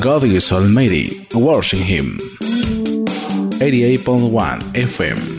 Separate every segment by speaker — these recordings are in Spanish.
Speaker 1: God is Almighty, worship Him. 88.1 FM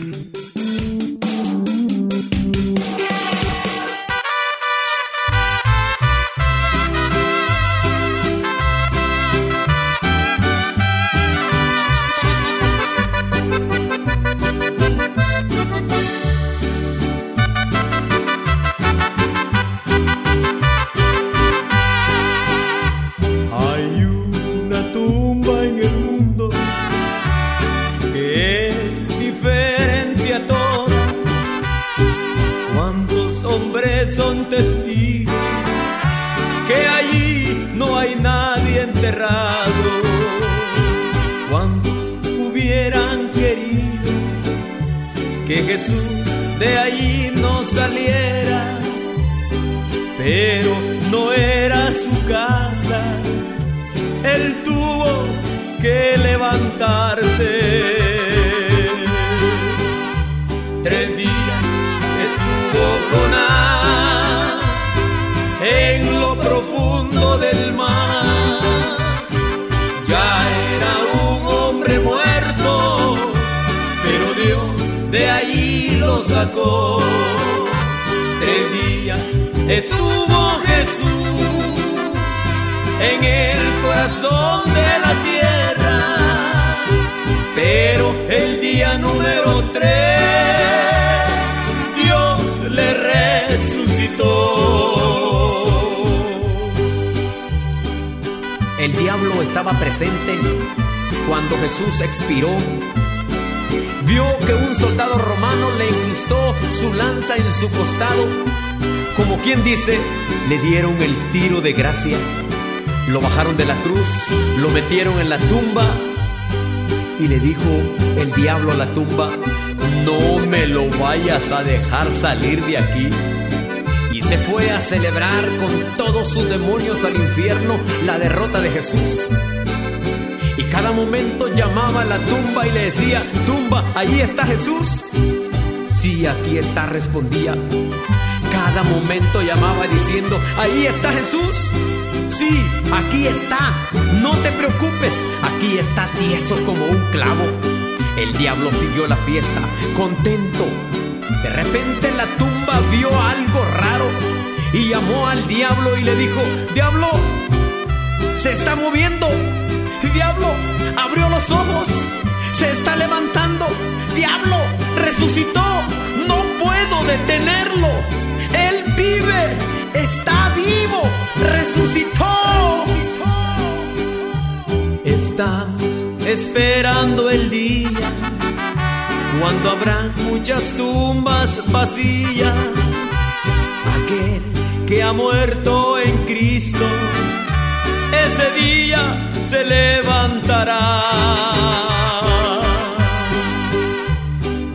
Speaker 2: de gracia. Lo bajaron de la cruz, lo metieron en la tumba y le dijo el diablo a la tumba, no me lo vayas a dejar salir de aquí. Y se fue a celebrar con todos sus demonios al infierno la derrota de Jesús. Y cada momento llamaba a la tumba y le decía, tumba, ahí está Jesús. Sí, aquí está, respondía cada momento llamaba diciendo, ahí está Jesús. Sí, aquí está. No te preocupes, aquí está tieso como un clavo. El diablo siguió la fiesta, contento. De repente la tumba vio algo raro y llamó al diablo y le dijo, diablo, se está moviendo. Diablo, abrió los ojos, se está levantando. Diablo, resucitó. No puedo detenerlo. Él vive, está vivo, resucitó. Estamos esperando el día cuando habrá muchas tumbas vacías. Aquel que ha muerto en Cristo, ese día se levantará.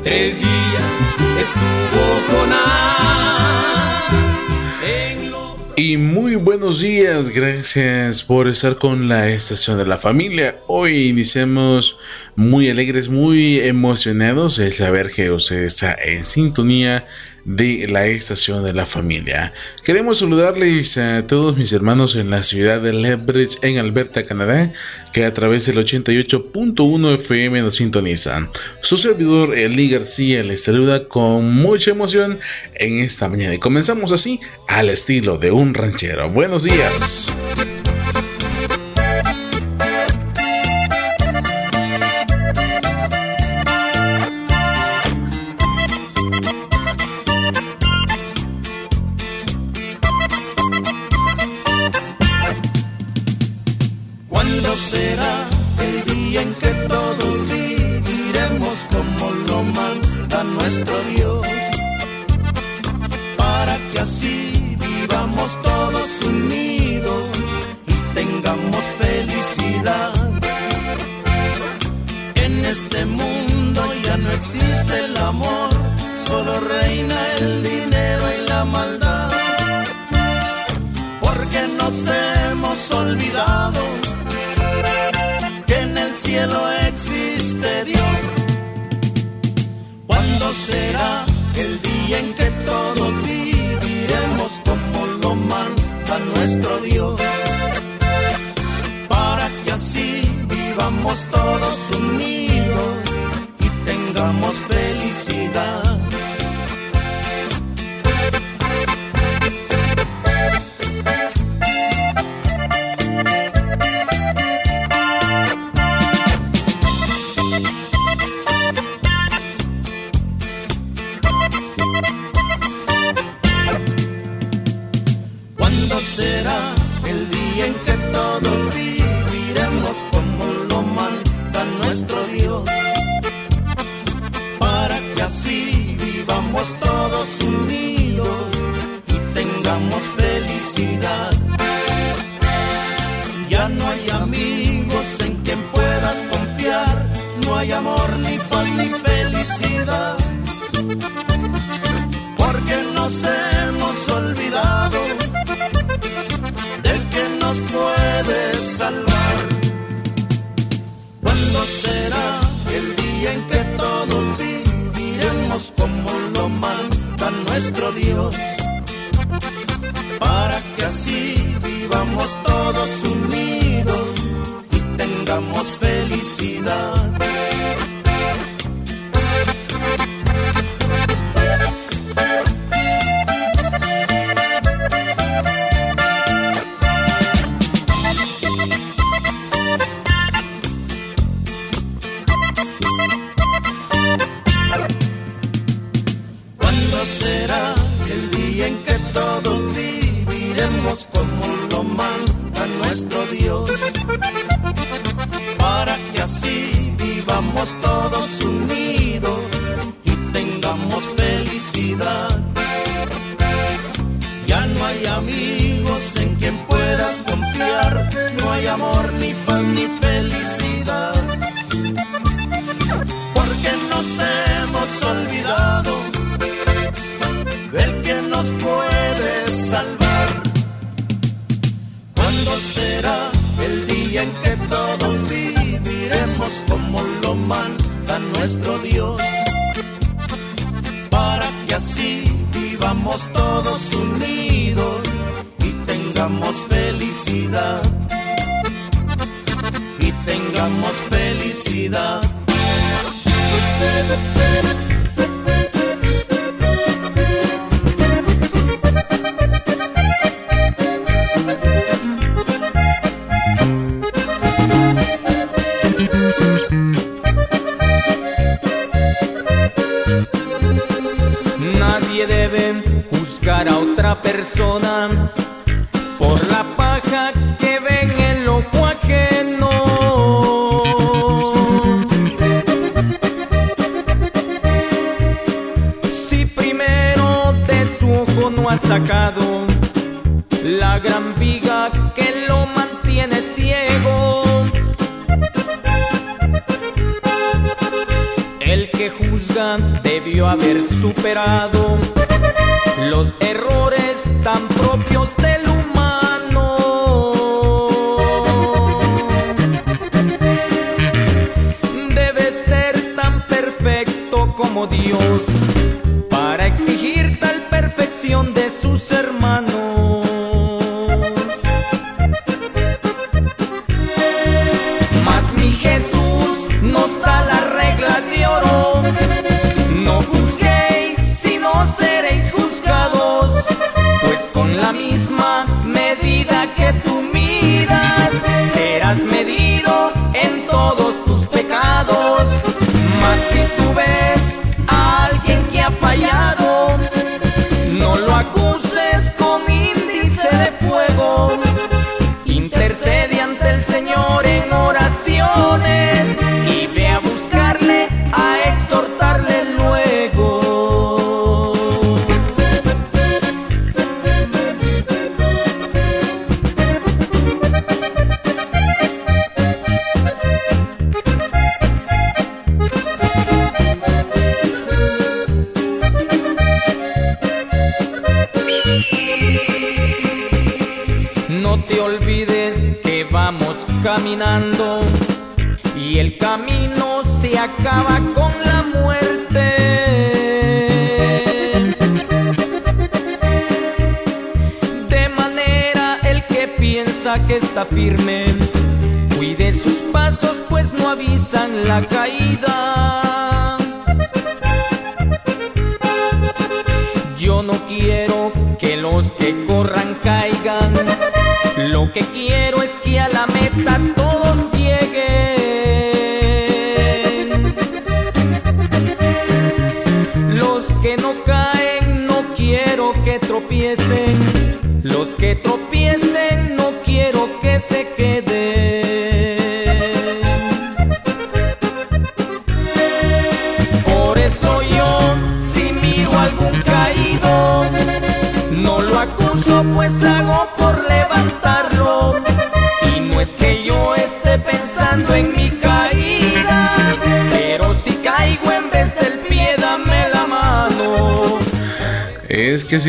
Speaker 3: Tres días estuvo
Speaker 1: y muy buenos días, gracias por estar con la estación de la familia. Hoy iniciamos muy alegres, muy emocionados el saber que usted está en sintonía de la estación de la familia. Queremos saludarles a todos mis hermanos en la ciudad de Lethbridge, en Alberta, Canadá, que a través del 88.1 FM nos sintonizan. Su servidor Eli García les saluda con mucha emoción en esta mañana y comenzamos así al estilo de un ranchero. Buenos días.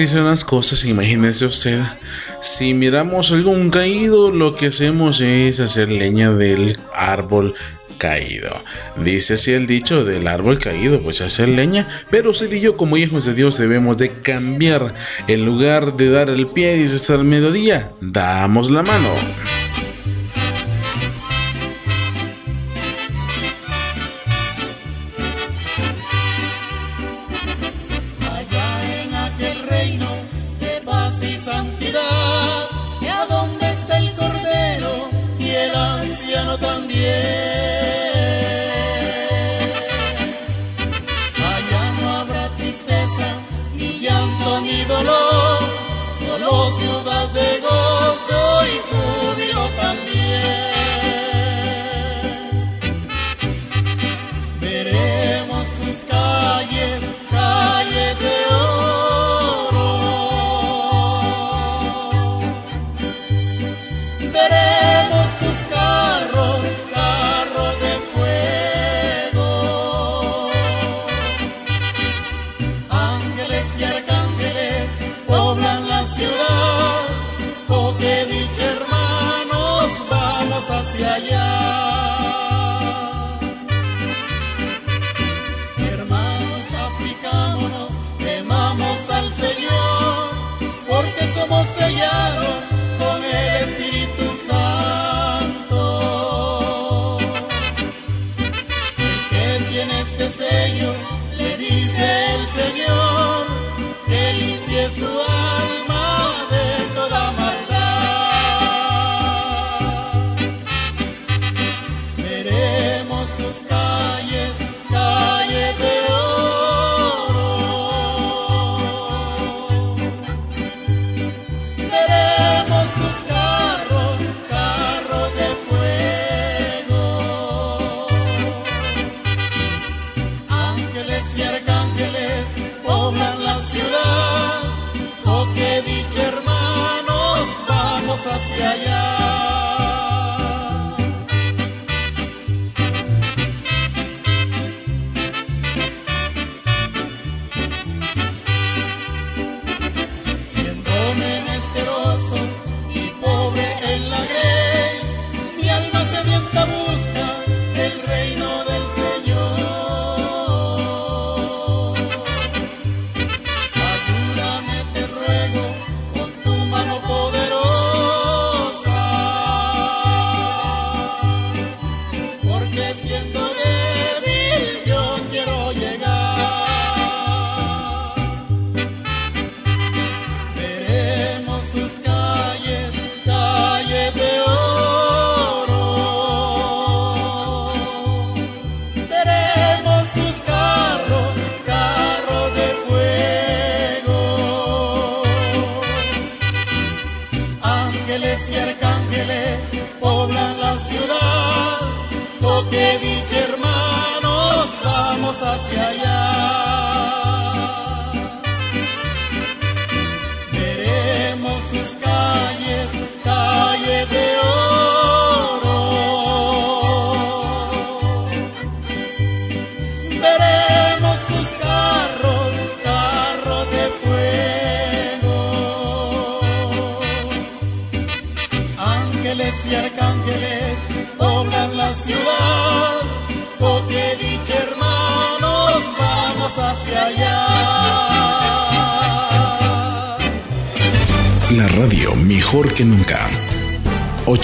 Speaker 1: las unas cosas, imagínese usted. Si miramos algún caído, lo que hacemos es hacer leña del árbol caído. Dice así el dicho del árbol caído, pues hacer leña. Pero usted y yo como hijos de Dios debemos de cambiar. En lugar de dar el pie, y estar al mediodía, damos la mano.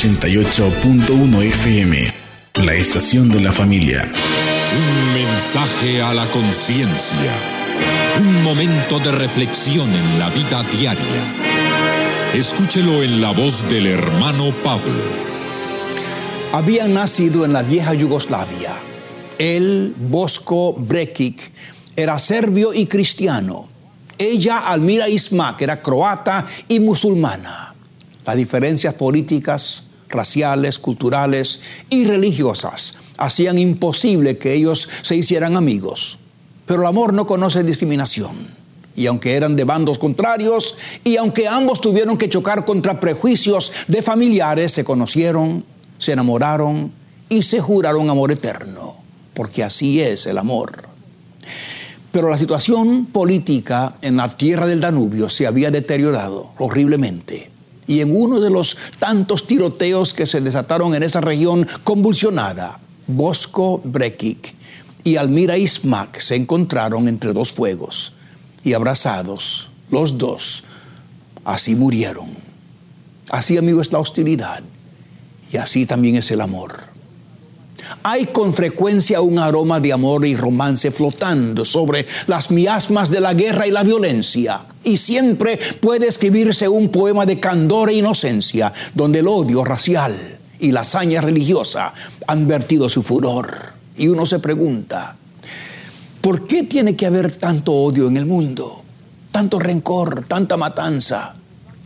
Speaker 1: 88.1 FM, la estación de la familia.
Speaker 4: Un mensaje a la conciencia, un momento de reflexión en la vida diaria. Escúchelo en la voz del hermano Pablo. Había nacido en la vieja Yugoslavia. Él, Bosco Brekic, era serbio y cristiano. Ella, Almira Ismak, era croata y musulmana. Las diferencias políticas, raciales, culturales y religiosas hacían imposible que ellos se hicieran amigos. Pero el amor no conoce discriminación. Y aunque eran de bandos contrarios, y aunque ambos tuvieron que chocar contra prejuicios de familiares, se conocieron, se enamoraron y se juraron amor eterno, porque así es el amor. Pero la situación política en la tierra del Danubio se había deteriorado horriblemente y en uno de los tantos tiroteos que se desataron en esa región convulsionada, Bosco Brekic y Almira Ismak se encontraron entre dos fuegos y abrazados, los dos, así murieron. Así, amigo, es la hostilidad y así también es el amor. Hay con frecuencia un aroma de amor y romance flotando sobre las miasmas de la guerra y la violencia. Y siempre puede escribirse un poema de candor e inocencia, donde el odio racial y la hazaña religiosa han vertido su furor. Y uno se pregunta, ¿por qué tiene que haber tanto odio en el mundo? Tanto rencor, tanta matanza.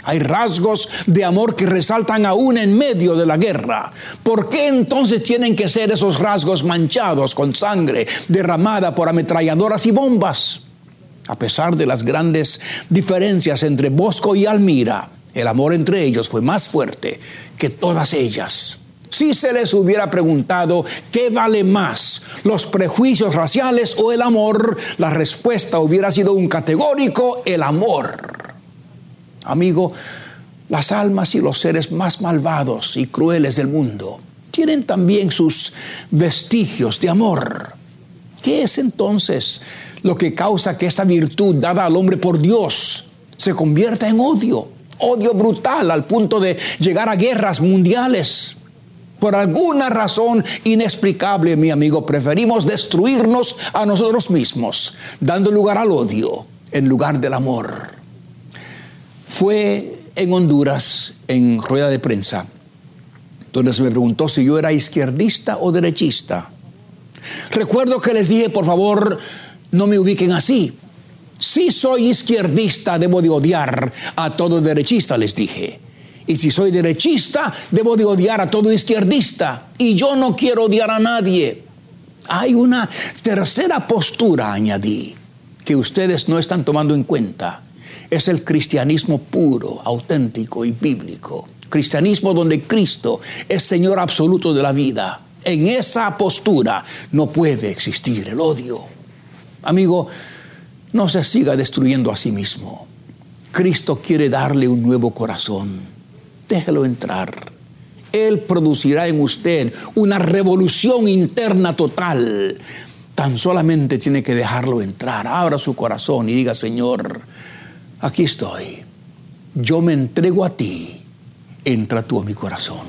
Speaker 4: Hay rasgos de amor que resaltan aún en medio de la guerra. ¿Por qué entonces tienen que ser esos rasgos manchados con sangre derramada por ametralladoras y bombas? A pesar de las grandes diferencias entre Bosco y Almira, el amor entre ellos fue más fuerte que todas ellas. Si se les hubiera preguntado qué vale más, los prejuicios raciales o el amor, la respuesta hubiera sido un categórico el amor. Amigo, las almas y los seres más malvados y crueles del mundo tienen también sus vestigios de amor. ¿Qué es entonces lo que causa que esa virtud dada al hombre por Dios se convierta en odio, odio brutal al punto de llegar a guerras mundiales. Por alguna razón inexplicable, mi amigo, preferimos destruirnos a nosotros mismos, dando lugar al odio en lugar del amor. Fue en Honduras, en rueda de prensa, donde se me preguntó si yo era izquierdista o derechista. Recuerdo que les dije, por favor, no me ubiquen así. Si soy izquierdista, debo de odiar a todo derechista, les dije. Y si soy derechista, debo de odiar a todo izquierdista. Y yo no quiero odiar a nadie. Hay una tercera postura, añadí, que ustedes no están tomando en cuenta. Es el cristianismo puro, auténtico y bíblico. Cristianismo donde Cristo es Señor absoluto de la vida. En esa postura no puede existir el odio. Amigo, no se siga destruyendo a sí mismo. Cristo quiere darle un nuevo corazón. Déjelo entrar. Él producirá en usted una revolución interna total. Tan solamente tiene que dejarlo entrar. Abra su corazón y diga, Señor, aquí estoy. Yo me entrego a ti. Entra tú a mi corazón.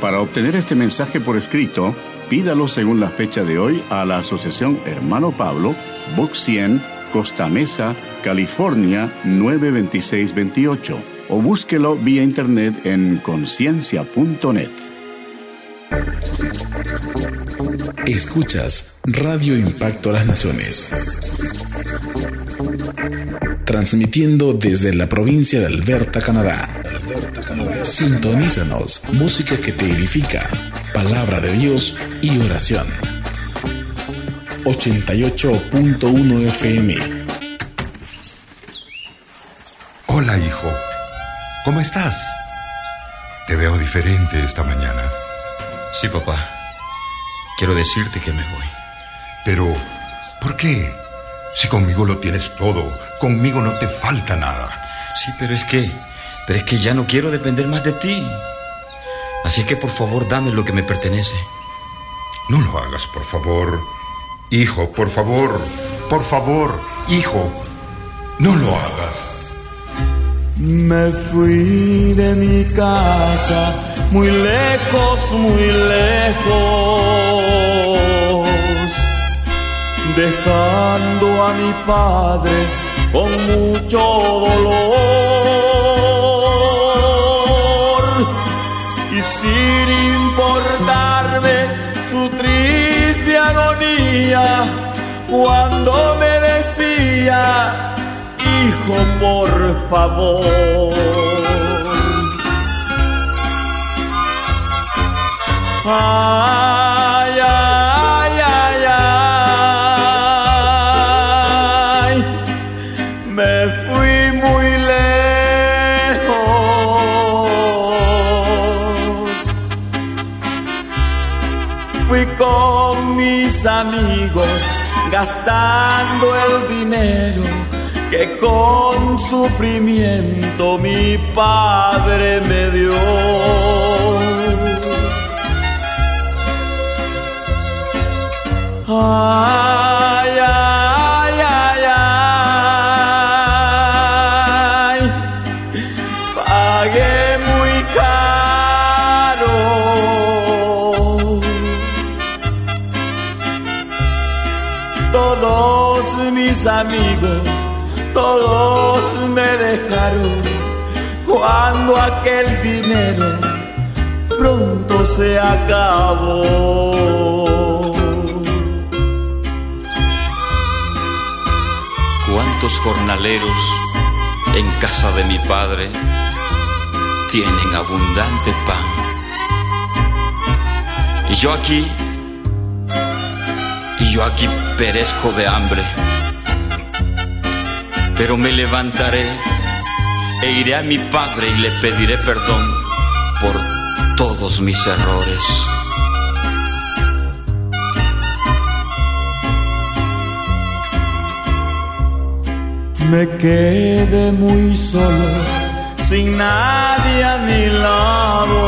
Speaker 1: Para obtener este mensaje por escrito, pídalo según la fecha de hoy a la Asociación Hermano Pablo, Box 100, Costa Mesa, California 92628 o búsquelo vía internet en conciencia.net. Escuchas Radio Impacto a las Naciones. Transmitiendo desde la provincia de Alberta, Canadá. Sintonízanos, música que te edifica palabra de Dios y oración. 88.1 FM.
Speaker 4: Hola hijo, ¿cómo estás? Te veo diferente esta mañana. Sí, papá. Quiero decirte que me voy. Pero, ¿por qué? Si conmigo lo tienes todo, conmigo no te falta nada. Sí, pero es que, pero es que ya no quiero depender más de ti. Así que por favor dame lo que me pertenece. No lo hagas, por favor. Hijo, por favor. Por favor, hijo. No lo hagas.
Speaker 3: Me fui de mi casa, muy lejos, muy lejos, dejando a mi padre con mucho dolor. sin importarme su triste agonía cuando me decía, hijo, por favor. gastando el dinero que con sufrimiento mi padre me dio. Ah. todos me dejaron cuando aquel dinero pronto se acabó. ¿Cuántos jornaleros en casa de mi padre tienen abundante pan? Y yo aquí, y yo aquí perezco de hambre pero me levantaré e iré a mi Padre y le pediré perdón por todos mis errores. Me quedé muy solo, sin nadie a mi lado,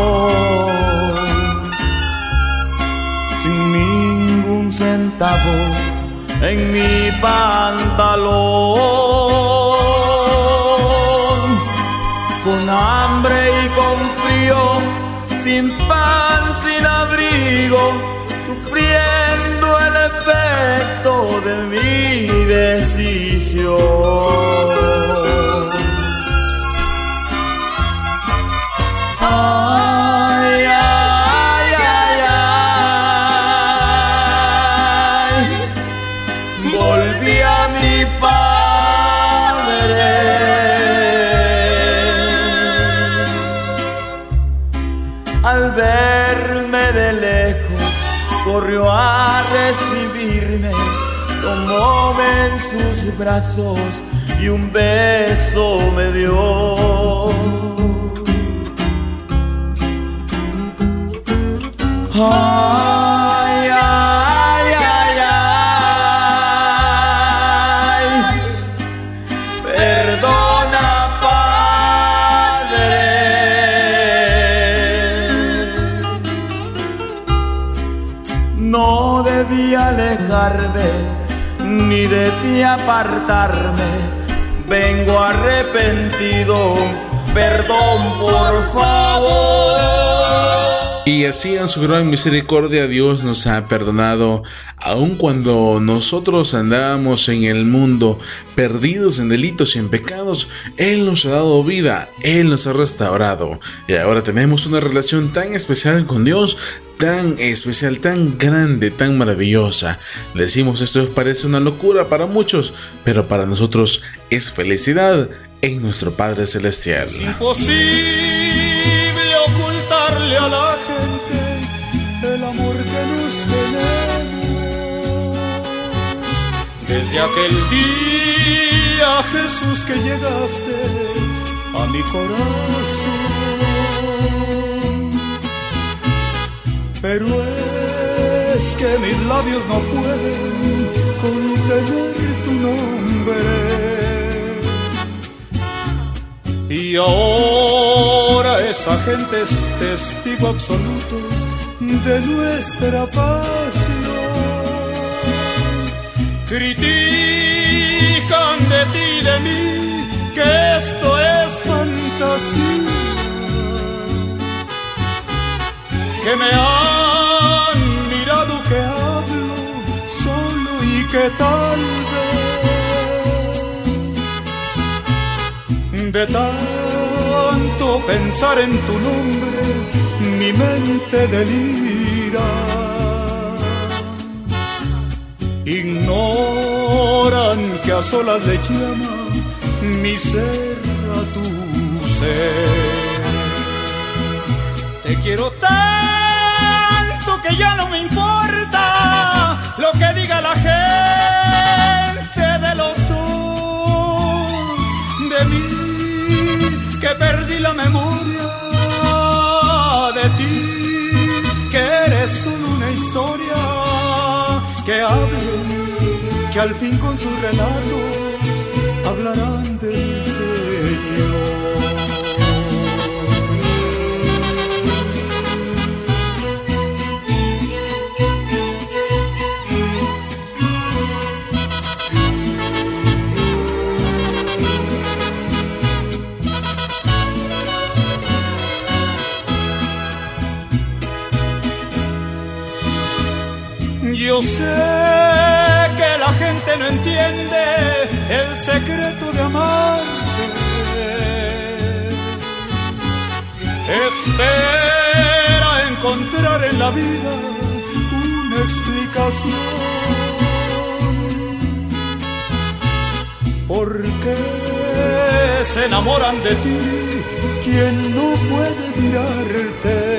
Speaker 3: sin ningún centavo en mi pantalón. Con hambre y con frío, sin pan, sin abrigo, sufriendo el efecto de mi decisión. y un beso me dio. Ah. y apartarme. Vengo arrepentido, perdón por favor.
Speaker 1: Y así en su gran misericordia Dios nos ha perdonado, aun cuando nosotros andábamos en el mundo perdidos en delitos y en pecados, Él nos ha dado vida, Él nos ha restaurado. Y ahora tenemos una relación tan especial con Dios, tan especial, tan grande, tan maravillosa. Decimos esto parece una locura para muchos, pero para nosotros es felicidad en nuestro Padre Celestial.
Speaker 5: ocultarle
Speaker 3: a la aquel día, Jesús, que
Speaker 6: llegaste a mi corazón. Pero es que mis labios no
Speaker 7: pueden contener tu nombre.
Speaker 8: Y ahora esa gente es testigo absoluto
Speaker 6: de nuestra paz.
Speaker 9: Critican de ti, de mí, que esto es fantasía. Que me han mirado que hablo
Speaker 7: solo y que tal vez de tanto pensar en tu nombre
Speaker 8: mi mente delira ignoran que a solas le llama
Speaker 6: mi ser a tu ser. Te quiero tanto
Speaker 9: que ya no me importa lo que diga la gente de los dos,
Speaker 10: de mí que perdí la memoria de ti
Speaker 6: que hablen, que al fin con sus relatos hablarán de
Speaker 5: Yo sé que la gente no entiende el secreto de amarte.
Speaker 3: Espera encontrar en la vida una explicación.
Speaker 5: ¿Por qué se enamoran de ti
Speaker 3: quien no puede mirarte?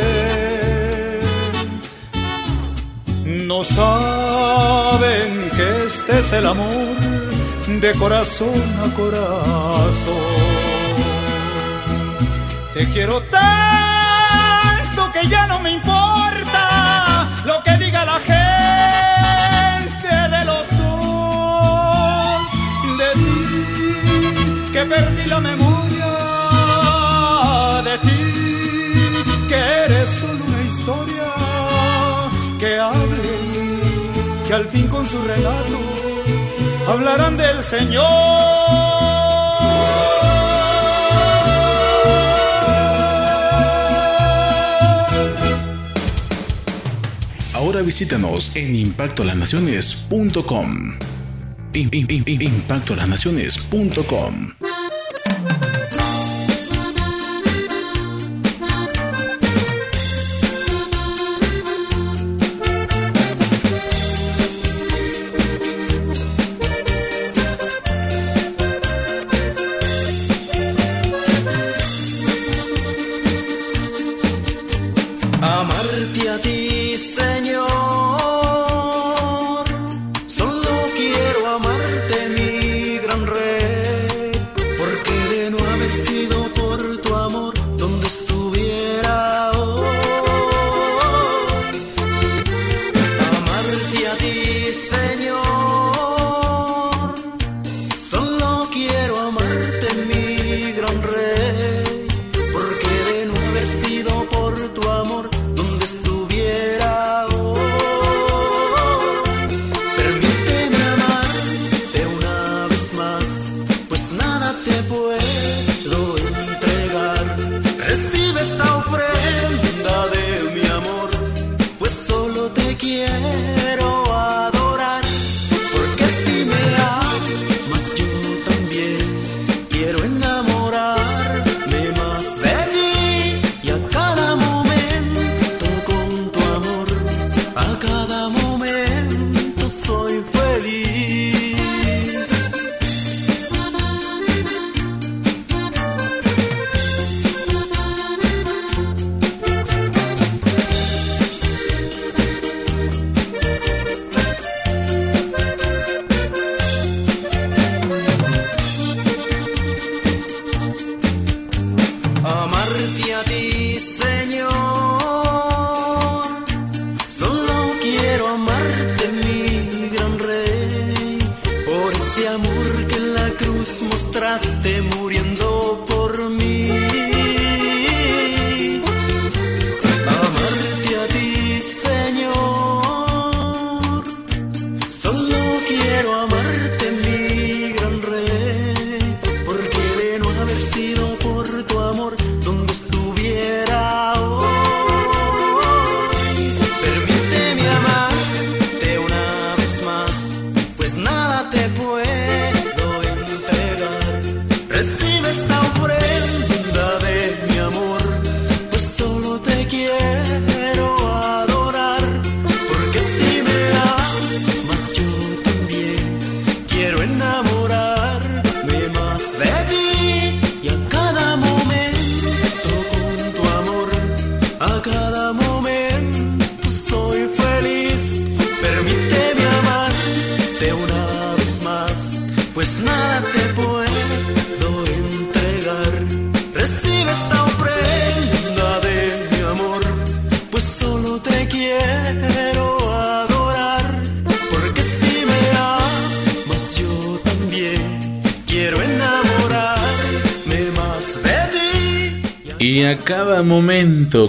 Speaker 3: No saben
Speaker 8: que este es el amor de corazón a corazón.
Speaker 7: Te quiero tanto
Speaker 9: que ya no me importa lo que diga la gente de los dos. De ti que perdí la memoria
Speaker 6: con su relato hablarán del Señor.
Speaker 1: Ahora visítanos en impactolanaciones.com. Impactolanaciones.com.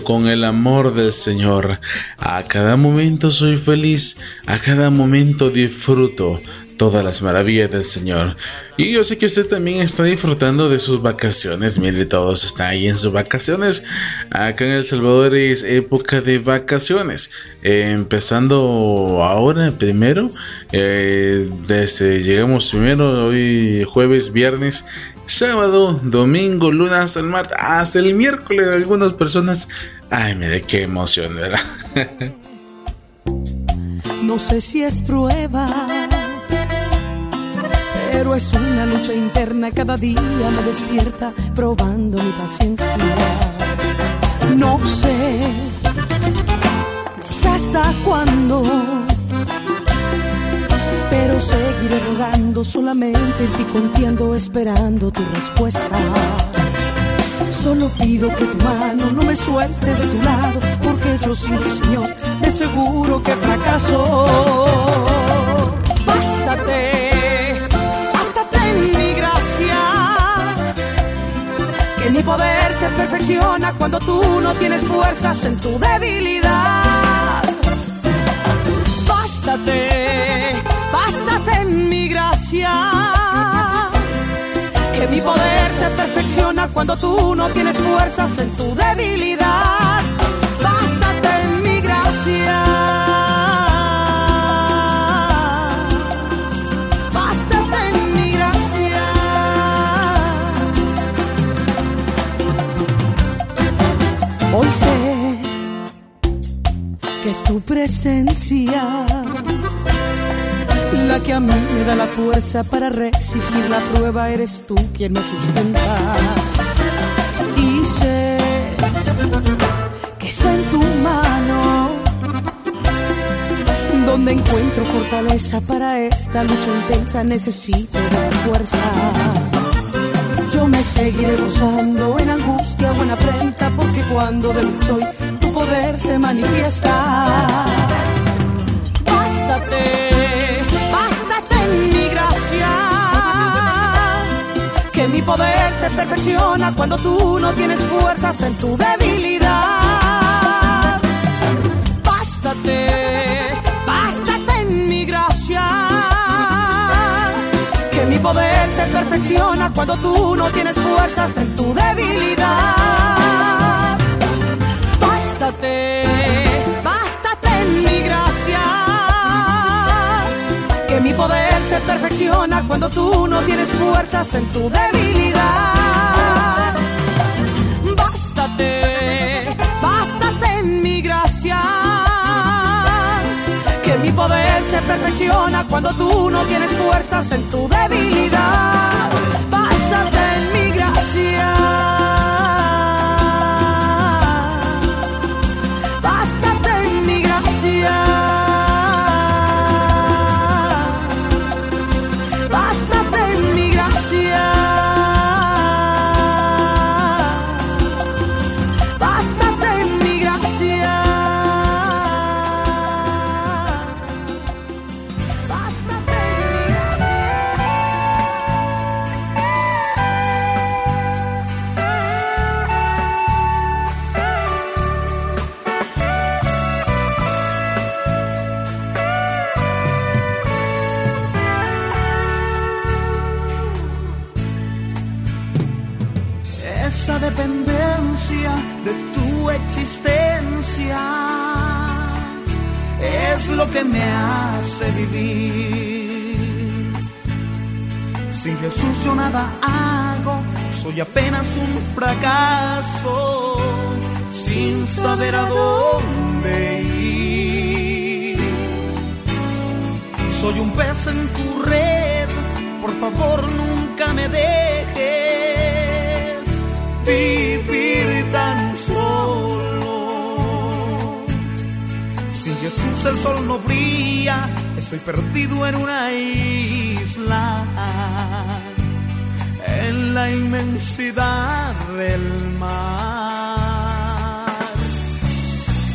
Speaker 1: con el amor del Señor. A cada momento soy feliz, a cada momento disfruto todas las maravillas del Señor. Y yo sé que usted también está disfrutando de sus vacaciones. Miren todos están ahí en sus vacaciones. Acá en El Salvador es época de vacaciones. Eh, empezando ahora, primero. Eh, desde, llegamos primero, hoy jueves, viernes, sábado, domingo, lunes, hasta el martes, hasta el miércoles. Algunas personas Ay, mire qué emoción, ¿verdad?
Speaker 9: no sé si es prueba, pero es una lucha interna. Cada día me
Speaker 11: despierta probando mi paciencia. No sé, no hasta cuándo, pero seguiré rogando solamente en ti, contiendo, esperando tu respuesta. Solo pido que tu mano no me suelte de tu lado,
Speaker 9: porque yo sin ti, Señor, me seguro que fracaso. Bástate, bástate en mi gracia, que mi poder se perfecciona cuando tú no tienes fuerzas en tu debilidad. Bástate, bástate en mi gracia que mi poder se perfecciona cuando tú no tienes fuerzas en tu debilidad. Bástate en mi gracia. Bástate en mi gracia. Hoy sé que es tu presencia la que a mí me da la fuerza para resistir la prueba, eres tú quien me sustenta. Y sé que es en tu mano donde encuentro fortaleza para esta lucha intensa. Necesito de fuerza. Yo me seguiré gozando en angustia o en afrenta, porque cuando de soy, tu poder se manifiesta. Bástate en mi gracia. Que mi poder se perfecciona cuando tú no tienes fuerzas en tu debilidad. Bástate, bástate en mi gracia. Que mi poder se perfecciona cuando tú no tienes fuerzas en tu debilidad. Bástate Mi poder se perfecciona cuando tú no tienes fuerzas en tu debilidad. Bástate, bástate mi gracia. Que mi poder se perfecciona cuando tú no tienes fuerzas en tu debilidad.
Speaker 10: lo que me hace vivir. Sin Jesús yo nada
Speaker 9: hago,
Speaker 10: soy apenas un fracaso, sin saber a dónde ir. Soy un pez en tu red, por favor nunca me dejes. Jesús el sol no brilla, estoy perdido en una isla, en la
Speaker 9: inmensidad del mar.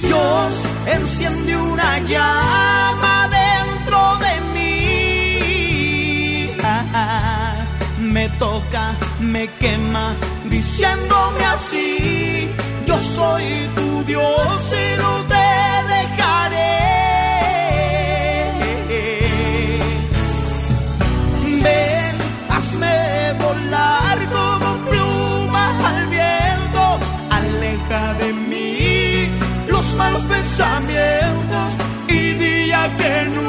Speaker 10: Dios enciende una llama dentro de mí, me toca, me quema, diciéndome así, yo soy tu Dios
Speaker 9: y no pensamientos y día que no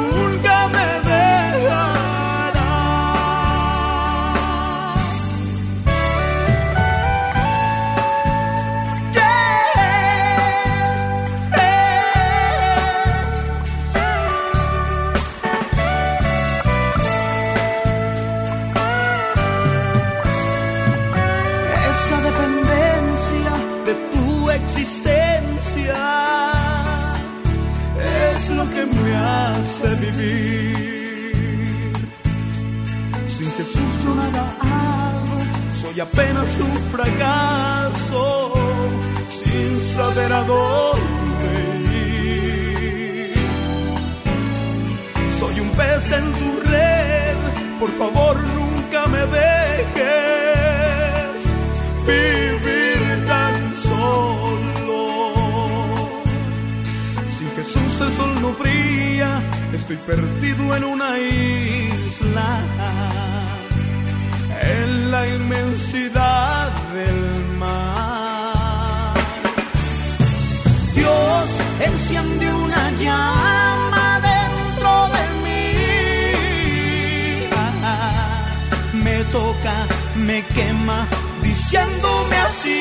Speaker 9: Y apenas un fracaso sin saber a dónde ir. Soy un pez
Speaker 8: en tu red, por favor nunca me dejes
Speaker 12: vivir tan solo. Sin Jesús el sol no fría, estoy perdido en
Speaker 8: una isla en la inmensidad
Speaker 9: del mar.
Speaker 10: Dios enciende una llama dentro de mí. Me toca, me quema,
Speaker 9: diciéndome así,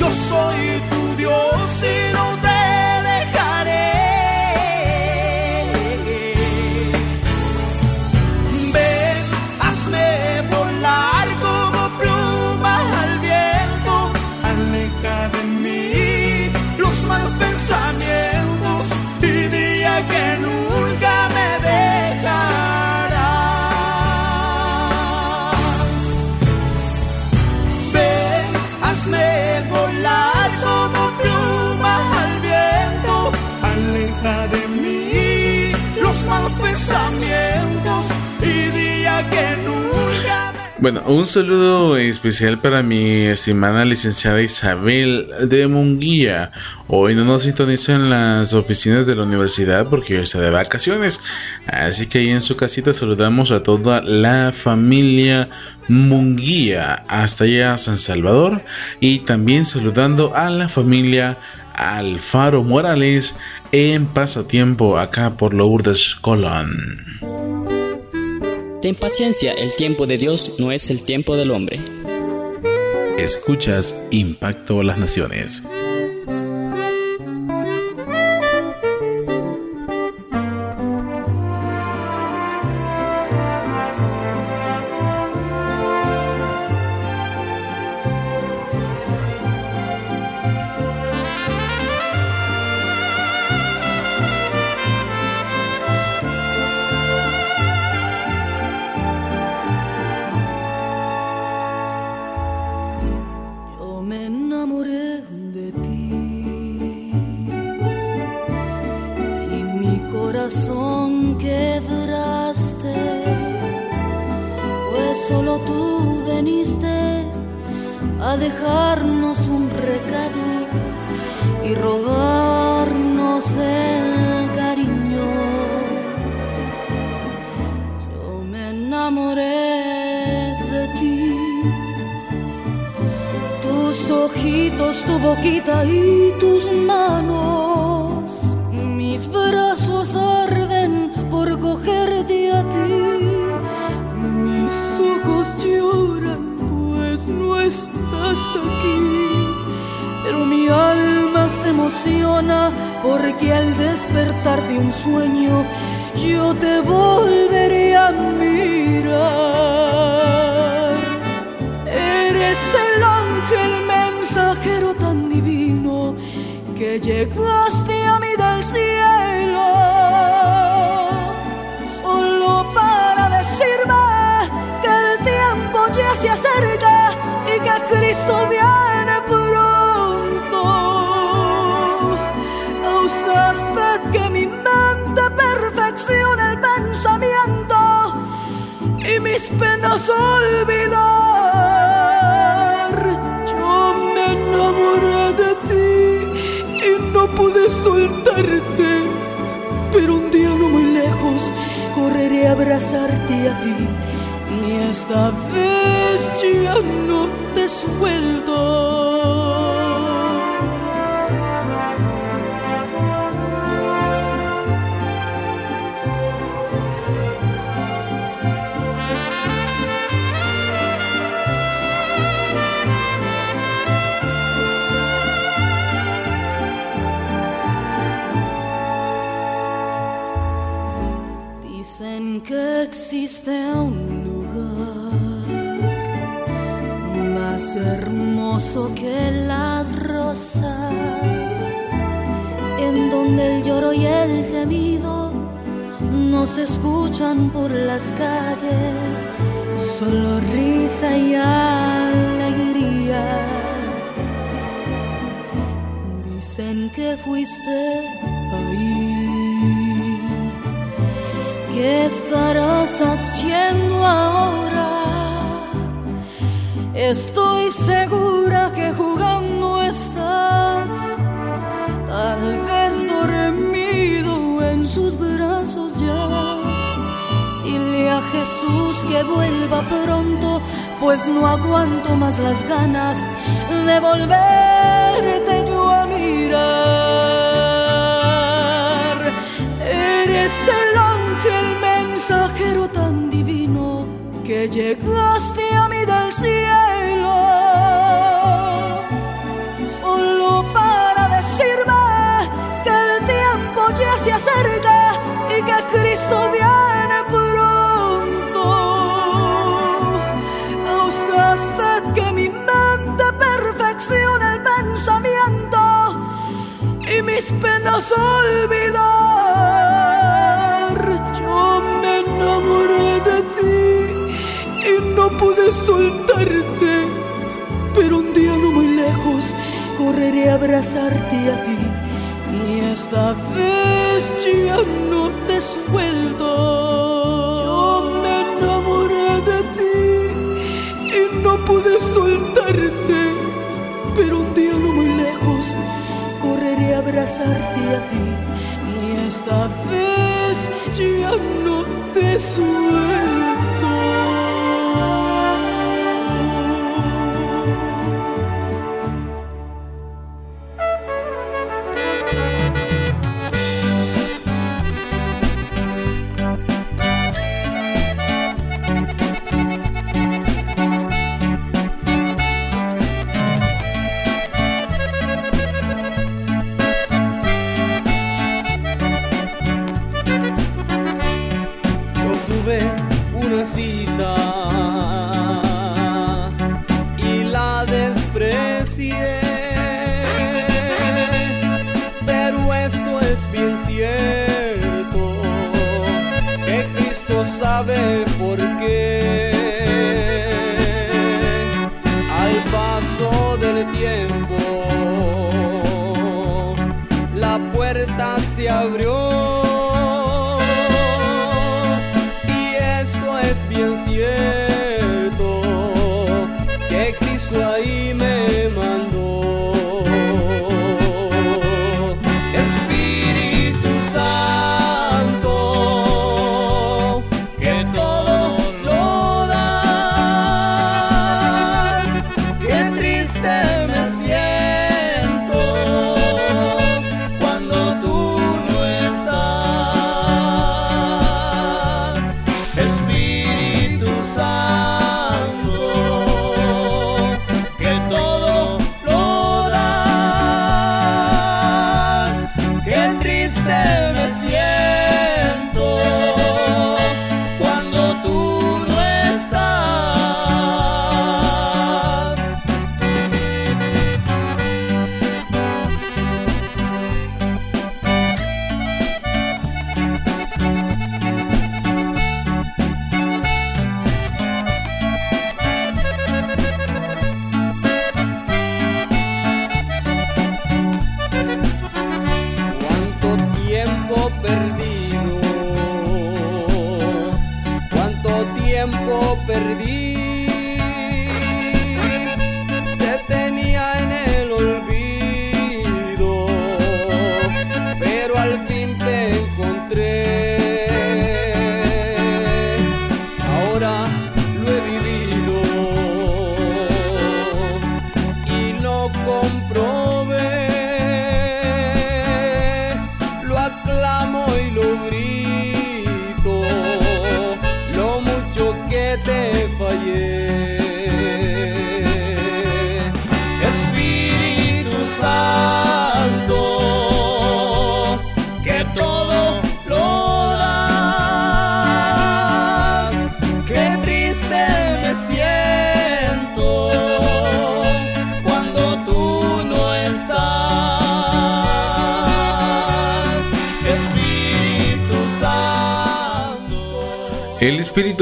Speaker 9: yo soy tu Dios y no te again.
Speaker 1: Bueno, un saludo especial para mi estimada licenciada Isabel de Munguía. Hoy no nos sintoniza en las oficinas de la universidad porque está de vacaciones. Así que ahí en su casita saludamos a toda la familia Munguía hasta allá San Salvador. Y también saludando a la familia Alfaro Morales en Pasatiempo acá por Lourdes Colón.
Speaker 13: Ten paciencia, el tiempo de Dios no es el tiempo del hombre.
Speaker 1: Escuchas Impacto a las Naciones.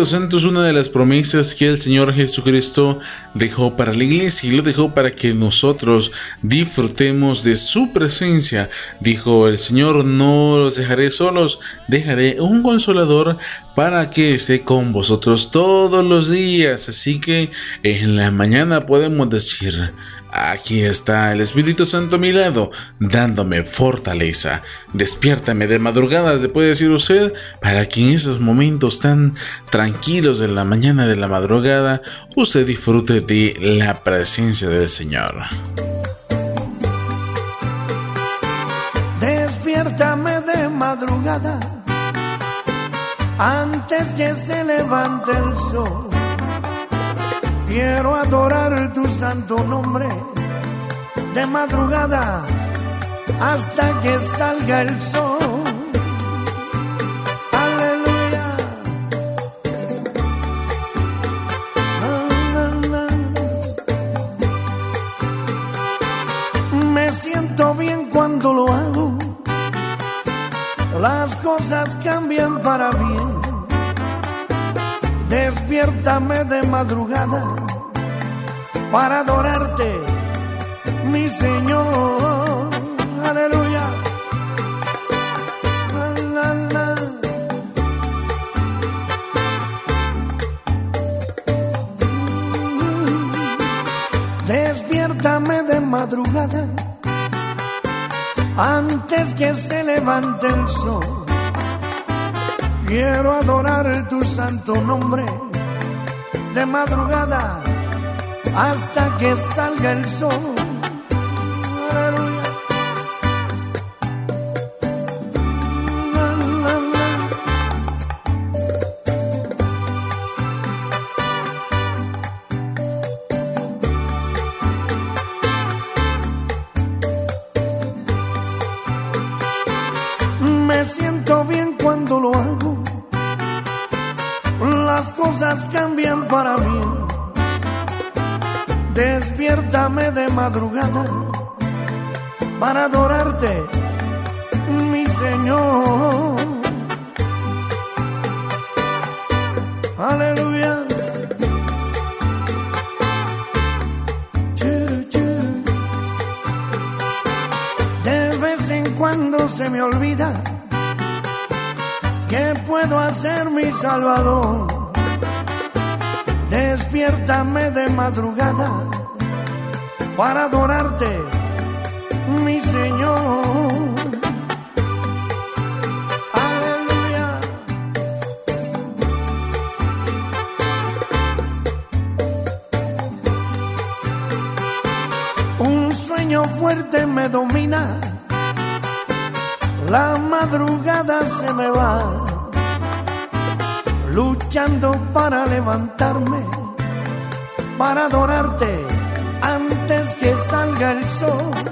Speaker 1: Santo es una de las promesas que el Señor Jesucristo dejó para la iglesia y lo dejó para que nosotros disfrutemos de su presencia. Dijo el Señor, no los dejaré solos, dejaré un consolador para que esté con vosotros todos los días. Así que en la mañana podemos decir, Aquí está el Espíritu Santo a mi lado, dándome fortaleza. Despiértame de madrugada, le puede decir usted, para que en esos momentos tan tranquilos de la mañana de la madrugada, usted disfrute de la presencia del Señor.
Speaker 6: Despiértame de madrugada, antes que se levante el sol Quiero adorar tu santo nombre de madrugada hasta que salga el sol. Aleluya. Me siento bien cuando lo hago. Las cosas cambian para bien. Despiértame de madrugada para adorarte, mi Señor. Aleluya. La, Despiértame de madrugada antes que se levante el sol. Quiero adorar tu santo nombre de madrugada hasta que salga el sol. madrugada para adorarte, mi Señor. Aleluya. De vez en cuando se me olvida que puedo hacer mi Salvador. Despiértame de madrugada para adorarte, mi Señor. Aleluya. Un sueño fuerte me domina, la madrugada se me va luchando para levantarme, para adorarte. corazón.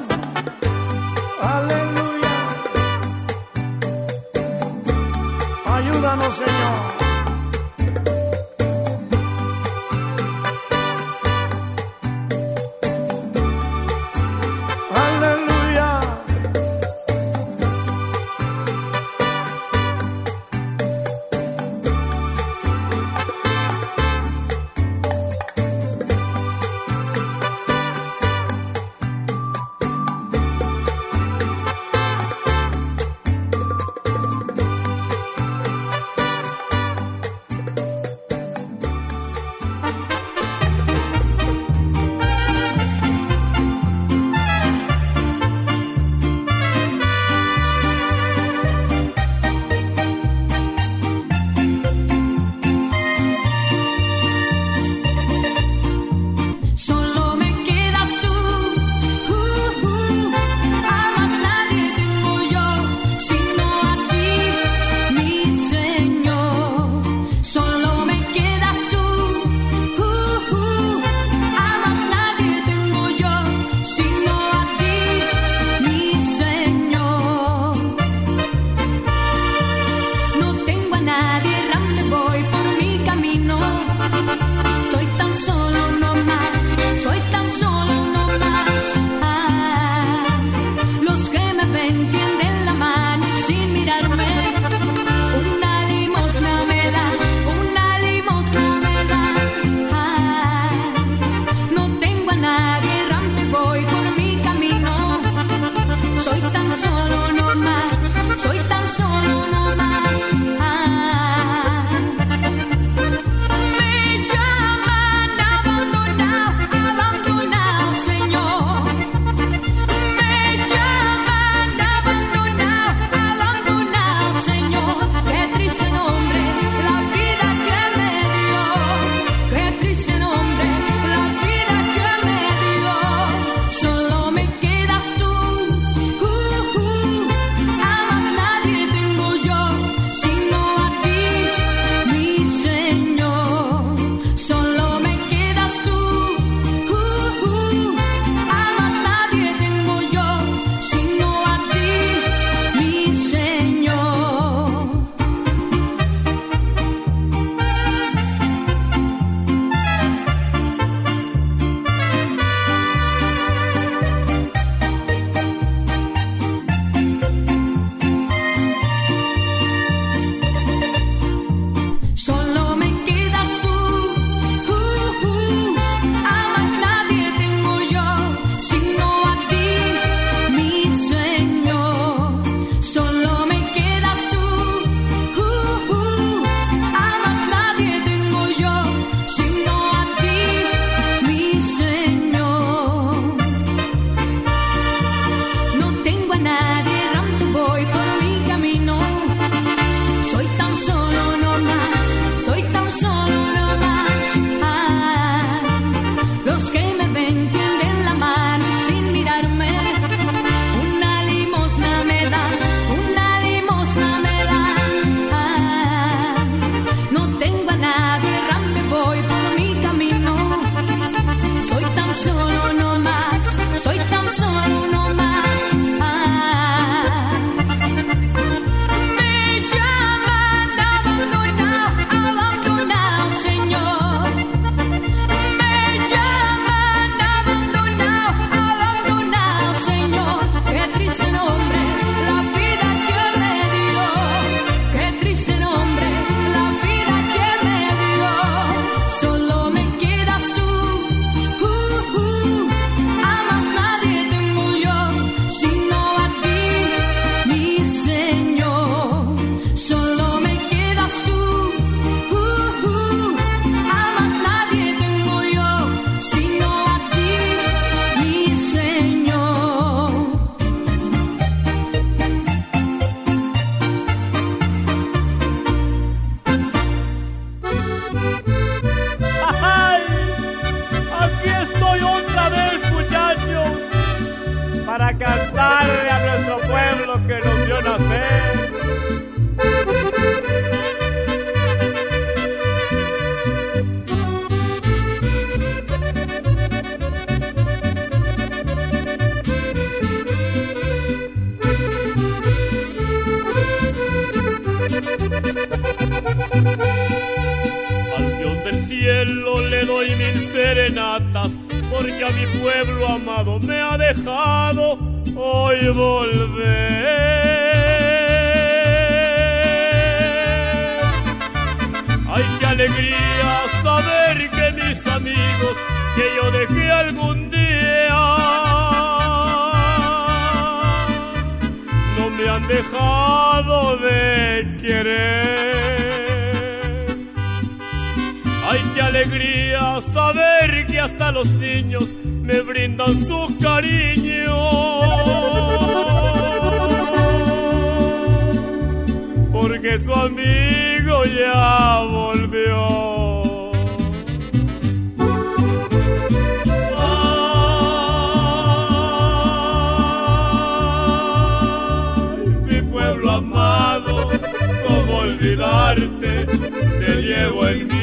Speaker 5: te llevo en mí.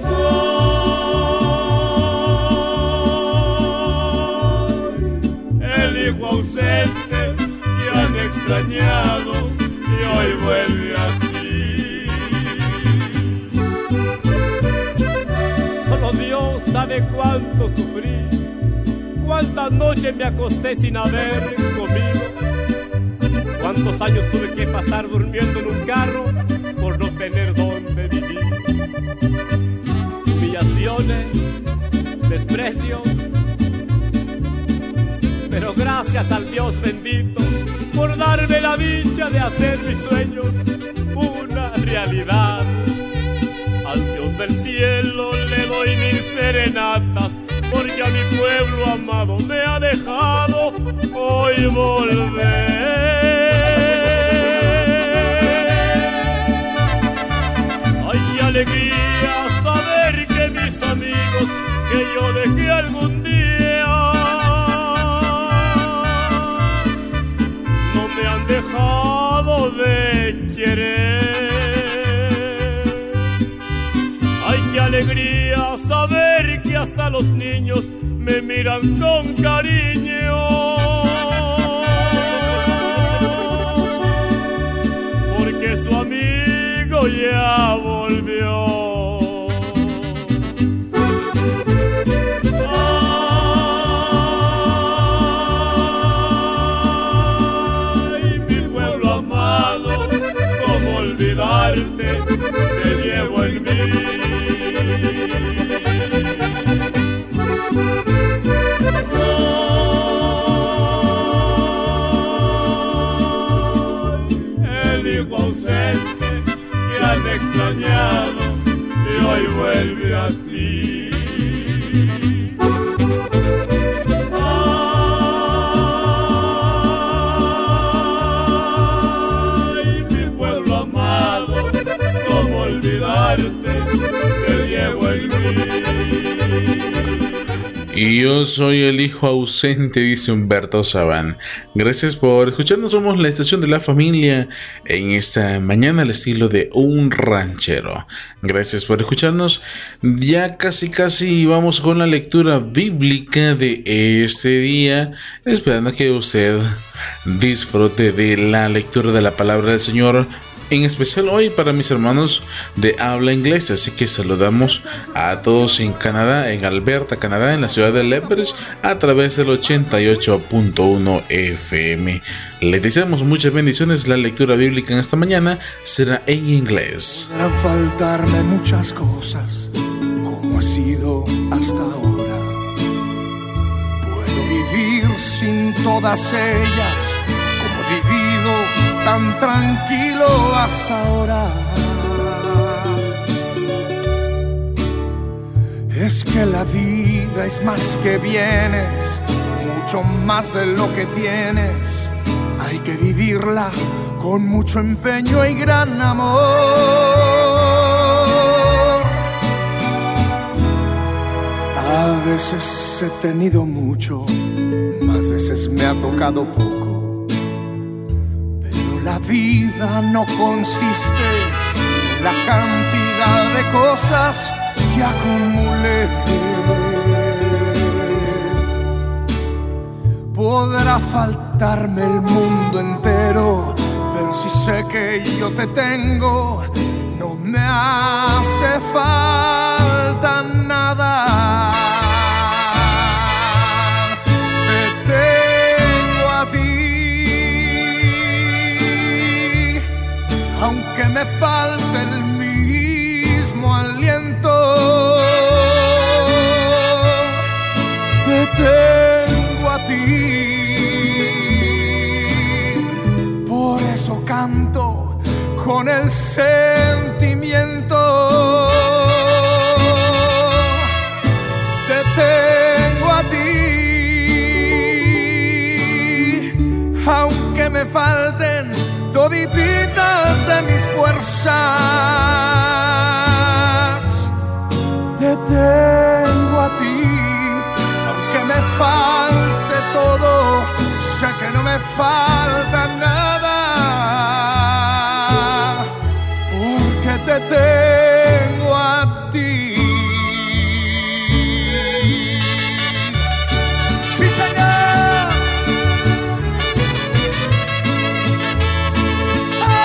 Speaker 5: Soy el hijo ausente que han extrañado y hoy vuelve ti Solo Dios sabe cuánto sufrí, cuántas noches me acosté sin haber comido ¿Cuántos años tuve que pasar durmiendo en un carro por no tener dónde vivir? Humillaciones, desprecios. Pero gracias al Dios bendito
Speaker 14: por darme la
Speaker 5: dicha de hacer mis sueños una realidad. Al Dios del cielo le doy mis serenatas porque a mi pueblo amado me ha dejado hoy volver. alegría saber que mis amigos que yo dejé algún día no me han dejado de querer. Ay, qué alegría saber que hasta los niños me miran con cariño. vuelve a
Speaker 1: Y yo soy el hijo ausente, dice Humberto Sabán. Gracias por escucharnos. Somos la estación de la familia en esta mañana al estilo de un ranchero. Gracias por escucharnos. Ya casi casi vamos con la lectura bíblica de este día, esperando que usted disfrute de la lectura de la palabra del Señor en especial hoy para mis hermanos de habla inglesa. Así que saludamos a todos en Canadá, en Alberta, Canadá, en la ciudad de Lethbridge, a través del 88.1 FM. Les deseamos muchas bendiciones. La lectura bíblica en esta mañana será en inglés.
Speaker 7: Podrán faltarme muchas cosas, como ha sido hasta ahora.
Speaker 9: Puedo vivir sin todas ellas tan tranquilo hasta ahora.
Speaker 7: Es que la vida es más que bienes,
Speaker 4: mucho más de lo que tienes. Hay que vivirla con mucho empeño y gran amor.
Speaker 7: A veces he tenido mucho,
Speaker 4: más veces me ha tocado poco la vida no consiste en la cantidad de
Speaker 9: cosas que acumulé. Podrá faltarme el mundo entero, pero si sé que yo te tengo, no me hace falta nada. sentimiento. Te tengo a ti, aunque me falten todititas de mis fuerzas. Te tengo a ti, aunque me falte todo, sé que no me falta nada. tengo a ti.
Speaker 15: Sí, Señor.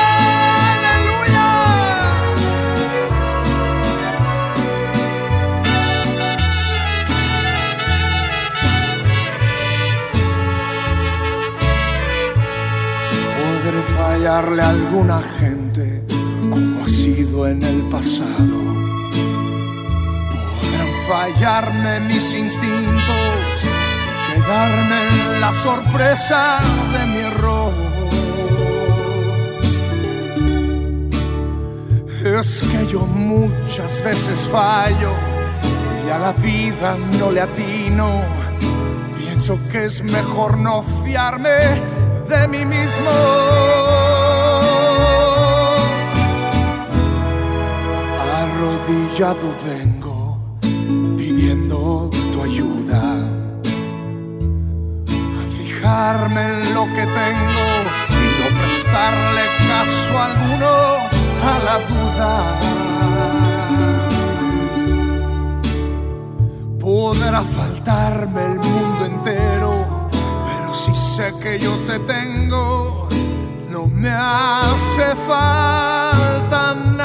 Speaker 15: Aleluya.
Speaker 4: Podré fallarle alguna gente en el pasado. Podrán fallarme mis instintos,
Speaker 9: quedarme en la sorpresa de mi error.
Speaker 4: Es que yo muchas veces fallo y a la vida no le atino. Pienso que es mejor no fiarme de mí mismo.
Speaker 12: arrodillado vengo pidiendo tu ayuda a fijarme en lo que tengo y no prestarle
Speaker 9: caso alguno a la duda. Podrá faltarme el mundo entero, pero si sé que yo te tengo, no me hace falta nada.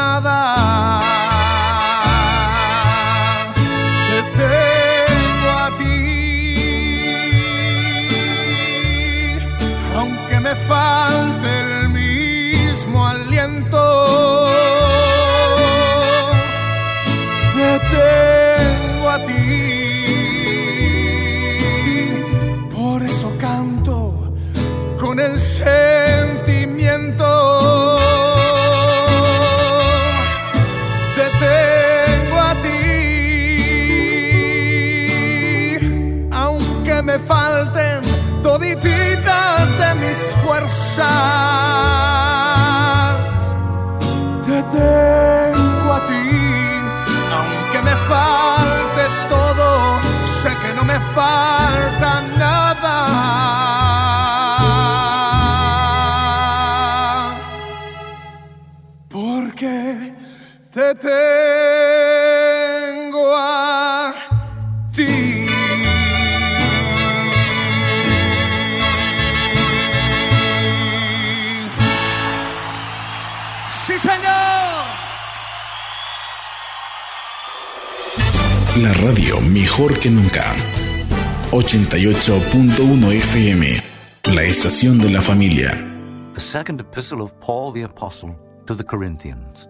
Speaker 9: faz. Te tengo a ti, aunque me falte todo, sé que no me faltan
Speaker 1: radio mejor que nunca. 88.1 FM, la estación de la familia.
Speaker 16: The second epistle of Paul the Apostle to the Corinthians.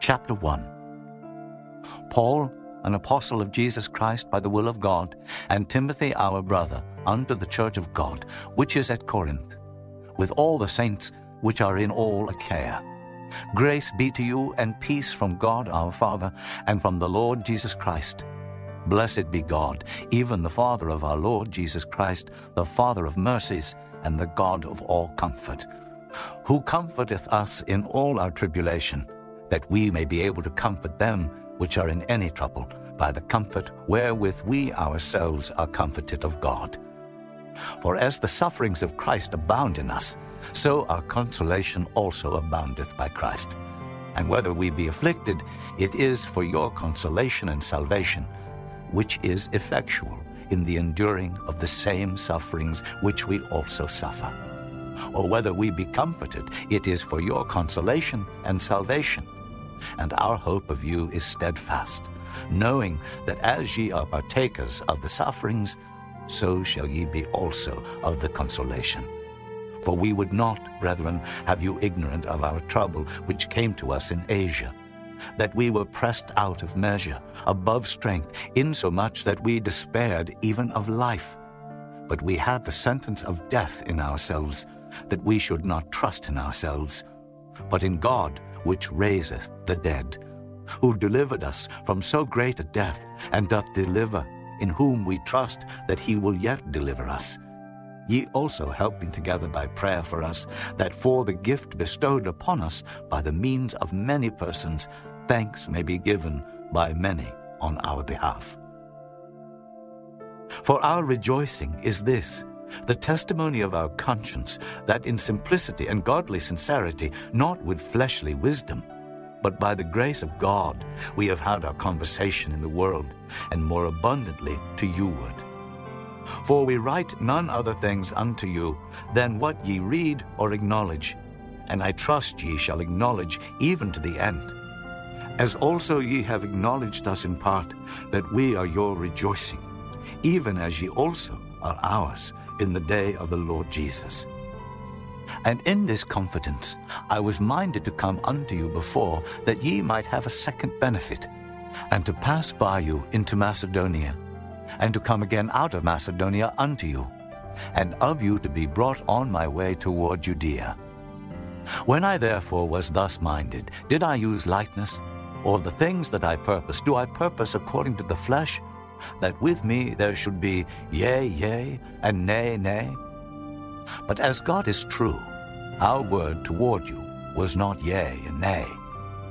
Speaker 16: Chapter 1. Paul, an apostle of Jesus Christ by the will of God, and Timothy, our brother, unto the church of God, which is at Corinth, with all the saints which are in all Achaia. Grace be to you and peace from God our Father and from the Lord Jesus Christ Blessed be God, even the Father of our Lord Jesus Christ, the Father of mercies and the God of all comfort, who comforteth us in all our tribulation, that we may be able to comfort them which are in any trouble by the comfort wherewith we ourselves are comforted of God. For as the sufferings of Christ abound in us, so our consolation also aboundeth by Christ. And whether we be afflicted, it is for your consolation and salvation which is effectual in the enduring of the same sufferings which we also suffer. Or whether we be comforted, it is for your consolation and salvation. And our hope of you is steadfast, knowing that as ye are partakers of the sufferings, so shall ye be also of the consolation. For we would not, brethren, have you ignorant of our trouble which came to us in Asia that we were pressed out of measure, above strength, insomuch that we despaired even of life. But we had the sentence of death in ourselves, that we should not trust in ourselves, but in God, which raiseth the dead, who delivered us from so great a death, and doth deliver, in whom we trust that he will yet deliver us. Ye also helping together by prayer for us, that for the gift bestowed upon us by the means of many persons, thanks may be given by many on our behalf. For our rejoicing is this the testimony of our conscience that in simplicity and godly sincerity, not with fleshly wisdom, but by the grace of God, we have had our conversation in the world, and more abundantly to youward. For we write none other things unto you than what ye read or acknowledge, and I trust ye shall acknowledge even to the end as also ye have acknowledged us in part, that we are your rejoicing, even as ye also are ours in the day of the Lord Jesus. And in this confidence I was minded to come unto you before, that ye might have a second benefit, and to pass by you into Macedonia, and to come again out of Macedonia unto you, and of you to be brought on my way toward Judea. When I therefore was thus minded, did I use lightness? Or the things that I purpose, do I purpose according to the flesh? That with me there should be yea, yea, and nay, nay? But as God is true, our word toward you was not yea and nay.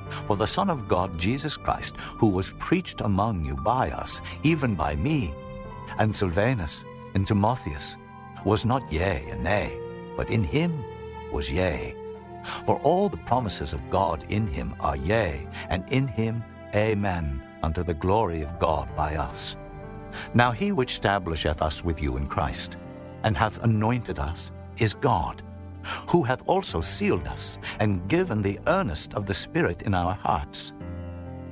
Speaker 16: For the Son of God, Jesus Christ, who was preached among you by us, even by me, and Silvanus, and Timotheus, was not yea and nay, but in him was yea for all the promises of God in him are yea, and in him amen, unto the glory of God by us. Now he which establisheth us with you in Christ, and hath anointed us, is God, who hath also sealed us, and given the earnest of the Spirit in our hearts.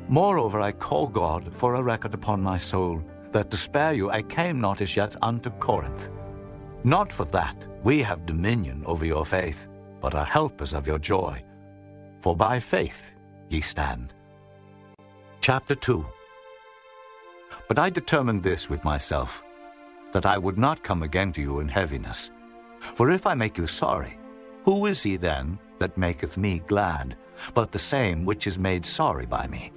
Speaker 16: Moreover, I call God for a record upon my soul, that to spare you I came not as yet unto Corinth. Not for that we have dominion over your faith but are helpers of your joy. For by faith ye stand. Chapter 2 But I determined this with myself, that I would not come again to you in heaviness. For if I make you sorry, who is he then that maketh me glad, but the same which is made sorry by me?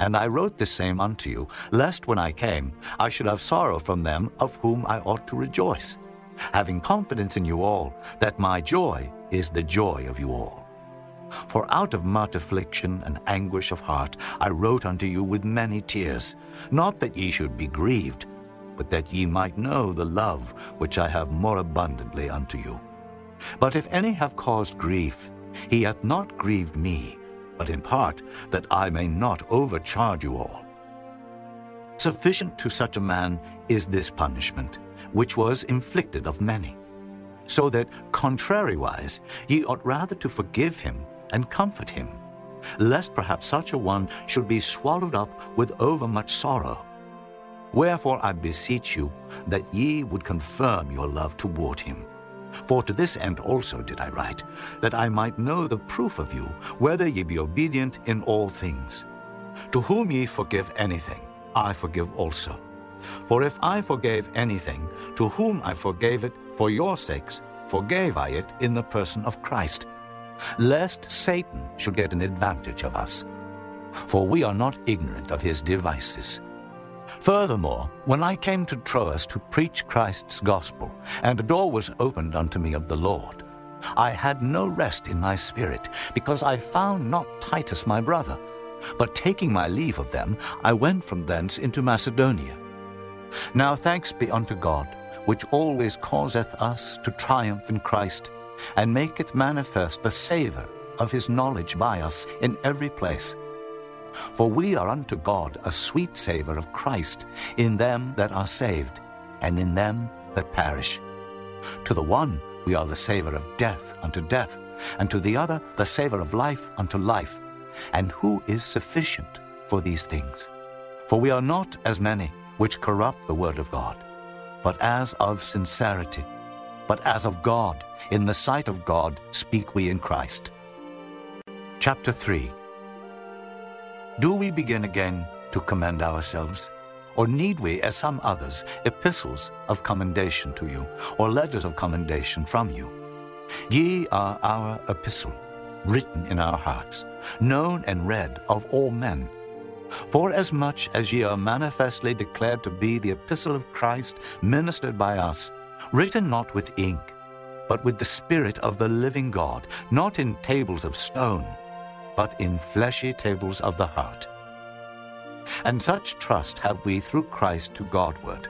Speaker 16: And I wrote the same unto you, lest when I came I should have sorrow from them of whom I ought to rejoice, having confidence in you all, that my joy is the joy of you all. For out of much affliction and anguish of heart I wrote unto you with many tears, not that ye should be grieved, but that ye might know the love which I have more abundantly unto you. But if any have caused grief, he hath not grieved me, but in part, that I may not overcharge you all. Sufficient to such a man is this punishment, which was inflicted of many so that, contrariwise, ye ought rather to forgive him and comfort him, lest perhaps such a one should be swallowed up with overmuch sorrow. Wherefore I beseech you that ye would confirm your love toward him. For to this end also did I write, that I might know the proof of you, whether ye be obedient in all things. To whom ye forgive anything, I forgive also. For if I forgave anything, to whom I forgave it for your sakes, forgave I it in the person of Christ, lest Satan should get an advantage of us. For we are not ignorant of his devices. Furthermore, when I came to Troas to preach Christ's gospel, and a door was opened unto me of the Lord, I had no rest in my spirit, because I found not Titus my brother. But taking my leave of them, I went from thence into Macedonia now thanks be unto God, which always causeth us to triumph in Christ, and maketh manifest the savour of his knowledge by us in every place. For we are unto God a sweet savour of Christ in them that are saved, and in them that perish. To the one we are the savour of death unto death, and to the other the savour of life unto life. And who is sufficient for these things? For we are not as many which corrupt the word of God, but as of sincerity, but as of God, in the sight of God, speak we in Christ. Chapter 3 Do we begin again to commend ourselves? Or need we, as some others, epistles of commendation to you, or letters of commendation from you? Ye are our epistle, written in our hearts, known and read of all men for as much as ye are manifestly declared to be the epistle of Christ, ministered by us, written not with ink, but with the Spirit of the living God, not in tables of stone, but in fleshy tables of the heart. And such trust have we through Christ to Godward,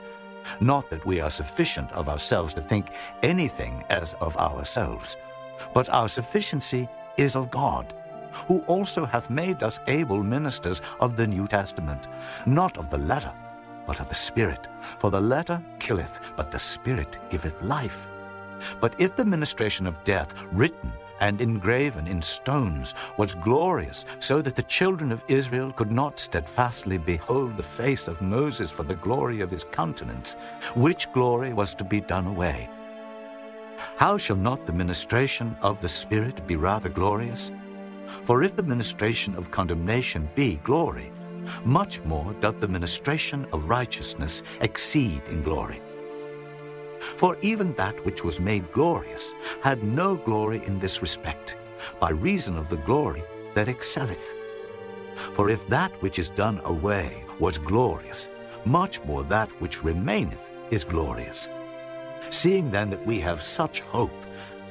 Speaker 16: not that we are sufficient of ourselves to think anything as of ourselves, but our sufficiency is of God who also hath made us able ministers of the New Testament, not of the letter, but of the Spirit. For the letter killeth, but the Spirit giveth life. But if the ministration of death, written and engraven in stones, was glorious, so that the children of Israel could not steadfastly behold the face of Moses for the glory of his countenance, which glory was to be done away. How shall not the ministration of the Spirit be rather glorious? For if the ministration of condemnation be glory, much more doth the ministration of righteousness exceed in glory. For even that which was made glorious had no glory in this respect, by reason of the glory that excelleth. For if that which is done away was glorious, much more that which remaineth is glorious. Seeing then that we have such hope,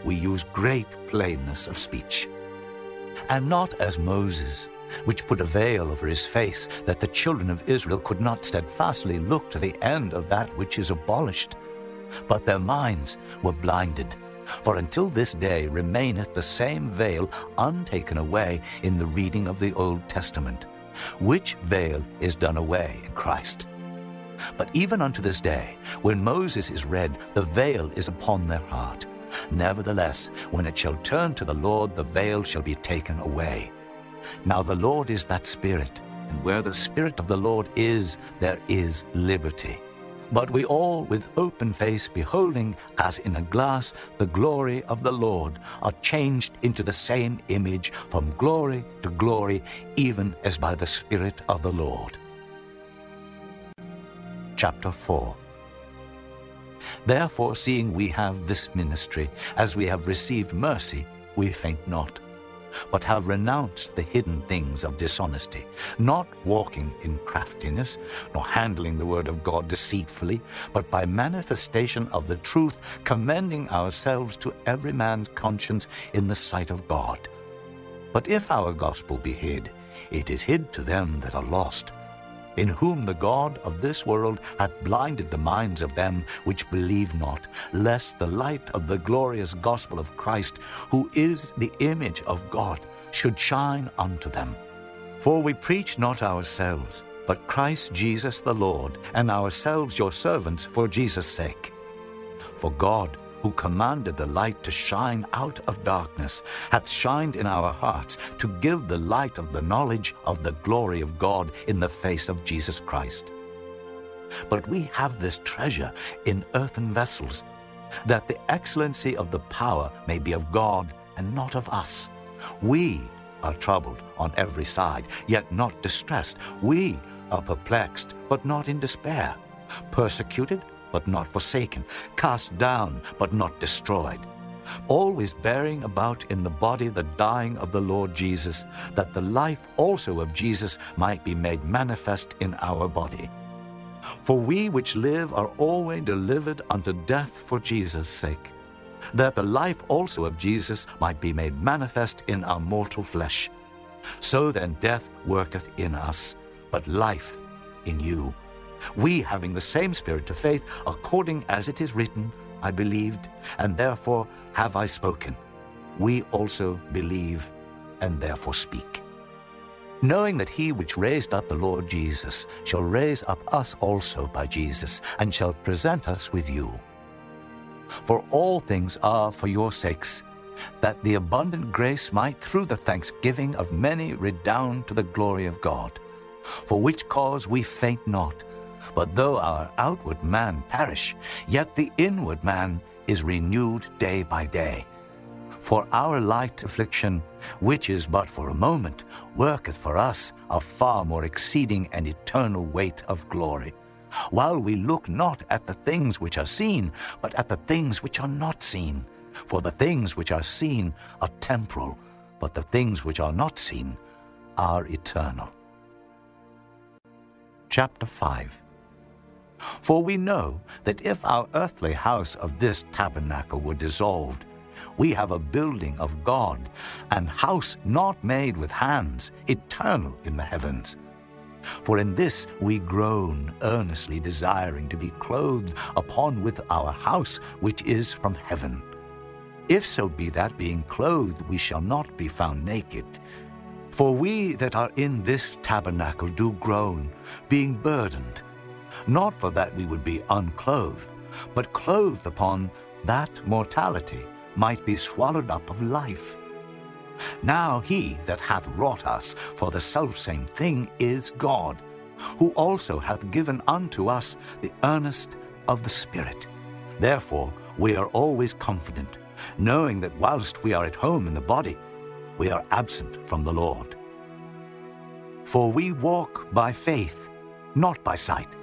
Speaker 16: we use great plainness of speech and not as Moses, which put a veil over his face, that the children of Israel could not steadfastly look to the end of that which is abolished. But their minds were blinded. For until this day remaineth the same veil untaken away in the reading of the Old Testament, which veil is done away in Christ. But even unto this day, when Moses is read, the veil is upon their heart. Nevertheless, when it shall turn to the Lord, the veil shall be taken away. Now the Lord is that Spirit, and where the Spirit of the Lord is, there is liberty. But we all, with open face, beholding as in a glass the glory of the Lord, are changed into the same image from glory to glory, even as by the Spirit of the Lord. Chapter 4 Therefore, seeing we have this ministry, as we have received mercy, we faint not, but have renounced the hidden things of dishonesty, not walking in craftiness, nor handling the word of God deceitfully, but by manifestation of the truth, commending ourselves to every man's conscience in the sight of God. But if our gospel be hid, it is hid to them that are lost in whom the God of this world hath blinded the minds of them which believe not, lest the light of the glorious gospel of Christ, who is the image of God, should shine unto them. For we preach not ourselves, but Christ Jesus the Lord, and ourselves your servants for Jesus' sake. For God, who commanded the light to shine out of darkness, hath shined in our hearts to give the light of the knowledge of the glory of God in the face of Jesus Christ. But we have this treasure in earthen vessels, that the excellency of the power may be of God and not of us. We are troubled on every side, yet not distressed. We are perplexed, but not in despair. Persecuted, but not forsaken, cast down, but not destroyed. Always bearing about in the body the dying of the Lord Jesus, that the life also of Jesus might be made manifest in our body. For we which live are always delivered unto death for Jesus' sake, that the life also of Jesus might be made manifest in our mortal flesh. So then death worketh in us, but life in you. We, having the same spirit of faith, according as it is written, I believed, and therefore have I spoken. We also believe, and therefore speak. Knowing that he which raised up the Lord Jesus shall raise up us also by Jesus, and shall present us with you. For all things are for your sakes, that the abundant grace might through the thanksgiving of many redound to the glory of God. For which cause we faint not, but though our outward man perish, yet the inward man is renewed day by day. For our light affliction, which is but for a moment, worketh for us a far more exceeding and eternal weight of glory. While we look not at the things which are seen, but at the things which are not seen. For the things which are seen are temporal, but the things which are not seen are eternal. Chapter 5 for we know that if our earthly house of this tabernacle were dissolved, we have a building of God, an house not made with hands, eternal in the heavens. For in this we groan, earnestly desiring to be clothed upon with our house which is from heaven. If so be that being clothed we shall not be found naked. For we that are in this tabernacle do groan, being burdened, not for that we would be unclothed, but clothed upon that mortality might be swallowed up of life. Now he that hath wrought us for the selfsame thing is God, who also hath given unto us the earnest of the Spirit. Therefore we are always confident, knowing that whilst we are at home in the body, we are absent from the Lord. For we walk by faith, not by sight.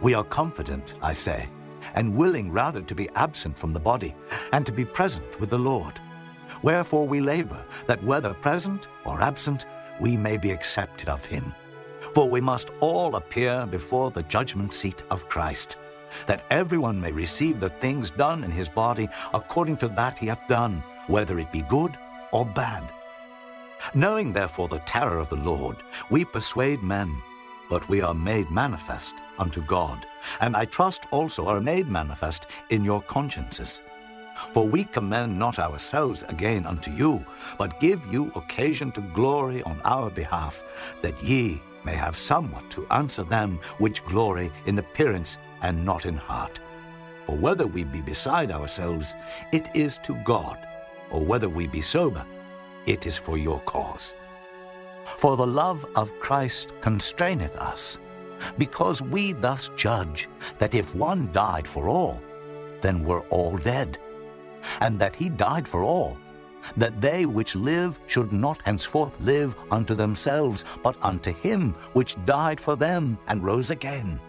Speaker 16: We are confident, I say, and willing rather to be absent from the body and to be present with the Lord. Wherefore we labor, that whether present or absent, we may be accepted of him. For we must all appear before the judgment seat of Christ, that everyone may receive the things done in his body according to that he hath done, whether it be good or bad. Knowing therefore the terror of the Lord, we persuade men, but we are made manifest unto God, and I trust also are made manifest in your consciences. For we commend not ourselves again unto you, but give you occasion to glory on our behalf, that ye may have somewhat to answer them which glory in appearance and not in heart. For whether we be beside ourselves, it is to God, or whether we be sober, it is for your cause. For the love of Christ constraineth us, because we thus judge that if one died for all, then were all dead, and that he died for all, that they which live should not henceforth live unto themselves, but unto him which died for them and rose again.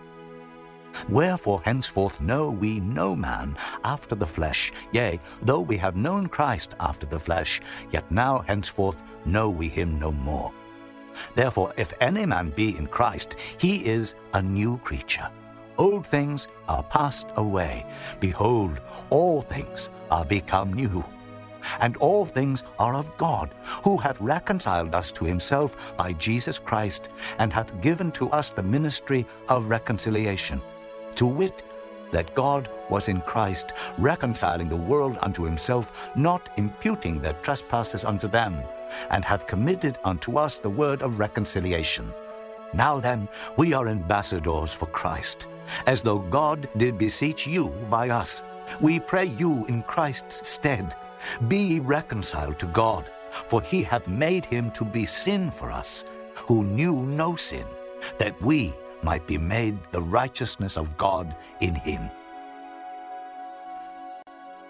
Speaker 16: Wherefore henceforth know we no man after the flesh. Yea, though we have known Christ after the flesh, yet now henceforth know we him no more. Therefore, if any man be in Christ, he is a new creature. Old things are passed away. Behold, all things are become new. And all things are of God, who hath reconciled us to himself by Jesus Christ, and hath given to us the ministry of reconciliation. To wit, that God was in Christ, reconciling the world unto himself, not imputing their trespasses unto them and hath committed unto us the word of reconciliation. Now then, we are ambassadors for Christ, as though God did beseech you by us. We pray you in Christ's stead, be reconciled to God, for he hath made him to be sin for us, who knew no sin, that we might be made the righteousness of God in him.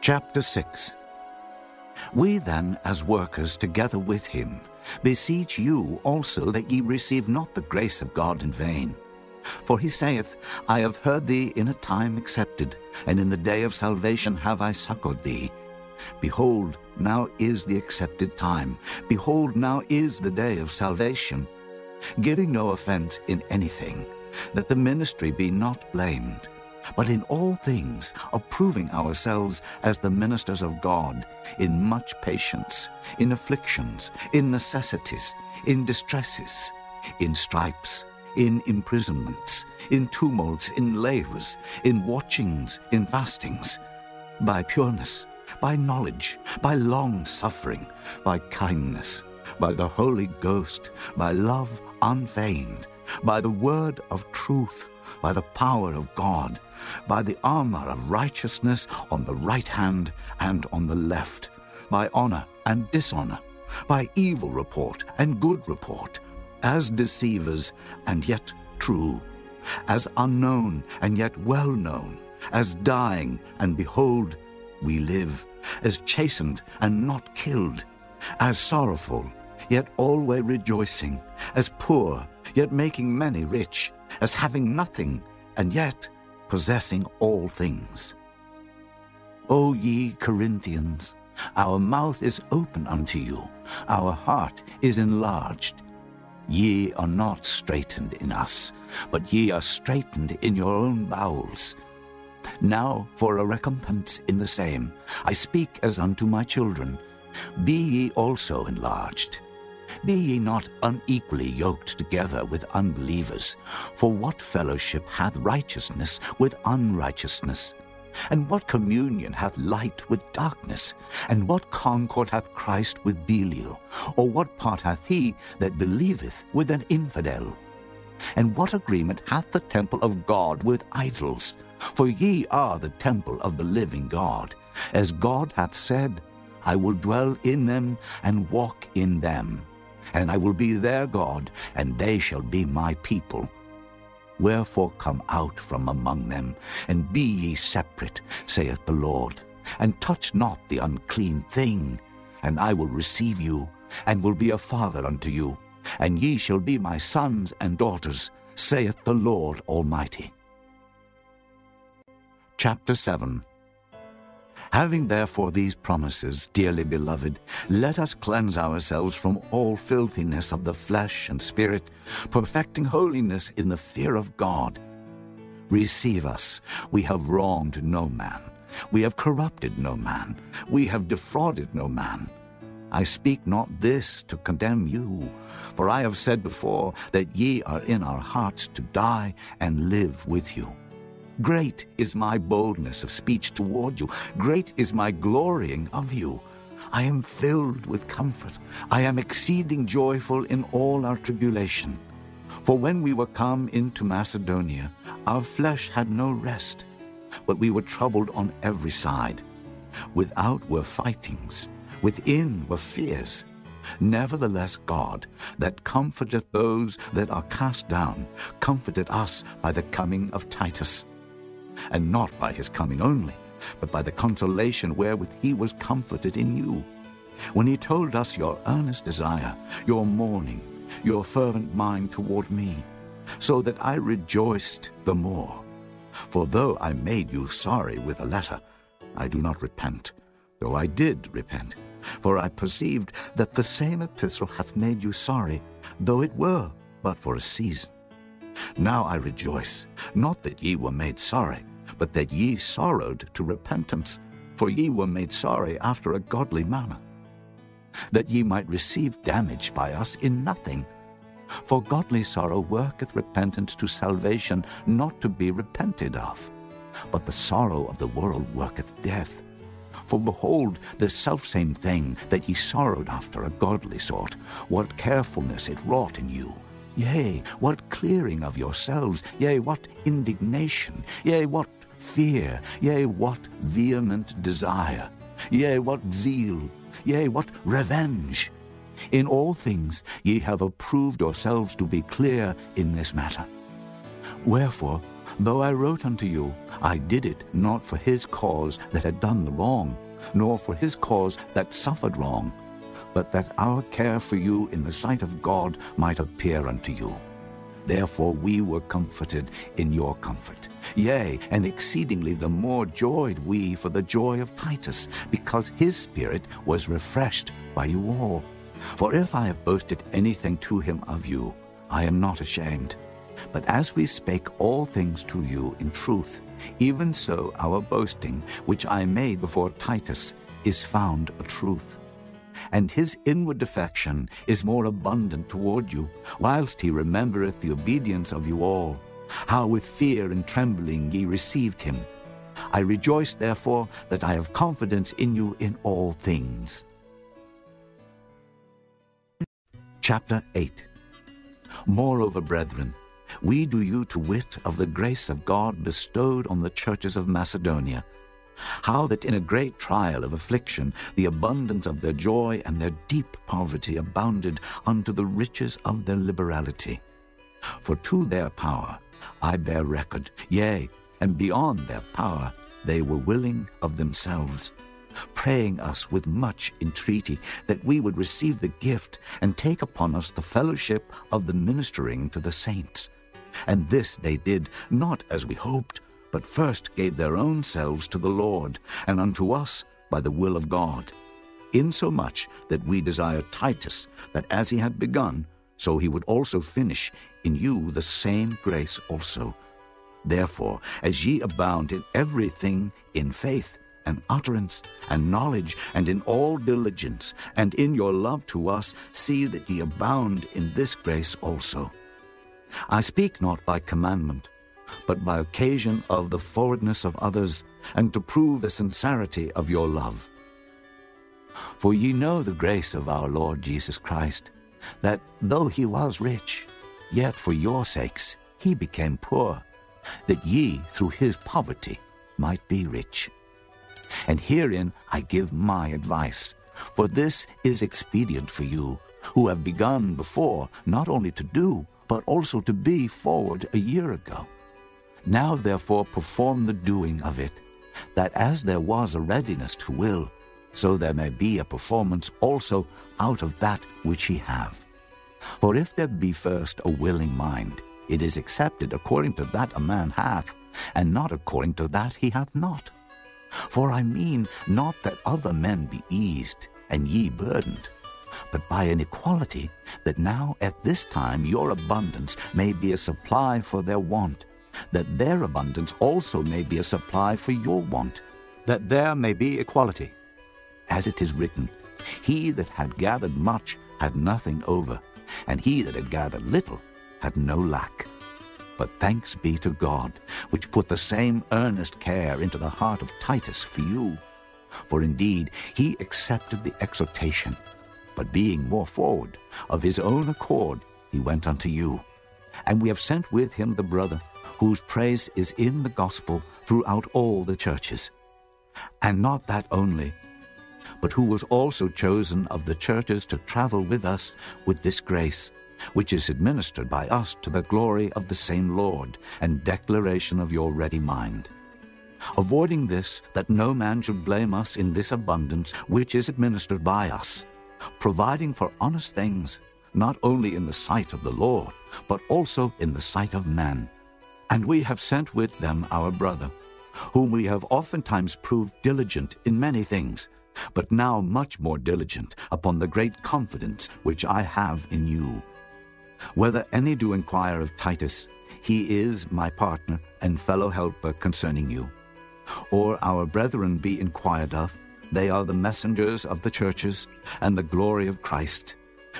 Speaker 16: Chapter 6 we then, as workers together with him, beseech you also that ye receive not the grace of God in vain. For he saith, I have heard thee in a time accepted, and in the day of salvation have I succored thee. Behold, now is the accepted time. Behold, now is the day of salvation. Giving no offense in anything, that the ministry be not blamed but in all things approving ourselves as the ministers of God, in much patience, in afflictions, in necessities, in distresses, in stripes, in imprisonments, in tumults, in labors, in watchings, in fastings, by pureness, by knowledge, by long suffering, by kindness, by the Holy Ghost, by love unfeigned, by the word of truth by the power of God, by the armour of righteousness on the right hand and on the left, by honour and dishonour, by evil report and good report, as deceivers and yet true, as unknown and yet well known, as dying and behold, we live, as chastened and not killed, as sorrowful, yet always rejoicing, as poor, yet making many rich, as having nothing and yet possessing all things. O ye Corinthians, our mouth is open unto you, our heart is enlarged. Ye are not straitened in us, but ye are straitened in your own bowels. Now for a recompense in the same, I speak as unto my children. Be ye also enlarged. Be ye not unequally yoked together with unbelievers. For what fellowship hath righteousness with unrighteousness? And what communion hath light with darkness? And what concord hath Christ with Belial? Or what part hath he that believeth with an infidel? And what agreement hath the temple of God with idols? For ye are the temple of the living God. As God hath said, I will dwell in them and walk in them and I will be their God, and they shall be my people. Wherefore come out from among them, and be ye separate, saith the Lord, and touch not the unclean thing, and I will receive you, and will be a father unto you, and ye shall be my sons and daughters, saith the Lord Almighty. Chapter 7 Having therefore these promises, dearly beloved, let us cleanse ourselves from all filthiness of the flesh and spirit, perfecting holiness in the fear of God. Receive us. We have wronged no man. We have corrupted no man. We have defrauded no man. I speak not this to condemn you, for I have said before that ye are in our hearts to die and live with you. Great is my boldness of speech toward you. Great is my glorying of you. I am filled with comfort. I am exceeding joyful in all our tribulation. For when we were come into Macedonia, our flesh had no rest, but we were troubled on every side. Without were fightings, within were fears. Nevertheless, God, that comforteth those that are cast down, comforted us by the coming of Titus and not by his coming only, but by the consolation wherewith he was comforted in you. When he told us your earnest desire, your mourning, your fervent mind toward me, so that I rejoiced the more. For though I made you sorry with a letter, I do not repent, though I did repent. For I perceived that the same epistle hath made you sorry, though it were but for a season. Now I rejoice, not that ye were made sorry, but that ye sorrowed to repentance, for ye were made sorry after a godly manner, that ye might receive damage by us in nothing. For godly sorrow worketh repentance to salvation, not to be repented of. But the sorrow of the world worketh death. For behold, the selfsame thing that ye sorrowed after a godly sort, what carefulness it wrought in you. Yea, what clearing of yourselves, yea, what indignation, yea, what fear, yea, what vehement desire, yea, what zeal, yea, what revenge. In all things ye have approved yourselves to be clear in this matter. Wherefore, though I wrote unto you, I did it not for his cause that had done the wrong, nor for his cause that suffered wrong, but that our care for you in the sight of God might appear unto you. Therefore we were comforted in your comfort. Yea, and exceedingly the more joyed we for the joy of Titus, because his spirit was refreshed by you all. For if I have boasted anything to him of you, I am not ashamed. But as we spake all things to you in truth, even so our boasting, which I made before Titus, is found a truth and his inward affection is more abundant toward you, whilst he remembereth the obedience of you all, how with fear and trembling ye received him. I rejoice, therefore, that I have confidence in you in all things. Chapter 8 Moreover, brethren, we do you to wit of the grace of God bestowed on the churches of Macedonia how that in a great trial of affliction the abundance of their joy and their deep poverty abounded unto the riches of their liberality. For to their power I bear record, yea, and beyond their power they were willing of themselves, praying us with much entreaty that we would receive the gift and take upon us the fellowship of the ministering to the saints. And this they did, not as we hoped, but first gave their own selves to the Lord, and unto us by the will of God, insomuch that we desire Titus, that as he had begun, so he would also finish in you the same grace also. Therefore, as ye abound in everything in faith, and utterance, and knowledge, and in all diligence, and in your love to us, see that ye abound in this grace also. I speak not by commandment, but by occasion of the forwardness of others, and to prove the sincerity of your love. For ye know the grace of our Lord Jesus Christ, that though he was rich, yet for your sakes he became poor, that ye through his poverty might be rich. And herein I give my advice, for this is expedient for you, who have begun before not only to do, but also to be forward a year ago. Now therefore perform the doing of it, that as there was a readiness to will, so there may be a performance also out of that which ye have. For if there be first a willing mind, it is accepted according to that a man hath, and not according to that he hath not. For I mean not that other men be eased, and ye burdened, but by an equality, that now at this time your abundance may be a supply for their want, that their abundance also may be a supply for your want, that there may be equality. As it is written, He that had gathered much had nothing over, and he that had gathered little had no lack. But thanks be to God, which put the same earnest care into the heart of Titus for you. For indeed, he accepted the exhortation, but being more forward, of his own accord he went unto you. And we have sent with him the brother whose praise is in the gospel throughout all the churches. And not that only, but who was also chosen of the churches to travel with us with this grace, which is administered by us to the glory of the same Lord and declaration of your ready mind. Avoiding this, that no man should blame us in this abundance which is administered by us, providing for honest things, not only in the sight of the Lord, but also in the sight of man. And we have sent with them our brother, whom we have oftentimes proved diligent in many things, but now much more diligent upon the great confidence which I have in you. Whether any do inquire of Titus, he is my partner and fellow helper concerning you. Or our brethren be inquired of, they are the messengers of the churches and the glory of Christ.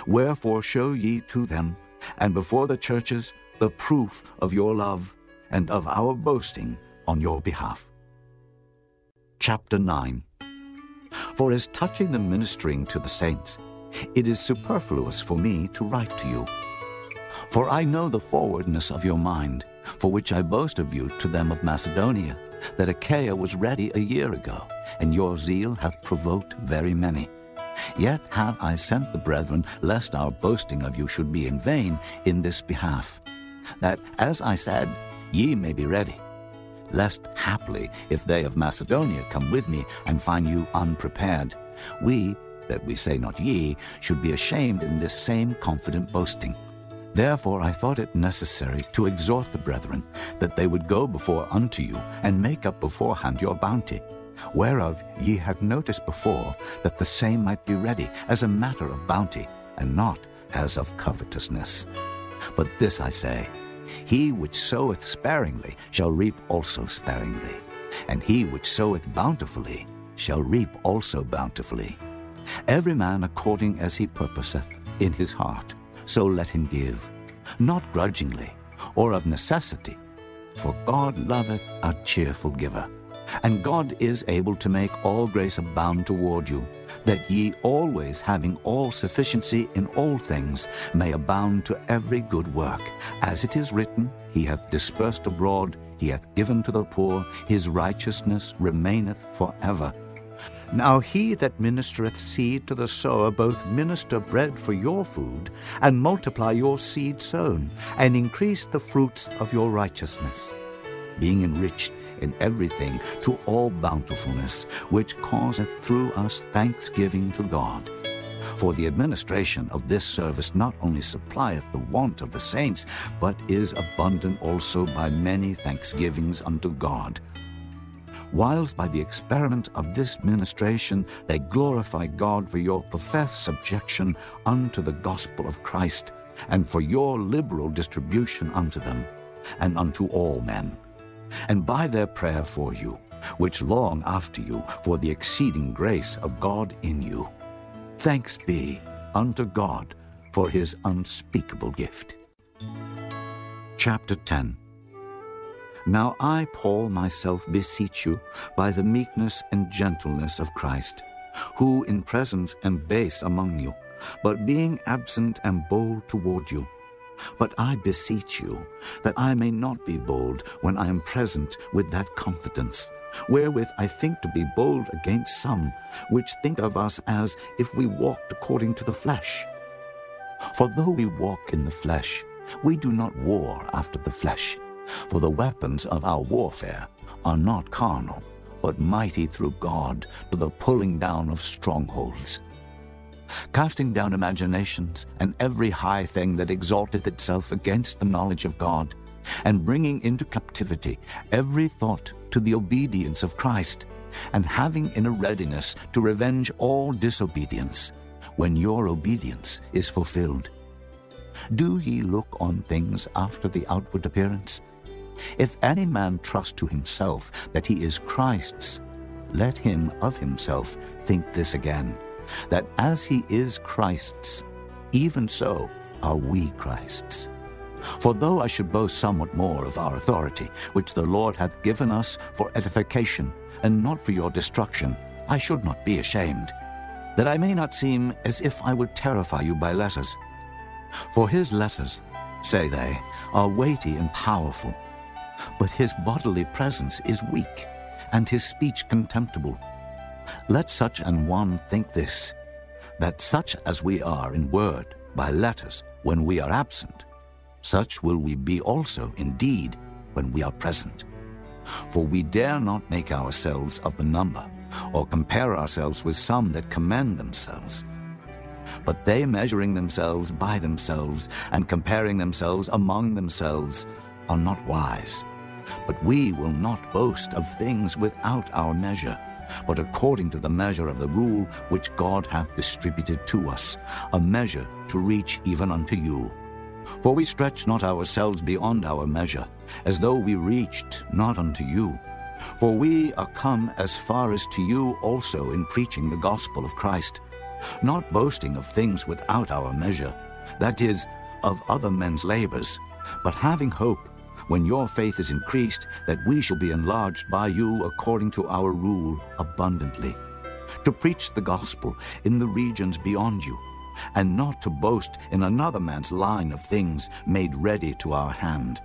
Speaker 16: Wherefore show ye to them, and before the churches, the proof of your love and of our boasting on your behalf. Chapter 9 For as touching the ministering to the saints, it is superfluous for me to write to you. For I know the forwardness of your mind, for which I boast of you to them of Macedonia, that Achaia was ready a year ago, and your zeal hath provoked very many. Yet have I sent the brethren, lest our boasting of you should be in vain in this behalf, that, as I said, ye may be ready, lest haply, if they of Macedonia come with me and find you unprepared, we, that we say not ye, should be ashamed in this same confident boasting. Therefore I thought it necessary to exhort the brethren, that they would go before unto you, and make up beforehand your bounty, whereof ye had notice before, that the same might be ready, as a matter of bounty, and not as of covetousness. But this I say, he which soweth sparingly shall reap also sparingly, and he which soweth bountifully shall reap also bountifully. Every man according as he purposeth in his heart, so let him give, not grudgingly, or of necessity, for God loveth a cheerful giver. And God is able to make all grace abound toward you, that ye always having all sufficiency in all things may abound to every good work. As it is written, He hath dispersed abroad, He hath given to the poor, His righteousness remaineth for ever. Now he that ministereth seed to the sower both minister bread for your food, and multiply your seed sown, and increase the fruits of your righteousness, being enriched in everything to all bountifulness, which causeth through us thanksgiving to God. For the administration of this service not only supplieth the want of the saints, but is abundant also by many thanksgivings unto God. Whilst by the experiment of this ministration they glorify God for your professed subjection unto the gospel of Christ, and for your liberal distribution unto them, and unto all men.' and by their prayer for you, which long after you for the exceeding grace of God in you. Thanks be unto God for his unspeakable gift. Chapter 10 Now I, Paul, myself beseech you by the meekness and gentleness of Christ, who in presence am base among you, but being absent am bold toward you but I beseech you, that I may not be bold when I am present with that confidence, wherewith I think to be bold against some, which think of us as if we walked according to the flesh. For though we walk in the flesh, we do not war after the flesh. For the weapons of our warfare are not carnal, but mighty through God to the pulling down of strongholds casting down imaginations and every high thing that exalteth itself against the knowledge of God, and bringing into captivity every thought to the obedience of Christ, and having in a readiness to revenge all disobedience, when your obedience is fulfilled. Do ye look on things after the outward appearance? If any man trust to himself that he is Christ's, let him of himself think this again that as he is Christ's, even so are we Christ's. For though I should boast somewhat more of our authority, which the Lord hath given us for edification, and not for your destruction, I should not be ashamed, that I may not seem as if I would terrify you by letters. For his letters, say they, are weighty and powerful, but his bodily presence is weak, and his speech contemptible let such an one think this, that such as we are in word, by letters, when we are absent, such will we be also indeed when we are present. For we dare not make ourselves of the number, or compare ourselves with some that commend themselves. But they measuring themselves by themselves, and comparing themselves among themselves, are not wise. But we will not boast of things without our measure but according to the measure of the rule which God hath distributed to us, a measure to reach even unto you. For we stretch not ourselves beyond our measure, as though we reached not unto you. For we are come as far as to you also in preaching the gospel of Christ, not boasting of things without our measure, that is, of other men's labors, but having hope when your faith is increased, that we shall be enlarged by you according to our rule abundantly, to preach the gospel in the regions beyond you, and not to boast in another man's line of things made ready to our hand.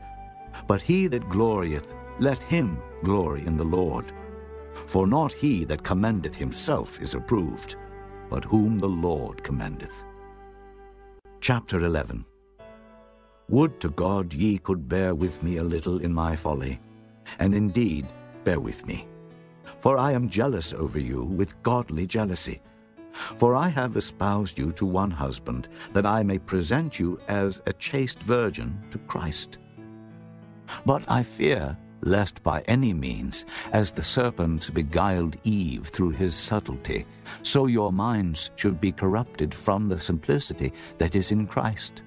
Speaker 16: But he that glorieth, let him glory in the Lord. For not he that commendeth himself is approved, but whom the Lord commendeth. Chapter 11 would to God ye could bear with me a little in my folly, and indeed bear with me. For I am jealous over you with godly jealousy. For I have espoused you to one husband, that I may present you as a chaste virgin to Christ. But I fear lest by any means, as the serpent beguiled Eve through his subtlety, so your minds should be corrupted from the simplicity that is in Christ.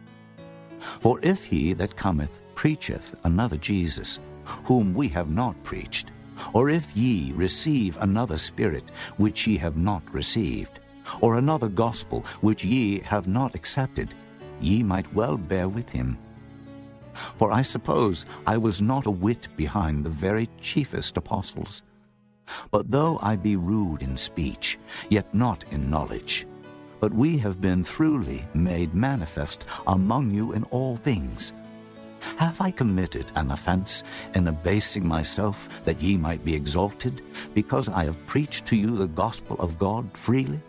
Speaker 16: For if he that cometh preacheth another Jesus, whom we have not preached, or if ye receive another Spirit, which ye have not received, or another gospel, which ye have not accepted, ye might well bear with him. For I suppose I was not a whit behind the very chiefest apostles. But though I be rude in speech, yet not in knowledge, but we have been truly made manifest among you in all things. Have I committed an offense in abasing myself that ye might be exalted, because I have preached to you the gospel of God freely?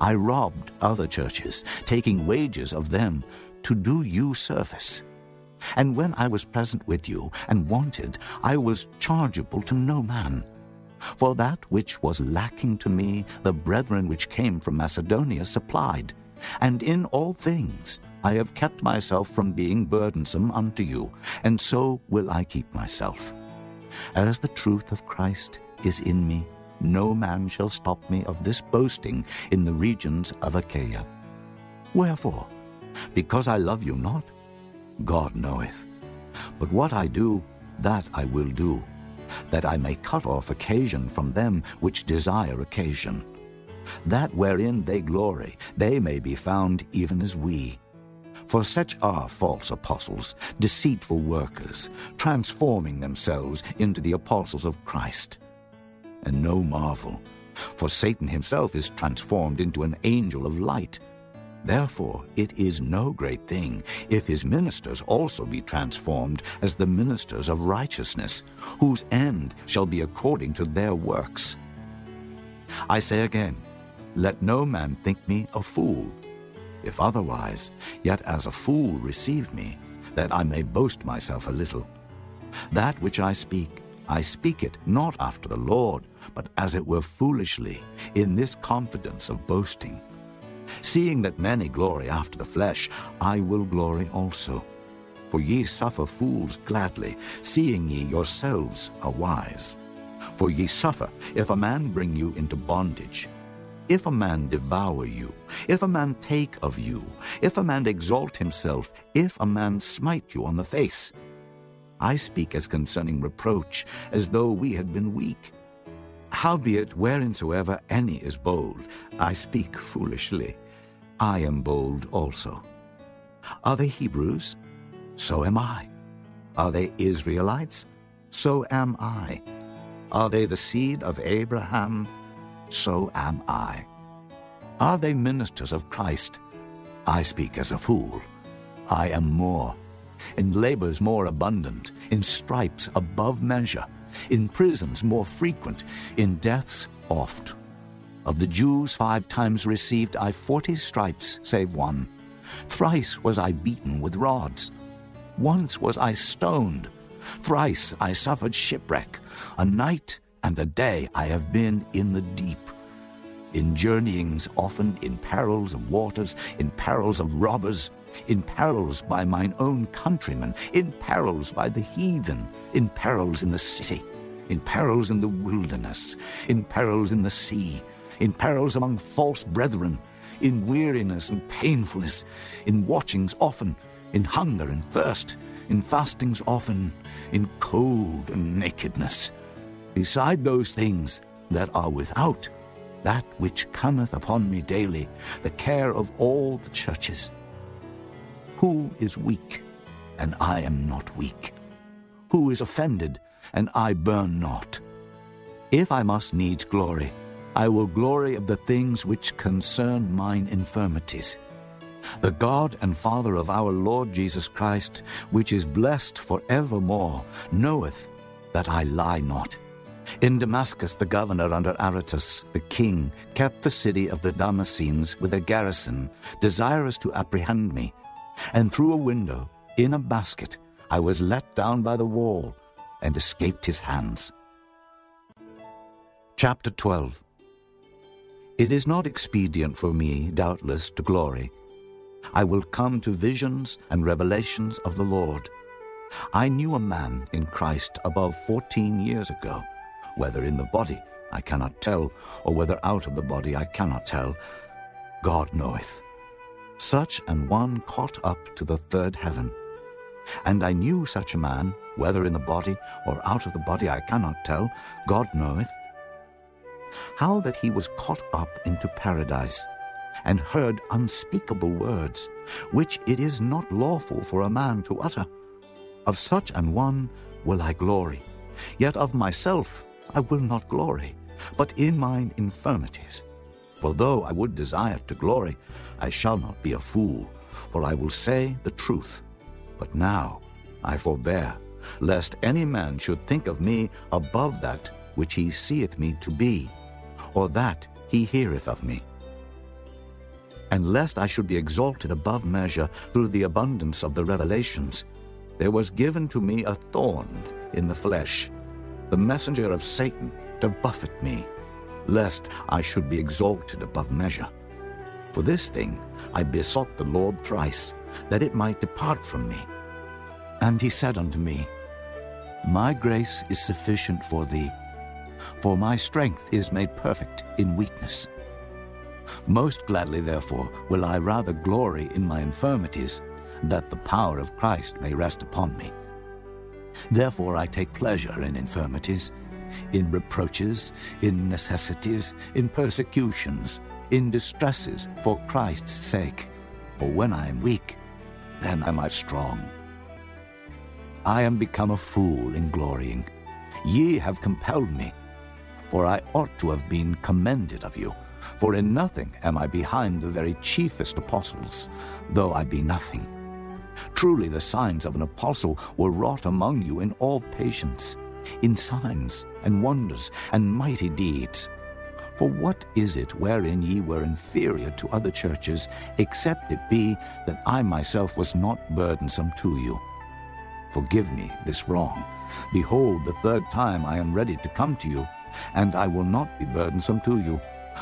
Speaker 16: I robbed other churches, taking wages of them to do you service. And when I was present with you and wanted, I was chargeable to no man for that which was lacking to me, the brethren which came from Macedonia supplied. And in all things I have kept myself from being burdensome unto you, and so will I keep myself. As the truth of Christ is in me, no man shall stop me of this boasting in the regions of Achaia. Wherefore? Because I love you not? God knoweth. But what I do, that I will do that I may cut off occasion from them which desire occasion. That wherein they glory, they may be found even as we. For such are false apostles, deceitful workers, transforming themselves into the apostles of Christ. And no marvel, for Satan himself is transformed into an angel of light. Therefore, it is no great thing if his ministers also be transformed as the ministers of righteousness, whose end shall be according to their works. I say again, let no man think me a fool. If otherwise, yet as a fool receive me, that I may boast myself a little. That which I speak, I speak it not after the Lord, but as it were foolishly, in this confidence of boasting. Seeing that many glory after the flesh, I will glory also. For ye suffer fools gladly, seeing ye yourselves are wise. For ye suffer, if a man bring you into bondage. If a man devour you, if a man take of you, if a man exalt himself, if a man smite you on the face. I speak as concerning reproach, as though we had been weak. Howbeit, whereinsoever any is bold, I speak foolishly. I am bold also. Are they Hebrews? So am I. Are they Israelites? So am I. Are they the seed of Abraham? So am I. Are they ministers of Christ? I speak as a fool. I am more. In labors more abundant, in stripes above measure in prisons more frequent, in deaths oft. Of the Jews five times received I forty stripes, save one. Thrice was I beaten with rods. Once was I stoned. Thrice I suffered shipwreck. A night and a day I have been in the deep. In journeyings often, in perils of waters, in perils of robbers, in perils by mine own countrymen, in perils by the heathen, in perils in the city, in perils in the wilderness, in perils in the sea, in perils among false brethren, in weariness and painfulness, in watchings often, in hunger and thirst, in fastings often, in cold and nakedness. Beside those things that are without, that which cometh upon me daily, the care of all the churches. Who is weak, and I am not weak? Who is offended, and I burn not? If I must needs glory, I will glory of the things which concern mine infirmities. The God and Father of our Lord Jesus Christ, which is blessed for evermore, knoweth that I lie not. In Damascus, the governor under Aretas, the king, kept the city of the Damascenes with a garrison, desirous to apprehend me and through a window, in a basket, I was let down by the wall and escaped his hands. Chapter 12 It is not expedient for me, doubtless, to glory. I will come to visions and revelations of the Lord. I knew a man in Christ above 14 years ago, whether in the body I cannot tell, or whether out of the body I cannot tell. God knoweth such an one caught up to the third heaven. And I knew such a man, whether in the body or out of the body I cannot tell, God knoweth, how that he was caught up into paradise, and heard unspeakable words, which it is not lawful for a man to utter. Of such an one will I glory, yet of myself I will not glory, but in mine infirmities. For though I would desire to glory, I shall not be a fool, for I will say the truth. But now I forbear, lest any man should think of me above that which he seeth me to be, or that he heareth of me. And lest I should be exalted above measure through the abundance of the revelations, there was given to me a thorn in the flesh, the messenger of Satan to buffet me, lest I should be exalted above measure. For this thing I besought the Lord thrice, that it might depart from me. And he said unto me, My grace is sufficient for thee, for my strength is made perfect in weakness. Most gladly, therefore, will I rather glory in my infirmities, that the power of Christ may rest upon me. Therefore I take pleasure in infirmities, in reproaches, in necessities, in persecutions, in distresses for Christ's sake. For when I am weak, then am I strong. I am become a fool in glorying. Ye have compelled me, for I ought to have been commended of you. For in nothing am I behind the very chiefest apostles, though I be nothing. Truly the signs of an apostle were wrought among you in all patience, in signs and wonders and mighty deeds for what is it wherein ye were inferior to other churches, except it be that I myself was not burdensome to you? Forgive me this wrong. Behold, the third time I am ready to come to you, and I will not be burdensome to you.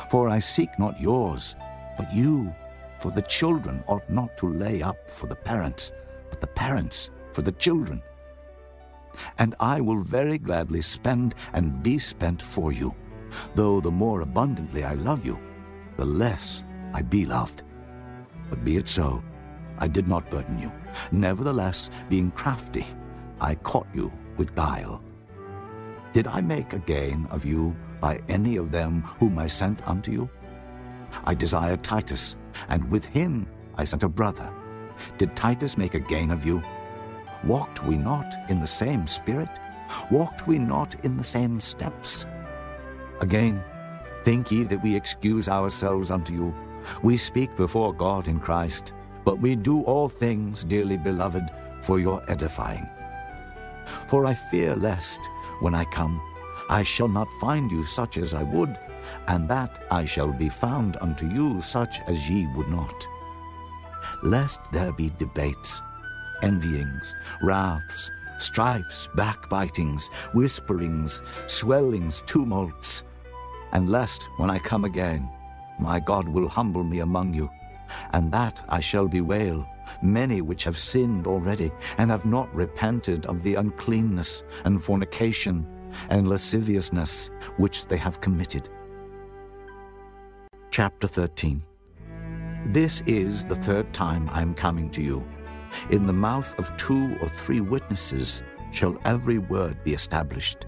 Speaker 16: For I seek not yours, but you. For the children ought not to lay up for the parents, but the parents for the children. And I will very gladly spend and be spent for you though the more abundantly I love you, the less I be loved. But be it so, I did not burden you. Nevertheless, being crafty, I caught you with guile. Did I make a gain of you by any of them whom I sent unto you? I desired Titus, and with him I sent a brother. Did Titus make a gain of you? Walked we not in the same spirit? Walked we not in the same steps? Again, think ye that we excuse ourselves unto you. We speak before God in Christ, but we do all things, dearly beloved, for your edifying. For I fear lest, when I come, I shall not find you such as I would, and that I shall be found unto you such as ye would not. Lest there be debates, envyings, wraths, strifes, backbitings, whisperings, swellings, tumults, and lest, when I come again, my God will humble me among you, and that I shall bewail, many which have sinned already, and have not repented of the uncleanness and fornication and lasciviousness which they have committed. Chapter 13 This is the third time I am coming to you. In the mouth of two or three witnesses shall every word be established.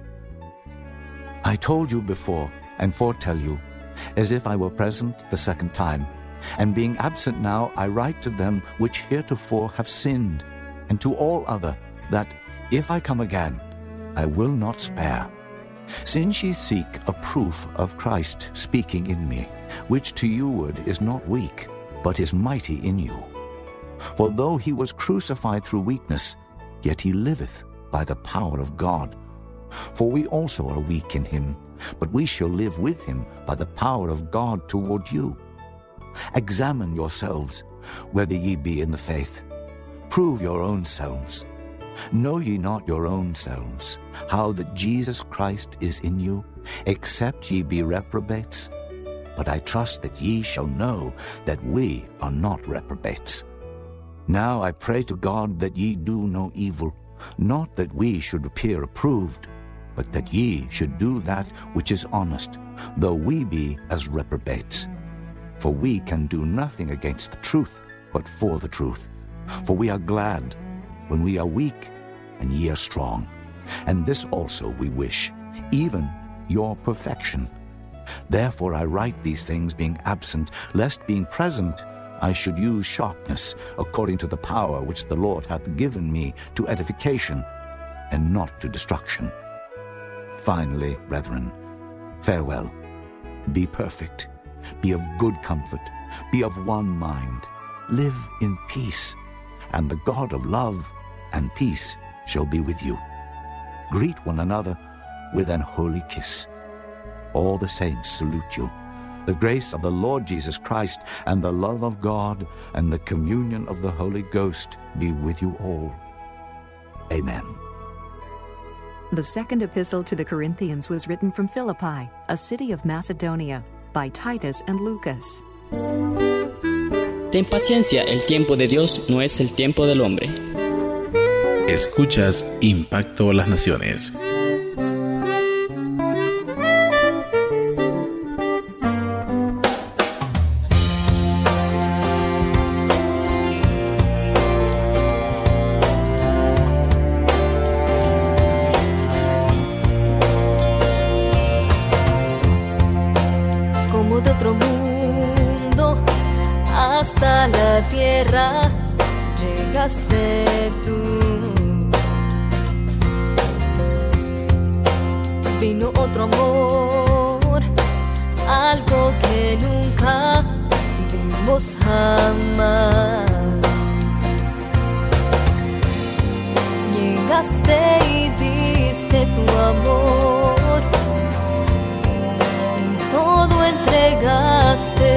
Speaker 16: I told you before and foretell you, as if I were present the second time. And being absent now, I write to them which heretofore have sinned, and to all other, that if I come again, I will not spare. Since ye seek a proof of Christ speaking in me, which to you would is not weak, but is mighty in you. For though he was crucified through weakness, yet he liveth by the power of God. For we also are weak in him but we shall live with him by the power of God toward you. Examine yourselves, whether ye be in the faith. Prove your own selves. Know ye not your own selves, how that Jesus Christ is in you, except ye be reprobates? But I trust that ye shall know that we are not reprobates. Now I pray to God that ye do no evil, not that we should appear approved but that ye should do that which is honest, though we be as reprobates. For we can do nothing against the truth, but for the truth. For we are glad when we are weak, and ye are strong. And this also we wish, even your perfection. Therefore I write these things being absent, lest being present I should use sharpness, according to the power which the Lord hath given me to edification, and not to destruction. Finally, brethren, farewell. Be perfect. Be of good comfort. Be of one mind. Live in peace. And the God of love and peace shall be with you. Greet one another with an holy kiss. All the saints salute you. The grace of the Lord Jesus Christ and the love of God and the communion of the Holy Ghost be with you all. Amen.
Speaker 11: The second epistle to the Corinthians was written from Philippi, a city of Macedonia, by Titus and Lucas.
Speaker 13: Ten paciencia, el tiempo de Dios no es el tiempo del hombre.
Speaker 1: Escuchas Impacto a las Naciones.
Speaker 11: llegaste tú. Vino otro amor, algo que nunca vimos jamás. Llegaste y diste tu amor y todo entregaste.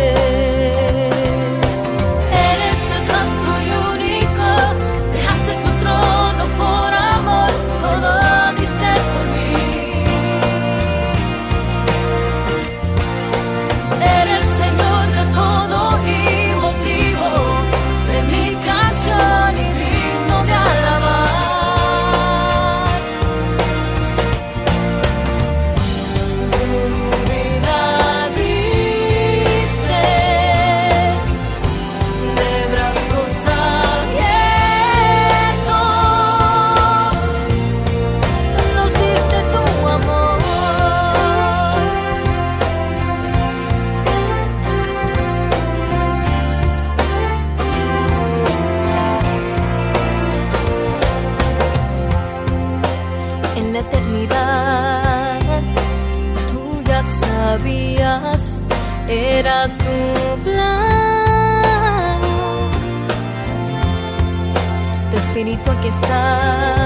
Speaker 11: que está.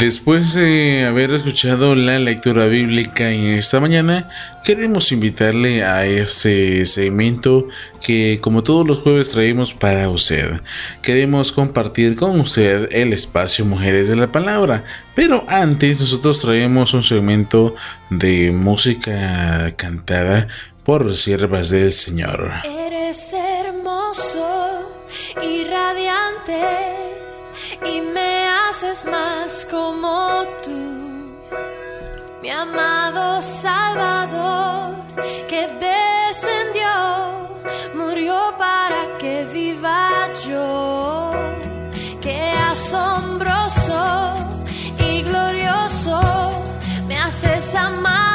Speaker 1: Después de haber escuchado la lectura bíblica en esta mañana, queremos invitarle a este segmento que como todos los jueves traemos para usted. Queremos compartir con usted el espacio Mujeres de la Palabra, pero antes nosotros traemos un segmento de música cantada por siervas del Señor.
Speaker 17: Eres hermoso y radiante más como
Speaker 15: tú,
Speaker 17: mi amado Salvador, que descendió, murió para que viva yo. Qué asombroso y glorioso me haces amar.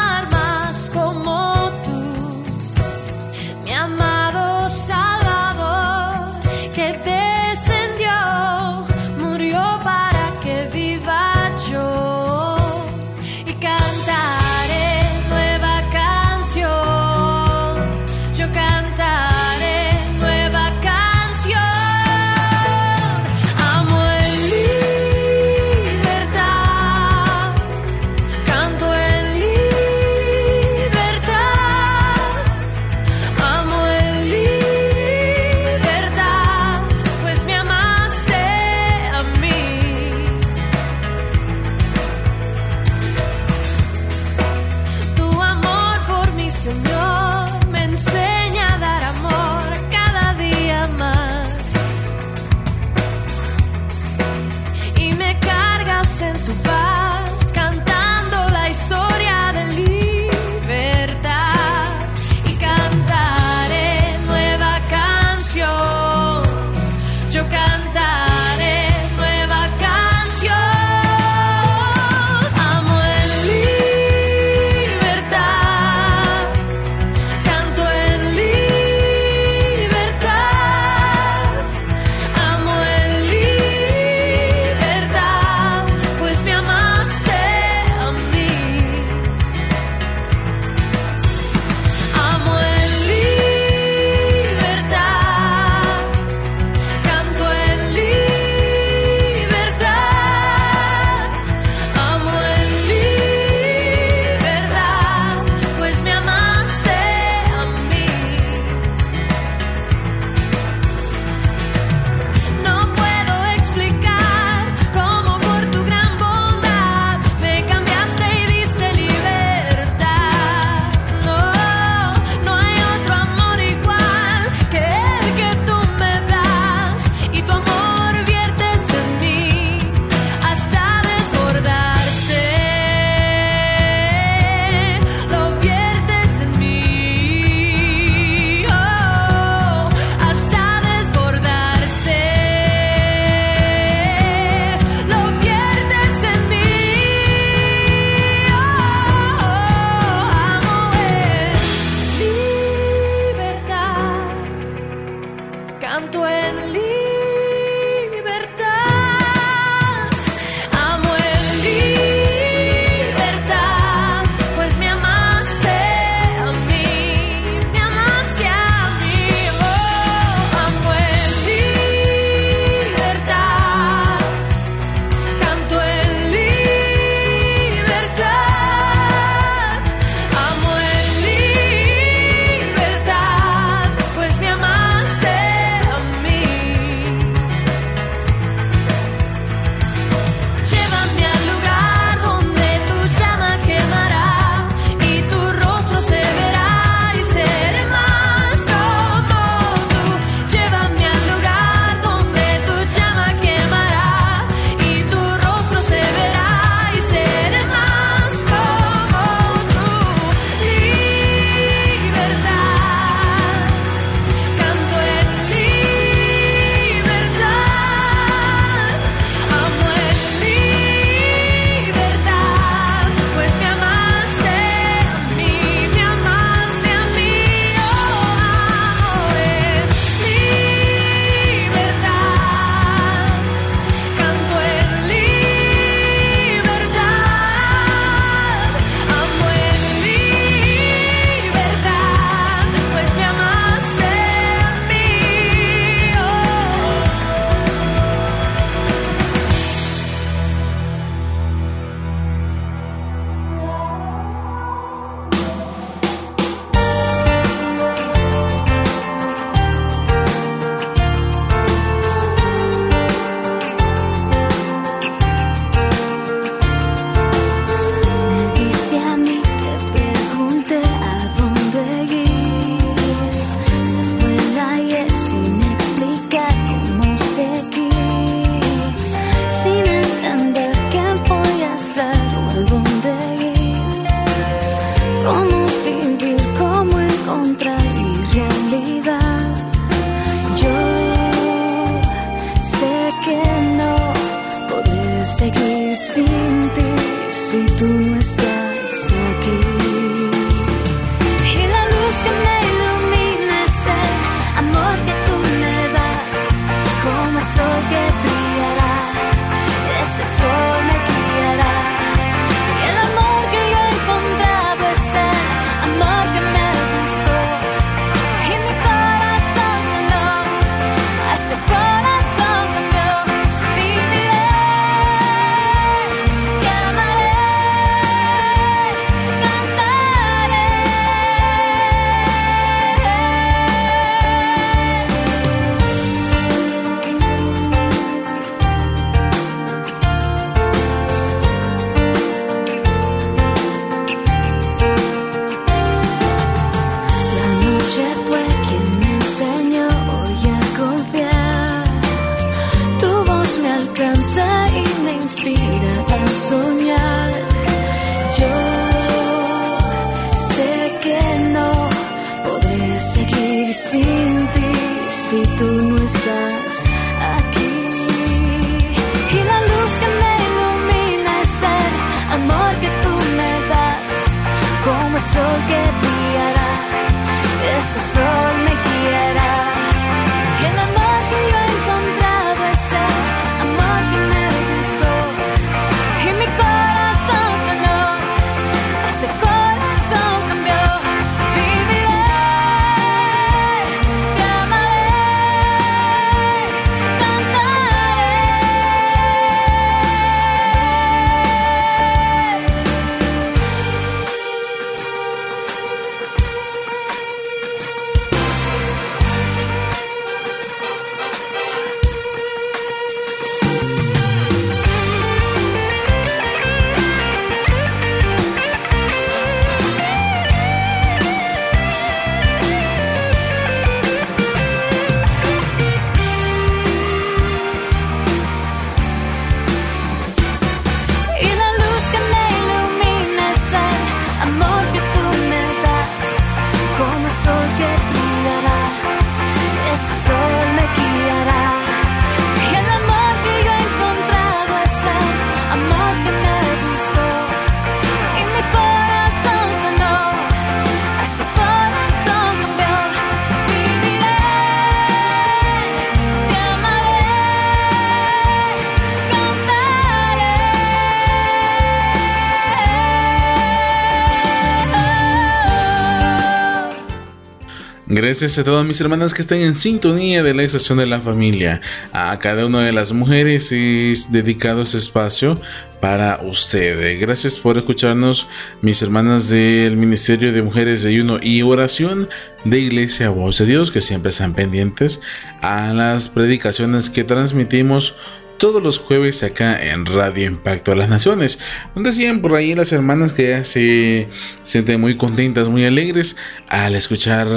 Speaker 1: Gracias a todas mis hermanas que están en sintonía de la estación de la familia. A cada una de las mujeres es dedicado este espacio para ustedes. Gracias por escucharnos, mis hermanas del Ministerio de Mujeres de Ayuno y Oración de Iglesia Voz de Dios, que siempre están pendientes a las predicaciones que transmitimos todos los jueves acá en Radio Impacto a las Naciones. Donde Decían por ahí las hermanas que se sienten muy contentas, muy alegres al escuchar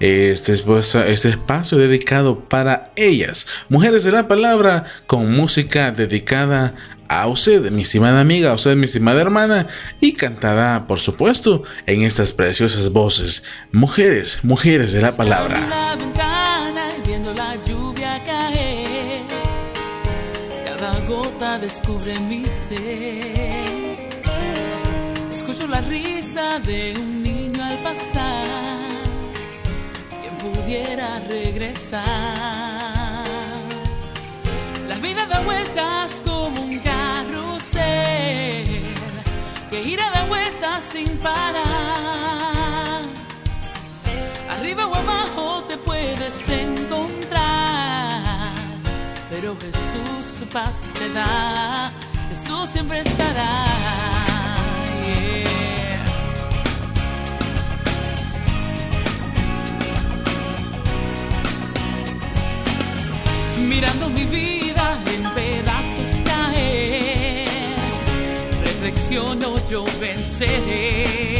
Speaker 1: eh, este, este espacio dedicado para ellas, mujeres de la palabra, con música dedicada a usted, mi estimada amiga, a usted, mi estimada hermana, y cantada, por supuesto, en estas preciosas voces, mujeres, mujeres de la palabra.
Speaker 9: descubre mi ser. Escucho la risa de un niño al pasar, quien pudiera regresar. La vida da vueltas como un carrusel, que gira de vueltas sin parar. Arriba o abajo te puedes encontrar pero Jesús su paz te da,
Speaker 17: Jesús siempre estará.
Speaker 18: Mirando mi vida en pedazos
Speaker 17: caer, reflexiono yo venceré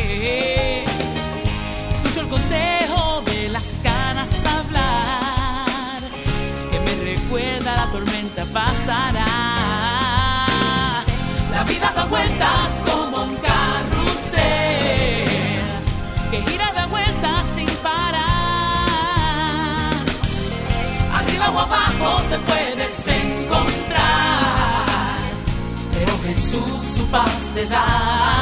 Speaker 17: pasará. La vida da vueltas como un carrusel
Speaker 9: que gira da vueltas sin parar. Arriba o abajo te puedes encontrar, pero Jesús su paz te da.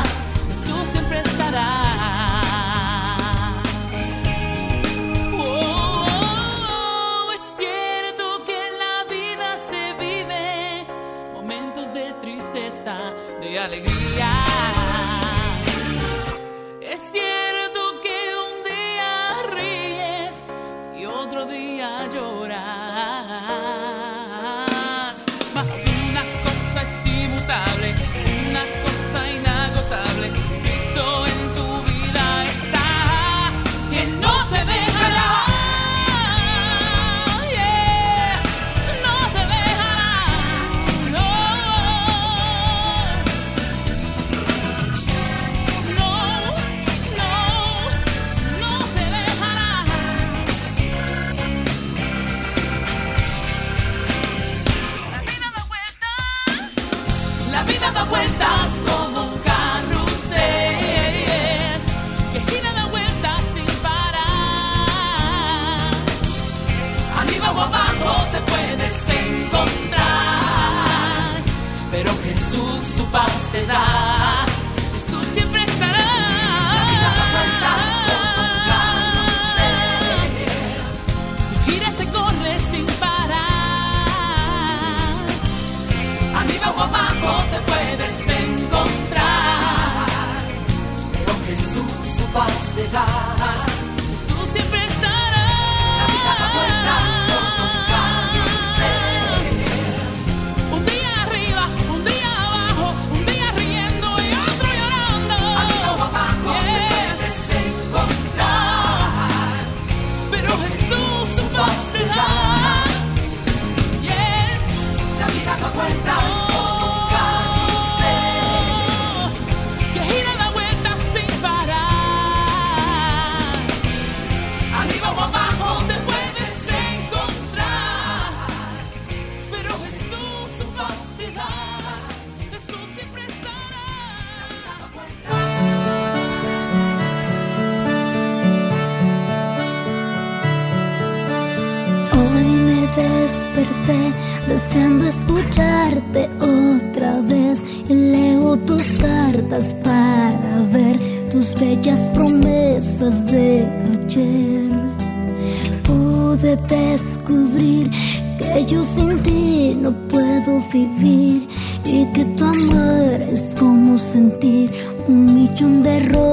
Speaker 9: descubrir que yo sin ti no puedo vivir y que tu amor es como sentir un millón de rojo.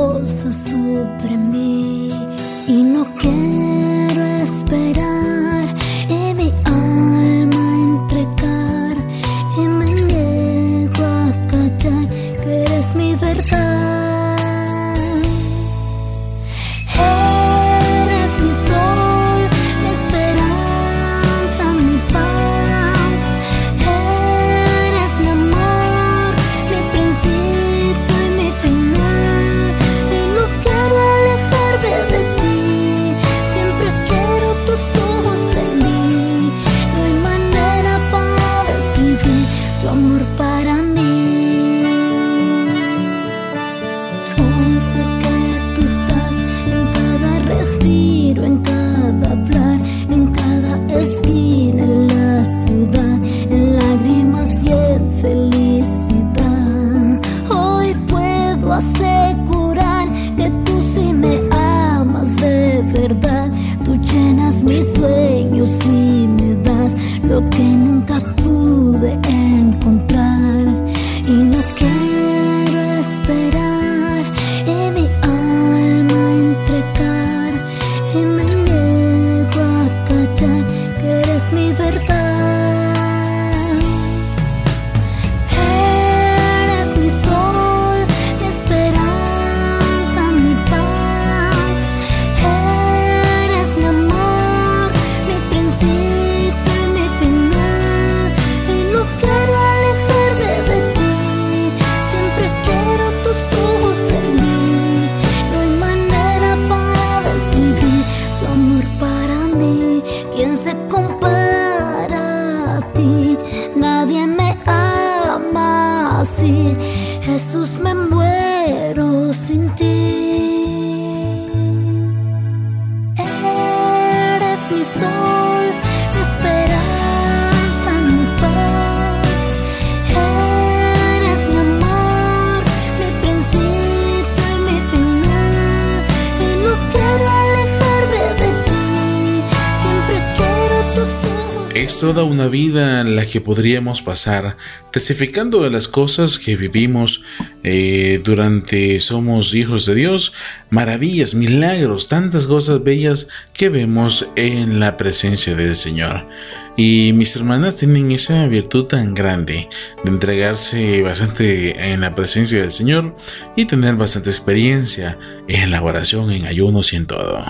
Speaker 1: toda una vida en la que podríamos pasar testificando de las cosas que vivimos eh, durante somos hijos de Dios, maravillas, milagros, tantas cosas bellas que vemos en la presencia del Señor. Y mis hermanas tienen esa virtud tan grande de entregarse bastante en la presencia del Señor y tener bastante experiencia en la oración, en ayunos y en todo.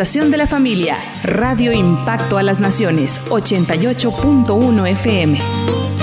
Speaker 19: de la familia, Radio
Speaker 11: Impacto a las Naciones, 88.1 FM.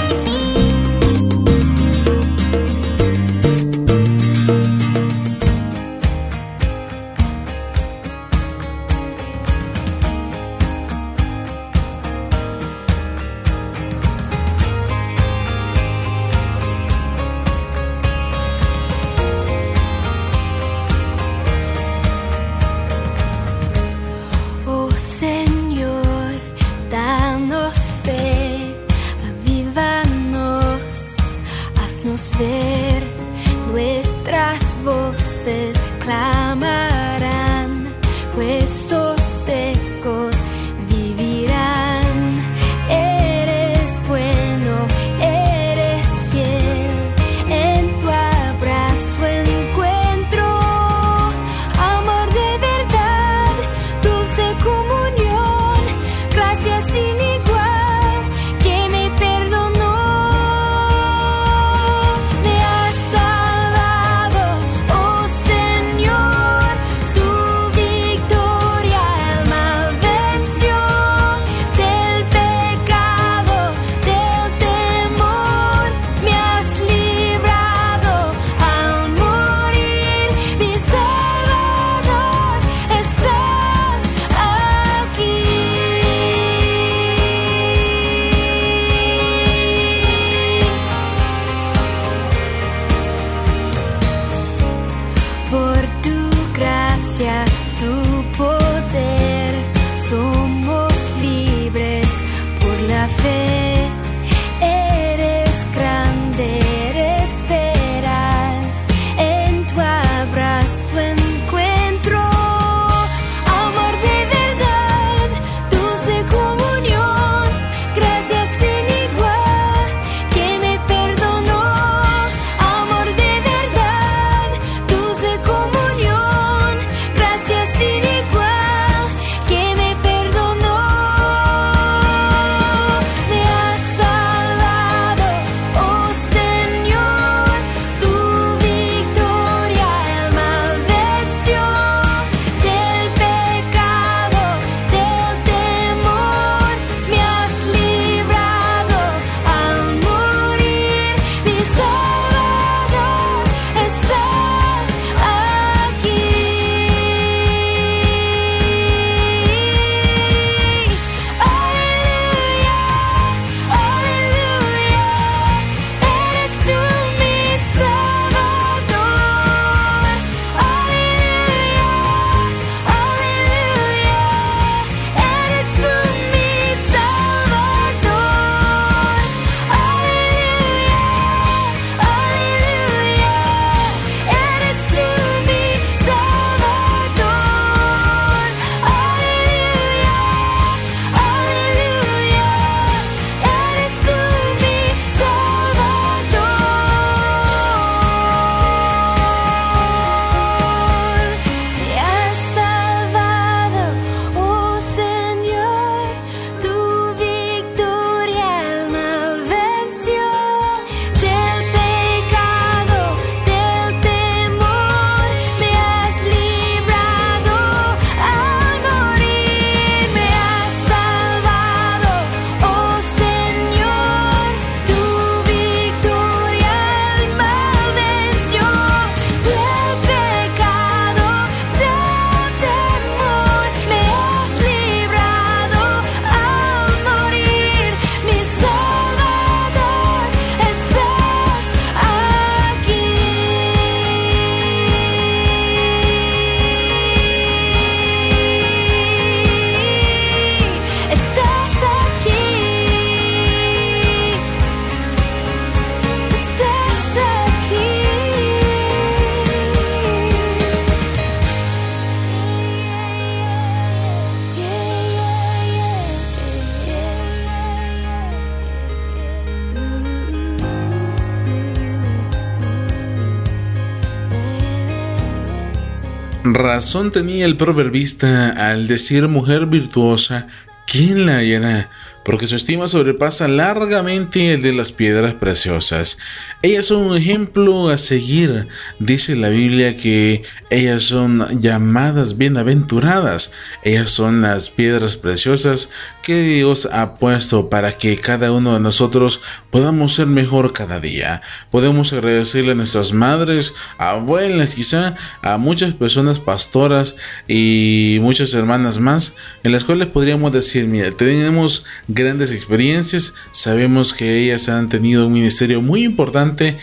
Speaker 1: Razón tenía el proverbista al decir mujer virtuosa, ¿quién la hallará? porque su estima sobrepasa largamente el de las piedras preciosas. Ellas son un ejemplo a seguir. Dice la Biblia que ellas son llamadas bienaventuradas. Ellas son las piedras preciosas que Dios ha puesto para que cada uno de nosotros podamos ser mejor cada día. Podemos agradecerle a nuestras madres, abuelas quizá, a muchas personas pastoras y muchas hermanas más, en las cuales podríamos decir, mira, tenemos grandes experiencias. Sabemos que ellas han tenido un ministerio muy importante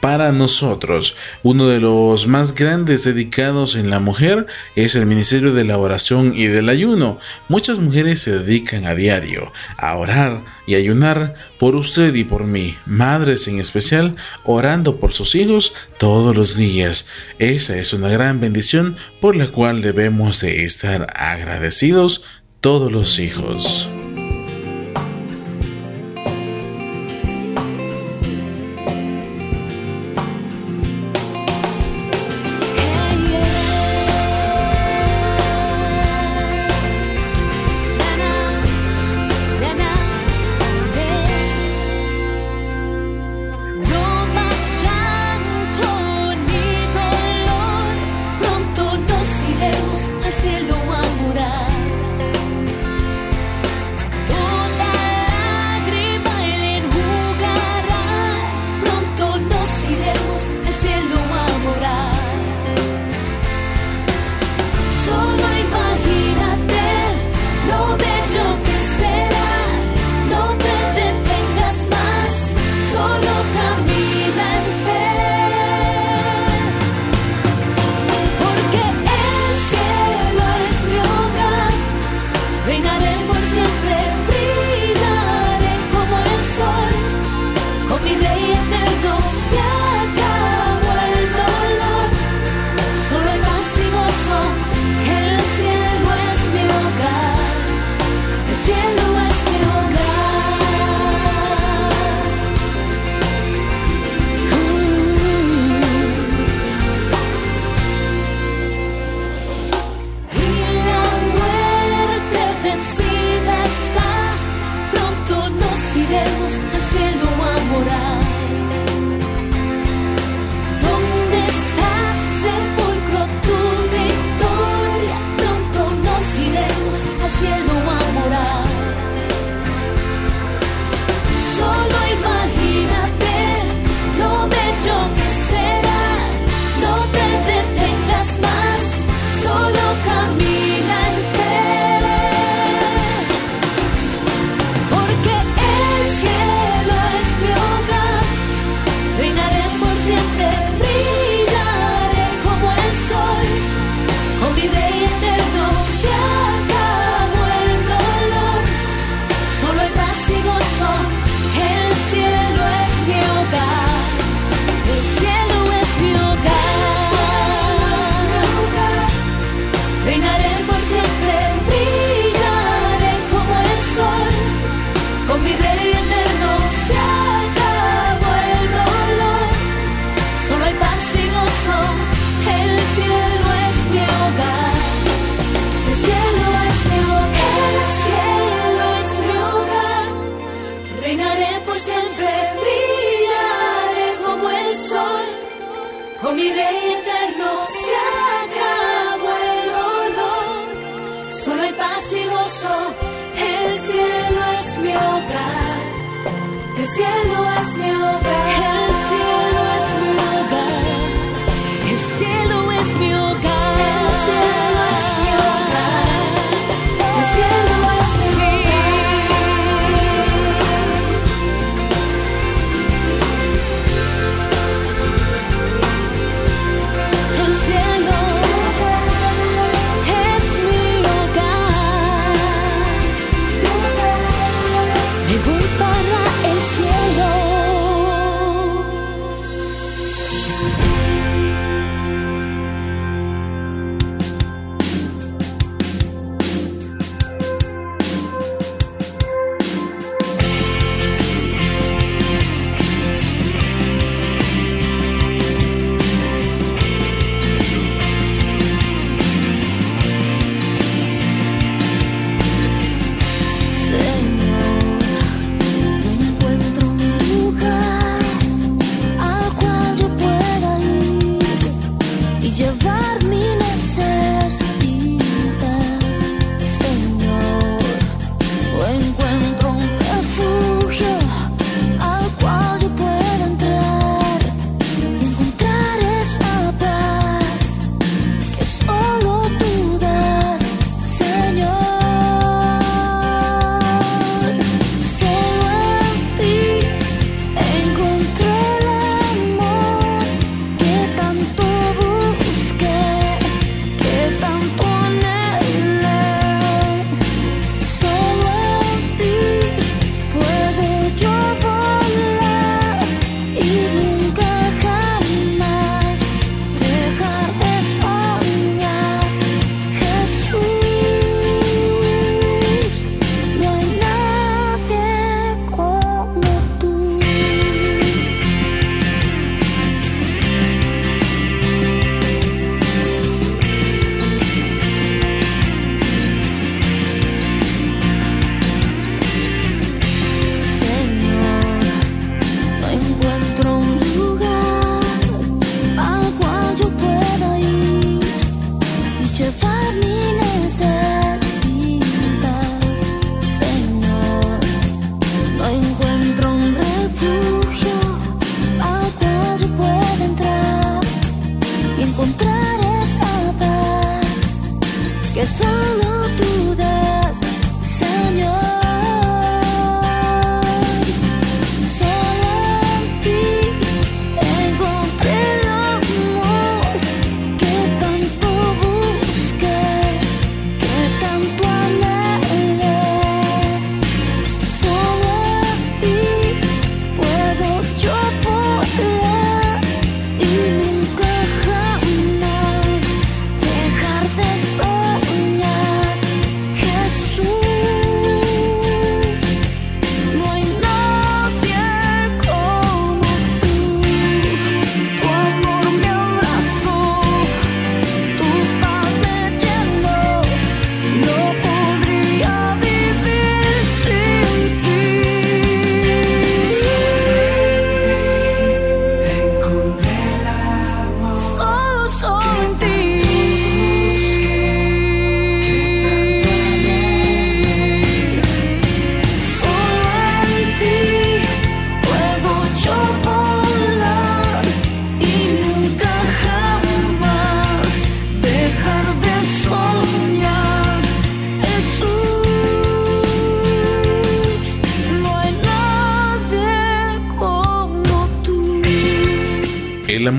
Speaker 1: para nosotros. Uno de los más grandes dedicados en la mujer es el ministerio de la oración y del ayuno. Muchas mujeres se dedican a diario a orar y ayunar por usted y por mí, madres en especial, orando por sus hijos todos los días. Esa es una gran bendición por la cual debemos de estar agradecidos todos los hijos.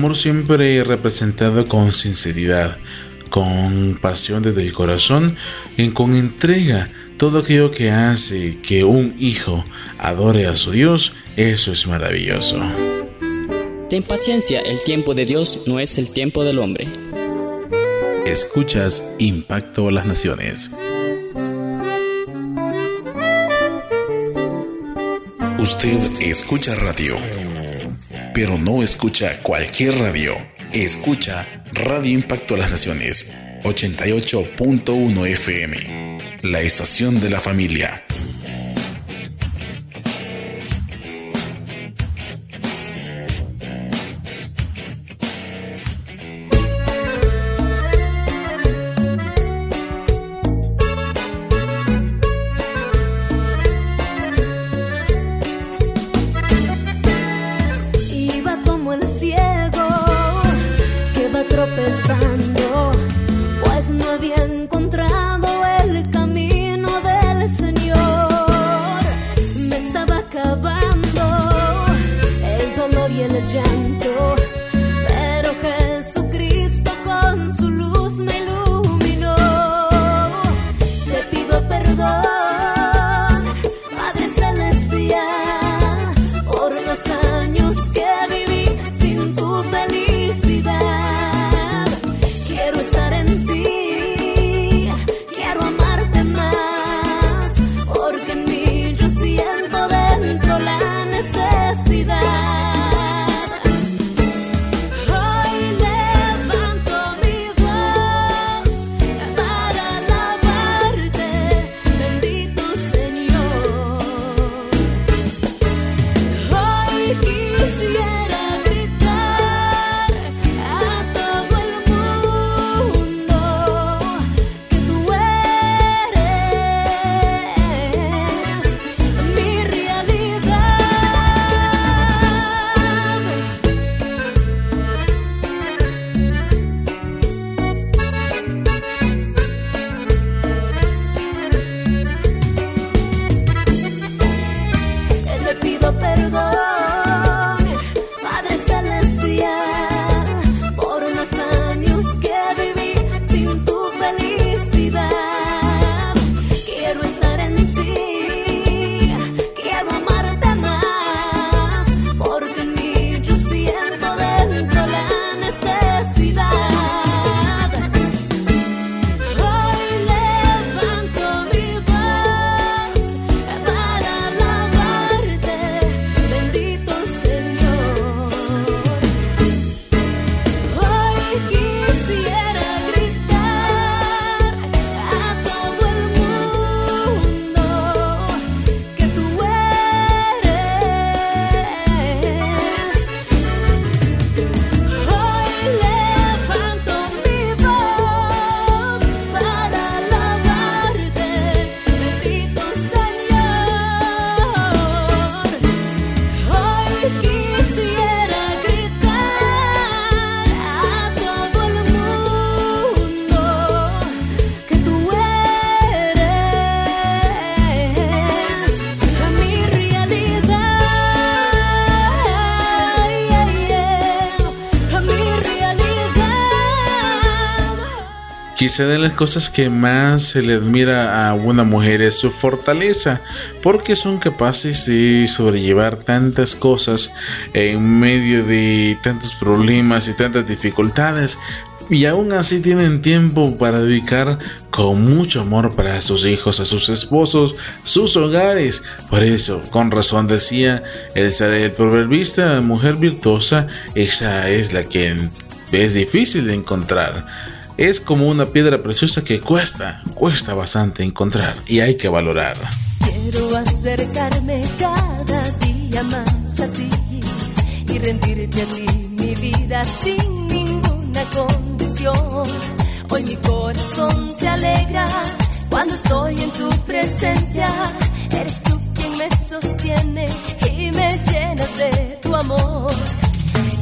Speaker 1: amor siempre representado con sinceridad, con pasión desde el corazón y con entrega. Todo aquello que hace que un hijo adore a su Dios, eso es maravilloso.
Speaker 13: Ten paciencia, el tiempo de Dios no es el tiempo del hombre.
Speaker 1: Escuchas Impacto a las Naciones. Usted escucha radio pero no escucha cualquier radio. Escucha Radio Impacto a las Naciones, 88.1 FM, la estación de la familia. de las cosas que más se le admira a una mujer es su fortaleza, porque son capaces de sobrellevar tantas cosas en medio de tantos problemas y tantas dificultades, y aún así tienen tiempo para dedicar con mucho amor para sus hijos, a sus esposos, sus hogares. Por eso, con razón decía el, el proverbista, mujer virtuosa, esa es la que es difícil de encontrar es como una piedra preciosa que cuesta, cuesta bastante encontrar y hay que valorar.
Speaker 11: Quiero acercarme cada día más a ti y rendirte a ti mi vida sin ninguna condición. Hoy mi corazón se alegra cuando estoy en tu presencia. Eres tú quien me sostiene y me llenas de tu amor.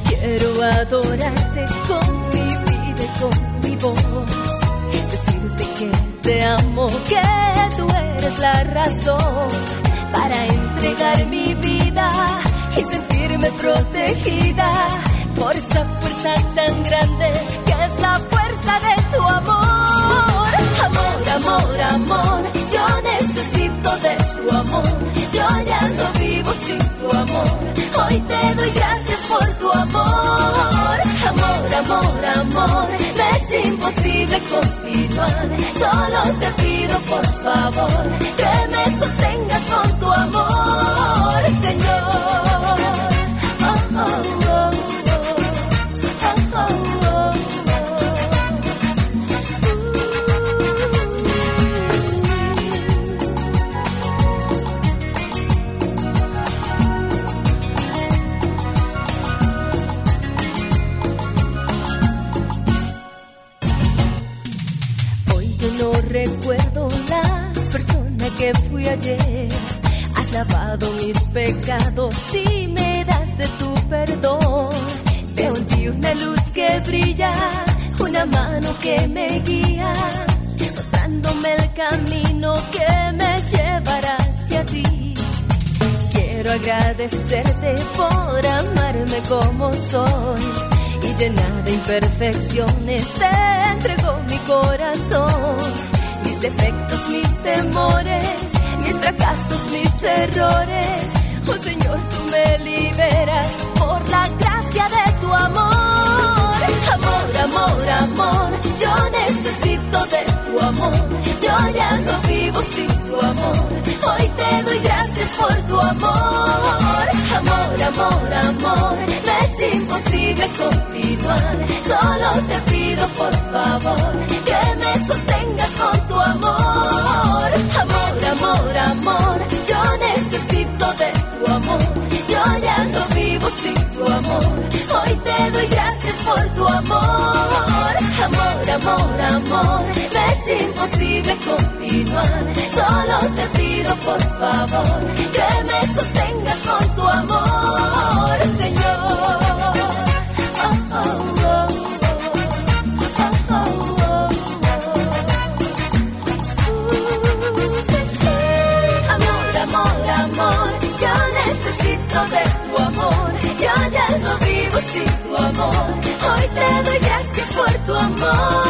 Speaker 11: Quiero adorarte con mi vida y con
Speaker 19: decirte que te amo,
Speaker 11: que tú eres la razón para entregar mi vida y sentirme protegida por esa fuerza tan grande que es la fuerza de tu amor. Amor, amor, amor, yo necesito
Speaker 9: de tu amor, yo ya no vivo sin tu amor, hoy te doy gracias por tu amor. Amor, amor, amor imposible continuar. Solo te pido por favor que me sostengas con tu amor.
Speaker 11: no recuerdo la persona que fui ayer. Has lavado mis pecados y me das de tu perdón. Veo en una luz que brilla, una mano que me guía, mostrándome el camino que me llevará hacia ti. Quiero agradecerte por amarme como soy llena de imperfecciones, te entrego mi corazón, mis defectos, mis temores, mis fracasos, mis errores. Oh Señor, tú me liberas por la gracia de tu amor. Amor, amor, amor, yo
Speaker 9: necesito de tu amor. Yo ya no vivo sin tu amor. Hoy te doy gracias por tu amor. Amor, amor, amor imposible continuar. Solo te pido por favor que me sostengas con tu amor. Amor, amor, amor, yo necesito de tu amor. Yo ya no vivo sin tu amor. Hoy te doy gracias por tu amor. Amor, amor, amor, es imposible continuar. Solo te pido por favor que me sostengas con tu amor, Señor. Oh.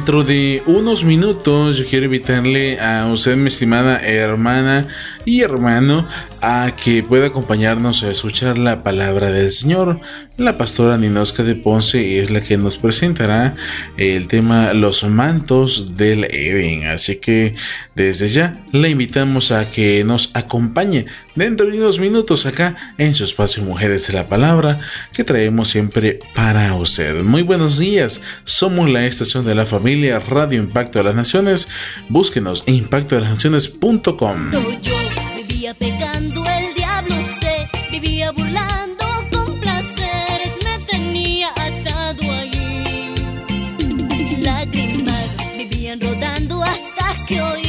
Speaker 1: Dentro de unos minutos yo quiero invitarle a usted, mi estimada hermana y hermano, a que pueda acompañarnos a escuchar la palabra del Señor. La pastora Ninosca de Ponce es la que nos presentará el tema Los mantos del Edén. Así que desde ya la invitamos a que nos acompañe dentro de unos minutos acá en su espacio Mujeres de la Palabra que traemos siempre para usted. Muy buenos días, somos la estación de la familia Radio Impacto de las Naciones. Búsquenos en naciones.com
Speaker 17: vivía pegando el diablo, sé vivía burlando con placeres, me tenía atado ahí Lágrimas vivían rodando hasta que hoy.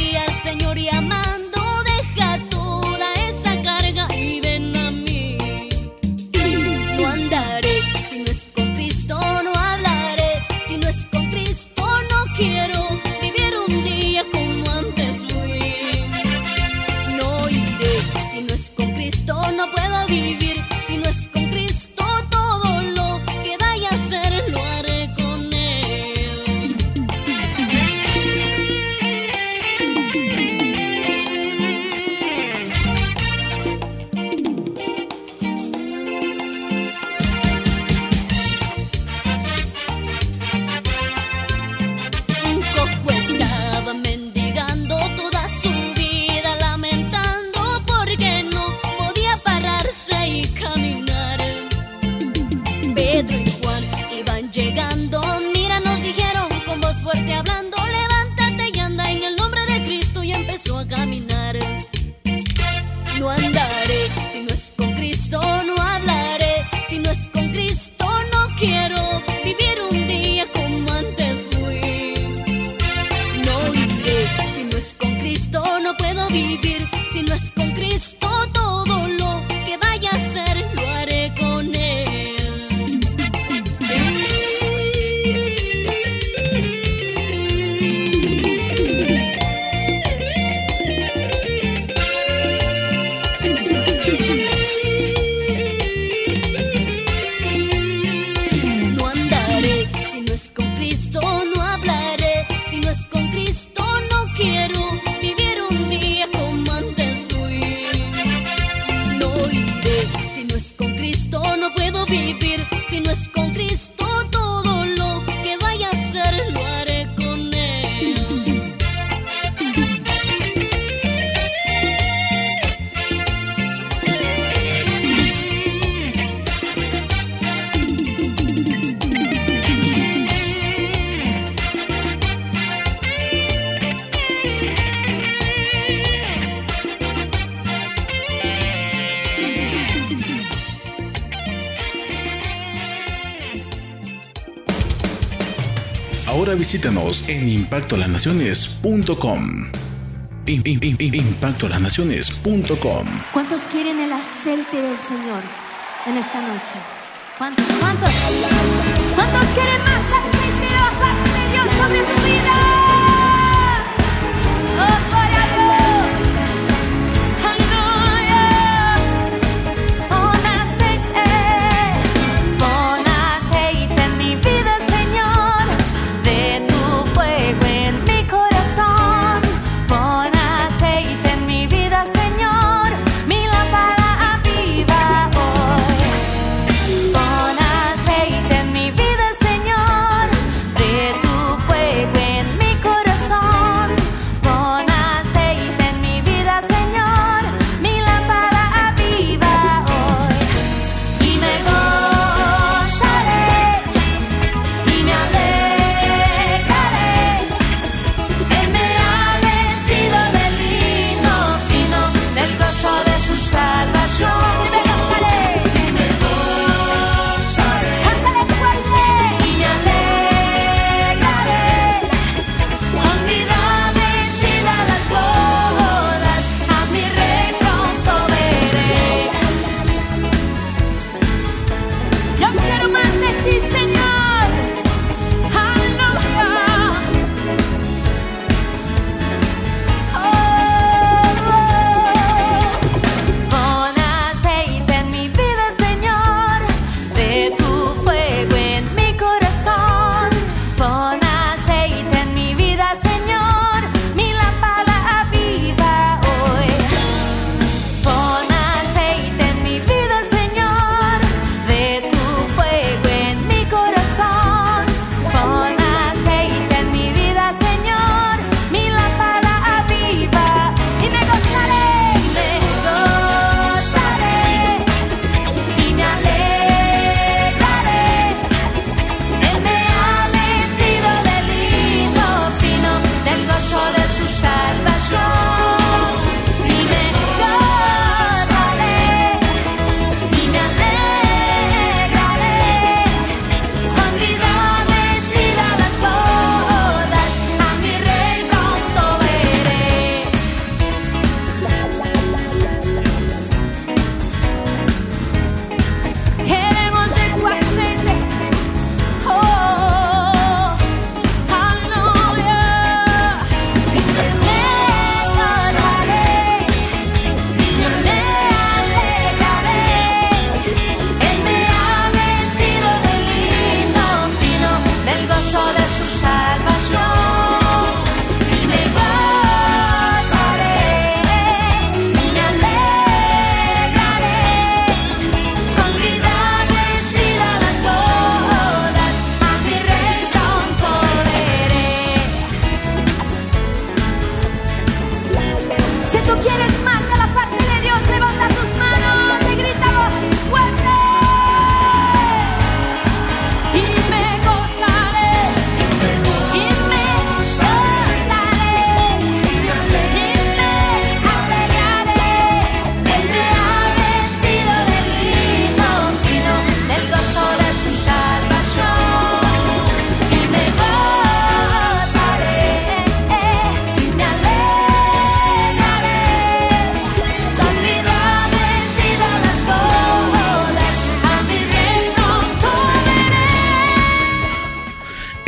Speaker 1: Ahora visítanos en impactolanaciones.com. impactolanaciones.com.
Speaker 17: ¿Cuántos quieren el aceite del Señor en esta noche? ¿Cuántos, cuántos?
Speaker 9: ¿Cuántos quieren más aceite de la paz de Dios sobre tu vida?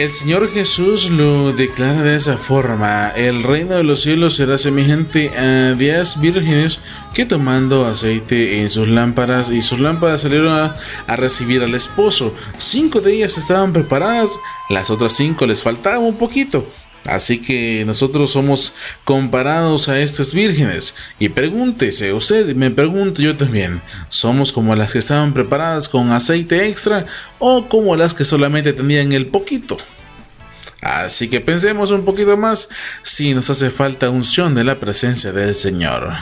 Speaker 1: El Señor Jesús lo declara de esa forma. El reino de los cielos será semejante a diez vírgenes que tomando aceite en sus lámparas y sus lámparas salieron a, recibir al esposo. Cinco de ellas estaban preparadas, las otras cinco les faltaba un poquito. Así que nosotros somos comparados a estas vírgenes. Y pregúntese, usted me pregunto yo también, ¿somos como las que estaban preparadas con aceite extra o como las que solamente tenían el poquito? Así que pensemos un poquito más si nos hace falta unción de la presencia del Señor.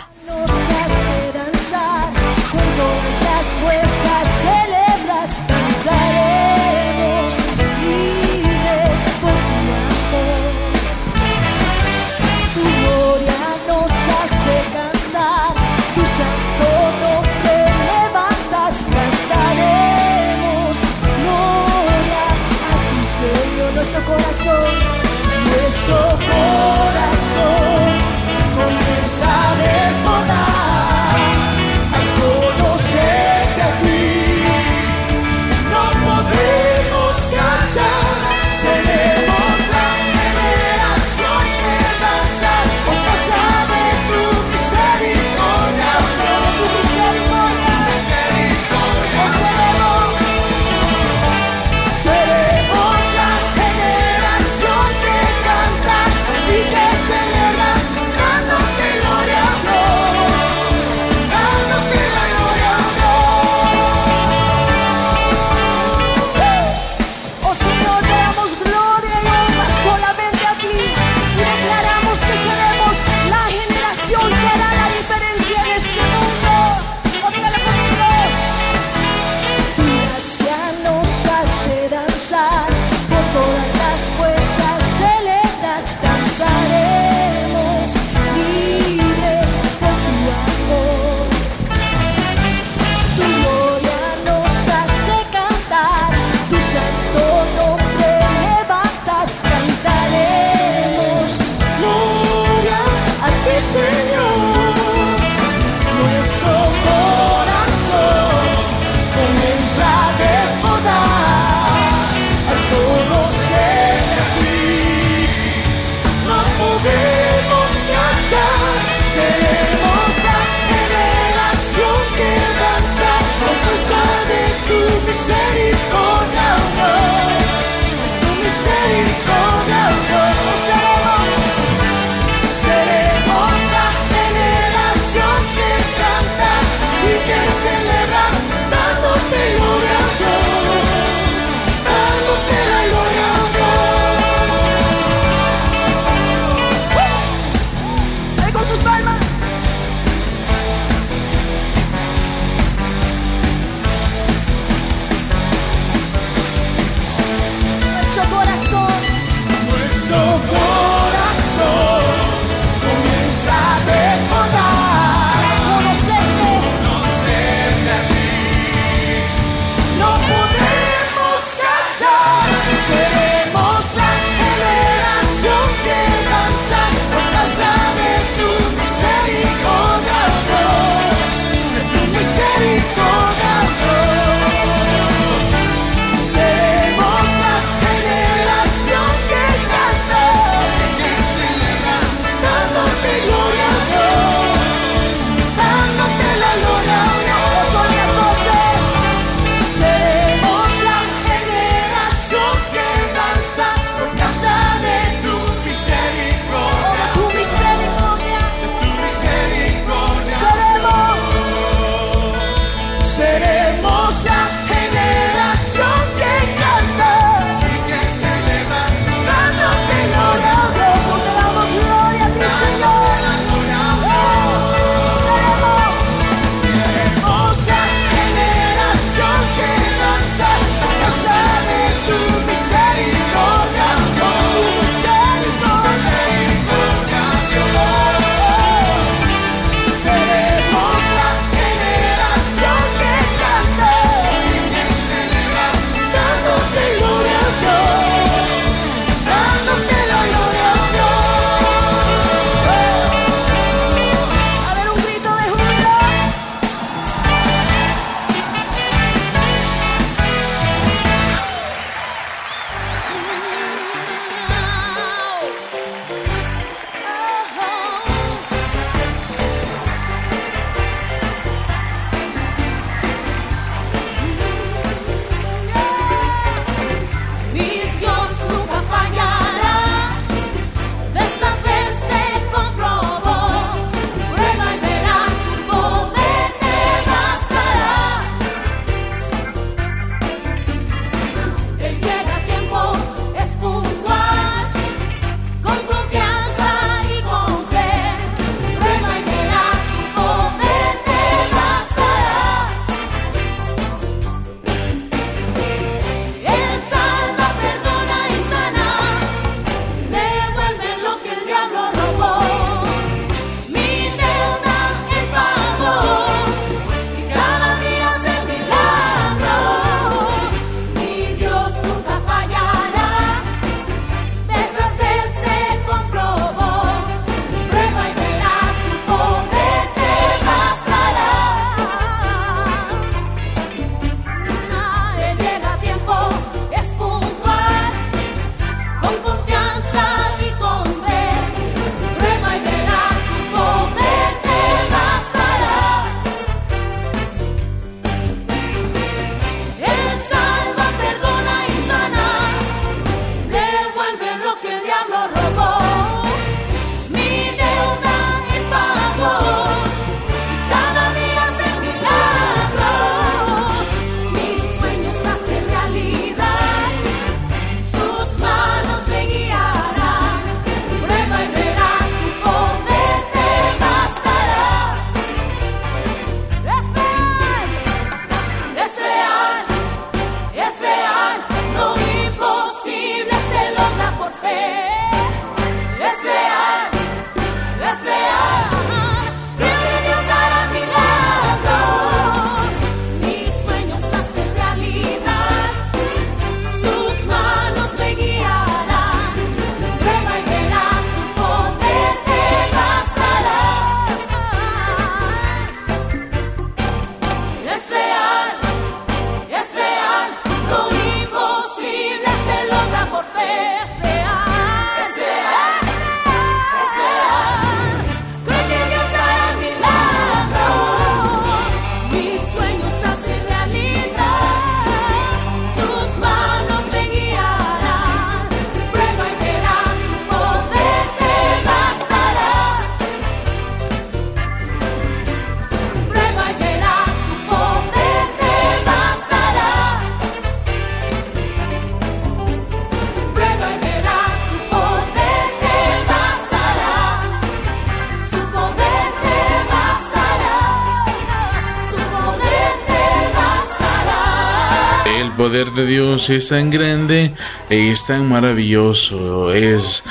Speaker 1: de Dios es tan grande, e es tan maravilloso, es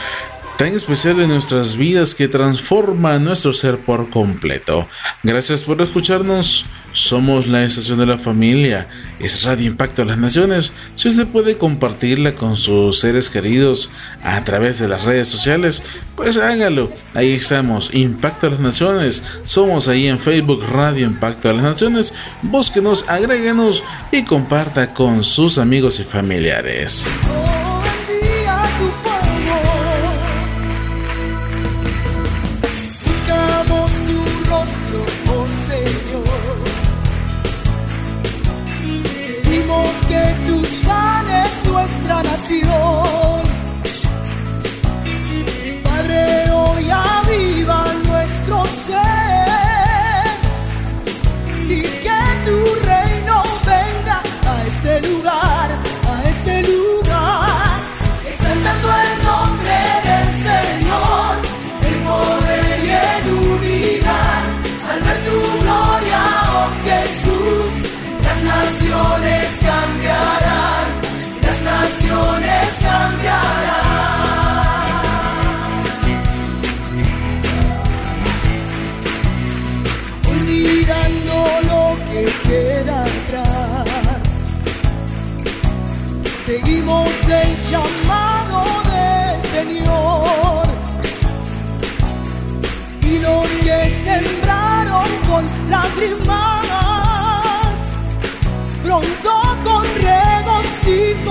Speaker 1: tan especial en nuestras vidas que transforma nuestro ser por completo. Gracias por escucharnos. Somos la estación de la familia, es Radio Impacto a las Naciones. Si usted puede compartirla con sus seres queridos a través de las redes sociales, pues hágalo. Ahí estamos, Impacto a las Naciones. Somos ahí en Facebook Radio Impacto a las Naciones. Búsquenos, agréguenos y comparta con sus amigos y familiares.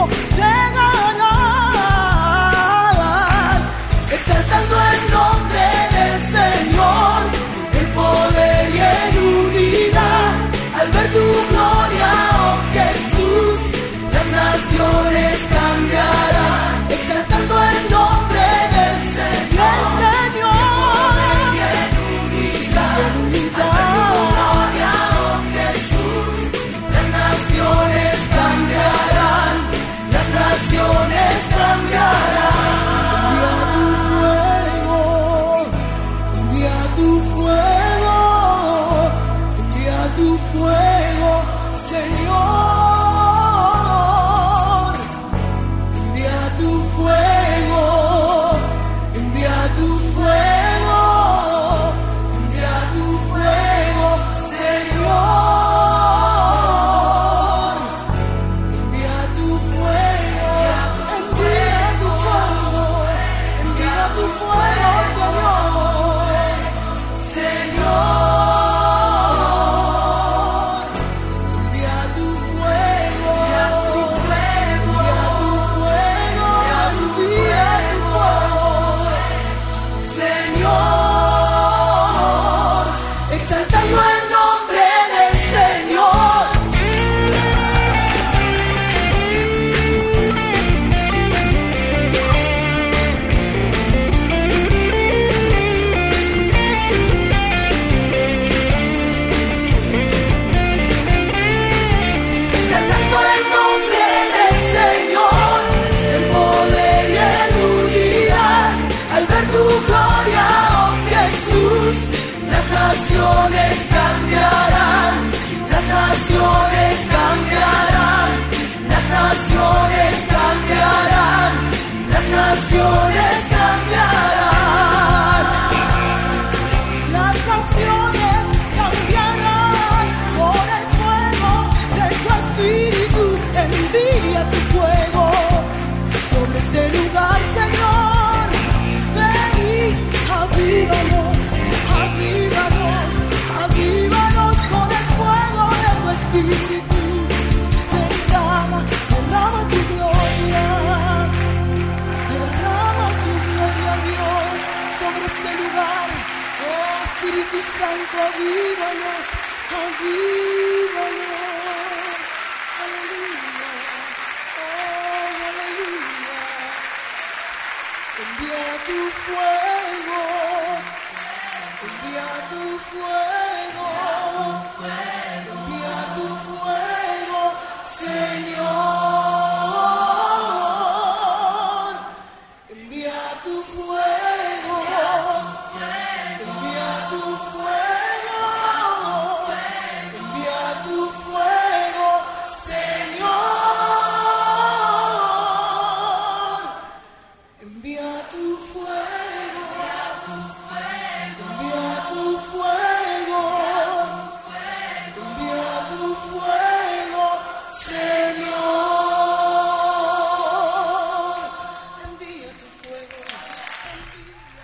Speaker 9: 제가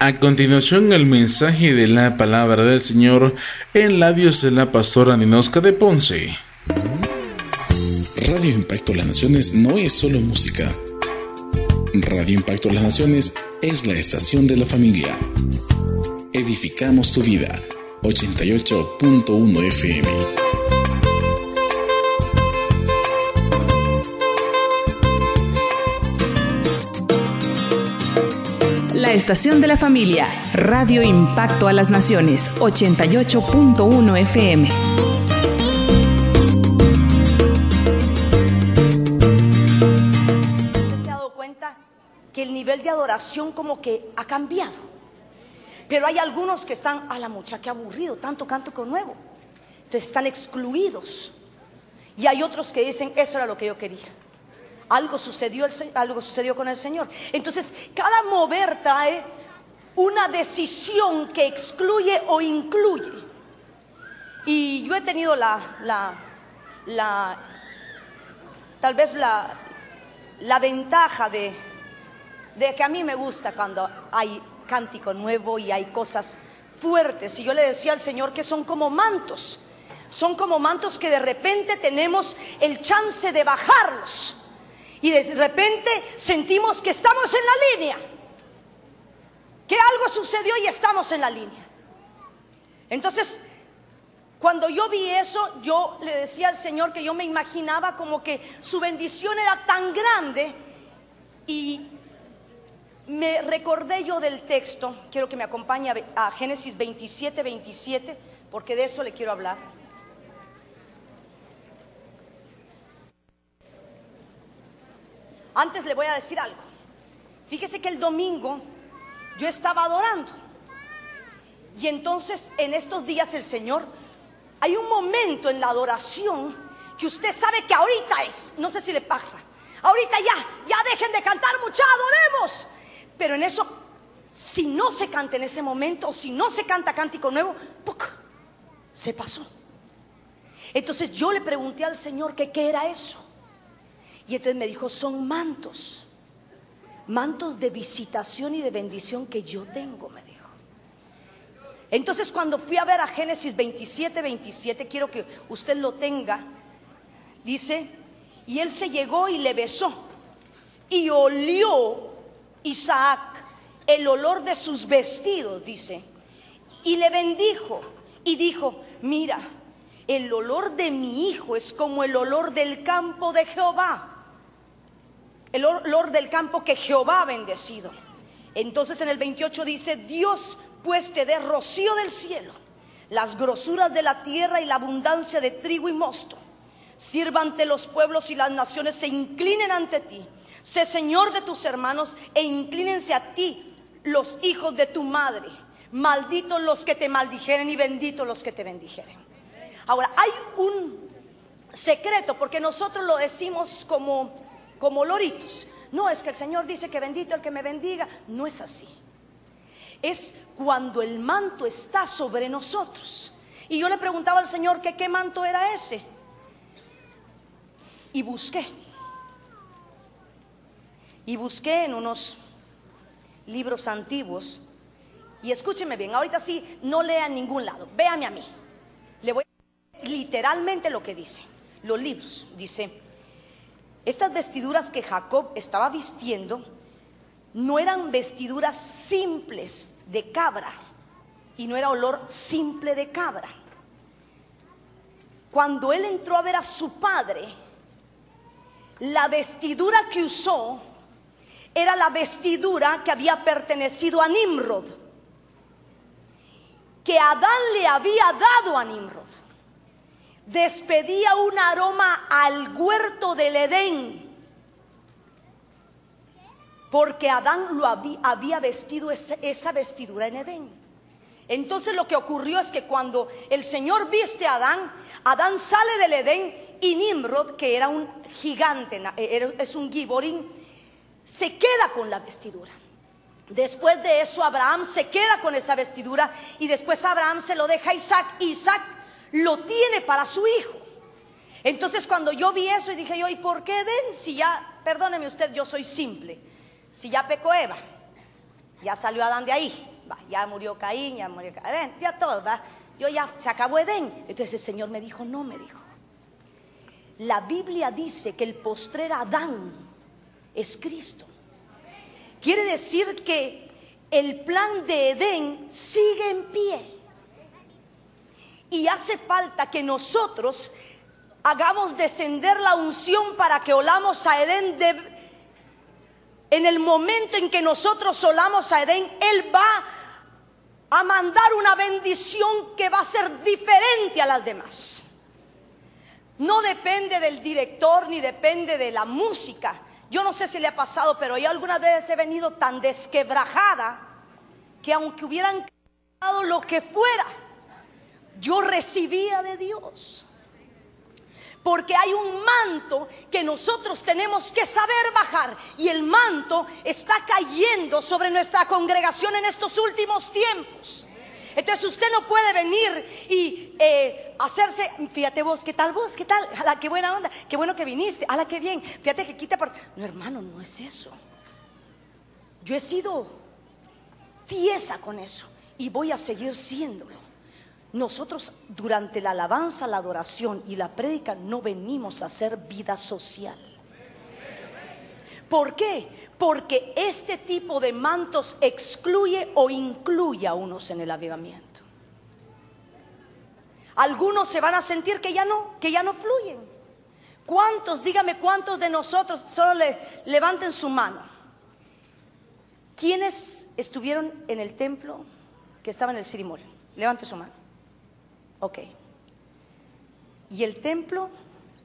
Speaker 1: A continuación el mensaje de la palabra del Señor en labios de la pastora Ninosca de Ponce. Radio Impacto Las Naciones no es solo música. Radio Impacto Las Naciones es la estación de la familia. Edificamos tu vida. 88.1 FM.
Speaker 19: la estación de la familia, Radio Impacto
Speaker 11: a las Naciones, 88.1 FM.
Speaker 19: Se ha dado cuenta que el nivel de adoración como que ha cambiado. Pero hay algunos que están a la mucha, que aburrido, tanto canto con nuevo. Entonces están excluidos. Y hay otros que dicen, eso era lo que yo quería. Algo sucedió, algo sucedió con el Señor. Entonces, cada mover trae una decisión que excluye o incluye. Y yo he tenido la, la, la tal vez la, ventaja de, de que a mí me gusta cuando hay cántico nuevo y hay cosas fuertes. Y yo le decía al Señor que son como mantos, son como mantos que de repente tenemos el chance de bajarlos y de repente sentimos que estamos en la línea, que algo sucedió y estamos en la línea. Entonces, cuando yo vi eso, yo le decía al Señor que yo me imaginaba como que su bendición era tan grande y me recordé yo del texto, quiero que me acompañe a, Génesis 27, 27, porque de eso le quiero hablar. Antes le voy a decir algo. Fíjese que el domingo yo estaba adorando. Y entonces en estos días el Señor, hay un momento en la adoración que usted sabe que ahorita es, no sé si le pasa, ahorita ya, ya dejen de cantar mucha, adoremos. Pero en eso, si no se canta en ese momento o si no se canta cántico nuevo, se pasó. Entonces yo le pregunté al Señor que qué era eso. Y entonces me dijo, son mantos, mantos de visitación y de bendición que yo tengo, me dijo. Entonces cuando fui a ver a Génesis 27, 27, quiero que usted lo tenga, dice, y él se llegó y le besó, y olió Isaac el olor de sus vestidos, dice, y le bendijo, y dijo, mira, el olor de mi hijo es como el olor del campo de Jehová el olor del campo que Jehová ha bendecido. Entonces en el 28 dice, Dios pues te dé rocío del cielo, las grosuras de la tierra y la abundancia de trigo y mosto. Sirva ante los pueblos y las naciones se inclinen ante ti. Sé señor de tus hermanos e inclínense a ti los hijos de tu madre. Malditos los que te maldijeren y benditos los que te bendijeren. Ahora, hay un secreto, porque nosotros lo decimos como como loritos. No es que el Señor dice que bendito el que me bendiga. No es así. Es cuando el manto está sobre nosotros. Y yo le preguntaba al Señor que qué manto era ese. Y busqué. Y busqué en unos libros antiguos. Y escúcheme bien, ahorita sí, no lea en ningún lado. Véame a mí. Le voy a leer literalmente lo que dice. Los libros. Dice, estas vestiduras que Jacob estaba vistiendo no eran vestiduras simples de cabra y no era olor simple de cabra. Cuando él entró a ver a su padre, la vestidura que usó era la vestidura que había pertenecido a Nimrod, que Adán le había dado a Nimrod despedía un aroma al huerto del Edén, porque Adán lo había, vestido esa, vestidura en Edén. Entonces lo que ocurrió es que cuando el Señor viste a Adán, Adán sale del Edén y Nimrod, que era un gigante, eh, es un giborín, se queda con la vestidura. Después de eso, Abraham se queda con esa vestidura y después Abraham se lo deja a Isaac. Isaac lo tiene para su hijo. Entonces cuando yo vi eso y dije yo, ¿y por qué Edén? Si ya, perdóneme usted, yo soy simple. Si ya pecó Eva, ya salió Adán de ahí, ya murió Caín, ya murió Caín, ya todo, va. Yo ya, se acabó Edén. Entonces el Señor me dijo, no, me dijo. La Biblia dice que el postrer Adán es Cristo. Quiere decir que el plan de Edén sigue en pie. Y hace falta que nosotros hagamos descender la unción para que olamos a Edén. en el momento en que nosotros olamos a Edén, Él va a mandar una bendición que va a ser diferente a las demás. No depende del director ni depende de la música. Yo no sé si le ha pasado, pero yo algunas veces he venido tan desquebrajada que aunque hubieran cantado lo que fuera, yo recibía de Dios. Porque hay un manto que nosotros tenemos que saber bajar. Y el manto está cayendo sobre nuestra congregación en estos últimos tiempos. Entonces usted no puede venir y eh, hacerse, fíjate vos, ¿qué tal vos? ¿Qué tal? ¡Hala, qué buena onda, qué bueno que viniste, ¡Hala, qué bien, fíjate que quita por... No, hermano, no es eso. Yo he sido tiesa con eso y voy a seguir siéndolo. Nosotros durante la alabanza, la adoración y la prédica no venimos a hacer vida social. ¿Por qué? Porque este tipo de mantos excluye o incluye a unos en el avivamiento. Algunos se van a sentir que ya no, que ya no fluyen. ¿Cuántos, dígame cuántos de nosotros, solo le, levanten su mano? ¿Quiénes estuvieron en el templo que estaba en el Sirimol? Levante su mano. Ok. Y el templo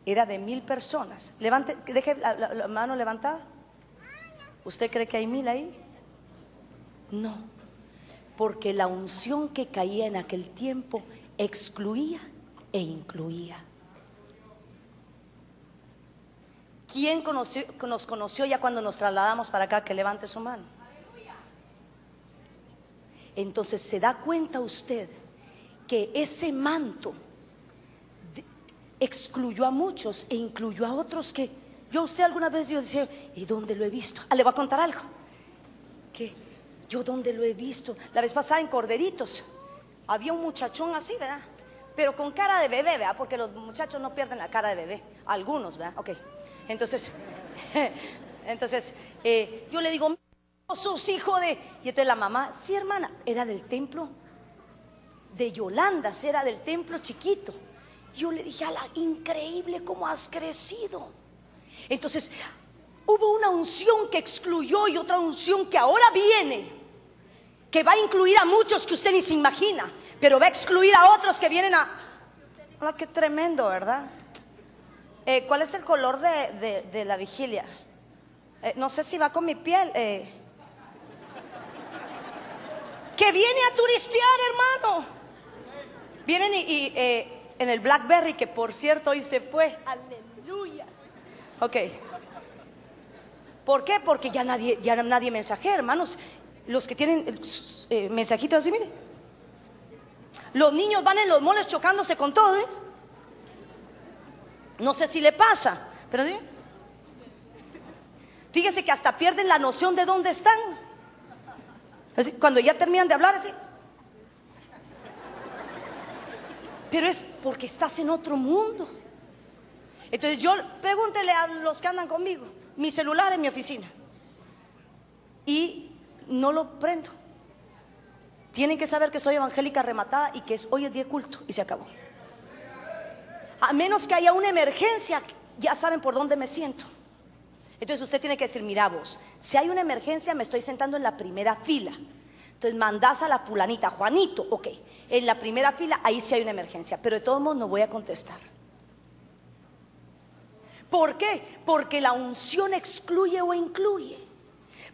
Speaker 19: era de mil personas. Levante, deje la, mano levantada. ¿Usted cree que hay mil ahí? No, porque la unción que caía en aquel tiempo excluía e incluía. ¿Quién nos conoció ya cuando nos trasladamos para acá? Que levante su mano. Entonces se da cuenta usted que ese manto excluyó a muchos e incluyó a otros que yo usted alguna vez yo decía, ¿y dónde lo he visto? Ah, le voy a contar algo. Que yo dónde lo he visto. La vez pasada en Corderitos había un muchachón así, ¿verdad? Pero con cara de bebé, ¿verdad? Porque los muchachos no pierden la cara de bebé. Algunos, ¿verdad? Ok. Entonces, entonces eh, yo le digo, sos hijo de... Y entonces la mamá, sí hermana, era del templo de Yolanda, era del templo chiquito. Yo le dije, Ala, increíble cómo has crecido. Entonces, hubo una unción que excluyó y otra unción que ahora viene, que va a incluir a muchos que usted ni se imagina, pero va a excluir a otros que vienen a... Ah, qué tremendo, ¿verdad? Eh, ¿Cuál es el color de, la vigilia? Eh, no sé si va con mi piel. Eh. Que viene a turistear, hermano. Vienen y, eh, en el Blackberry, que por cierto hoy se fue. Aleluya. Ok. ¿Por qué? Porque ya nadie, ya nadie mensaje. hermanos. Los que tienen eh, eh, mensajitos así, mire. Los niños van en los moles chocándose con todo, ¿eh? No sé si le pasa, pero sí. Fíjese que hasta pierden la noción de dónde están. cuando ya terminan de hablar, así. pero es porque estás en otro mundo. Entonces yo pregúntele a los que andan conmigo, mi celular en mi oficina. Y no lo prendo. Tienen que saber que soy evangélica rematada y que es, hoy el día culto y se acabó. A menos que haya una emergencia, ya saben por dónde me siento. Entonces usted tiene que decir, mira vos, si hay una emergencia me estoy sentando en la primera fila. Entonces mandás a la fulanita, Juanito, ok, en la primera fila, ahí sí hay una emergencia, pero de todos modos no voy a contestar. ¿Por qué? Porque la unción excluye o incluye.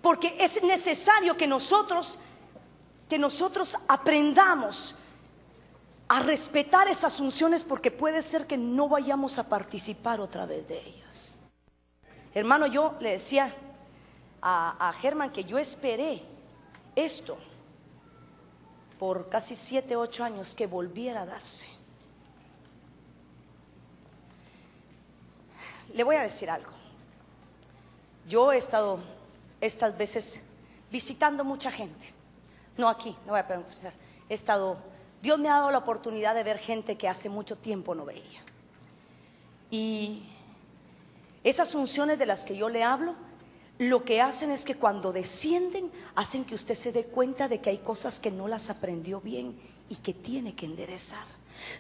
Speaker 19: Porque es necesario que nosotros, que nosotros aprendamos a respetar esas unciones porque puede ser que no vayamos a participar otra vez de ellas. Hermano, yo le decía a Germán que yo esperé esto por casi siete, ocho años que volviera a darse. Le voy a decir algo. Yo he estado estas veces visitando mucha gente. No aquí, no voy a preguntar. He estado, Dios me ha dado la oportunidad de ver gente que hace mucho tiempo no veía. Y esas funciones de las que yo le hablo lo que hacen es que cuando descienden, hacen que usted se dé cuenta de que hay cosas que no las aprendió bien y que tiene que enderezar.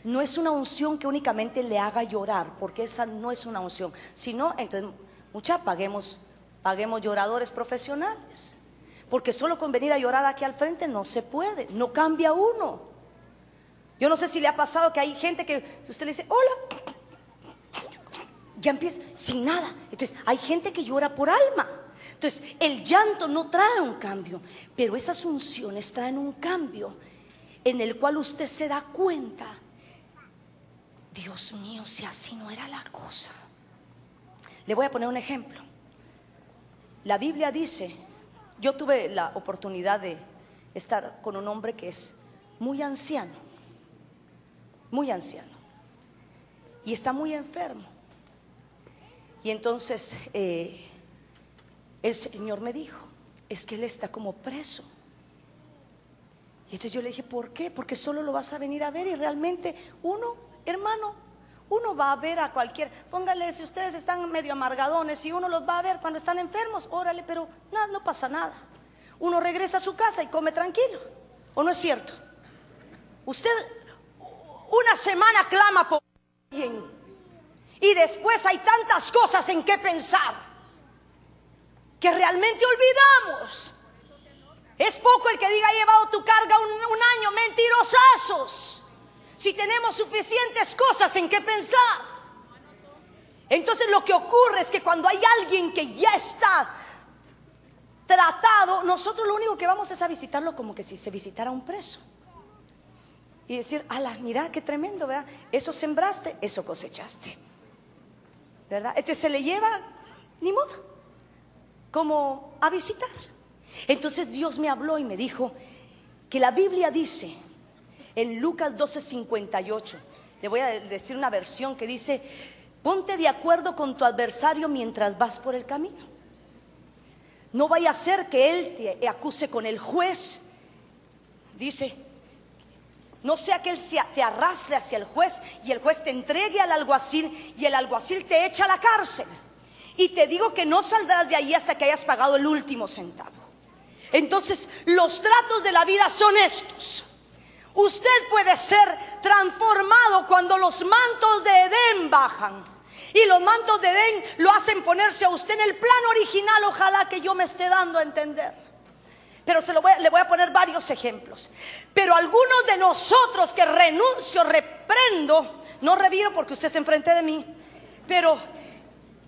Speaker 19: No es una unción que únicamente le haga llorar, porque esa no es una unción. sino entonces, mucha, paguemos, paguemos lloradores profesionales. Porque solo con venir a llorar aquí al frente no se puede, no cambia uno. Yo no sé si le ha pasado que hay gente que usted le dice, hola, ya empieza sin nada. Entonces, hay gente que llora por alma. Entonces, el llanto no trae un cambio, pero esas unciones traen un cambio en el cual usted se da cuenta, Dios mío, si así no era la cosa. Le voy a poner un ejemplo. La Biblia dice, yo tuve la oportunidad de estar con un hombre que es muy anciano, muy anciano, y está muy enfermo. Y entonces... Eh, el Señor me dijo, es que él está como preso. Y entonces yo le dije, ¿por qué? Porque solo lo vas a venir a ver y realmente uno, hermano, uno va a ver a cualquier, póngale, si ustedes están medio amargadones y uno los va a ver cuando están enfermos, órale, pero nada, no pasa nada. Uno regresa a su casa y come tranquilo, ¿o no es cierto? Usted una semana clama por alguien y después hay tantas cosas en que pensar que realmente olvidamos. Es poco el que diga, he llevado tu carga un, año, mentirosazos. Si tenemos suficientes cosas en que pensar. Entonces lo que ocurre es que cuando hay alguien que ya está tratado, nosotros lo único que vamos es a visitarlo como que si se visitara un preso. Y decir, ala, mira qué tremendo, ¿verdad? Eso sembraste, eso cosechaste. ¿Verdad? Este se le lleva, ni modo como a visitar. Entonces Dios me habló y me dijo que la Biblia dice en Lucas 12:58, le voy a decir una versión que dice, ponte de acuerdo con tu adversario mientras vas por el camino. No vaya a ser que él te acuse con el juez. Dice, no sea que él te arrastre hacia el juez y el juez te entregue al alguacil y el alguacil te echa a la cárcel. Y te digo que no saldrás de ahí hasta que hayas pagado el último centavo. Entonces, los tratos de la vida son estos. Usted puede ser transformado cuando los mantos de Edén bajan. Y los mantos de Edén lo hacen ponerse a usted en el plan original, ojalá que yo me esté dando a entender. Pero se lo le voy a poner varios ejemplos. Pero algunos de nosotros que renuncio, reprendo, no reviro porque usted está enfrente de mí, pero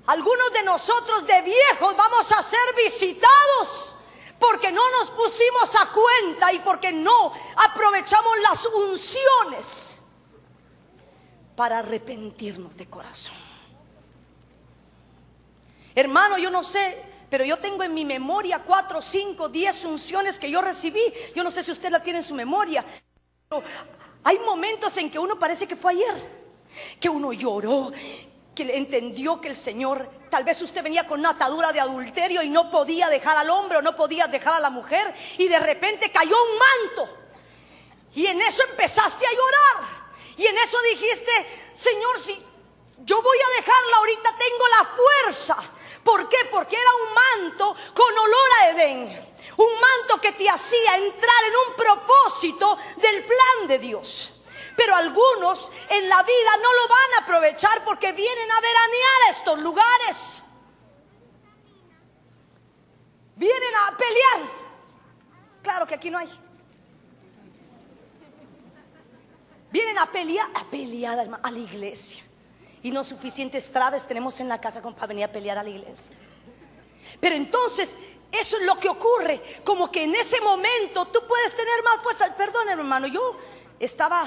Speaker 19: algunos de nosotros de viejos vamos a ser visitados porque no nos pusimos a cuenta y porque no aprovechamos las unciones para arrepentirnos de corazón. Hermano, yo no sé, pero yo tengo en mi memoria cuatro, cinco, diez unciones que yo recibí. Yo no sé si usted la tiene en su memoria. Pero hay momentos en que uno parece que fue ayer, que uno lloró, que entendió que el Señor, tal vez usted venía con una atadura de adulterio y no podía dejar al hombre o no podía dejar a la mujer y de repente cayó un manto. Y en eso empezaste a llorar. Y en eso dijiste, Señor, si yo voy a dejarla ahorita, tengo la fuerza. ¿Por qué? Porque era un manto con olor a Edén. Un manto que te hacía entrar en un propósito del plan de Dios. Pero algunos en la vida no lo van a aprovechar porque vienen a veranear a estos lugares. Vienen a pelear. Claro que aquí no hay. Vienen a pelear, a pelear a la iglesia. Y no suficientes traves tenemos en la casa para venir a pelear a la iglesia. Pero entonces, eso es lo que ocurre. Como que en ese momento tú puedes tener más fuerza. Perdón, hermano, yo estaba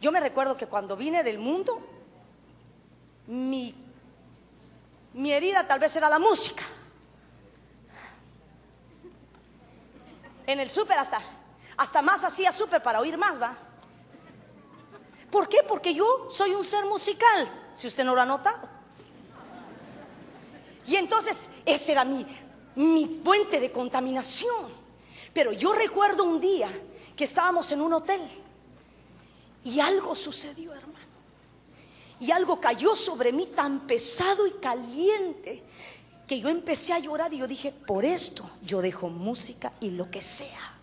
Speaker 19: yo me recuerdo que cuando vine del mundo, mi, herida tal vez era la música. En el súper hasta, hasta más hacía súper para oír más, ¿va? ¿Por qué? Porque yo soy un ser musical, si usted no lo ha notado. Y entonces esa era mi, mi fuente de contaminación. Pero yo recuerdo un día que estábamos en un hotel y algo sucedió, hermano. Y algo cayó sobre mí tan pesado y caliente que yo empecé a llorar y yo dije, por esto yo dejo música y lo que sea.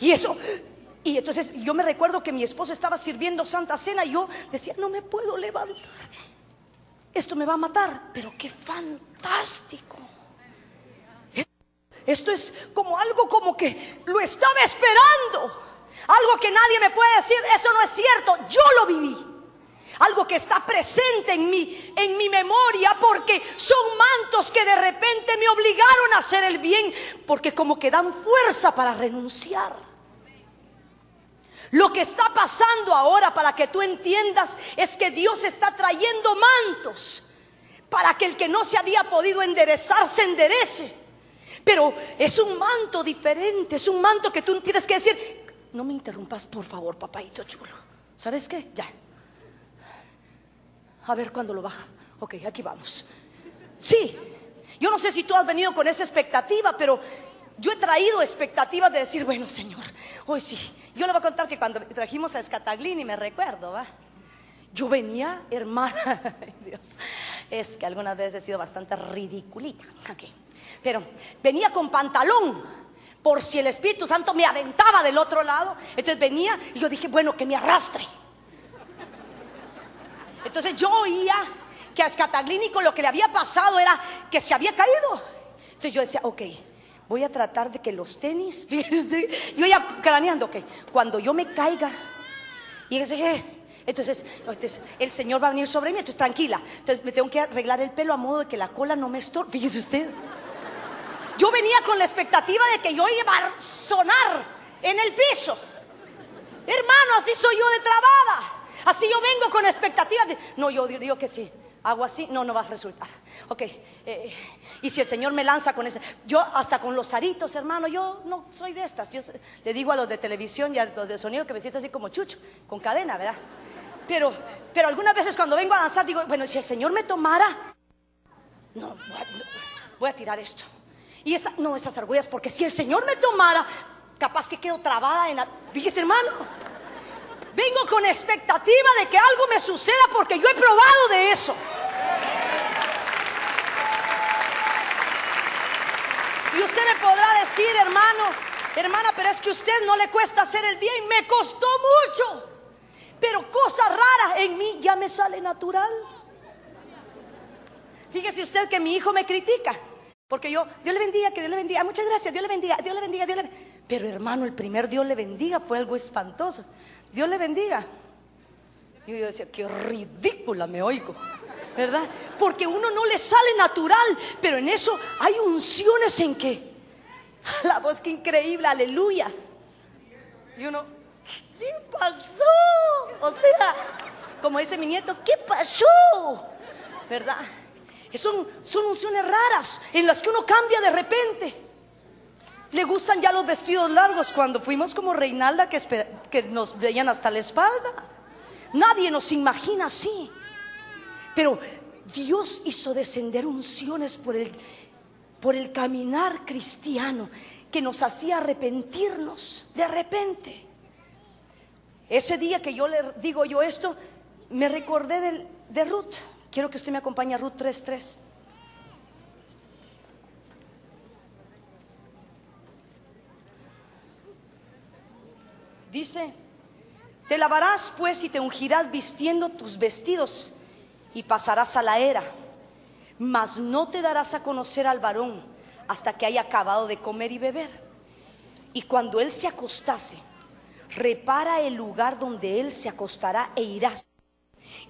Speaker 19: Y eso, y entonces yo me recuerdo que mi esposo estaba sirviendo Santa Cena y yo decía, no me puedo levantar. Esto me va a matar, pero qué fantástico. Esto es como algo como que lo estaba esperando. Algo que nadie me puede decir, eso no es cierto, yo lo viví. Algo que está presente en mí, en mi memoria, porque son mantos que de repente me obligaron a hacer el bien, porque como que dan fuerza para renunciar. Lo que está pasando ahora, para que tú entiendas, es que Dios está trayendo mantos para que el que no se había podido enderezar se enderece. Pero es un manto diferente, es un manto que tú tienes que decir, no me interrumpas, por favor, papaito chulo. ¿Sabes qué? Ya. A ver cuándo lo baja. Ok, aquí vamos. Sí, yo no sé si tú has venido con esa expectativa, pero yo he traído expectativas de decir, bueno, Señor, hoy sí. Yo le voy a contar que cuando trajimos a Escataglini, me recuerdo, ¿va? Yo venía, hermana, ay Dios, es que alguna vez he sido bastante ridiculita, okay. pero venía con pantalón por si el Espíritu Santo me aventaba del otro lado. Entonces venía y yo dije, bueno, que me arrastre. Entonces yo oía que a Escataglínico lo que le había pasado era que se había caído. Entonces yo decía, ok, voy a tratar de que los tenis, yo ya craneando, ok, cuando yo me caiga, y dije, eh". entonces, entonces, el Señor va a venir sobre mí, entonces tranquila, entonces me tengo que arreglar el pelo a modo de que la cola no me estorbe, fíjese usted. Yo venía con la expectativa de que yo iba a sonar en el piso. Hermano, así soy yo de trabada. Así yo vengo con expectativa de... No, yo digo que sí. Hago así, no, no va a resultar. Ok, eh, eh, y si el Señor me lanza con ese... Yo hasta con los aritos, hermano, yo no soy de estas. Yo le digo a los de televisión y a los de sonido que me siento así como chucho, con cadena, ¿verdad? Pero, pero algunas veces cuando vengo a danzar digo, bueno, si el Señor me tomara... no, voy a tirar esto. Y no, esas argollas, porque si el Señor me tomara, capaz que quedo trabada en la... Fíjese, hermano. Vengo con expectativa de que algo me suceda porque yo he probado de eso. Y usted me podrá decir, hermano, hermana, pero es que a usted no le cuesta hacer el bien, me costó mucho. Pero cosas raras en mí ya me sale natural. Fíjese usted que mi hijo me critica. Porque yo, Dios le bendiga, que Dios le bendiga, ah, muchas gracias, Dios le bendiga, Dios le bendiga, Dios le bendiga. Pero hermano, el primer Dios le bendiga fue algo espantoso. Dios le bendiga. Y yo decía, qué ridícula me oigo. ¿Verdad? Porque uno no le sale natural, pero en eso hay unciones en que la voz que increíble, aleluya. Y uno, ¿qué pasó? O sea, como dice mi nieto, ¿qué pasó? ¿Verdad? Son, son unciones raras en las que uno cambia de repente. Le gustan ya los vestidos largos cuando fuimos como Reinalda que, nos veían hasta la espalda. Nadie nos imagina así. Pero Dios hizo descender unciones por el, por el caminar cristiano que nos hacía arrepentirnos de repente. Ese día que yo le digo yo esto, me recordé del, de Ruth. Quiero que usted me acompañe a Ruth 3.3. Dice, te lavarás pues y te ungirás vistiendo tus vestidos y pasarás a la era, mas no te darás a conocer al varón hasta que haya acabado de comer y beber. Y cuando él se acostase, repara el lugar donde él se acostará e irás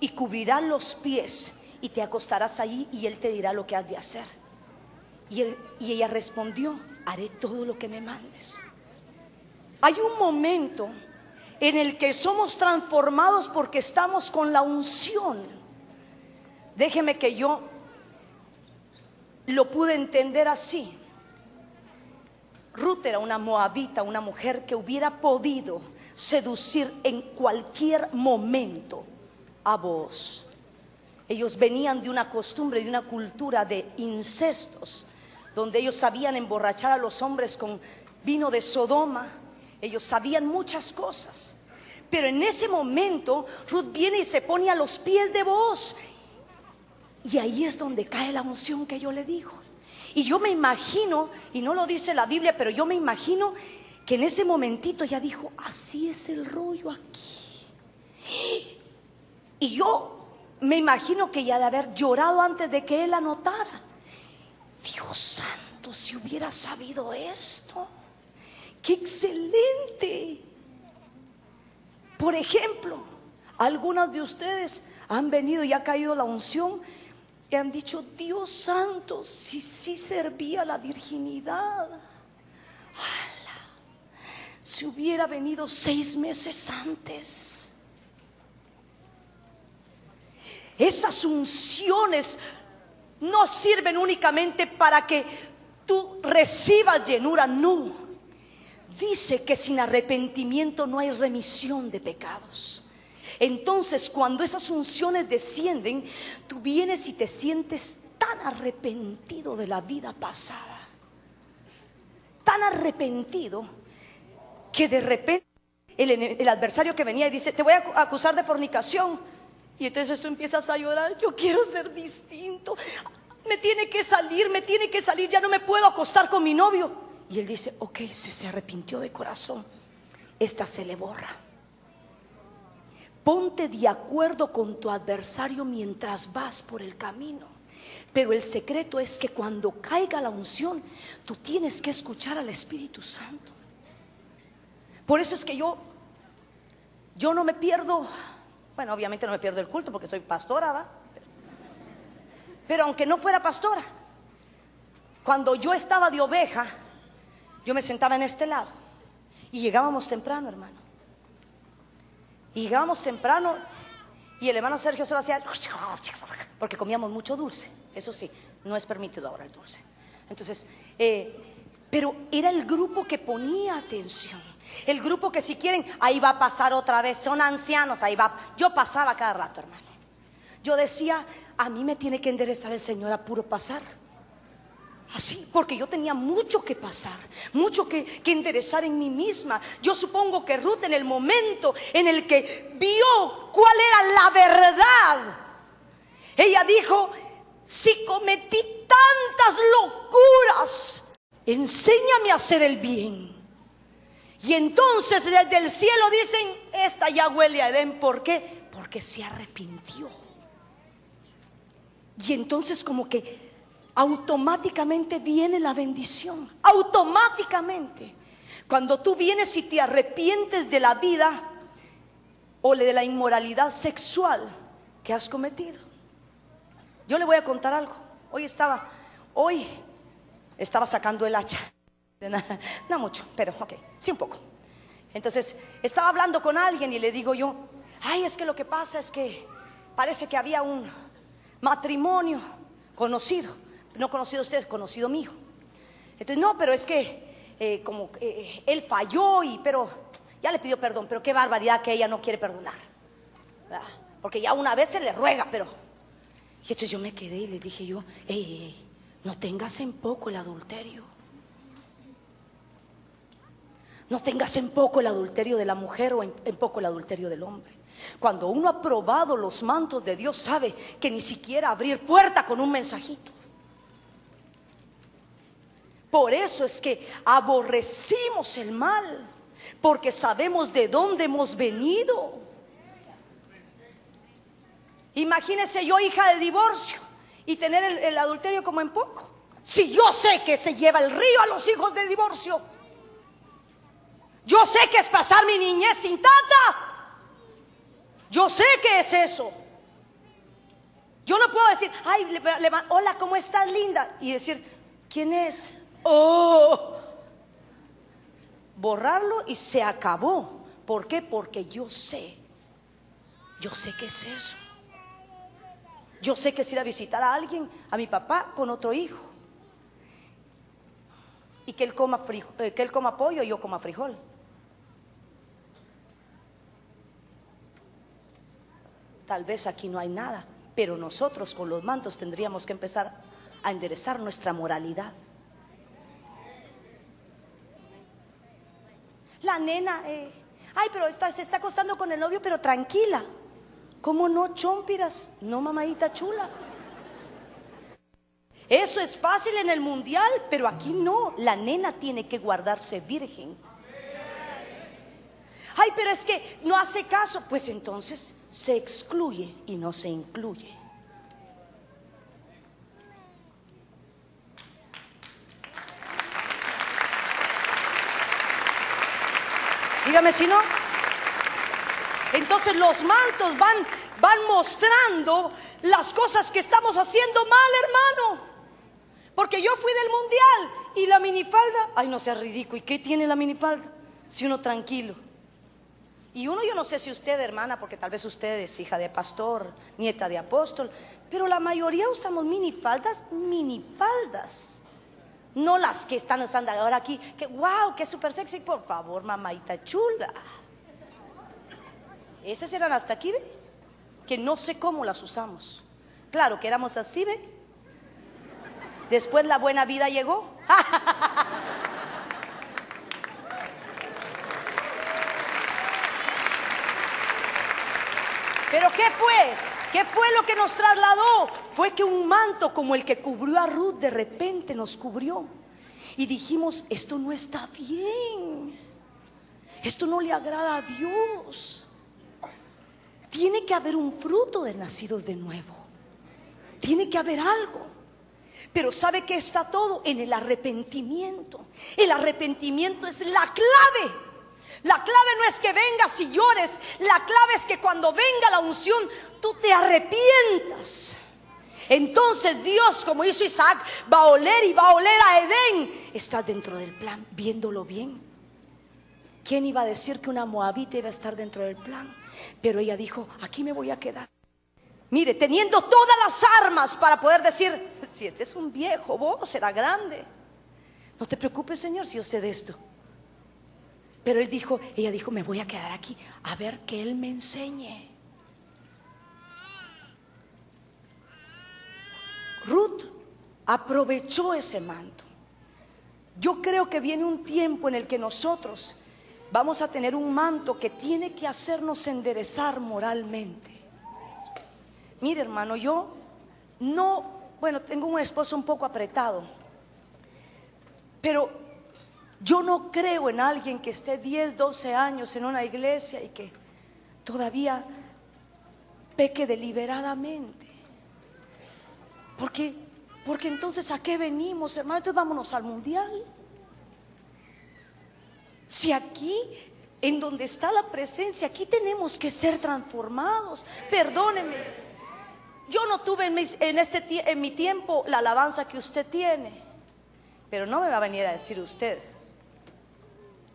Speaker 19: y cubrirá los pies y te acostarás ahí y él te dirá lo que has de hacer. Y, y ella respondió, haré todo lo que me mandes. Hay un momento en el que somos transformados porque estamos con la unción. Déjeme que yo lo pude entender así. Ruth era una moabita, una mujer que hubiera podido seducir en cualquier momento a vos. Ellos venían de una costumbre, de una cultura de incestos, donde ellos sabían emborrachar a los hombres con vino de Sodoma, ellos sabían muchas cosas. Pero en ese momento Ruth viene y se pone a los pies de vos. Y ahí es donde cae la unción que yo le digo. Y yo me imagino, y no lo dice la Biblia, pero yo me imagino que en ese momentito ya dijo, así es el rollo aquí. Y yo me imagino que ya de haber llorado antes de que él anotara. Dios santo, si hubiera sabido esto, qué excelente. Por ejemplo, algunos de ustedes han venido y ha caído la unción y han dicho, Dios santo, si sí servía la virginidad. Si hubiera venido seis meses antes Esas unciones no sirven únicamente para que tú recibas llenura, no. Dice que sin arrepentimiento no hay remisión de pecados. Entonces, cuando esas unciones descienden, tú vienes y te sientes tan arrepentido de la vida pasada, tan arrepentido, que de repente el, adversario que venía y dice, te voy a acusar de fornicación, y entonces tú empiezas a llorar, yo quiero ser distinto, me tiene que salir, me tiene que salir, ya no me puedo acostar con mi novio. Y él dice, ok, se, se arrepintió de corazón, esta se le borra. Ponte de acuerdo con tu adversario mientras vas por el camino. Pero el secreto es que cuando caiga la unción, tú tienes que escuchar al Espíritu Santo. Por eso es que yo, yo no me pierdo bueno, obviamente no me pierdo el culto porque soy pastora, ¿va? Pero aunque no fuera pastora, cuando yo estaba de oveja, yo me sentaba en este lado y llegábamos temprano, hermano. Y llegábamos temprano y el hermano Sergio solo hacía porque comíamos mucho dulce. Eso sí, no es permitido ahora el dulce. Entonces, eh, pero era el grupo que ponía atención. El grupo que si quieren, ahí va a pasar otra vez. Son ancianos, ahí va. Yo pasaba cada rato, hermano. Yo decía, a mí me tiene que enderezar el Señor a puro pasar. Así, porque yo tenía mucho que pasar, mucho que, que, enderezar en mí misma. Yo supongo que Ruth en el momento en el que vio cuál era la verdad, ella dijo, si cometí tantas locuras, enséñame a hacer el bien. Y entonces desde el cielo dicen, esta ya huele a Edén. ¿Por qué? Porque se arrepintió. Y entonces como que automáticamente viene la bendición. Automáticamente. Cuando tú vienes y te arrepientes de la vida o de la inmoralidad sexual que has cometido. Yo le voy a contar algo. Hoy estaba, hoy estaba sacando el hacha. no mucho, pero ok, sí un poco. Entonces, estaba hablando con alguien y le digo yo, ay, es que lo que pasa es que parece que había un matrimonio conocido, no conocido usted, conocido mío. Entonces, no, pero es que eh, como eh, eh, él falló y, pero ya le pidió perdón, pero qué barbaridad que ella no quiere perdonar. Porque ya una vez se le ruega, pero... Y entonces yo me quedé y le dije yo, ey, ey, no tengas en poco el adulterio. No tengas en poco el adulterio de la mujer o en, poco el adulterio del hombre. Cuando uno ha probado los mantos de Dios sabe que ni siquiera abrir puerta con un mensajito. Por eso es que aborrecimos el mal, porque sabemos de dónde hemos venido. Imagínese yo hija de divorcio y tener el adulterio como en poco. Si yo sé que se lleva el río a los hijos de divorcio. Yo sé que es pasar mi niñez sin tanta. Yo sé que es eso. Yo no puedo decir, ay, hola, ¿cómo estás, linda? Y decir, ¿quién es? Oh, borrarlo y se acabó. ¿Por qué? Porque yo sé, yo sé qué es eso. Yo sé que es ir a visitar a alguien, a mi papá, con otro hijo. Y que él coma, eh, que él coma pollo y yo coma frijol. Tal vez aquí no hay nada, pero nosotros con los mantos tendríamos que empezar a enderezar nuestra moralidad. La nena, eh, ay, pero está, se está acostando con el novio, pero tranquila. ¿Cómo no, chompiras? No, mamadita chula. Eso es fácil en el mundial, pero aquí no. La nena tiene que guardarse virgen. Ay, pero es que no hace caso. Pues entonces, se excluye y no se incluye. Dígame si no. Entonces los mantos van, van mostrando las cosas que estamos haciendo mal, hermano. Porque yo fui del mundial y la minifalda, ay no seas ridículo, ¿y qué tiene la minifalda? Si uno tranquilo. Y uno, yo no sé si usted, hermana, porque tal vez usted es hija de pastor, nieta de apóstol, pero la mayoría usamos minifaldas, minifaldas. No las que están usando ahora aquí, que wow, que súper sexy, por favor, mamaita chula. Esas eran hasta aquí, ¿ve? Que no sé cómo las usamos. Claro que éramos así, ¿ve? Después la buena vida llegó. ¿Pero qué fue? ¿Qué fue lo que nos trasladó? Fue que un manto como el que cubrió a Ruth de repente nos cubrió. Y dijimos, esto no está bien. Esto no le agrada a Dios. Tiene que haber un fruto de nacidos de nuevo. Tiene que haber algo. Pero ¿sabe que está todo? En el arrepentimiento. El arrepentimiento es la clave la clave no es que vengas y llores, la clave es que cuando venga la unción tú te arrepientas. Entonces Dios, como hizo Isaac, va a oler y va a oler a Edén. Está dentro del plan, viéndolo bien. ¿Quién iba a decir que una moabita iba a estar dentro del plan? Pero ella dijo, aquí me voy a quedar. Mire, teniendo todas las armas para poder decir, si este es un viejo, vos será grande. No te preocupes, Señor, si yo sé de esto. Pero él dijo, ella dijo, me voy a quedar aquí a ver que él me enseñe. Ruth aprovechó ese manto. Yo creo que viene un tiempo en el que nosotros vamos a tener un manto que tiene que hacernos enderezar moralmente. Mire, hermano, yo no, bueno, tengo un esposo un poco apretado, pero yo no creo en alguien que esté 10, 12 años en una iglesia y que todavía peque deliberadamente. Porque, porque entonces a qué venimos, hermano? Entonces vámonos al mundial. Si aquí, en donde está la presencia, aquí tenemos que ser transformados. Perdóneme. Yo no tuve en, este en mi tiempo la alabanza que usted tiene. Pero no me va a venir a decir usted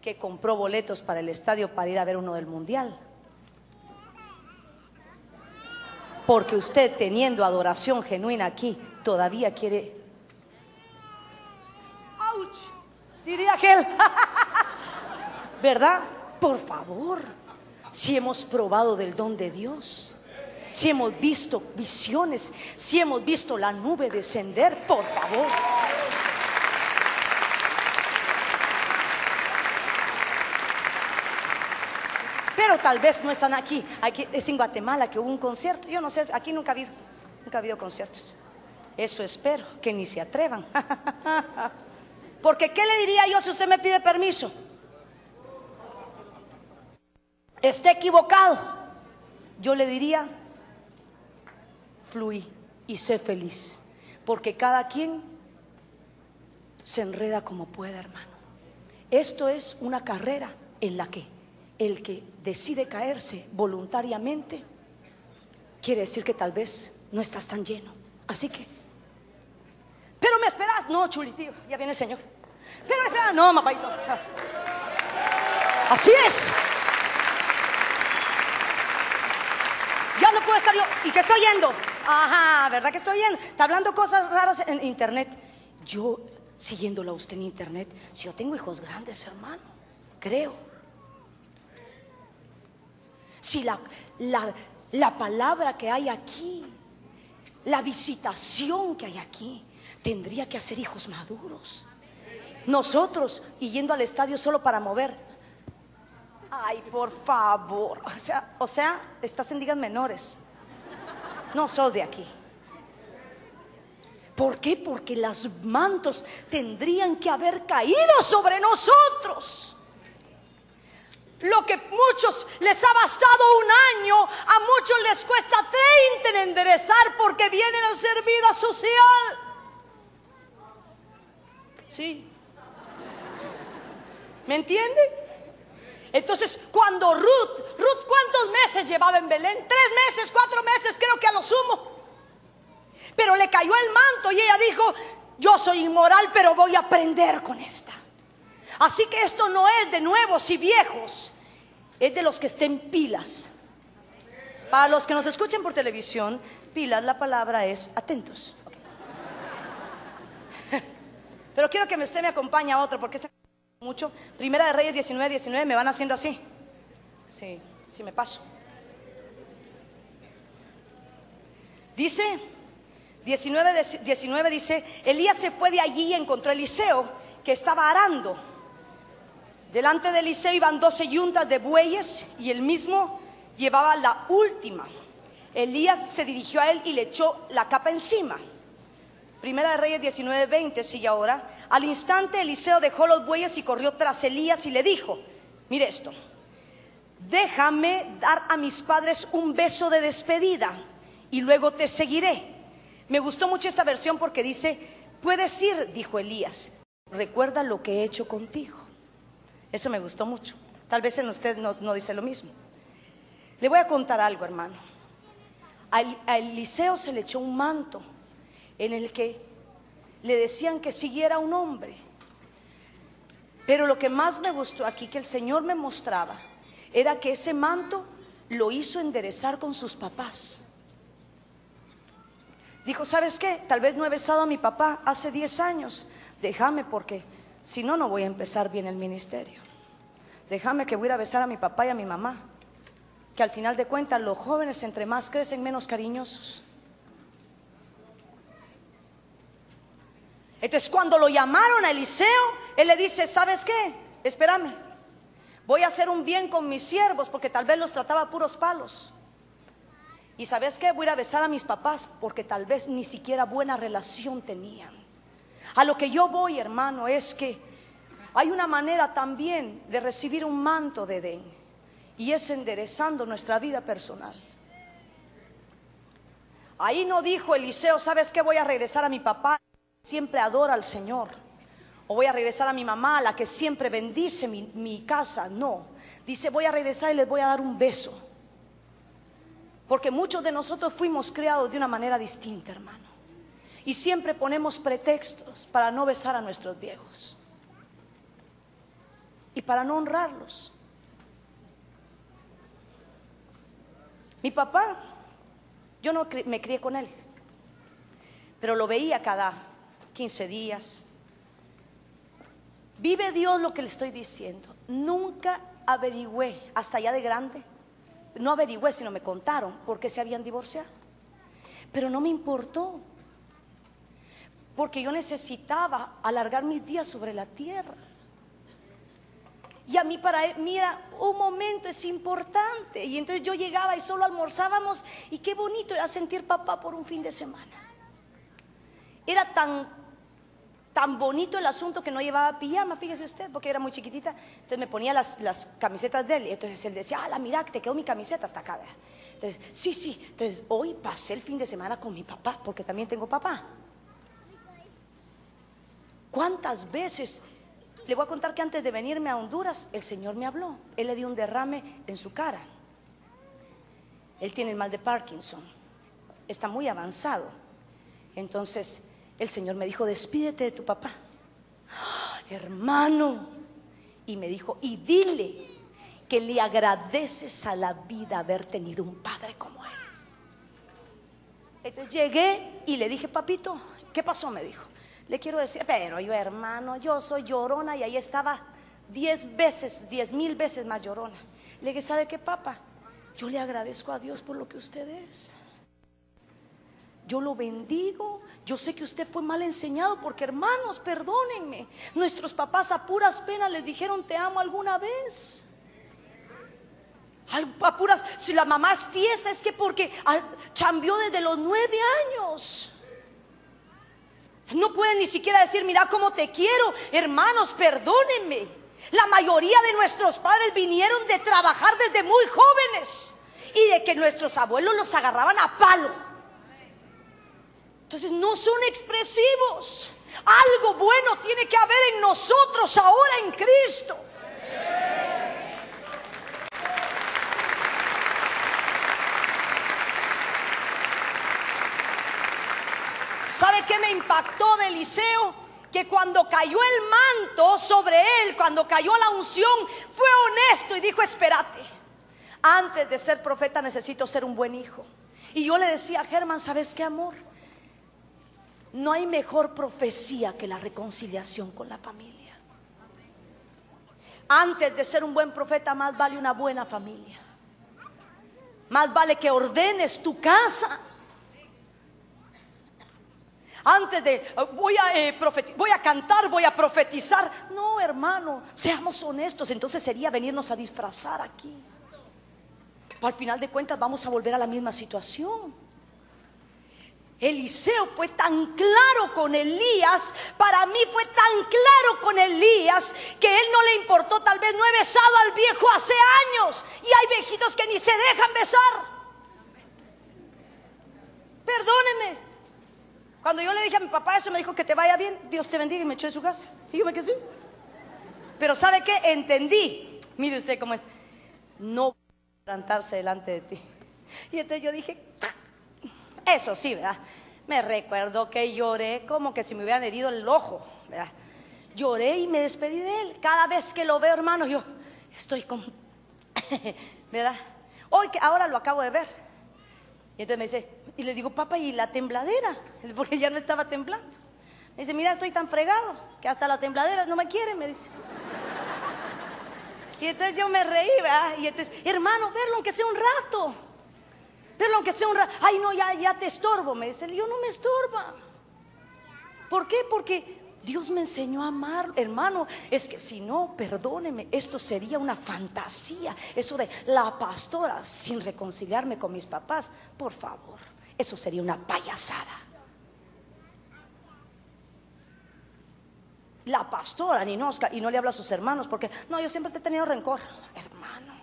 Speaker 19: que compró boletos para el estadio para ir a ver uno del Mundial. Porque usted teniendo adoración genuina aquí, todavía quiere... ¡Auch! Diría aquel. ¿Verdad? Por favor, si hemos probado del don de Dios, si hemos visto visiones, si hemos visto la nube descender, por favor. Pero tal vez no están aquí. Es en Guatemala que hubo un concierto. Yo no sé, aquí nunca ha habido, nunca ha habido conciertos. Eso espero, que ni se atrevan. Porque ¿qué le diría yo si usted me pide permiso? Esté equivocado. Yo le diría, fluí y sé feliz. Porque cada quien se enreda como pueda, hermano. Esto es una carrera en la que el que decide caerse voluntariamente, quiere decir que tal vez no estás tan lleno. Así que, pero me esperas, no, chulitío, ya viene el Señor. Pero espera, no, papayito Así es. Ya no puedo estar yo. ¿Y qué estoy yendo? Ajá, ¿verdad que estoy yendo? Está hablando cosas raras en internet. Yo, siguiéndolo usted en internet, si yo tengo hijos grandes, hermano, creo. Si la, la, palabra que hay aquí, la visitación que hay aquí, tendría que hacer hijos maduros. Nosotros, y yendo al estadio solo para mover. Ay, por favor. O sea, estás en digas menores. No sos de aquí. ¿Por qué? Porque los mantos tendrían que haber caído sobre nosotros. Lo que muchos les ha bastado un año, a muchos les cuesta 30 en enderezar porque vienen a ser vida social. Sí. ¿Me entienden? Entonces, cuando Ruth, Ruth, ¿cuántos meses llevaba en Belén? Tres meses, cuatro meses, creo que a lo sumo. Pero le cayó el manto y ella dijo, yo soy inmoral, pero voy a aprender con esta. Así que esto no es de nuevos y viejos, es de los que estén pilas. Para los que nos escuchen por televisión, pilas la palabra es atentos. Pero quiero que usted me acompañe a otro porque está mucho. Primera de Reyes 19, 19 me van haciendo así. Sí, sí me paso. Dice 19, 19 dice, Elías se fue de allí y encontró a Eliseo que estaba arando. Delante de Eliseo iban doce yuntas de bueyes y él mismo llevaba la última. Elías se dirigió a él y le echó la capa encima. Primera de Reyes 19:20 sigue ahora. Al instante Eliseo dejó los bueyes y corrió tras Elías y le dijo, mire esto, déjame dar a mis padres un beso de despedida y luego te seguiré. Me gustó mucho esta versión porque dice, puedes ir, dijo Elías, recuerda lo que he hecho contigo. Eso me gustó mucho. Tal vez en usted no, dice lo mismo. Le voy a contar algo, hermano. A Eliseo se le echó un manto en el que le decían que siguiera un hombre. Pero lo que más me gustó aquí que el Señor me mostraba era que ese manto lo hizo enderezar con sus papás. Dijo, ¿sabes qué? Tal vez no he besado a mi papá hace 10 años. Déjame porque si no, no voy a empezar bien el ministerio déjame que voy a besar a mi papá y a mi mamá, que al final de cuentas los jóvenes entre más crecen menos cariñosos. Entonces cuando lo llamaron a Eliseo, él le dice, ¿sabes qué? Espérame, voy a hacer un bien con mis siervos porque tal vez los trataba puros palos. Y sabes qué, voy a besar a mis papás porque tal vez ni siquiera buena relación tenían. A lo que yo voy, hermano, es que hay una manera también de recibir un manto de Edén y es enderezando nuestra vida personal. Ahí no dijo Eliseo, ¿sabes qué? Voy a regresar a mi papá, que siempre adora al Señor. O voy a regresar a mi mamá, la que siempre bendice mi, mi casa. No, dice, voy a regresar y les voy a dar un beso. Porque muchos de nosotros fuimos creados de una manera distinta, hermano. Y siempre ponemos pretextos para no besar a nuestros viejos y para no honrarlos. Mi papá, yo no me crié con él, pero lo veía cada 15 días. Vive Dios lo que le estoy diciendo. Nunca averigüé, hasta allá de grande, no averigüé, sino me contaron por qué se habían divorciado. Pero no me importó, porque yo necesitaba alargar mis días sobre la tierra. Y a mí para él, e, mira, un momento, es importante. Y entonces yo llegaba y solo almorzábamos y qué bonito era sentir papá por un fin de semana. Era tan, tan bonito el asunto que no llevaba pijama, fíjese usted, porque era muy chiquitita. Entonces me ponía las, camisetas de él. Y entonces él decía, la mira, te quedó mi camiseta hasta acá. Entonces, sí, sí. Entonces hoy pasé el fin de semana con mi papá, porque también tengo papá. ¿Cuántas veces le voy a contar que antes de venirme a Honduras, el Señor me habló. Él le dio un derrame en su cara. Él tiene el mal de Parkinson. Está muy avanzado. Entonces, el Señor me dijo, despídete de tu papá. ¡Ah, hermano. Y me dijo, y dile que le agradeces a la vida haber tenido un padre como él. Entonces llegué y le dije, papito, ¿qué pasó? Me dijo le quiero decir, pero yo hermano, yo soy llorona y ahí estaba diez veces, diez mil veces más llorona. Le dije, ¿sabe qué, papá? Yo le agradezco a Dios por lo que usted es. Yo lo bendigo. Yo sé que usted fue mal enseñado porque, hermanos, perdónenme. Nuestros papás a puras penas les dijeron te amo alguna vez. A puras, si la mamá es tiesa es que porque chambió desde los nueve años. No pueden ni siquiera decir, mira cómo te quiero. Hermanos, perdónenme. La mayoría de nuestros padres vinieron de trabajar desde muy jóvenes y de que nuestros abuelos los agarraban a palo. Entonces no son expresivos. Algo bueno tiene que haber en nosotros ahora en Cristo. ¿Sabe qué me impactó de Eliseo? Que cuando cayó el manto sobre él, cuando cayó la unción, fue honesto y dijo, espérate, antes de ser profeta necesito ser un buen hijo. Y yo le decía a Germán, ¿sabes qué, amor? No hay mejor profecía que la reconciliación con la familia. Antes de ser un buen profeta, más vale una buena familia. Más vale que ordenes tu casa antes de, eh, voy a, eh, voy a cantar, voy a profetizar. No, hermano, seamos honestos. Entonces sería venirnos a disfrazar aquí. al final de cuentas vamos a volver a la misma situación. Eliseo fue tan claro con Elías, para mí fue tan claro con Elías que él no le importó, tal vez no he besado al viejo hace años y hay viejitos que ni se dejan besar. Perdóneme, cuando yo le dije a mi papá eso, me dijo que te vaya bien, Dios te bendiga y me echó de su casa. Y yo me quedé. Pero ¿sabe qué? Entendí. Mire usted cómo es. No plantarse delante de ti. Y entonces yo dije, eso sí, ¿verdad? Me recuerdo que lloré como que si me hubieran herido el ojo, ¿verdad? Lloré y me despedí de él. Cada vez que lo veo, hermano, yo estoy con... ¿Verdad? Hoy que ahora lo acabo de ver. Y entonces me dice, y le digo, papá, ¿y la tembladera? Porque ya no estaba temblando. Me dice, mira, estoy tan fregado que hasta la tembladera no me quiere, me dice. Y entonces yo me reí, ¿verdad? Y entonces, hermano, verlo aunque sea un rato. Verlo aunque sea un rato. Ay, no, ya, ya te estorbo, me dice. Yo no me estorba. ¿Por qué? Porque Dios me enseñó a amar, hermano. Es que si no, perdóneme, esto sería una fantasía. Eso de la pastora sin reconciliarme con mis papás, por favor. Eso sería una payasada. La pastora Ninosca y no le habla a sus hermanos porque, no, yo siempre te he tenido rencor. Hermano,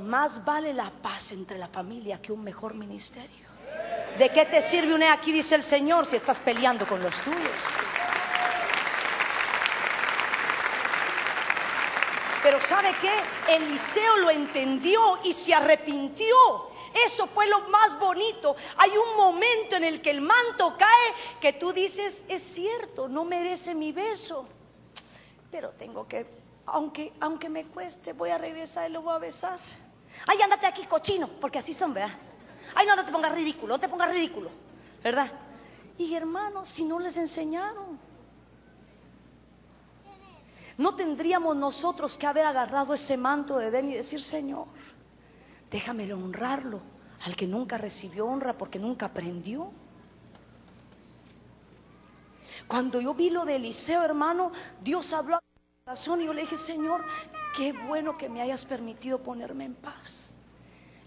Speaker 19: más vale la paz entre la familia que un mejor ministerio. ¿De qué te sirve un e aquí, dice el Señor, si estás peleando con los tuyos? Pero ¿sabe qué? Eliseo lo entendió y se arrepintió. Eso fue lo más bonito. Hay un momento en el que el manto cae que tú dices, es cierto, no merece mi beso. Pero tengo que, aunque, aunque me cueste, voy a regresar y lo voy a besar. Ay, ándate aquí, cochino, porque así son, ¿verdad? Ay, no, te pongas ridículo, no te pongas ridículo, ¿verdad? Y hermanos, si no les enseñaron, no tendríamos nosotros que haber agarrado ese manto de Edén y decir, Señor, déjamelo honrarlo. Al que nunca recibió honra porque nunca aprendió. Cuando yo vi lo de Eliseo, hermano, Dios habló a mi corazón y yo le dije, Señor, qué bueno que me hayas permitido ponerme en paz.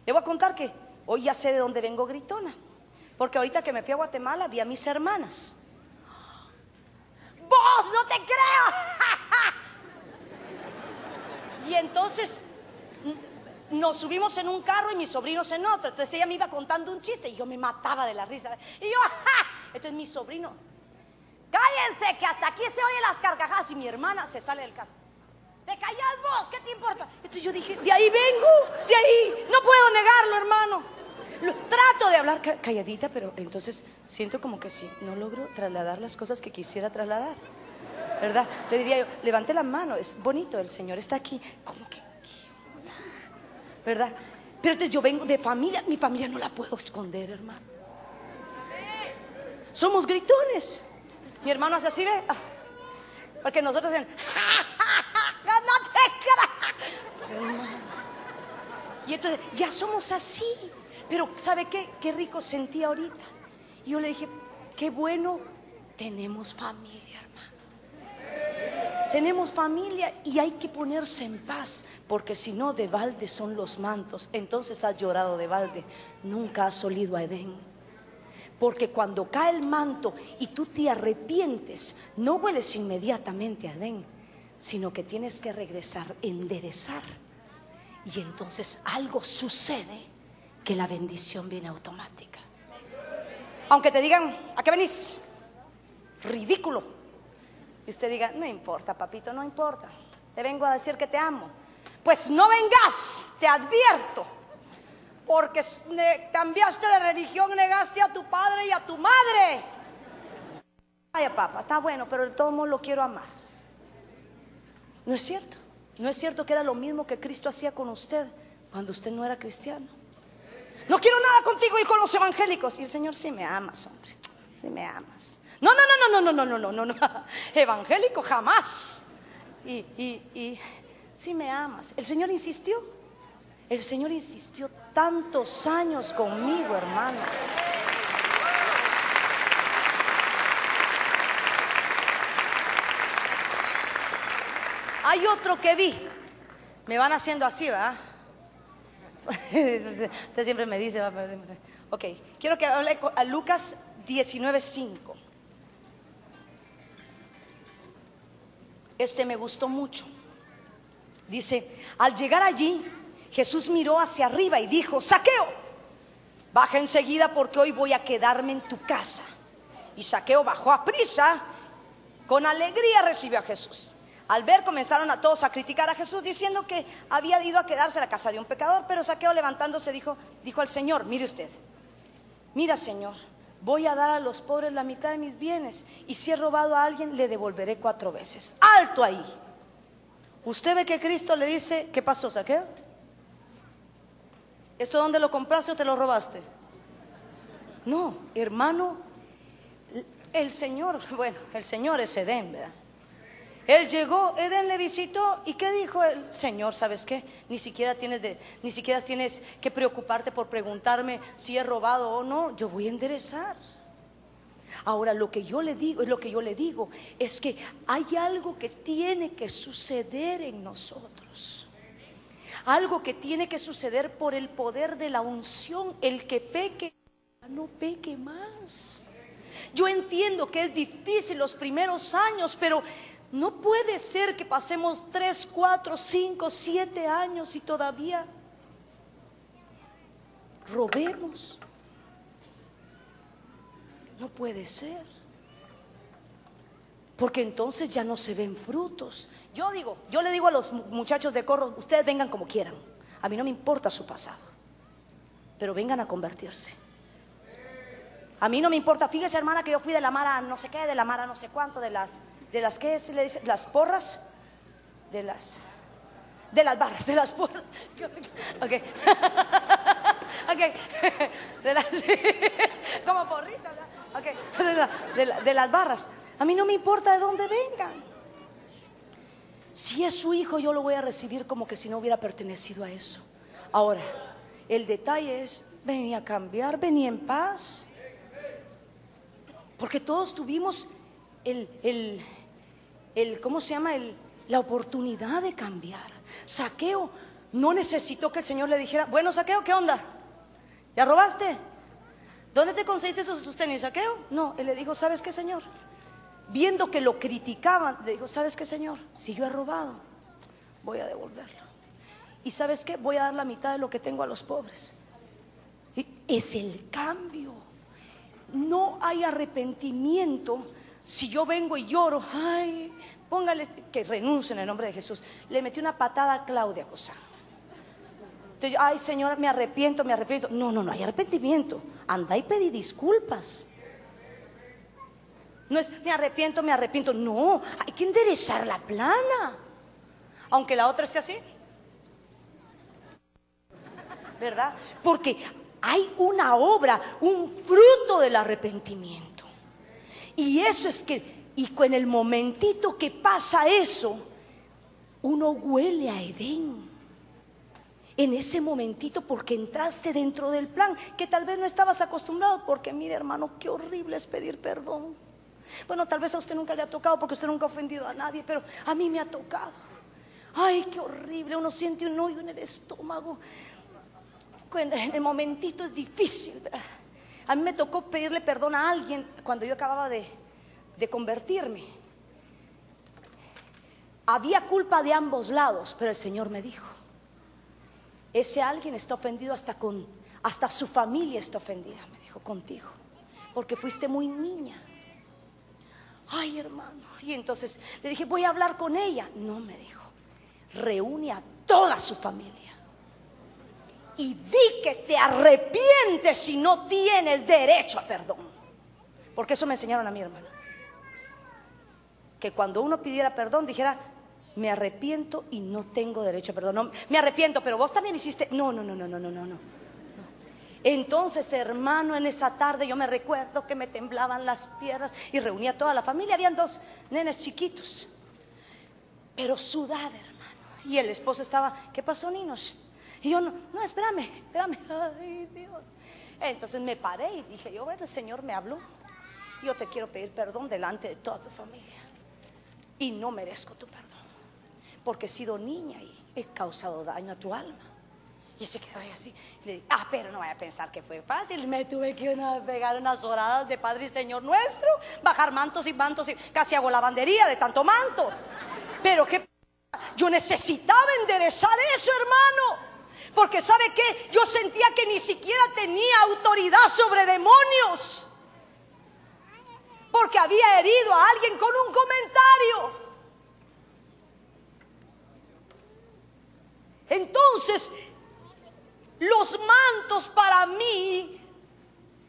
Speaker 19: Le voy a contar que hoy ya sé de dónde vengo gritona, porque ahorita que me fui a Guatemala vi a mis hermanas. ¡Vos no te creo! y entonces nos subimos en un carro y mis sobrinos en otro. Entonces ella me iba contando un chiste y yo me mataba de la risa. Y yo, ¡ajá! Entonces este mi sobrino, cállense que hasta aquí se oyen las carcajadas y mi hermana se sale del carro. ¡De callas vos, ¿qué te importa? Entonces yo dije, de ahí vengo, de ahí, no puedo negarlo, hermano. trato de hablar calladita, pero entonces siento como que si no logro trasladar las cosas que quisiera trasladar. ¿Verdad? Le diría yo, levante la mano, es bonito, el Señor está aquí. ¿Cómo ¿verdad? Pero entonces yo vengo de familia, mi familia no la puedo esconder, hermano. Somos gritones. Mi hermano hace así, ve. Ah, Porque nosotros en. Y entonces ya somos así. Pero ¿sabe qué? Qué rico sentí ahorita. Y yo le dije, qué bueno, tenemos familia, hermano tenemos familia y hay que ponerse en paz, porque si no, de balde son los mantos. Entonces has llorado de balde, nunca has olido a Edén. Porque cuando cae el manto y tú te arrepientes, no hueles inmediatamente a Edén, sino que tienes que regresar, enderezar. Y entonces algo sucede que la bendición viene automática. Aunque te digan, ¿a qué venís? Ridículo, y usted diga, no importa, papito, no importa. Te vengo a decir que te amo. Pues no vengas, te advierto. Porque cambiaste de religión, negaste a tu padre y a tu madre. Vaya, papá, está bueno, pero el todo lo quiero amar. No es cierto. No es cierto que era lo mismo que Cristo hacía con usted cuando usted no era cristiano. No quiero nada contigo y con los evangélicos. Y el Señor, sí me amas, hombre. Sí me amas. No, no, no, no, no, no, no, no, no, no. Evangélico jamás. Y, y, y si me amas. El Señor insistió. El Señor insistió tantos años conmigo, hermano. Hay otro que vi. Me van haciendo así, ¿verdad? Usted siempre me dice, ok, quiero que hable a Lucas 19.5. este me gustó mucho. Dice, al llegar allí, Jesús miró hacia arriba y dijo, saqueo, baja enseguida porque hoy voy a quedarme en tu casa. Y saqueo bajó a prisa, con alegría recibió a Jesús. Al ver comenzaron a todos a criticar a Jesús diciendo que había ido a quedarse en la casa de un pecador, pero Saqueo levantándose dijo, dijo al Señor, mire usted, mira Señor, voy a dar a los pobres la mitad de mis bienes y si he robado a alguien le devolveré cuatro veces. Alto ahí. Usted ve que Cristo le dice, ¿qué pasó, saqueo? ¿Esto dónde lo compraste o te lo robaste? No, hermano, el Señor, bueno, el Señor es Edén, ¿verdad? Él llegó, Edén le visitó y ¿qué dijo él? Señor, ¿sabes qué? Ni siquiera tienes, de, ni siquiera tienes que preocuparte por preguntarme si he robado o no, yo voy a enderezar. Ahora lo que yo le digo, lo que yo le digo es que hay algo que tiene que suceder en nosotros. Algo que tiene que suceder por el poder de la unción, el que peque no peque más. Yo entiendo que es difícil los primeros años, pero no puede ser que pasemos tres, cuatro, cinco, siete años y todavía robemos. No puede ser. Porque entonces ya no se ven frutos. Yo digo, yo le digo a los muchachos de corro, ustedes vengan como quieran. A mí no me importa su pasado. Pero vengan a convertirse. A mí no me importa. Fíjese, hermana, que yo fui de la Mara no sé qué, de la Mara no sé cuánto, de las de las que se le dice, las porras, de las, de las barras, de las porras. Ok. Ok. De las, como porritas. De, las barras. A mí no me importa de dónde vengan. Si es su hijo, yo lo voy a recibir como que si no hubiera pertenecido a eso. Ahora, el detalle es, venía a cambiar, venía en paz. Porque todos tuvimos el, el, ¿cómo se llama? El, la oportunidad de cambiar. Saqueo no necesitó que el Señor le dijera, bueno, Saqueo, ¿qué onda? ¿Ya robaste? ¿Dónde te conseguiste esos, tus tenis, Saqueo? No, él le dijo, ¿sabes qué, Señor? Viendo que lo criticaban, le dijo, ¿sabes qué, Señor? Si yo he robado, voy a devolverlo. ¿Y sabes qué? Voy a dar la mitad de lo que tengo a los pobres. Es el cambio. No hay arrepentimiento si yo vengo y lloro, ay, póngale que renuncie en el nombre de Jesús. Le metí una patada a Claudia Cosa. Entonces, ay, Señor, me arrepiento, me arrepiento. No, no, no hay arrepentimiento. Anda y pedí disculpas. No es me arrepiento, me arrepiento. No, hay que enderezar la plana. Aunque la otra esté así. ¿Verdad? Porque hay una obra, un fruto del arrepentimiento. Y eso es que, y con el momentito que pasa eso, uno huele a Edén. En ese momentito, porque entraste dentro del plan, que tal vez no estabas acostumbrado, porque mire hermano, qué horrible es pedir perdón. Bueno, tal vez a usted nunca le ha tocado porque usted nunca ha ofendido a nadie, pero a mí me ha tocado. Ay, qué horrible, uno siente un hoyo en el estómago. En el momentito es difícil, a mí me tocó pedirle perdón a alguien cuando yo acababa de, de convertirme. Había culpa de ambos lados, pero el Señor me dijo, ese alguien está ofendido hasta con, hasta su familia está ofendida, me dijo, contigo, porque fuiste muy niña. Ay, hermano. Y entonces le dije, voy a hablar con ella. No, me dijo, reúne a toda su familia y di que te arrepientes si no tienes derecho a perdón. Porque eso me enseñaron a mi hermano Que cuando uno pidiera perdón dijera, me arrepiento y no tengo derecho a perdón. me arrepiento, pero vos también hiciste... No, no, no, no, no, no, no, no. Entonces, hermano, en esa tarde yo me recuerdo que me temblaban las piernas y reunía a toda la familia. Habían dos nenes chiquitos, pero sudaba, hermano. Y el esposo estaba, ¿qué pasó, niños? Y yo, no, no, espérame, espérame. Ay, Dios. Entonces me paré y dije, yo, el Señor me habló. Yo te quiero pedir perdón delante de toda tu familia. Y no merezco tu perdón. Porque he sido niña y he causado daño a tu alma. Y se quedó ahí así. ah, pero no vaya a pensar que fue fácil. Me tuve que una, pegar unas oradas de Padre y Señor nuestro, bajar mantos y mantos. Y, casi hago lavandería de tanto manto. Pero qué. Yo necesitaba enderezar eso, hermano. Porque sabe qué? Yo sentía que ni siquiera tenía autoridad sobre demonios. Porque había herido a alguien con un comentario. Entonces, los mantos para mí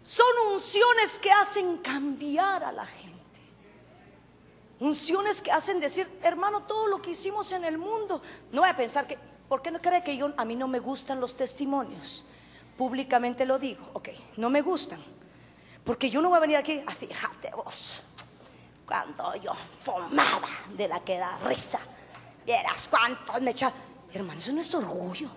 Speaker 19: son unciones que hacen cambiar a la gente. Unciones que hacen decir, hermano, todo lo que hicimos en el mundo, no voy a pensar que ¿Por qué no cree que yo, a mí no me gustan los testimonios? Públicamente lo digo, ok, no me gustan. Porque yo no voy a venir aquí, a fíjate vos, cuando yo fumaba de la que da risa, vieras cuántos me echaba. Hermano, eso no es orgullo.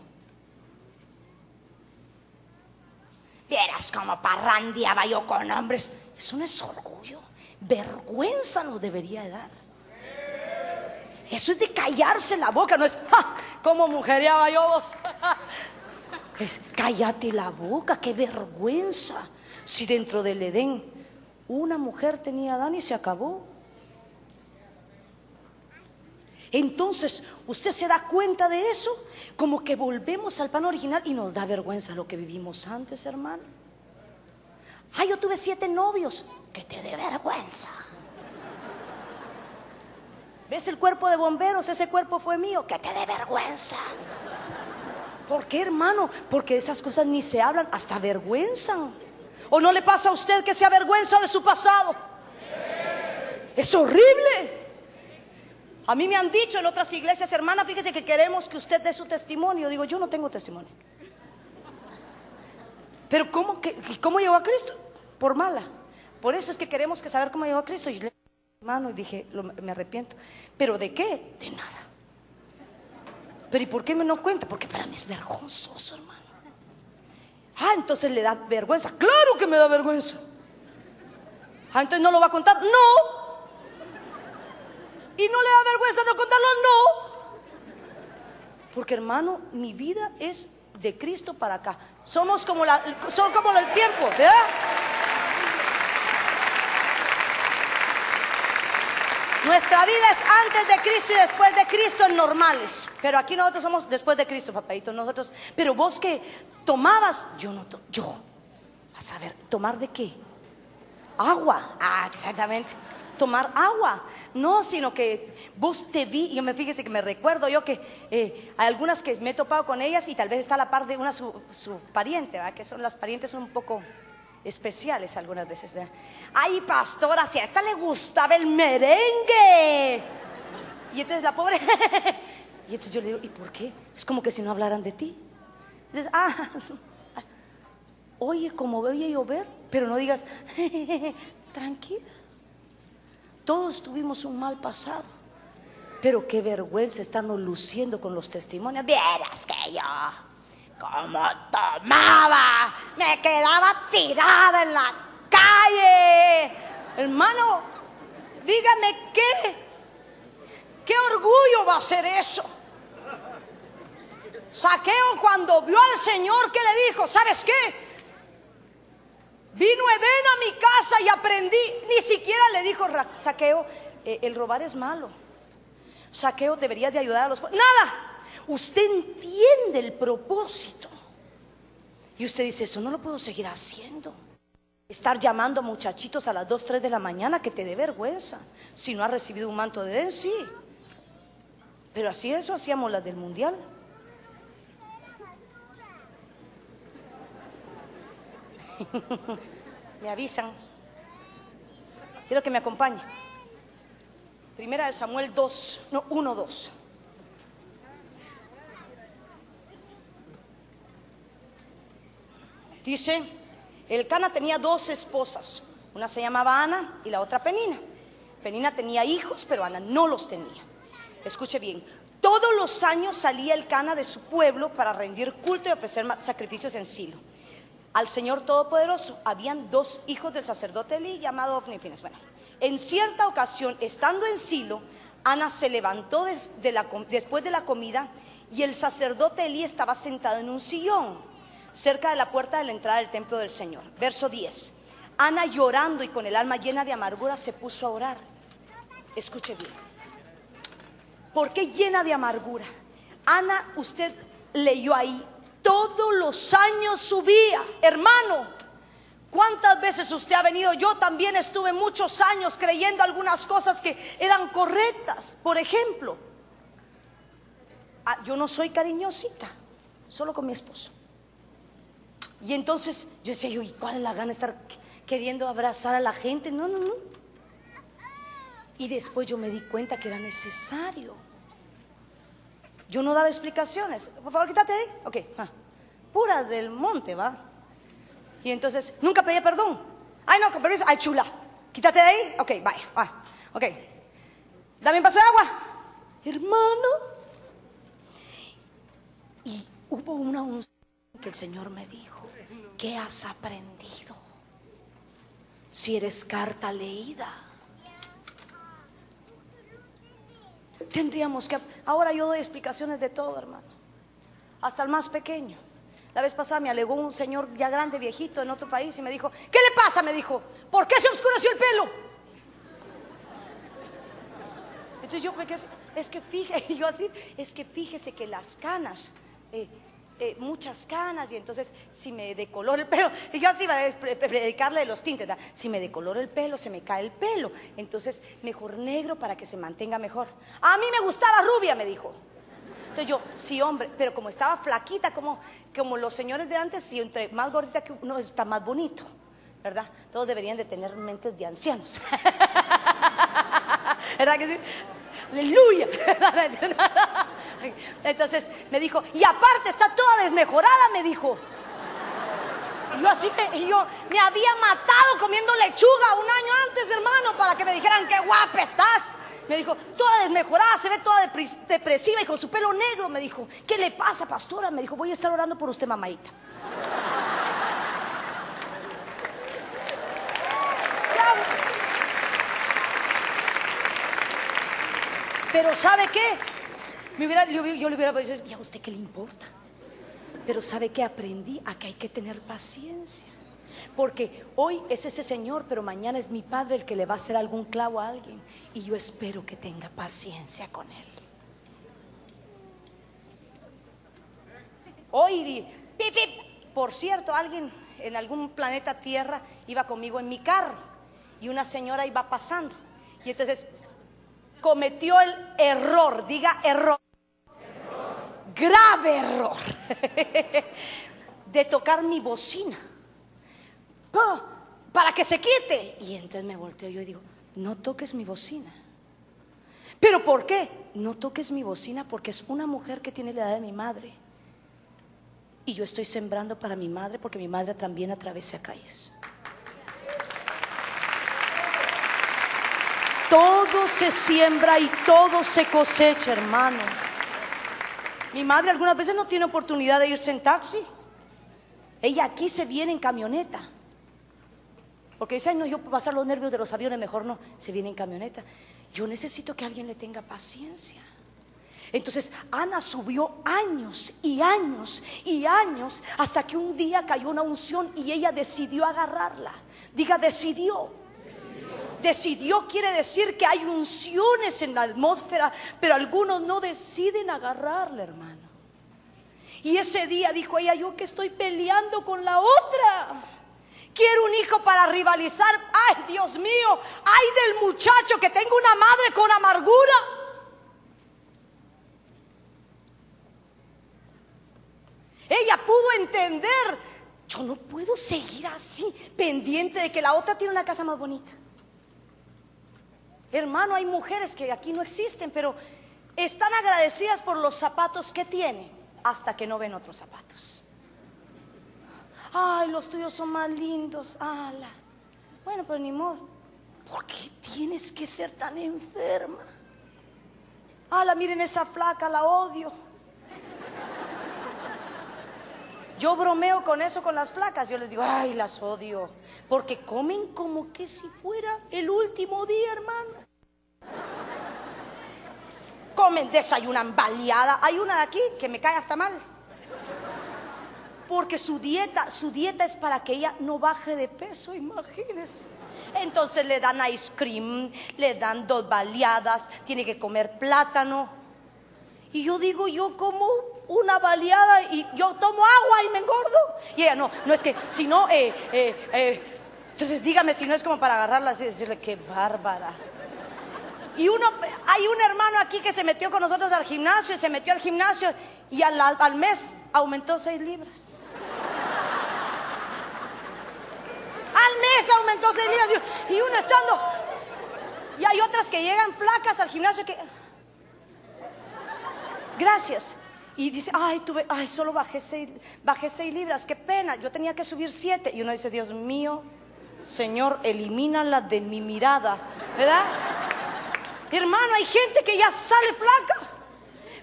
Speaker 19: Vieras cómo parrandeaba yo con hombres. Eso no es orgullo. Vergüenza nos debería dar. Eso es de callarse la boca, no es, ¿Cómo mujereaba yo vos? cállate la boca, qué vergüenza. Si dentro del Edén una mujer tenía dan y se acabó. Entonces, ¿usted se da cuenta de eso? Como que volvemos al pan original y nos da vergüenza lo que vivimos antes, hermano. Ay, ah, yo tuve siete novios. Que te dé vergüenza. ¿Ves el cuerpo de bomberos? Ese cuerpo fue mío. Que te dé vergüenza. ¿Por qué, hermano? Porque esas cosas ni se hablan, hasta vergüenza. ¿O no le pasa a usted que se avergüenza de su pasado? Es horrible. A mí me han dicho en otras iglesias, hermana, fíjese que queremos que usted dé su testimonio. Digo, yo no tengo testimonio. Pero ¿cómo, que, cómo llegó a Cristo? Por mala. Por eso es que queremos que saber cómo llegó a Cristo hermano y dije, me arrepiento. ¿Pero de qué? De nada. ¿Pero y por qué me no cuenta? Porque para mí es vergonzoso, hermano. Ah, entonces le da vergüenza. Claro que me da vergüenza. Ah, entonces no lo va a contar. No. Y no le da vergüenza no contarlo. No. Porque hermano, mi vida es de Cristo para acá. Somos como, la, son como el tiempo, ¿verdad? Nuestra vida es antes de Cristo y después de Cristo normales. Pero aquí nosotros somos después de Cristo, papadito. Nosotros, pero vos que tomabas, yo no, yo. A saber, ¿tomar de qué? Agua. Ah, exactamente. Tomar agua. No, sino que vos te vi, yo me fíjese que me recuerdo yo que eh, hay algunas que me he topado con ellas y tal vez está la par de una su, pariente, ¿verdad? que son las parientes un poco especiales algunas veces, ¿verdad? Ay, pastora, si a esta le gustaba el merengue. Y entonces la pobre... y entonces yo le digo, ¿y por qué? Es como que si no hablaran de ti. ah, oye, como a llover, pero no digas, tranquila. Todos tuvimos un mal pasado. Pero qué vergüenza estarnos luciendo con los testimonios. Vieras que yo como tomaba, me quedaba tirada en la calle. Hermano, dígame qué, qué orgullo va a ser eso. Saqueo cuando vio al Señor que le dijo, ¿sabes qué? Vino Edén a mi casa y aprendí, ni siquiera le dijo Saqueo, eh, el robar es malo. Saqueo debería de ayudar a los... Nada, Usted entiende el propósito. Y usted dice, eso no lo puedo seguir haciendo. Estar llamando a muchachitos a las 2, 3 de la mañana que te dé vergüenza. Si no has recibido un manto de él, sí. Pero así eso hacíamos las del mundial. me avisan. Quiero que me acompañe. Primera de Samuel 2, no, 1, 2. Dice, el Cana tenía dos esposas, una se llamaba Ana y la otra Penina. Penina tenía hijos, pero Ana no los tenía. Escuche bien, todos los años salía el Cana de su pueblo para rendir culto y ofrecer sacrificios en Silo. Al Señor Todopoderoso habían dos hijos del sacerdote Eli llamado Ofnifines. Bueno, en cierta ocasión, estando en Silo, Ana se levantó después de la comida y el sacerdote Elí estaba sentado en un sillón cerca de la puerta de la entrada del templo del Señor. Verso 10. Ana llorando y con el alma llena de amargura se puso a orar. Escuche bien. ¿Por qué llena de amargura? Ana, usted leyó ahí, todos los años subía, hermano, ¿Cuántas veces usted ha venido? Yo también estuve muchos años creyendo algunas cosas que eran correctas. Por ejemplo, ah, yo no soy cariñosita, solo con mi esposo. Y entonces yo decía, ¿y cuál es la gana estar queriendo abrazar a la gente? No, no, no. Y después yo me di cuenta que era necesario. Yo no daba explicaciones. Por favor, quítate ahí. Ok, pura del monte, va. Y entonces, nunca pedí perdón. Ay, no, con permiso. Ay, chula. Quítate de ahí. Ok, bye. ok. Dame un vaso de agua. Hermano. Y hubo una unción que el Señor me dijo. ¿Qué has aprendido? Si eres carta leída. Tendríamos que... Ahora yo doy explicaciones de todo, hermano. Hasta el más pequeño. La vez pasada me alegó un señor ya grande, viejito, en otro país y me dijo, ¿qué le pasa? Me dijo, ¿por qué se oscureció el pelo? Entonces yo me pues, quedé es que fíjese, yo así, es que fíjese que las canas... Eh, eh, muchas canas y entonces si me decoloro el pelo, y yo así iba a predicarle de los tintes, si me decoloro el pelo, se me cae el pelo, entonces mejor negro para que se mantenga mejor. A mí me gustaba rubia, me dijo. Entonces yo, sí hombre, pero como estaba flaquita, como, como los señores de antes, si entre más gordita que uno está más bonito, ¿verdad? Todos deberían de tener mentes de ancianos. ¿Verdad que sí? aleluya. Entonces me dijo, y aparte está toda desmejorada, me dijo. Y yo así que yo me había matado comiendo lechuga un año antes, hermano, para que me dijeran qué guapa estás. Me dijo, toda desmejorada, se ve toda depresiva y con su pelo negro. Me dijo, ¿qué le pasa, pastora? Me dijo, voy a estar orando por usted, mamadita. Pero ¿sabe qué? Me yo, le hubiera dicho, ¿y a usted qué le importa? Pero ¿sabe qué aprendí? A que hay que tener paciencia. Porque hoy es ese Señor, pero mañana es mi Padre el que le va a hacer algún clavo a alguien. Y yo espero que tenga paciencia con Él. Hoy, pip, pip. por cierto, alguien en algún planeta Tierra iba conmigo en mi carro y una señora iba pasando. Y entonces cometió el error, diga error, grave error, de tocar mi bocina para que se quite. Y entonces me volteo yo y digo, no toques mi bocina. ¿Pero por qué? No toques mi bocina porque es una mujer que tiene la edad de mi madre. Y yo estoy sembrando para mi madre porque mi madre también atraviesa calles. todo se siembra y todo se cosecha, hermano. Mi madre algunas veces no tiene oportunidad de irse en taxi. Ella aquí se viene en camioneta. Porque dice, ay, no, yo pasar los nervios de los aviones, mejor no, se viene en camioneta. Yo necesito que alguien le tenga paciencia. Entonces Ana subió años y años y años hasta que un día cayó una unción y ella decidió agarrarla. Diga, decidió. Decidió quiere decir que hay unciones en la atmósfera, pero algunos no deciden agarrarla, hermano. Y ese día dijo ella, yo que estoy peleando con la otra. Quiero un hijo para rivalizar. Ay, Dios mío, ay del muchacho que tengo una madre con amargura. Ella pudo entender, yo no puedo seguir así, pendiente de que la otra tiene una casa más bonita. Hermano, hay mujeres que aquí no existen, pero están agradecidas por los zapatos que tienen hasta que no ven otros zapatos. Ay, los tuyos son más lindos. Ala. Bueno, pero ni modo. ¿Por qué tienes que ser tan enferma? Ala, miren esa flaca, la odio. Yo bromeo con eso con las flacas, yo les digo, ay, las odio, porque comen como que si fuera el último día, hermano. Comen, desayunan baleada. Hay una de aquí que me cae hasta mal. Porque su dieta, su dieta es para que ella no baje de peso, imagínense. Entonces le dan ice cream, le dan dos baleadas, tiene que comer plátano. Y yo digo, yo como una baleada y yo tomo agua y me engordo. Y ella, no, no es que, si no, eh, eh, eh, entonces dígame si no es como para agarrarla y decirle, qué bárbara. Y uno, hay un hermano aquí que se metió con nosotros al gimnasio y se metió al gimnasio y al, mes aumentó seis libras. Al mes aumentó seis libras y uno estando. Y hay otras que llegan flacas al gimnasio que. Gracias y dice, ay, tuve, ay, solo bajé seis, bajé seis libras, qué pena, yo tenía que subir siete. Y uno dice, Dios mío, Señor, elimínala de mi mirada, ¿verdad? Hermano, hay gente que ya sale flaca,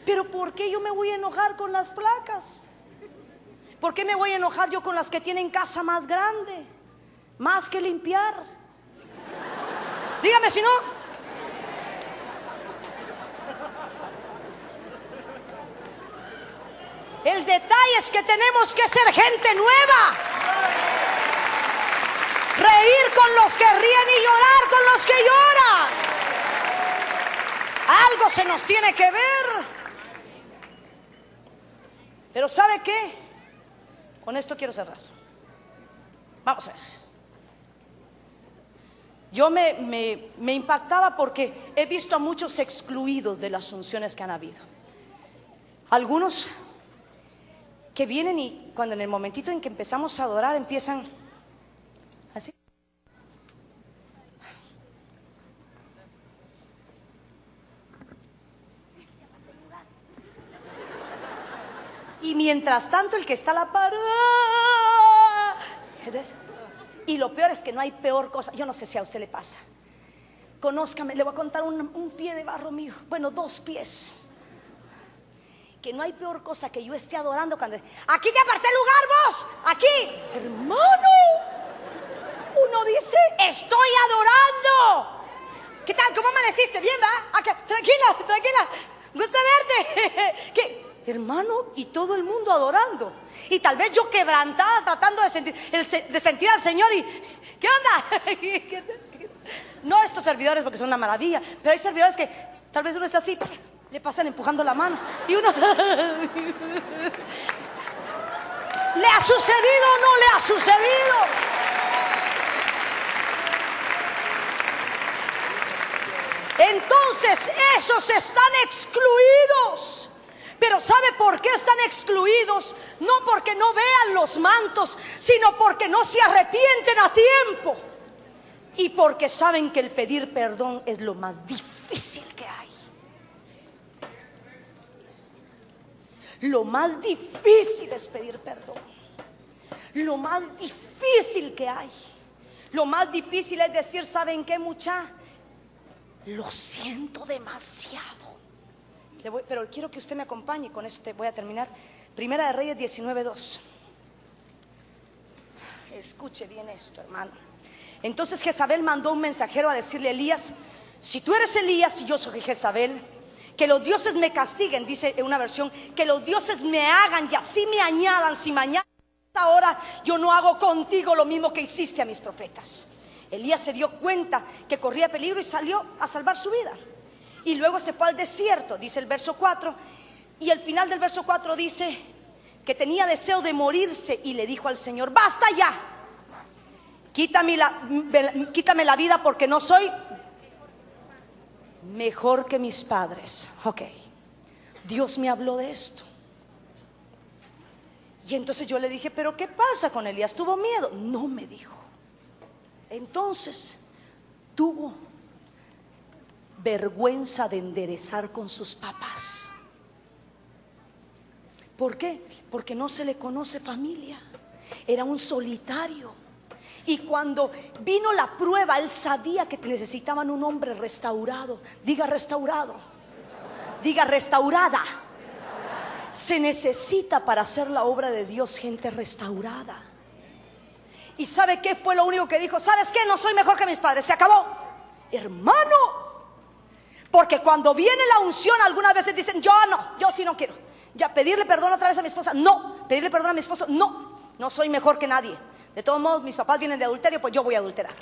Speaker 19: pero ¿por qué yo me voy a enojar con las placas? ¿Por qué me voy a enojar yo con las que tienen casa más grande, más que limpiar? Dígame si no. El detalle es que tenemos que ser gente nueva. Reír con los que ríen y llorar con los que lloran. Algo se nos tiene que ver. Pero ¿sabe qué? Con esto quiero cerrar. Vamos a ver. Yo me, me impactaba porque he visto a muchos excluidos de las funciones que han habido. Algunos que vienen y cuando en el momentito en que empezamos a adorar empiezan así. Y mientras tanto el que está a la par... Y lo peor es que no hay peor cosa. Yo no sé si a usted le pasa. Conózcame, le voy a contar un, un pie de barro mío. Bueno, dos pies que no hay peor cosa que yo esté adorando cuando... Aquí te aparté el lugar vos, aquí. Hermano, uno dice, estoy adorando. ¿Qué tal? ¿Cómo amaneciste? Bien, va. Tranquila, tranquila. Gusta verte. ¿Qué? Hermano, y todo el mundo adorando. Y tal vez yo quebrantada tratando de sentir, de sentir al Señor y... ¿Qué onda? No estos servidores porque son una maravilla, pero hay servidores que tal vez uno está así le pasan empujando la mano. Y uno... ¿Le ha sucedido o no le ha sucedido? Entonces esos están excluidos. Pero ¿sabe por qué están excluidos? No porque no vean los mantos, sino porque no se arrepienten a tiempo. Y porque saben que el pedir perdón es lo más difícil que hay. Lo más difícil es pedir perdón. Lo más difícil que hay. Lo más difícil es decir, ¿saben qué mucha? Lo siento demasiado. pero quiero que usted me acompañe, con ESTO te voy a terminar. Primera de Reyes 19.2. Escuche bien esto, hermano. Entonces Jezabel mandó un mensajero a decirle a Elías, si tú eres Elías y yo soy Jezabel, que los dioses me castiguen, dice una versión, que los dioses me hagan y así me añadan si mañana ahora yo no hago contigo lo mismo que hiciste a mis profetas. Elías se dio cuenta que corría peligro y salió a salvar su vida. Y luego se fue al desierto, dice el verso 4. Y el final del verso 4 dice que tenía deseo de morirse y le dijo al Señor, basta ya, quítame la, quítame la vida porque no soy mejor que mis padres. Ok, Dios me habló de esto. Y entonces yo le dije, pero ¿qué pasa con Elías? ¿Tuvo miedo? No me dijo. Entonces, tuvo vergüenza de enderezar con sus papás. ¿Por qué? Porque no se le conoce familia. Era un solitario. Y cuando vino la prueba, él sabía que necesitaban un hombre restaurado. Diga restaurado. Diga restaurada. Se necesita para hacer la obra de Dios gente restaurada. ¿Y sabe qué fue lo único que dijo? ¿Sabes qué? No soy mejor que mis padres. Se acabó. Hermano. Porque cuando viene la unción, algunas veces dicen, yo no, yo sí no quiero. Ya pedirle perdón otra vez a mi esposa, no. Pedirle perdón a mi esposo, no. No soy mejor que nadie. De todos modos, mis papás vienen de adulterio, pues yo voy a adulterar.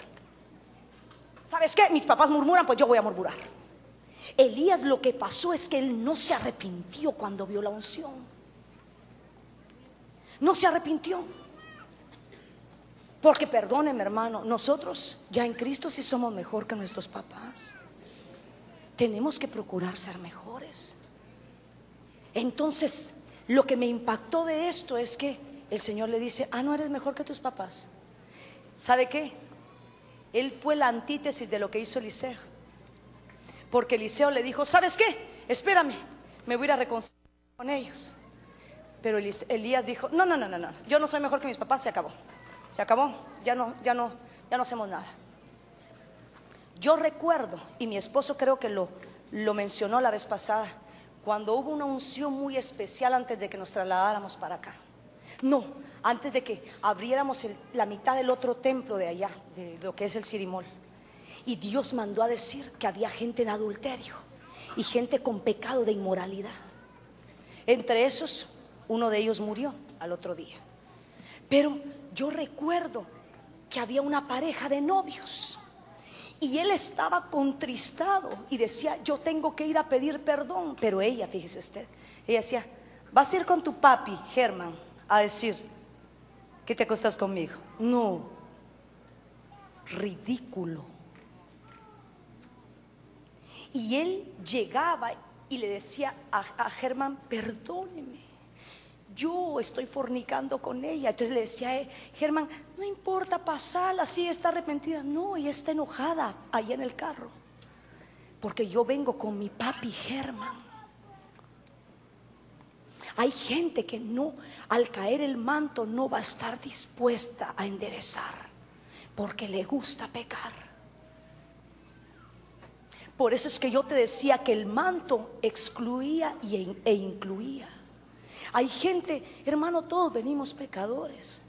Speaker 19: ¿Sabes qué? Mis papás murmuran, pues yo voy a murmurar. Elías lo que pasó es que él no se arrepintió cuando vio la unción. No se arrepintió. Porque perdóneme hermano, nosotros ya en Cristo sí somos mejor que nuestros papás. Tenemos que procurar ser mejores. Entonces, lo que me impactó de esto es que el Señor le dice, ah, no eres mejor que tus papás. ¿Sabe qué? Él fue la antítesis de lo que hizo Eliseo. Porque Eliseo le dijo, ¿sabes qué? Espérame, me voy a ir a reconciliar con ellos. Pero Elías dijo, no, no, no, no, no, yo no soy mejor que mis papás, se acabó. Se acabó, ya no, ya no, ya no hacemos nada. Yo recuerdo, y mi esposo creo que lo, lo mencionó la vez pasada, cuando hubo una unción muy especial antes de que nos trasladáramos para acá. No, antes de que abriéramos la mitad del otro templo de allá, de lo que es el Sirimol. Y Dios mandó a decir que había gente en adulterio y gente con pecado de inmoralidad. Entre esos, uno de ellos murió al otro día. Pero yo recuerdo que había una pareja de novios y él estaba contristado y decía, yo tengo que ir a pedir perdón. Pero ella, fíjese usted, ella decía, vas a ir con tu papi, Germán a decir que te acostas conmigo. No, ridículo. Y él llegaba y le decía a, Germán, perdóneme, yo estoy fornicando con ella. Entonces le decía Germán, no importa pasarla, sí está arrepentida. No, y está enojada ahí en el carro, porque yo vengo con mi papi Germán. Hay gente que no, al caer el manto, no va a estar dispuesta a enderezar porque le gusta pecar. Por eso es que yo te decía que el manto excluía e incluía. Hay gente, hermano, todos venimos pecadores,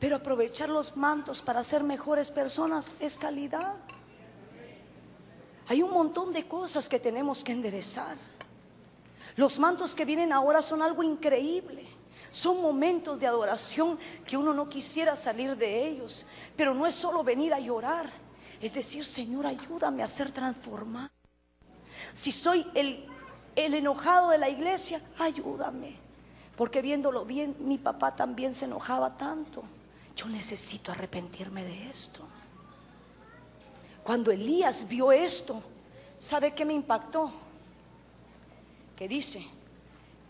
Speaker 19: pero aprovechar los mantos para ser mejores personas es calidad. Hay un montón de cosas que tenemos que enderezar. Los mantos que vienen ahora son algo increíble. Son momentos de adoración que uno no quisiera salir de ellos. Pero no es solo venir a llorar. Es decir, Señor, ayúdame a ser transformado. Si soy el, el enojado de la iglesia, ayúdame. Porque viéndolo bien, mi papá también se enojaba tanto. Yo necesito arrepentirme de esto. Cuando Elías vio esto, ¿sabe qué me impactó? que dice,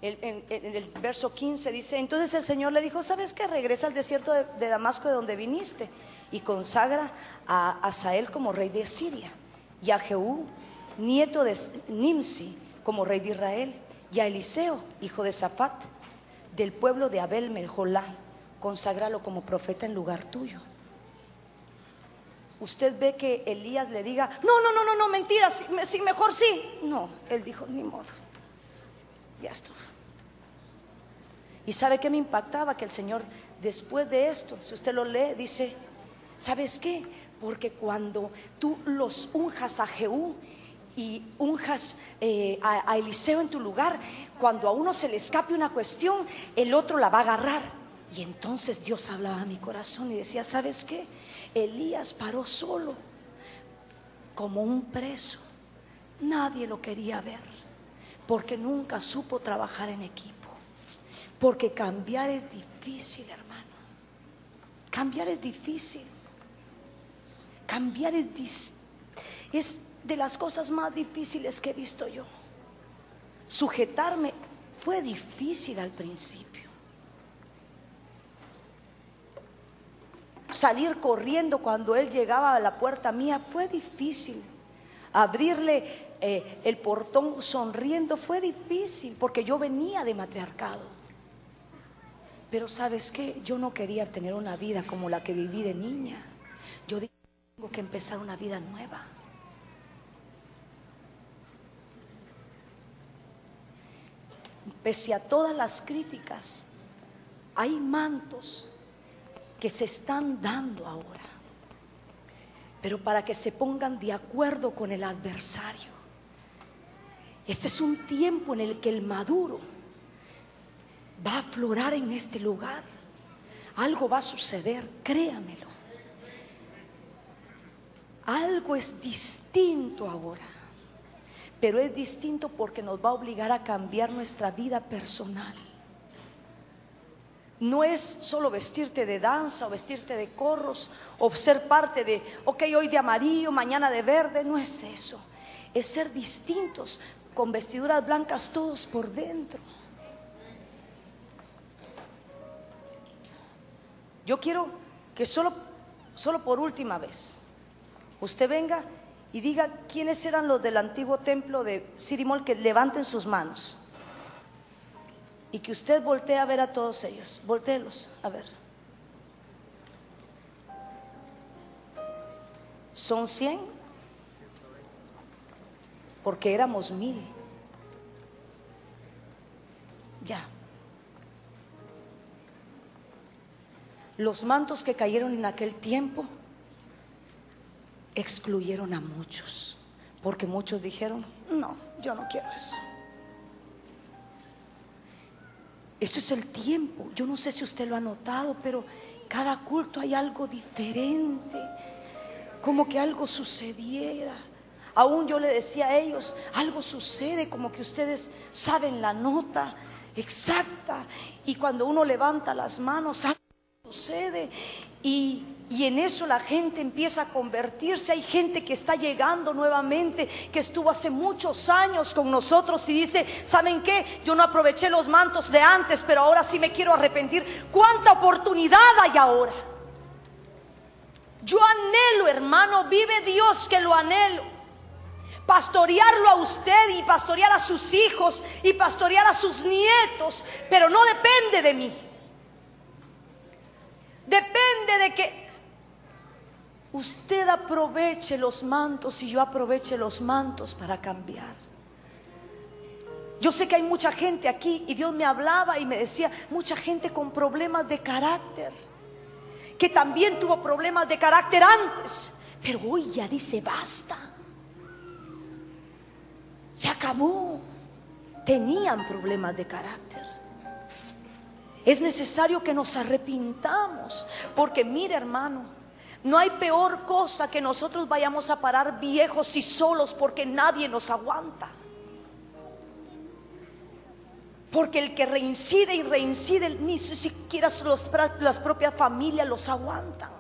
Speaker 19: en, el verso 15 dice, entonces el Señor le dijo, ¿sabes que Regresa al desierto de, Damasco de donde viniste y consagra a Asael como rey de Siria y a Jehú, nieto de Nimsi, como rey de Israel y a Eliseo, hijo de Zafat, del pueblo de Abel Meljolá, conságralo como profeta en lugar tuyo. Usted ve que Elías le diga, no, no, no, no, no, mentira, sí, mejor sí. No, él dijo, ni modo ya está. ¿Y sabe qué me impactaba? Que el Señor, después de esto, si usted lo lee, dice, ¿sabes qué? Porque cuando tú los unjas a Jeú y unjas eh, a Eliseo en tu lugar, cuando a uno se le escape una cuestión, el otro la va a agarrar. Y entonces Dios hablaba a mi corazón y decía, ¿sabes qué? Elías paró solo, como un preso. Nadie lo quería ver porque nunca supo trabajar en equipo, porque cambiar es difícil, hermano. Cambiar es difícil. Cambiar es, de las cosas más difíciles que he visto yo. Sujetarme fue difícil al principio. Salir corriendo cuando él llegaba a la puerta mía fue difícil. Abrirle eh, el portón sonriendo fue difícil porque yo venía de matriarcado. Pero sabes qué, yo no quería tener una vida como la que viví de niña. Yo dije, tengo que empezar una vida nueva. Pese a todas las críticas, hay mantos que se están dando ahora, pero para que se pongan de acuerdo con el adversario. Este es un tiempo en el que el maduro va a aflorar en este lugar. Algo va a suceder, créamelo. Algo es distinto ahora, pero es distinto porque nos va a obligar a cambiar nuestra vida personal. No es solo vestirte de danza o vestirte de corros o ser parte de, ok, hoy de amarillo, mañana de verde, no es eso. Es ser distintos con vestiduras blancas todos por dentro. Yo quiero que solo, solo por última vez usted venga y diga quiénes eran los del antiguo templo de Sirimol que levanten sus manos. Y que usted voltee a ver a todos ellos. Volteelos a ver. ¿Son 100? porque éramos mil. Ya. Los mantos que cayeron en aquel tiempo excluyeron a muchos, porque muchos dijeron, no, yo no quiero eso. Esto es el tiempo. Yo no sé si usted lo ha notado, pero cada culto hay algo diferente, como que algo sucediera. Aún yo le decía a ellos, algo sucede como que ustedes saben la nota exacta y cuando uno levanta las manos, algo sucede. Y, en eso la gente empieza a convertirse. Hay gente que está llegando nuevamente, que estuvo hace muchos años con nosotros y dice, ¿saben qué? Yo no aproveché los mantos de antes, pero ahora sí me quiero arrepentir. ¿Cuánta oportunidad hay ahora? Yo anhelo, hermano, vive Dios que lo anhelo pastorearlo a usted y pastorear a sus hijos y pastorear a sus nietos, pero no depende de mí. Depende de que usted aproveche los mantos y yo aproveche los mantos para cambiar. Yo sé que hay mucha gente aquí y Dios me hablaba y me decía, mucha gente con problemas de carácter, que también tuvo problemas de carácter antes, pero hoy ya dice basta. Se acabó. Tenían problemas de carácter. Es necesario que nos arrepintamos, porque mire hermano, no hay peor cosa que nosotros vayamos a parar viejos y solos porque nadie nos aguanta. Porque el que reincide y reincide, ni siquiera las propias familias los aguantan.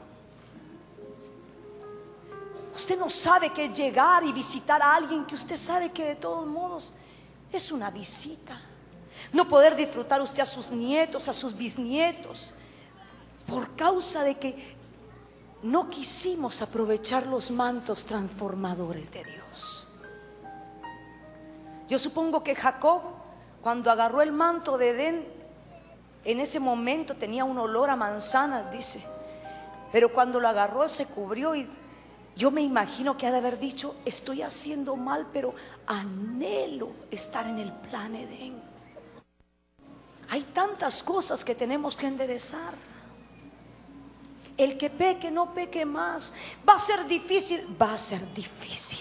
Speaker 19: Usted no sabe que llegar y visitar a alguien que usted sabe que de todos modos es una visita. No poder disfrutar usted a sus nietos, a sus bisnietos, por causa de que no quisimos aprovechar los mantos transformadores de Dios. Yo supongo que Jacob, cuando agarró el manto de Edén, en ese momento tenía un olor a manzanas, dice. Pero cuando lo agarró se cubrió y yo me imagino que ha de haber dicho, estoy haciendo mal, pero anhelo estar en el plan Edén. Hay tantas cosas que tenemos que enderezar. El que peque, no peque más. Va a ser difícil, va a ser difícil.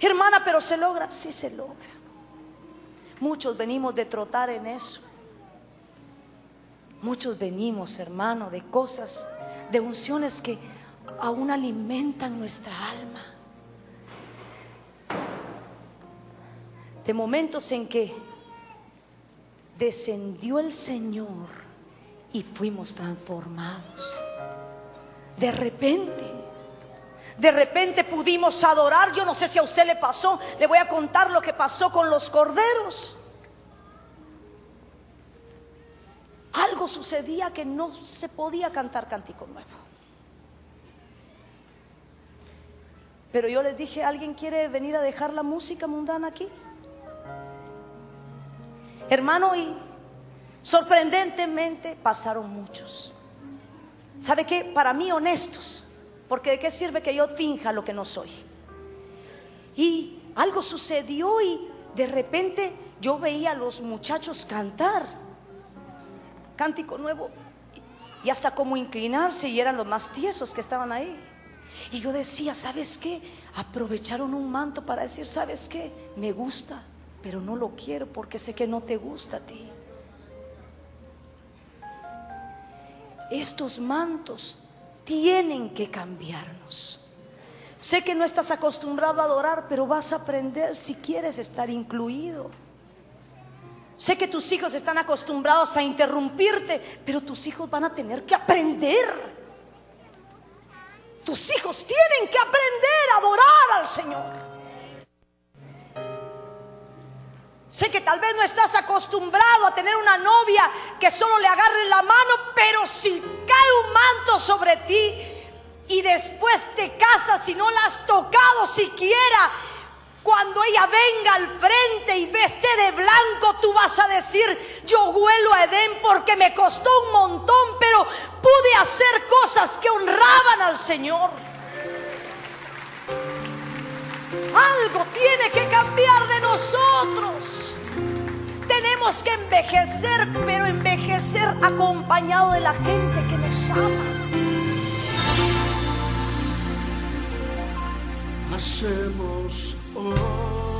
Speaker 19: Hermana, pero se logra, sí se logra. Muchos venimos de trotar en eso. Muchos venimos, hermano, de cosas, de unciones que aún alimentan nuestra alma. De momentos en que descendió el Señor y fuimos transformados. De repente, de repente pudimos adorar. Yo no sé si a usted le pasó, le voy a contar lo que pasó con los corderos. Algo sucedía que no se podía cantar cántico nuevo. Pero yo les dije, ¿alguien quiere venir a dejar la música mundana aquí? Hermano, y sorprendentemente pasaron muchos. ¿Sabe qué? Para mí honestos, porque de qué sirve que yo finja lo que no soy. Y algo sucedió y de repente yo veía a los muchachos cantar, cántico nuevo, y hasta como inclinarse y eran los más tiesos que estaban ahí. Y yo decía, ¿sabes qué? Aprovecharon un manto para decir, ¿sabes qué? Me gusta, pero no lo quiero porque sé que no te gusta a ti. Estos mantos tienen que cambiarnos. Sé que no estás acostumbrado a adorar, pero vas a aprender si quieres estar incluido. Sé que tus hijos están acostumbrados a interrumpirte, pero tus hijos van a tener que aprender tus hijos tienen que aprender a adorar al Señor. Sé que tal vez no estás acostumbrado a tener una novia que solo le agarre la mano, pero si cae un manto sobre ti y después te casas y no la has tocado siquiera, cuando ella venga al frente y veste de blanco, tú vas a decir, yo vuelo a Edén porque me costó un montón, pero pude hacer cosas que honraban al Señor. Algo tiene que cambiar de nosotros. Tenemos que envejecer, pero envejecer acompañado de la gente que nos ama. Hacemos Oh.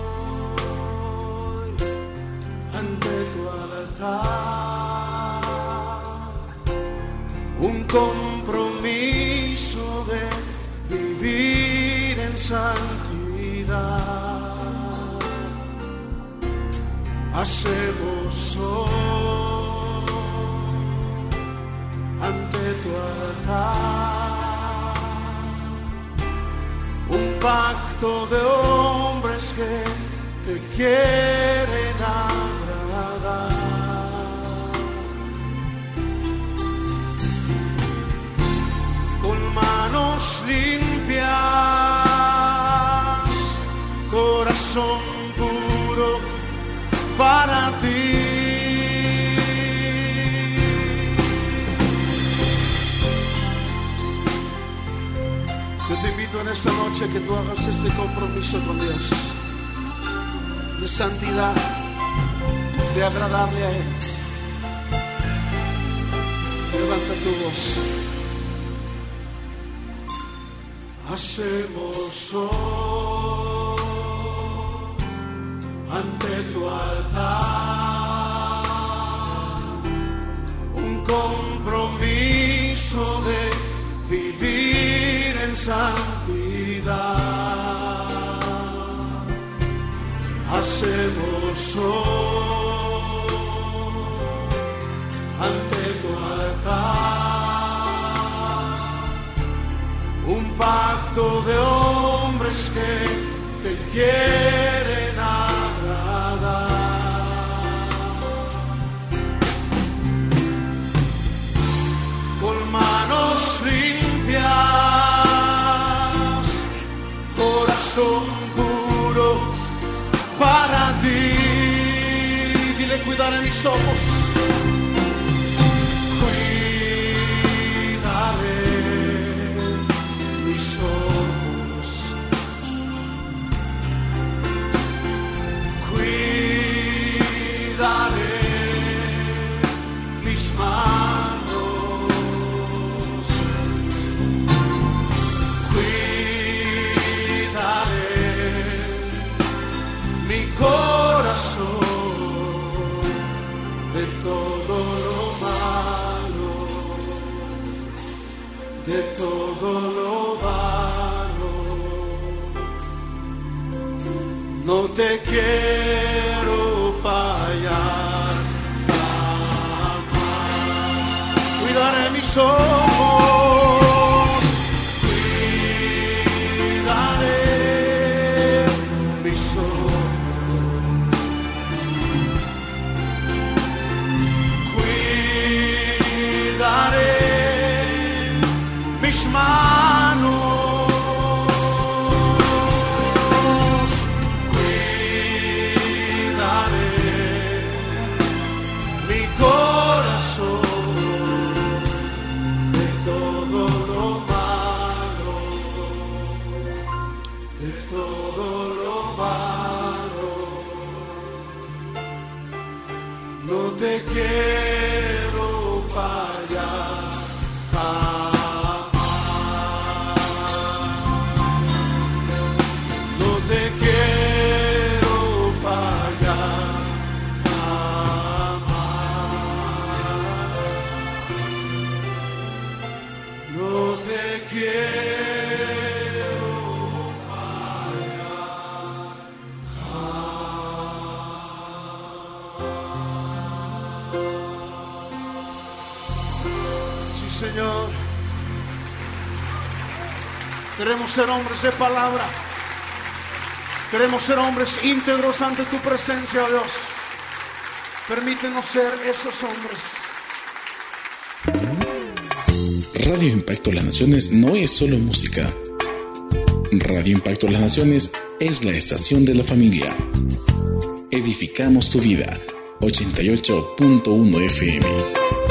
Speaker 3: compromiso con Dios, de santidad, de agradable a Él.
Speaker 7: Levanta tu voz.
Speaker 12: Hacemos hoy. ante tu altar. Un pacto de hombres que te quieren. en mis ojos quiero fallar jamás.
Speaker 8: Cuidaré mis ojos.
Speaker 12: ser hombres de palabra. Queremos ser hombres íntegros ante tu presencia, oh Dios. Permítenos ser esos hombres.
Speaker 1: Radio Impacto Las Naciones no es solo música. Radio Impacto Las Naciones es la estación de la familia. Edificamos tu vida. 88.1 FM.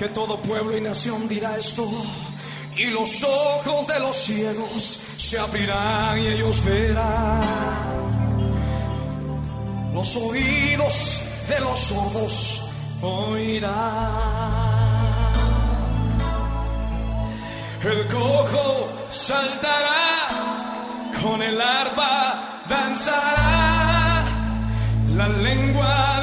Speaker 2: que todo pueblo y nación dirá esto. Y los ojos de los ciegos se abrirán y ellos verán. Los oídos de los sordos oirán. El
Speaker 5: cojo saltará, con el arpa danzará, la lengua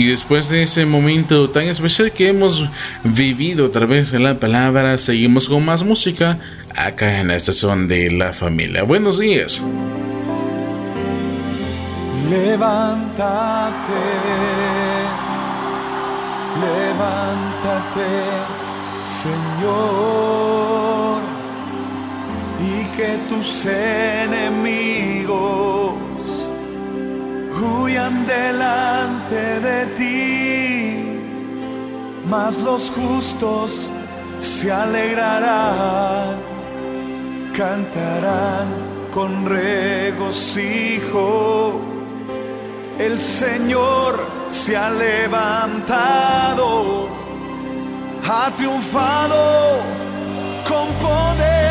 Speaker 1: Y después de ese momento tan especial que hemos vivido a través de la palabra, seguimos con más música acá en la estación de la familia. Buenos días.
Speaker 12: Levántate, levántate, Señor, y que tus enemigos huyan delante de ti, mas los justos se alegrarán, cantarán con regocijo. El Señor se ha levantado, ha triunfado con poder.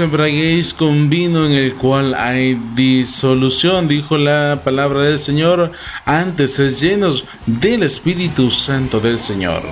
Speaker 1: os con vino en el cual hay disolución, dijo la palabra del Señor, antes es llenos del Espíritu Santo del Señor.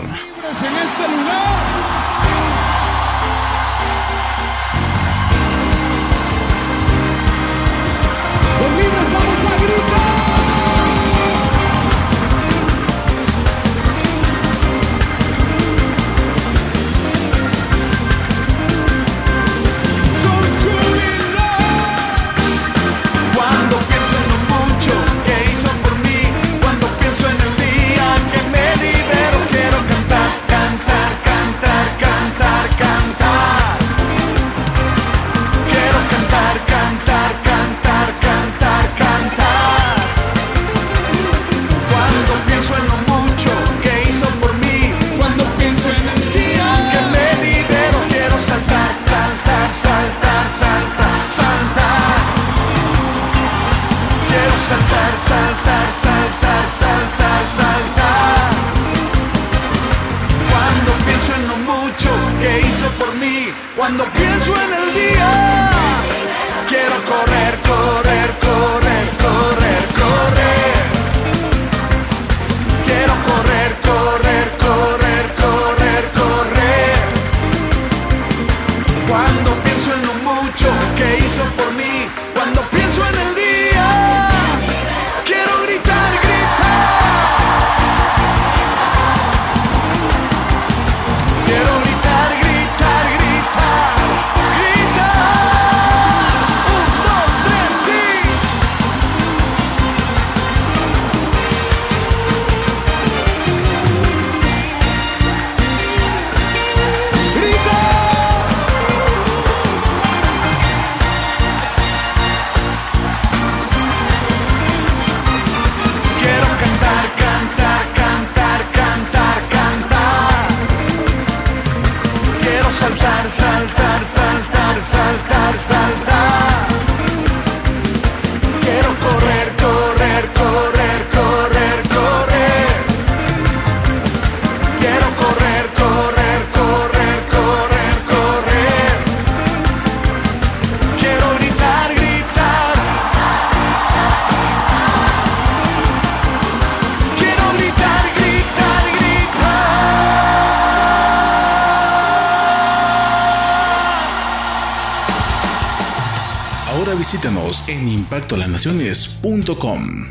Speaker 1: las Naciones.com.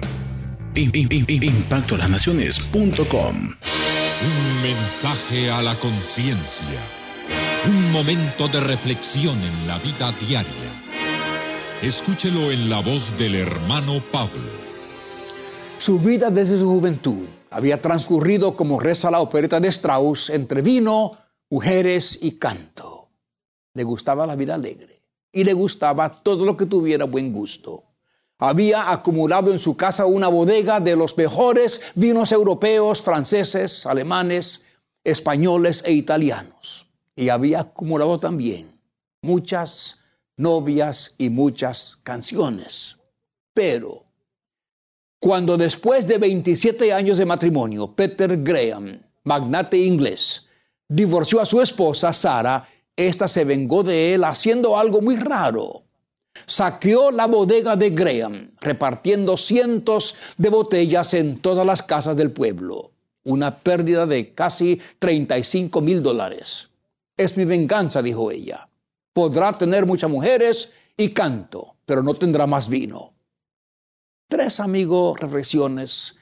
Speaker 4: Un mensaje a la conciencia. Un momento de reflexión en la vida diaria. Escúchelo en la voz del hermano Pablo. Su vida desde su juventud había transcurrido como reza la opereta de Strauss entre vino, mujeres y canto. Le gustaba la vida alegre y le gustaba todo lo que tuviera buen gusto. Había acumulado en su casa una bodega de los mejores vinos europeos, franceses, alemanes, españoles e italianos. Y había acumulado también muchas novias y muchas canciones. Pero cuando después de 27 años de matrimonio, Peter Graham, magnate inglés, divorció a su esposa, Sara, esta se vengó de él haciendo algo muy raro saqueó la bodega de Graham, repartiendo cientos de botellas en todas las casas del pueblo, una pérdida de casi 35 mil dólares. Es mi venganza, dijo ella. Podrá tener muchas mujeres y canto, pero no tendrá más vino. Tres amigos reflexiones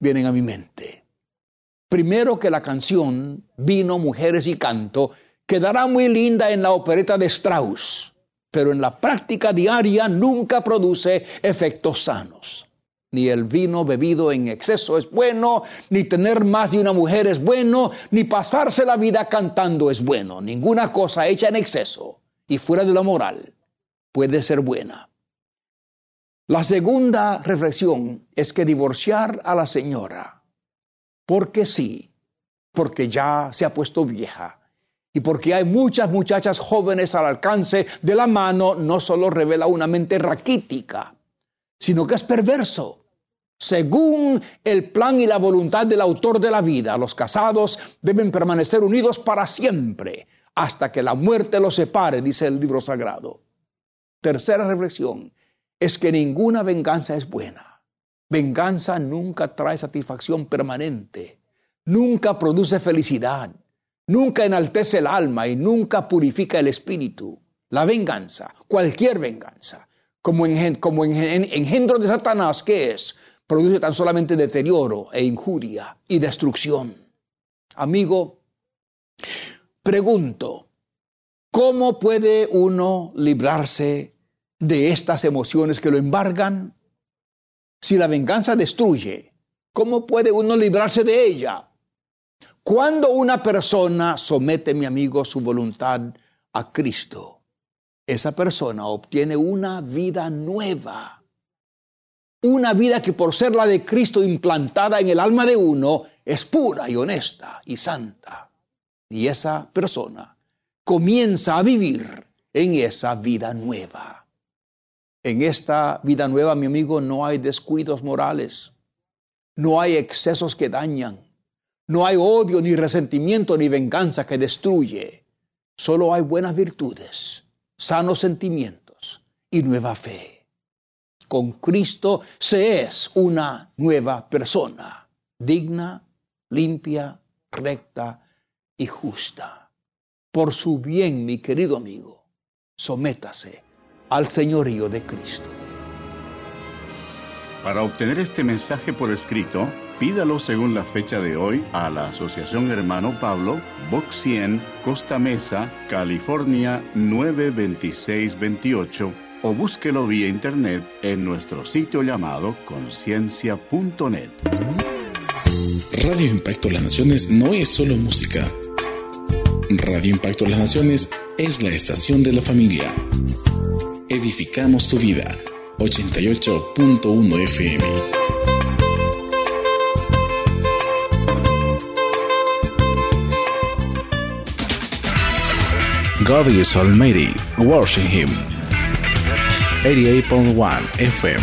Speaker 4: vienen a mi mente. Primero que la canción Vino, Mujeres y Canto quedará muy linda en la opereta de Strauss pero en la práctica diaria nunca produce efectos sanos. Ni el vino bebido en exceso es bueno, ni tener más de una mujer es bueno, ni pasarse la vida cantando es bueno. Ninguna cosa hecha en exceso y fuera de la moral puede ser buena. La segunda reflexión es que divorciar a la señora, porque sí, porque ya se ha puesto vieja, y porque hay muchas muchachas jóvenes al alcance de la mano, no solo revela una mente raquítica, sino que es perverso. Según el plan y la voluntad del autor de la vida, los casados deben permanecer unidos para siempre, hasta que la muerte los separe, dice el libro sagrado. Tercera reflexión es que ninguna venganza es buena. Venganza nunca trae satisfacción permanente, nunca produce felicidad. Nunca enaltece el alma y nunca purifica el espíritu. La venganza, cualquier venganza, como, como engendro de Satanás que es, produce tan solamente deterioro e injuria y destrucción. Amigo, pregunto, ¿cómo puede uno librarse de estas emociones que lo embargan? Si la venganza destruye, ¿cómo puede uno librarse de ella? Cuando una persona somete, mi amigo, su voluntad a Cristo, esa persona obtiene una vida nueva. Una vida que por ser la de Cristo implantada en el alma de uno es pura y honesta y santa. Y esa persona comienza a vivir en esa vida nueva. En esta vida nueva, mi amigo, no hay descuidos morales, no hay excesos que dañan, no hay odio, ni resentimiento, ni venganza que destruye. Solo hay buenas virtudes, sanos sentimientos y nueva fe. Con Cristo se es una nueva persona, digna, limpia, recta y justa. Por su bien, mi querido amigo, sométase al señorío de Cristo.
Speaker 1: Para obtener este mensaje por escrito, pídalo según la fecha de hoy a la Asociación Hermano Pablo, Box 100, Costa Mesa, California 92628 o búsquelo vía internet en nuestro sitio llamado conciencia.net. Radio Impacto Las Naciones no es solo música. Radio Impacto Las Naciones es la estación de la familia. Edificamos tu vida. 88.1 FM. God is Almighty, worship Him. 88.1 FM.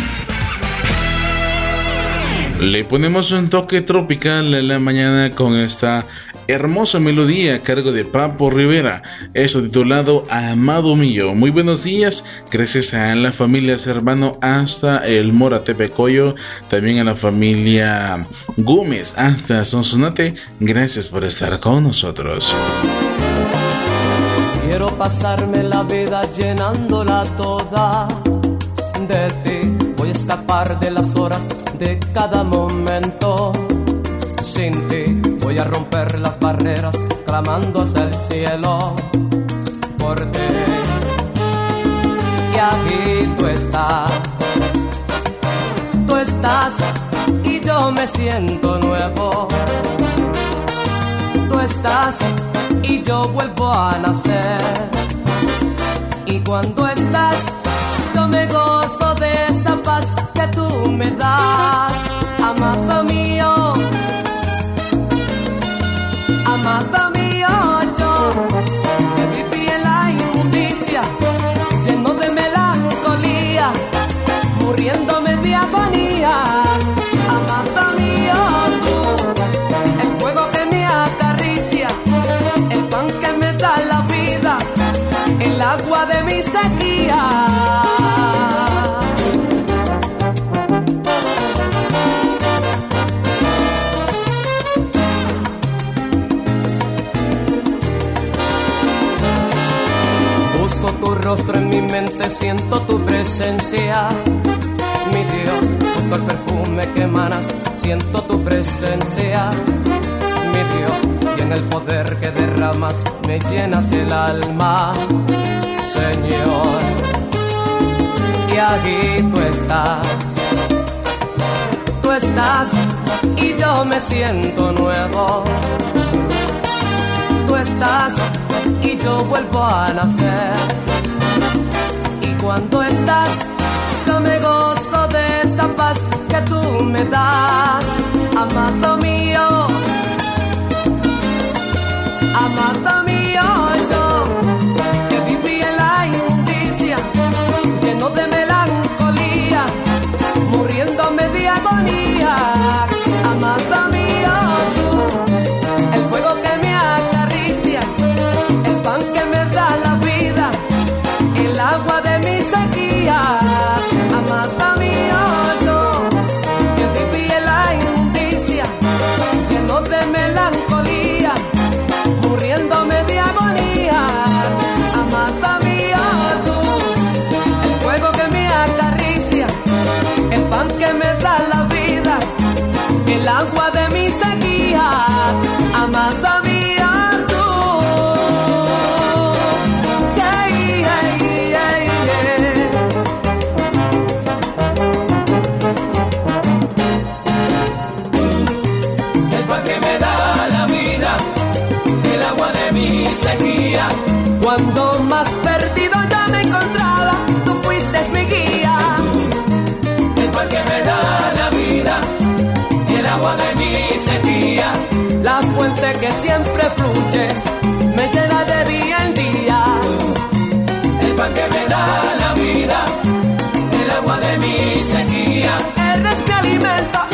Speaker 1: Le ponemos un toque tropical en la mañana con esta hermosa melodía a cargo de Papo Rivera. eso titulado Amado Mío. Muy buenos días. Gracias a la familia Cervano hasta el Mora Tepecoyo. También a la familia Gómez hasta Sonsonate. Gracias por estar con nosotros.
Speaker 20: Quiero pasarme la vida llenándola toda de ti. Voy a escapar de las horas de cada momento. Sin ti voy a romper las barreras clamando hacia el cielo por ti. Y aquí tú estás. Tú estás y yo me siento nuevo. Tú estás y yo vuelvo a nacer. Y cuando estás, yo me gozo de esa paz que tú me das, amado mío. rostro, en mi mente siento tu presencia. Mi Dios, junto el perfume que emanas, siento tu presencia. Mi Dios, y en el poder que derramas, me llenas el alma. Señor, y aquí tú estás. Tú estás y yo me siento nuevo. Tú estás y yo vuelvo a nacer cuando
Speaker 9: estás. Yo me gozo de esa paz que tú me das, amado
Speaker 20: me llena de día en día. El pan que me da la vida,
Speaker 14: el agua de mi sequía.
Speaker 9: res que alimenta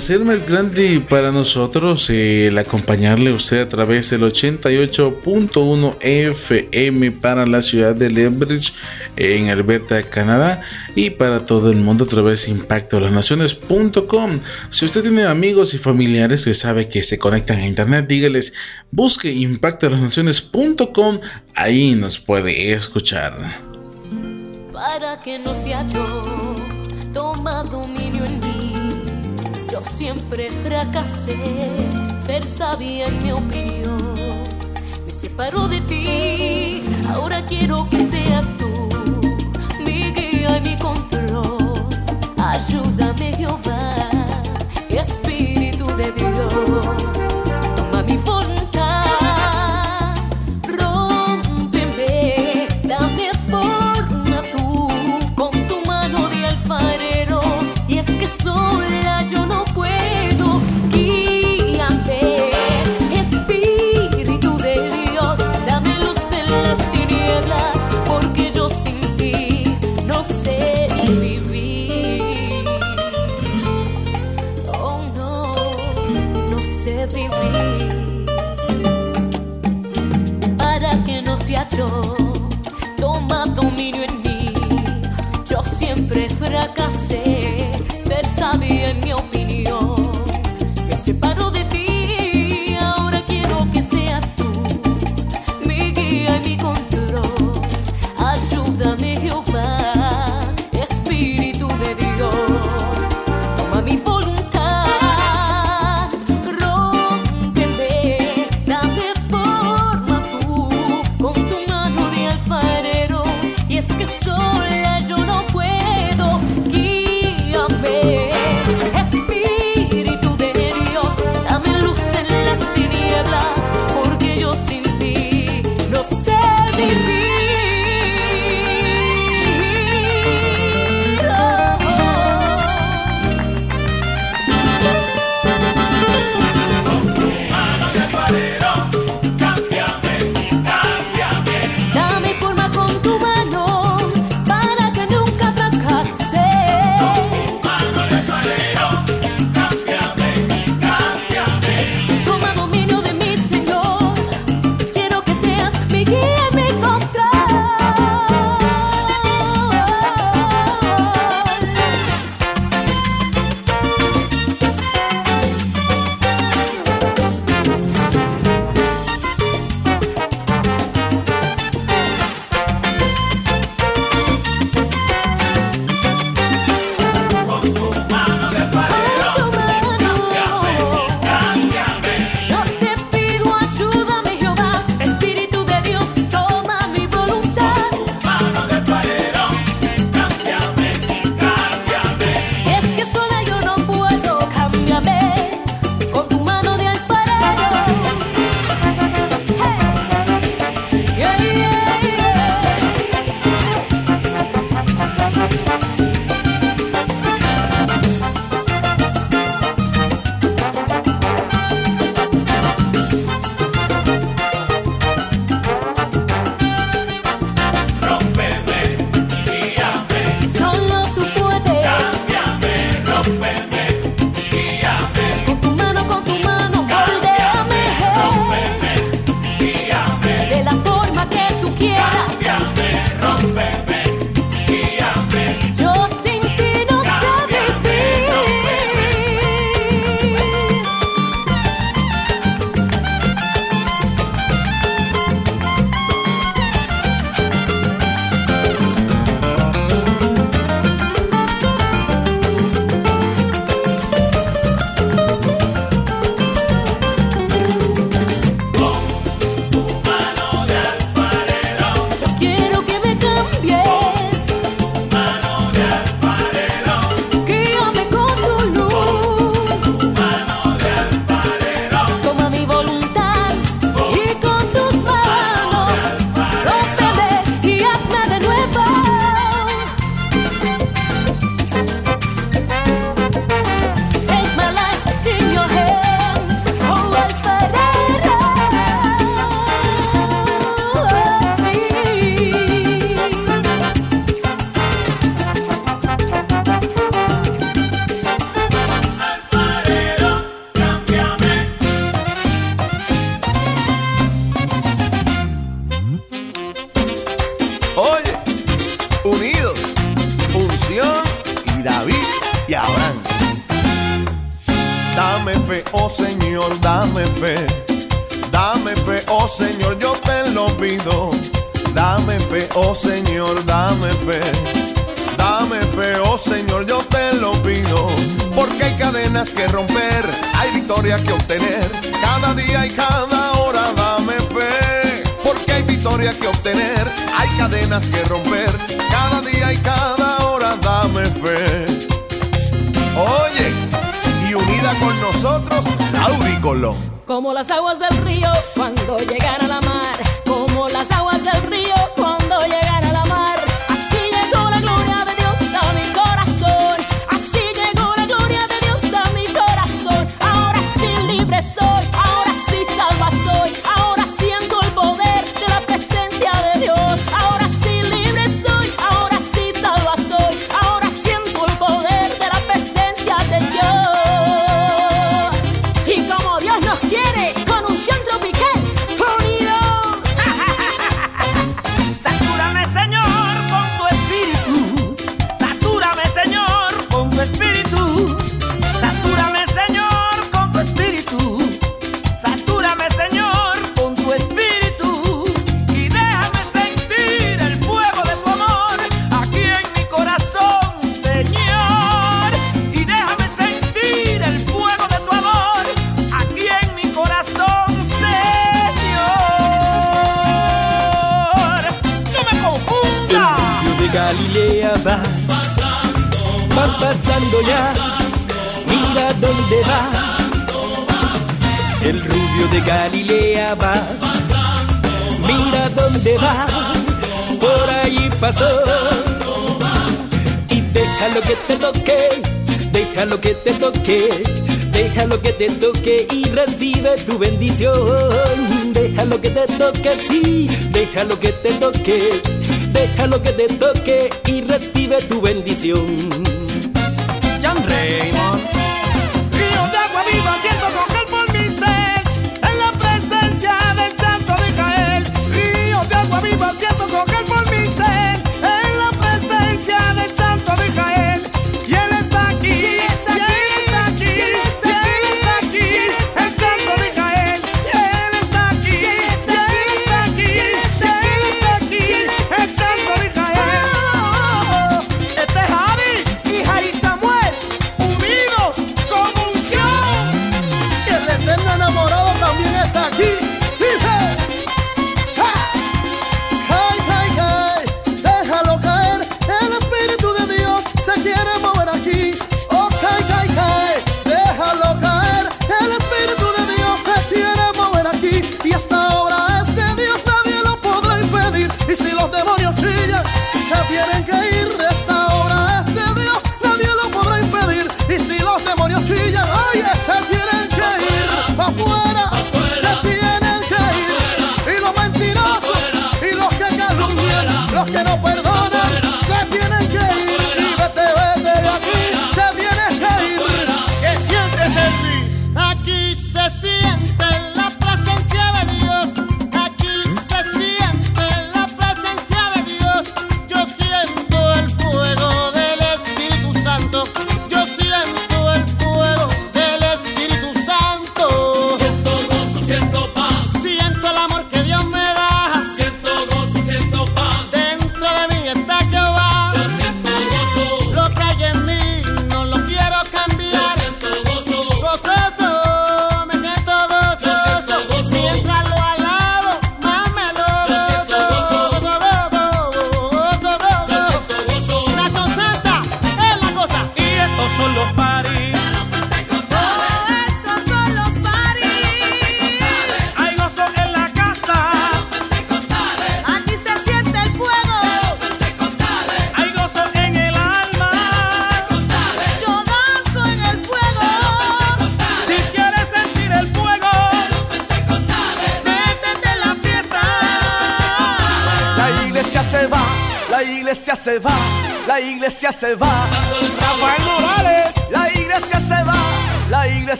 Speaker 1: ser más grande para nosotros eh, el acompañarle a usted a través del 88.1 FM para la ciudad de Lethbridge en Alberta, Canadá y para todo el mundo a través de Naciones.com. Si usted tiene amigos y familiares que sabe que se conectan a internet, dígales busque Impacto Naciones.com. ahí nos puede escuchar.
Speaker 11: Para que no sea tomado siempre fracasé, ser sabía en mi opinión. Me separó de ti, ahora quiero que seas tú, mi guía y mi control. Ayúdame, Dios.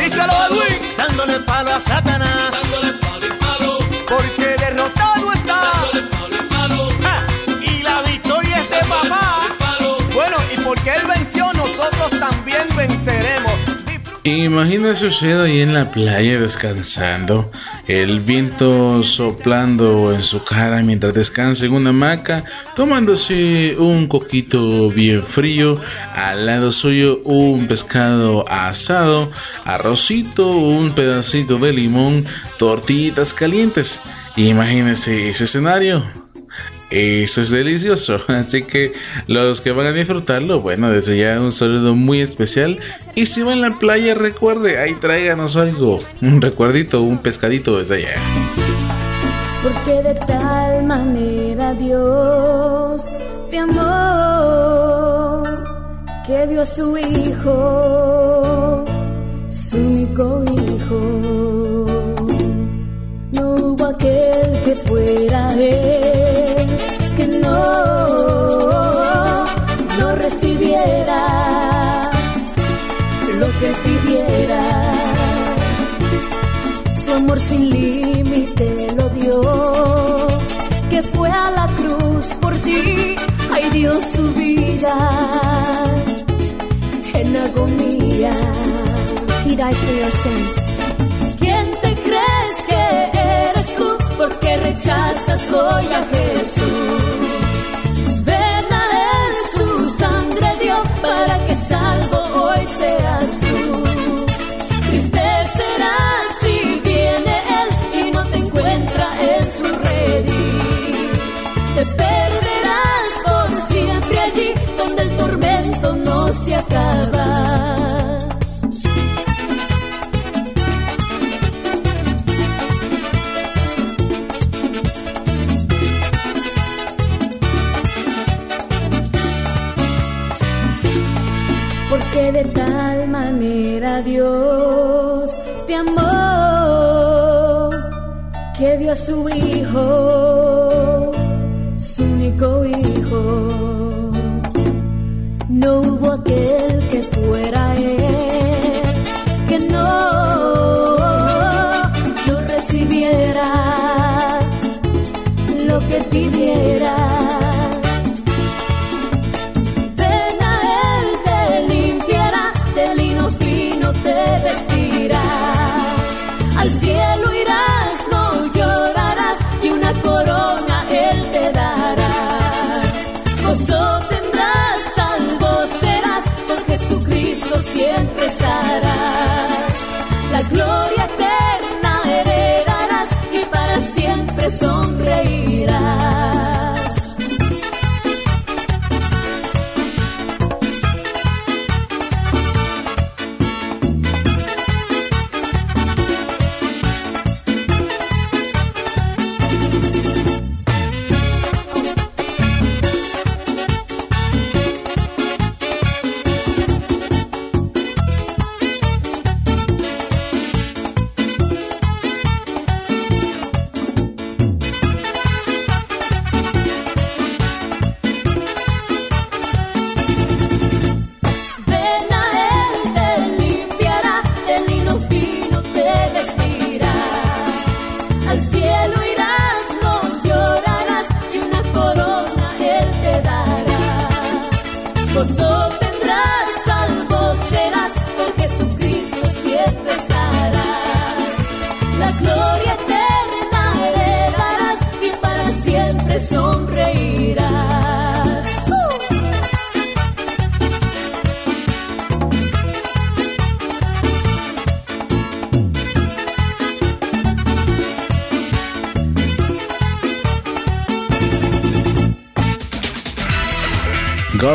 Speaker 2: Díselo Edwin. Dándole palo a Satanás. Dándole palo. Porque derrotado está. y la victoria es de papá. Bueno, y porque él venció, nosotros también venceremos.
Speaker 1: Imagínese usted ahí en la playa descansando, el viento soplando en su cara mientras descansa en una hamaca, tomándose un coquito bien frío, al lado suyo un pescado asado, arrocito, un pedacito de limón, tortillitas calientes. Imagínense ese escenario. Eso es delicioso, así que los que van a disfrutarlo, bueno, desde ya un saludo muy especial. Y si van a la playa, recuerde, ahí tráiganos algo, un recuerdito, un pescadito desde allá.
Speaker 17: Porque de tal manera Dios te amó, que dio a su Hijo hijo No hubo aquel que fuera él, que no, no recibiera lo que pidiera.
Speaker 11: Su amor sin límite lo dio, que fue a la cruz por ti, ahí dio su vida en agonía. ¿Quién te crees que eres tú? Porque
Speaker 17: rechazas hoy a Jesús.
Speaker 11: de tal manera
Speaker 17: Dios te amó que dio a su
Speaker 11: Hijo.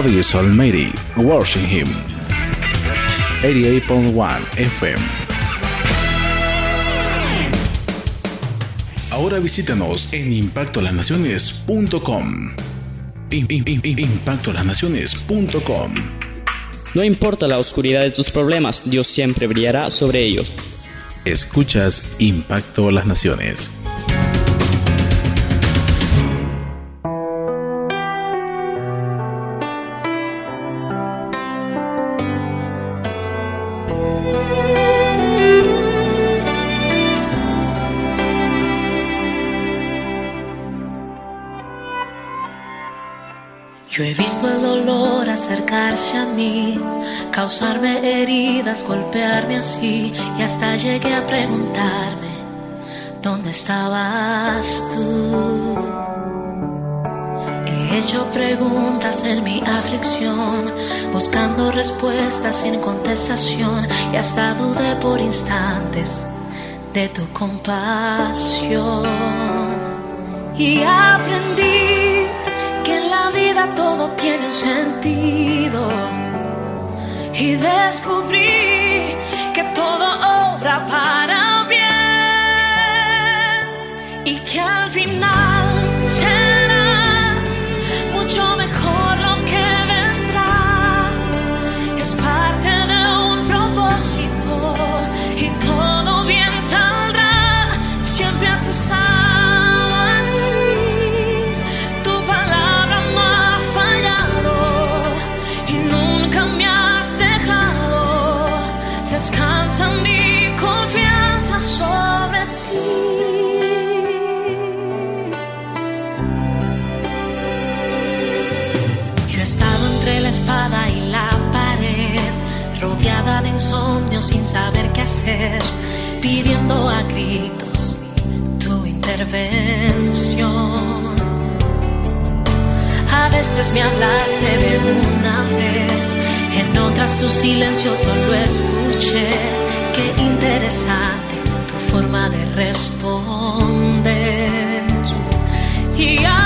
Speaker 1: God is Almighty, Him. 88.1 FM. Ahora visítanos en impactolasnaciones.com. Impactolasnaciones.com.
Speaker 13: No importa la oscuridad de tus problemas, Dios siempre brillará
Speaker 1: sobre ellos. Escuchas Impacto las Naciones.
Speaker 11: he visto el dolor acercarse a mí, causarme heridas, golpearme así y hasta llegué a preguntarme, ¿dónde estabas tú? He hecho preguntas en mi aflicción, buscando respuestas sin contestación y hasta dudé por instantes de tu compasión y aprendí todo tiene un sentido y descubrí que todo obra para bien y que al final se pidiendo a gritos tu intervención. A veces me hablaste de una vez, en otras su silencio solo escuché. Qué interesante tu forma de responder. Y a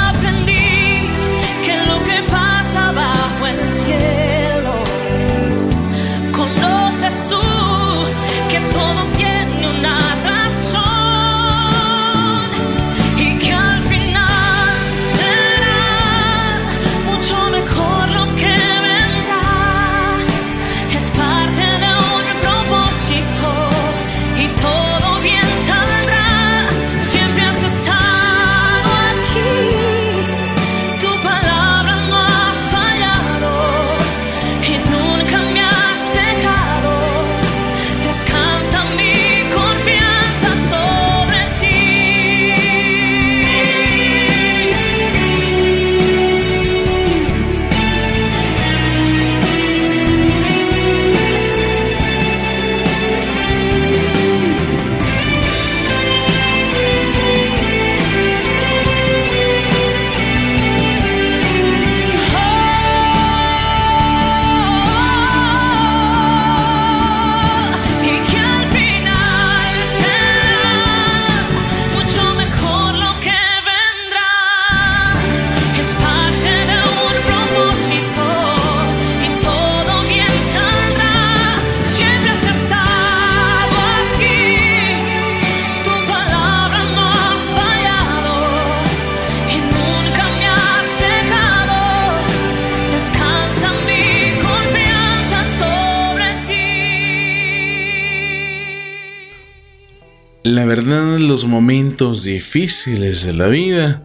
Speaker 1: En los momentos difíciles de la vida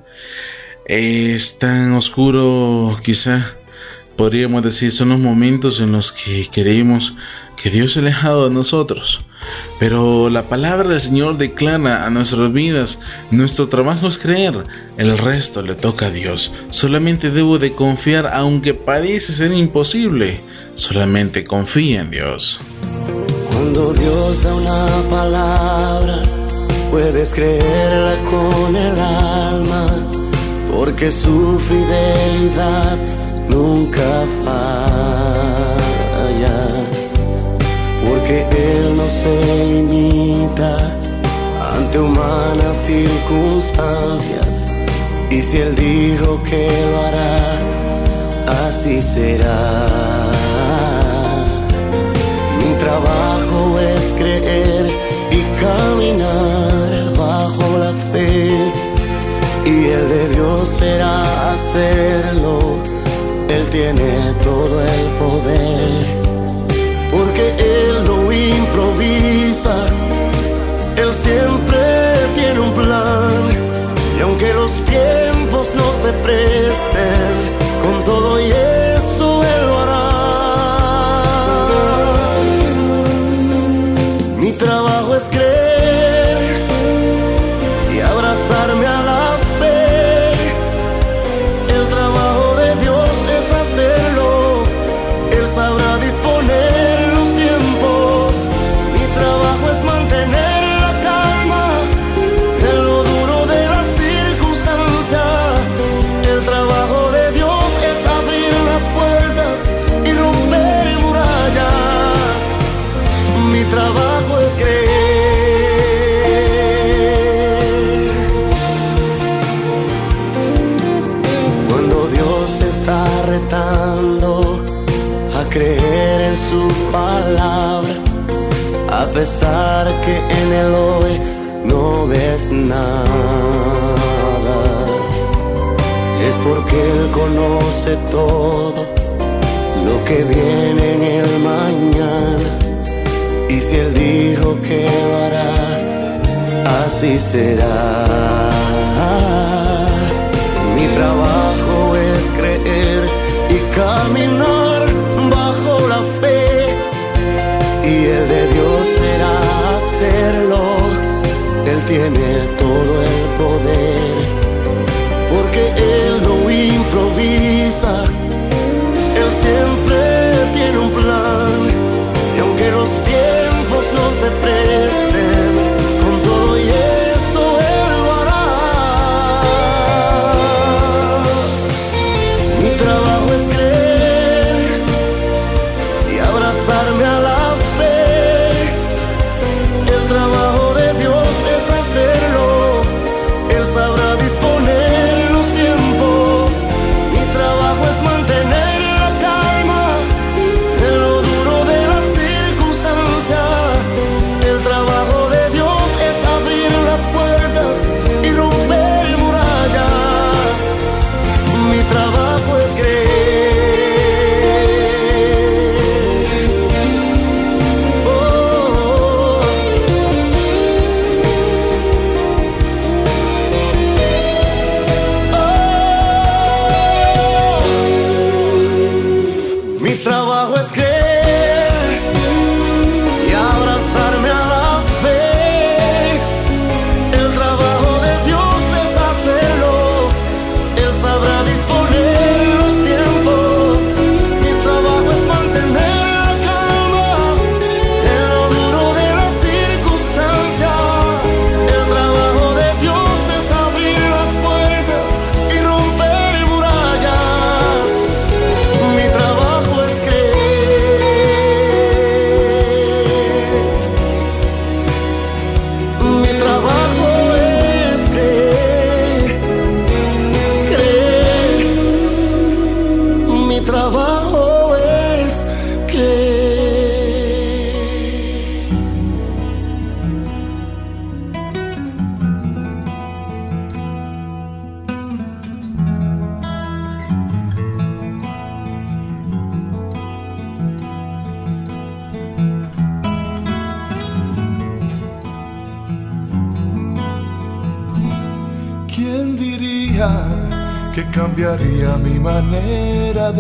Speaker 1: eh, es tan oscuro quizá podríamos decir son los momentos en los que creemos que Dios se ha alejado de nosotros. Pero la palabra del Señor declara a nuestras vidas, nuestro trabajo es creer, el resto le toca a Dios. Solamente debo de confiar aunque parece ser imposible, solamente confía en Dios. Cuando Dios
Speaker 18: da
Speaker 10: una palabra, Puedes creerla con el alma, porque su fidelidad nunca falla. Porque Él no se limita ante humanas circunstancias. Y si Él dijo que lo hará, así será. Mi trabajo es creer y caminar y el de Dios será hacerlo. Él tiene todo el poder, porque Él lo improvisa.
Speaker 12: Él siempre tiene un plan, y aunque
Speaker 10: los tiempos no se presten, todo lo que viene en el mañana. Y si Él dijo que lo hará, así será. Mi trabajo es creer y caminar bajo la fe. Y el de Dios será hacerlo. Él tiene todo el poder porque Él no improvisa, Él
Speaker 12: siempre tiene un plan, y aunque los tiempos no se
Speaker 10: presten,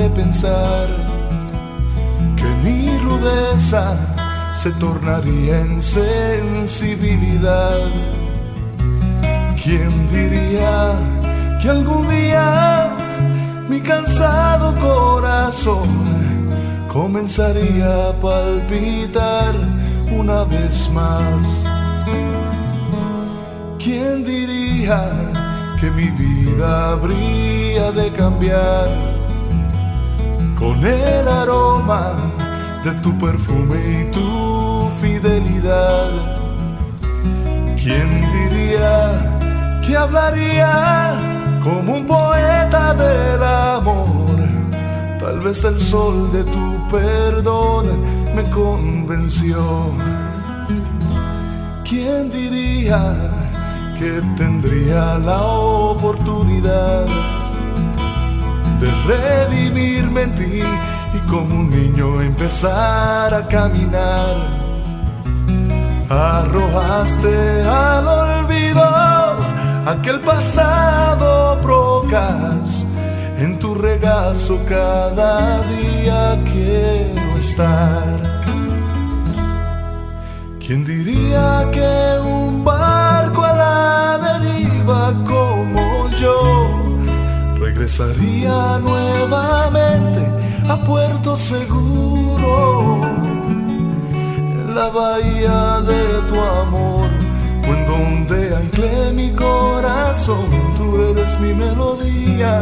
Speaker 12: pensar que mi rudeza se tornaría en sensibilidad. ¿Quién diría que algún día mi cansado corazón comenzaría a palpitar una vez más? ¿Quién diría que mi vida habría de cambiar? con el aroma de tu perfume y tu fidelidad. ¿Quién diría que hablaría como un poeta del amor? Tal vez el sol de tu perdón me convenció. ¿Quién diría que tendría la oportunidad? de redimirme en ti y como un niño empezar a caminar. Arrojaste al olvido aquel pasado procas, en tu regazo cada día quiero estar. ¿Quién diría que un regresaría nuevamente a puerto seguro, en la bahía de tu amor, en donde anclé mi corazón, tú eres mi melodía.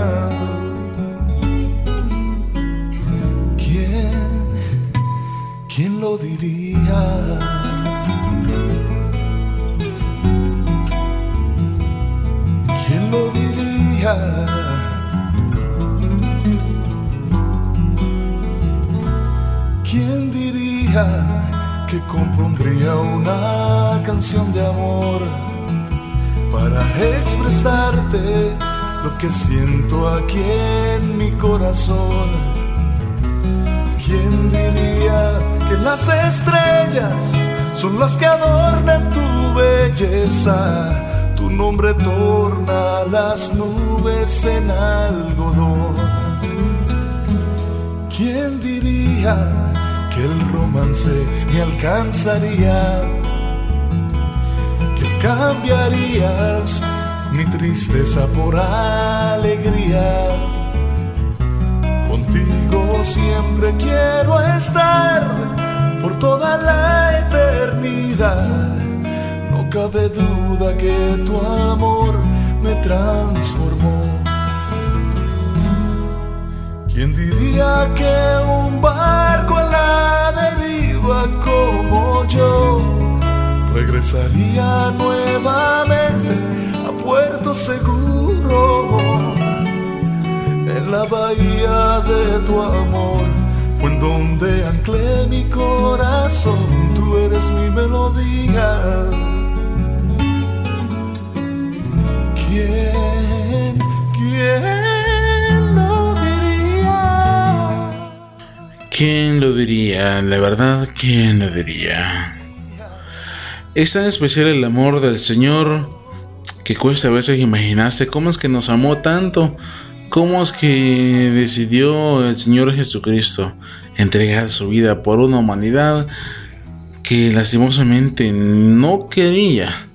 Speaker 12: ¿Quién, quién lo diría? compondría una canción de amor para expresarte lo que siento aquí en mi corazón. ¿Quién diría que las estrellas son las que adornan tu belleza? Tu nombre torna las nubes en algodón. ¿Quién diría? ni me alcanzaría, que cambiarías mi tristeza por alegría. Contigo siempre quiero estar por toda la eternidad. No cabe duda que tu amor me transformó. ¿Quién diría que un barco en la como yo, regresaría nuevamente a puerto seguro. En la bahía de tu amor fue en donde anclé mi corazón, tú eres mi melodía. ¿Quién, quién lo diría?
Speaker 1: ¿Quién lo diría? La verdad ¿Quién lo diría? Es tan especial el amor del Señor que cuesta a veces imaginarse cómo es que nos amó tanto, cómo es que decidió el Señor Jesucristo entregar su vida por una humanidad que lastimosamente no quería,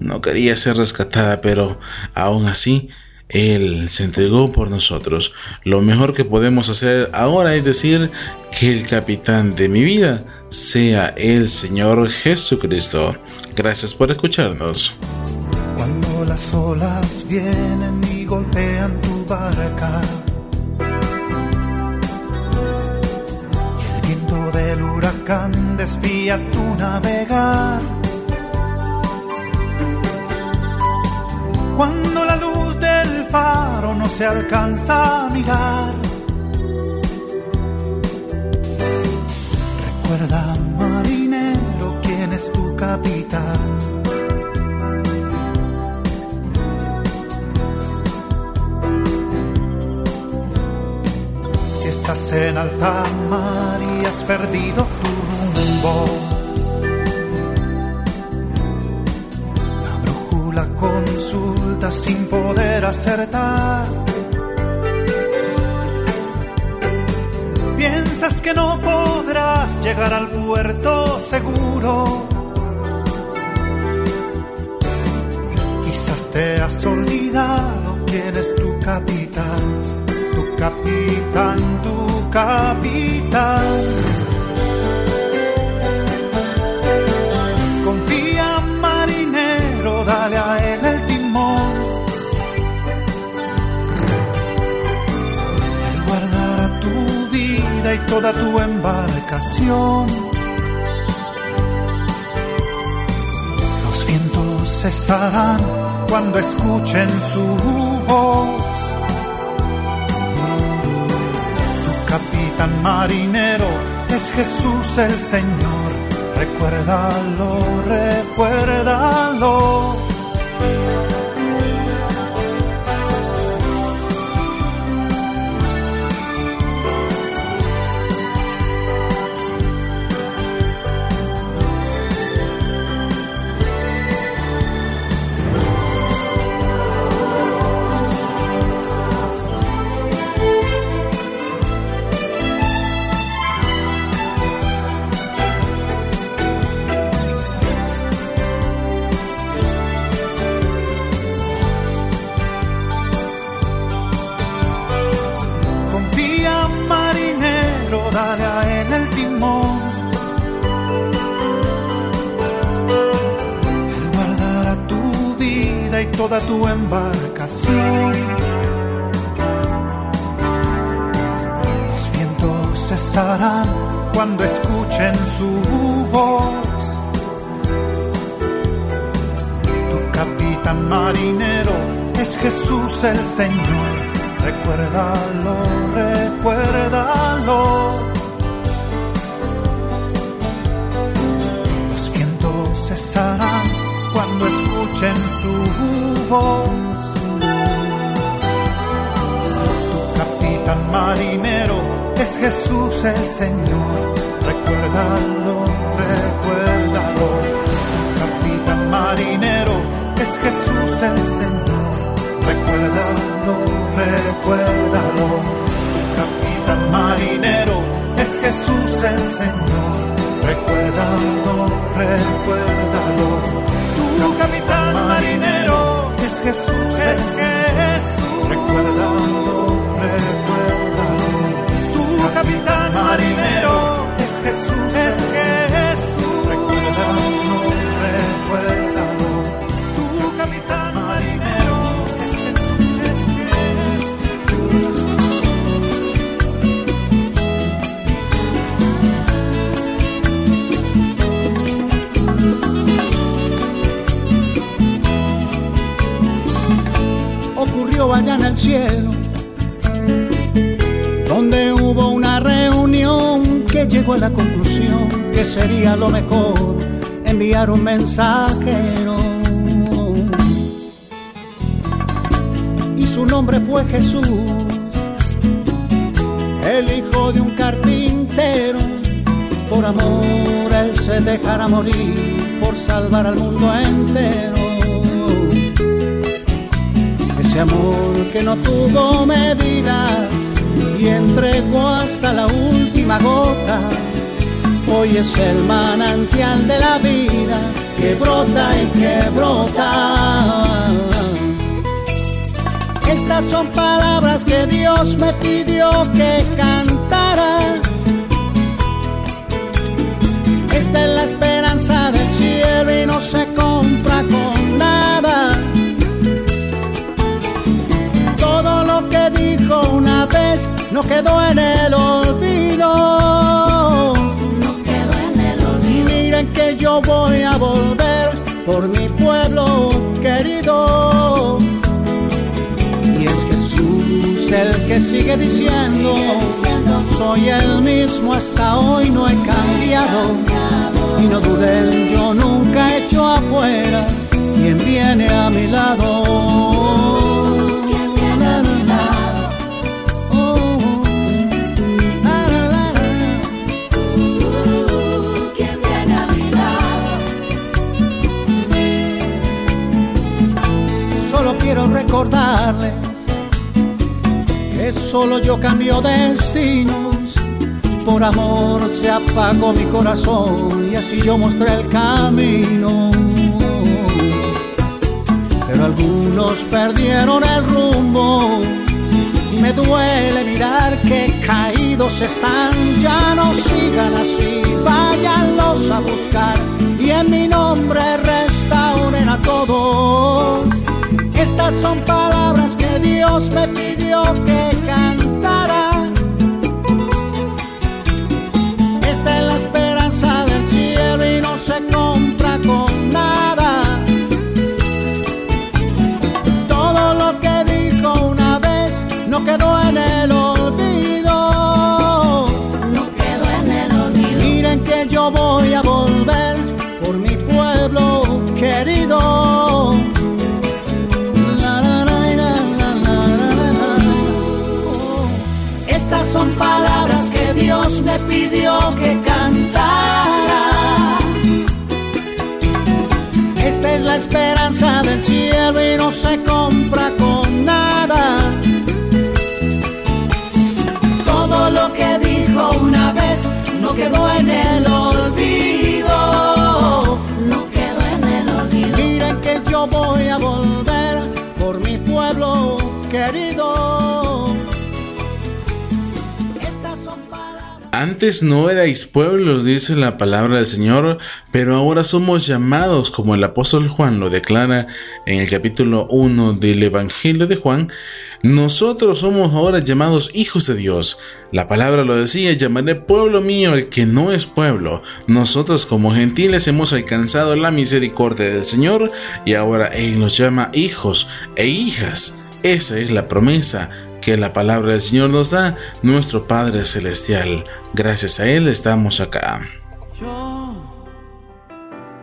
Speaker 1: no quería ser rescatada, pero aún así Él se entregó por nosotros. Lo mejor que podemos hacer ahora es decir que el capitán de mi vida sea el Señor Jesucristo. Gracias por escucharnos.
Speaker 7: Cuando las olas vienen y golpean tu barca, y el viento del huracán desvía tu navegar. Cuando la luz del faro no se alcanza a mirar marinero, quién es tu capitán. Si estás en alta mar y has perdido tu rumbo, la brújula consulta sin poder acertar. Quizás que no podrás llegar al puerto seguro. Quizás te has olvidado quién es tu capitán, tu capitán, tu capitán. toda tu embarcación. Los vientos cesarán cuando escuchen su voz. Tu capitán marinero es Jesús el Señor. Recuérdalo, recuérdalo. tu embarcación. Los vientos cesarán cuando escuchen su voz. Tu capitán marinero es Jesús el Señor. Recuérdalo, recuérdalo. Los vientos cesarán cuando escuchen su voz tu capitán marinero es Jesús el Señor. Recuérdalo, recuérdalo. Tu capitán marinero es Jesús el Señor. Recuérdalo, recuérdalo. Tu capitán marinero es Jesús el Señor. Recuérdalo, recuérdalo. Tu capitán marinero Jesús es Jesús. Recuérdalo, recuérdalo. Tu capitán marinero.
Speaker 10: lo mejor enviar un mensajero. Y su nombre fue Jesús, el hijo de un carpintero. Por amor él se dejará morir, por salvar al mundo entero. Ese amor que no tuvo medidas y entregó hasta la última gota Hoy es el manantial de la vida que brota y que brota. Estas son palabras que Dios me pidió que cantara. Esta es la esperanza del cielo y no se compra con nada. Todo lo que dijo una vez no quedó en el olvido. voy a volver por mi pueblo querido. Y es Jesús el que sigue diciendo, soy el mismo hasta hoy, no he cambiado. Y no duden, yo nunca he hecho afuera quien viene a mi lado. quiero recordarles que solo yo cambio destinos. Por amor se apagó mi corazón y así yo mostré el camino. Pero algunos perdieron el rumbo y me duele mirar que caídos están. Ya no sigan así, váyanlos a buscar y en mi nombre restauren a todos. Estas son palabras que Dios me pidió que pidió que cantara. Esta es la esperanza del cielo y no se compra con nada. Todo lo que dijo una vez no quedó en el olor.
Speaker 1: Antes no erais pueblos, dice la palabra del Señor, pero ahora somos llamados, como el apóstol Juan lo declara en el capítulo 1 del Evangelio de Juan, nosotros somos ahora llamados hijos de Dios. La palabra lo decía, llamaré pueblo mío el que no es pueblo. Nosotros como gentiles hemos alcanzado la misericordia del Señor y ahora Él nos llama hijos e hijas. Esa es la promesa que la palabra del Señor nos da, nuestro Padre Celestial. Gracias a Él estamos acá.
Speaker 18: Yo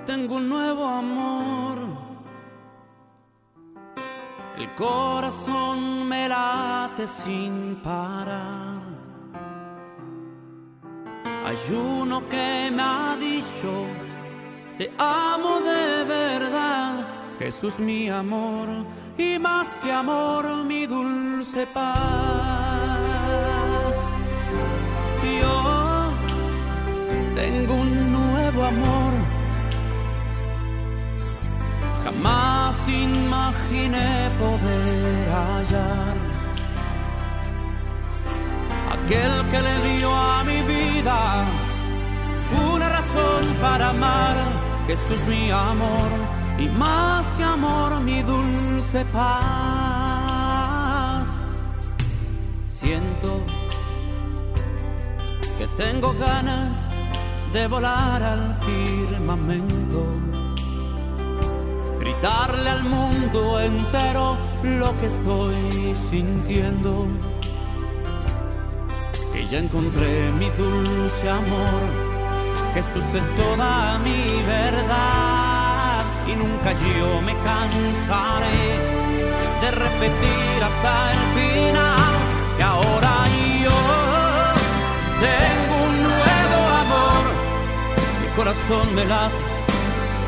Speaker 18: tengo un nuevo amor.
Speaker 2: El corazón
Speaker 18: me late sin parar. Hay uno que me ha dicho, te amo de verdad, Jesús mi amor y más que amor mi dulce paz. Yo tengo un nuevo amor, jamás imaginé poder hallar. Aquel que le dio a mi vida una razón para amar, Jesús mi amor y más que amor mi dulce paz. Siento que tengo ganas de volar al firmamento, gritarle al mundo entero lo que estoy sintiendo. Que ya encontré mi dulce amor, Jesús es toda mi verdad y nunca yo me cansaré de repetir hasta el final que ahora yo tengo un nuevo amor. El corazón me late,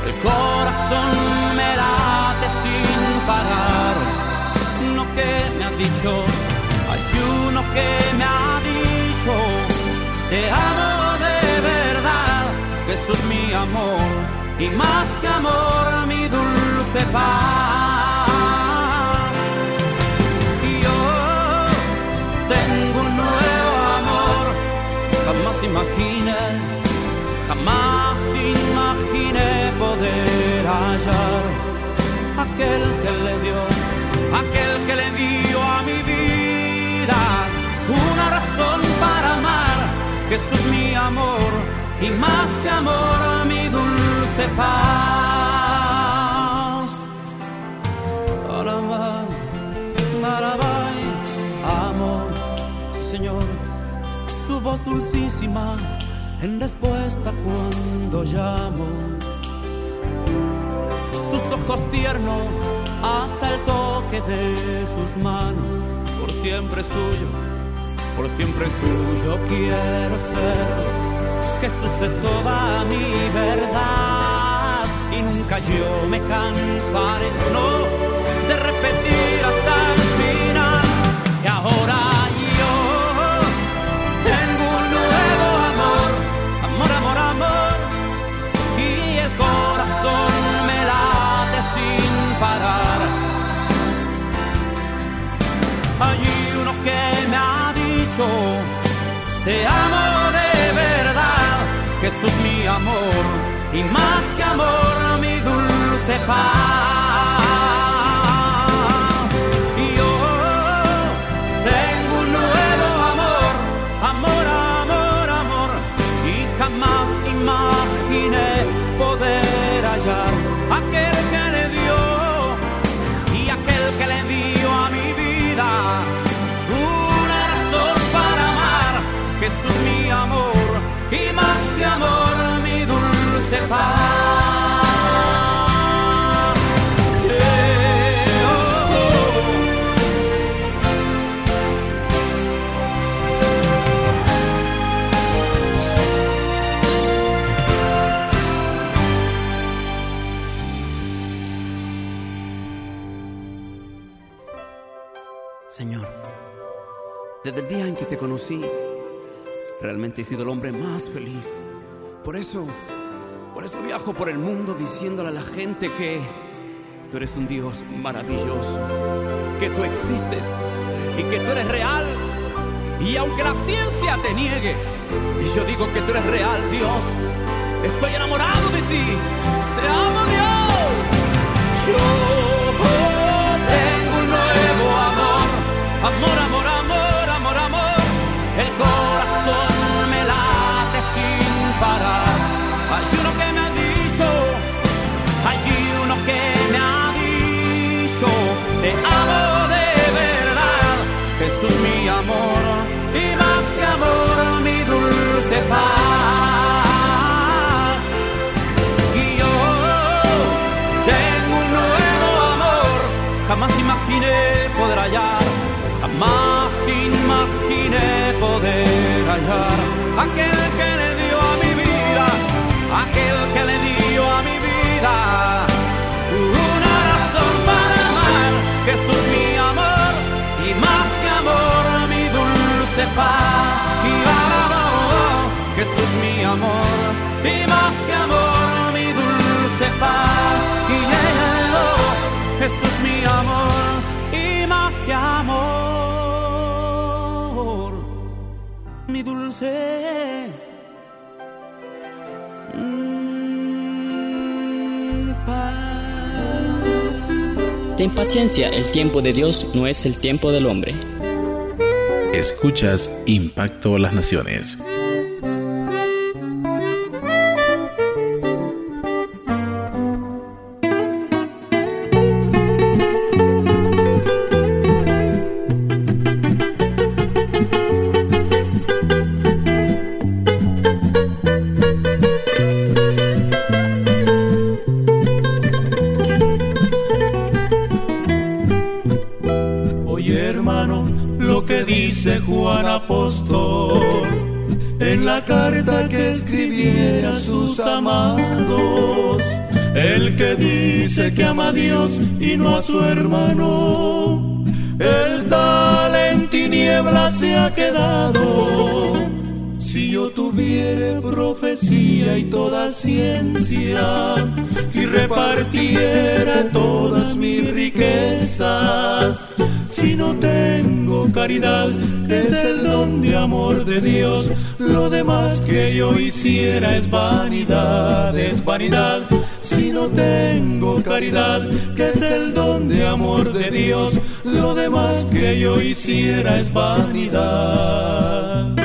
Speaker 18: el corazón me late sin pagar Uno que me ha dicho, hay uno que me ha dicho, te amo de verdad, Jesús mi amor y más que amor a mi dulce paz. Y yo tengo un nuevo amor, jamás imaginé, jamás imaginé poder hallar aquel que le dio, aquel que le dio a mi vida una razón para amar. Jesús mi amor y más que amor a mi dulce paz Maravai, maravai, amor, Señor, su voz dulcísima en respuesta cuando llamo. Sus ojos tiernos hasta el toque de sus manos, por siempre suyo, por siempre suyo quiero ser. Jesús es toda mi verdad nunca yo me cansaré, no, de repetir pie. Desde el día en que te conocí, realmente he sido el hombre más feliz. Por eso, por eso viajo por el mundo diciéndole a la gente que tú eres un Dios maravilloso, que tú existes y que tú eres real. Y aunque la ciencia te niegue, y yo digo que tú eres real, Dios, estoy enamorado de ti, te amo Dios. Yo tengo un nuevo amor, amor, amor. aquel que le dio a mi vida, aquel que le dio a mi vida una razón para amar. Jesús mi amor y más que amor mi dulce paz. Y Jesús mi amor y más que amor mi dulce paz. Y Jesús mi amor y más que amor. Mm,
Speaker 13: Ten paciencia, el tiempo de Dios no es el tiempo del
Speaker 1: hombre. Escuchas Impacto a las Naciones.
Speaker 8: Dios y no a su hermano. El tal en tinieblas se ha quedado. Si yo tuviera profecía y toda ciencia, si repartiera todas mis riquezas, si no tengo caridad, es el don de amor de Dios. Lo demás que yo hiciera es vanidad, es vanidad no tengo caridad, que es el don de amor de Dios, lo demás que yo hiciera es vanidad.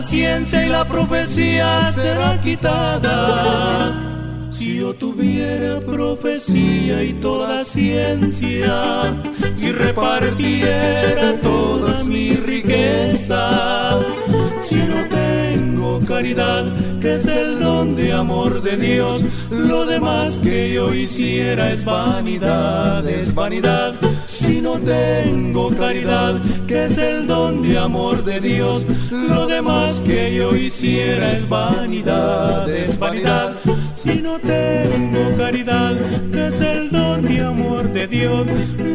Speaker 8: la ciencia y la profecía será quitada. Si yo tuviera profecía y toda ciencia, si repartiera todas mis riquezas, si no tengo caridad, que es el don de amor de Dios, lo demás que yo hiciera es vanidad, es vanidad si no tengo caridad, que es el don de amor de Dios. Lo demás que yo hiciera es vanidad, es vanidad. Si no tengo caridad, que es el don de amor de Dios.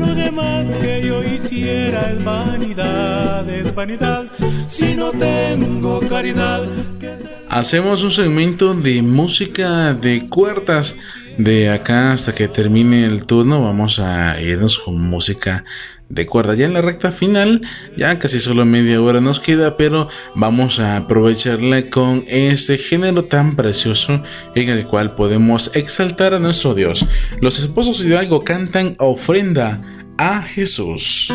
Speaker 8: Lo demás que yo hiciera es vanidad, es vanidad. Si no tengo caridad, que
Speaker 1: es Hacemos un segmento de música de cuerdas. De acá hasta que termine el turno vamos a irnos con música de cuerda. Ya en la recta final, ya casi solo media hora nos queda, pero vamos a aprovecharla con ese género tan precioso en el cual podemos exaltar a nuestro Dios. Los esposos de algo cantan ofrenda a Jesús.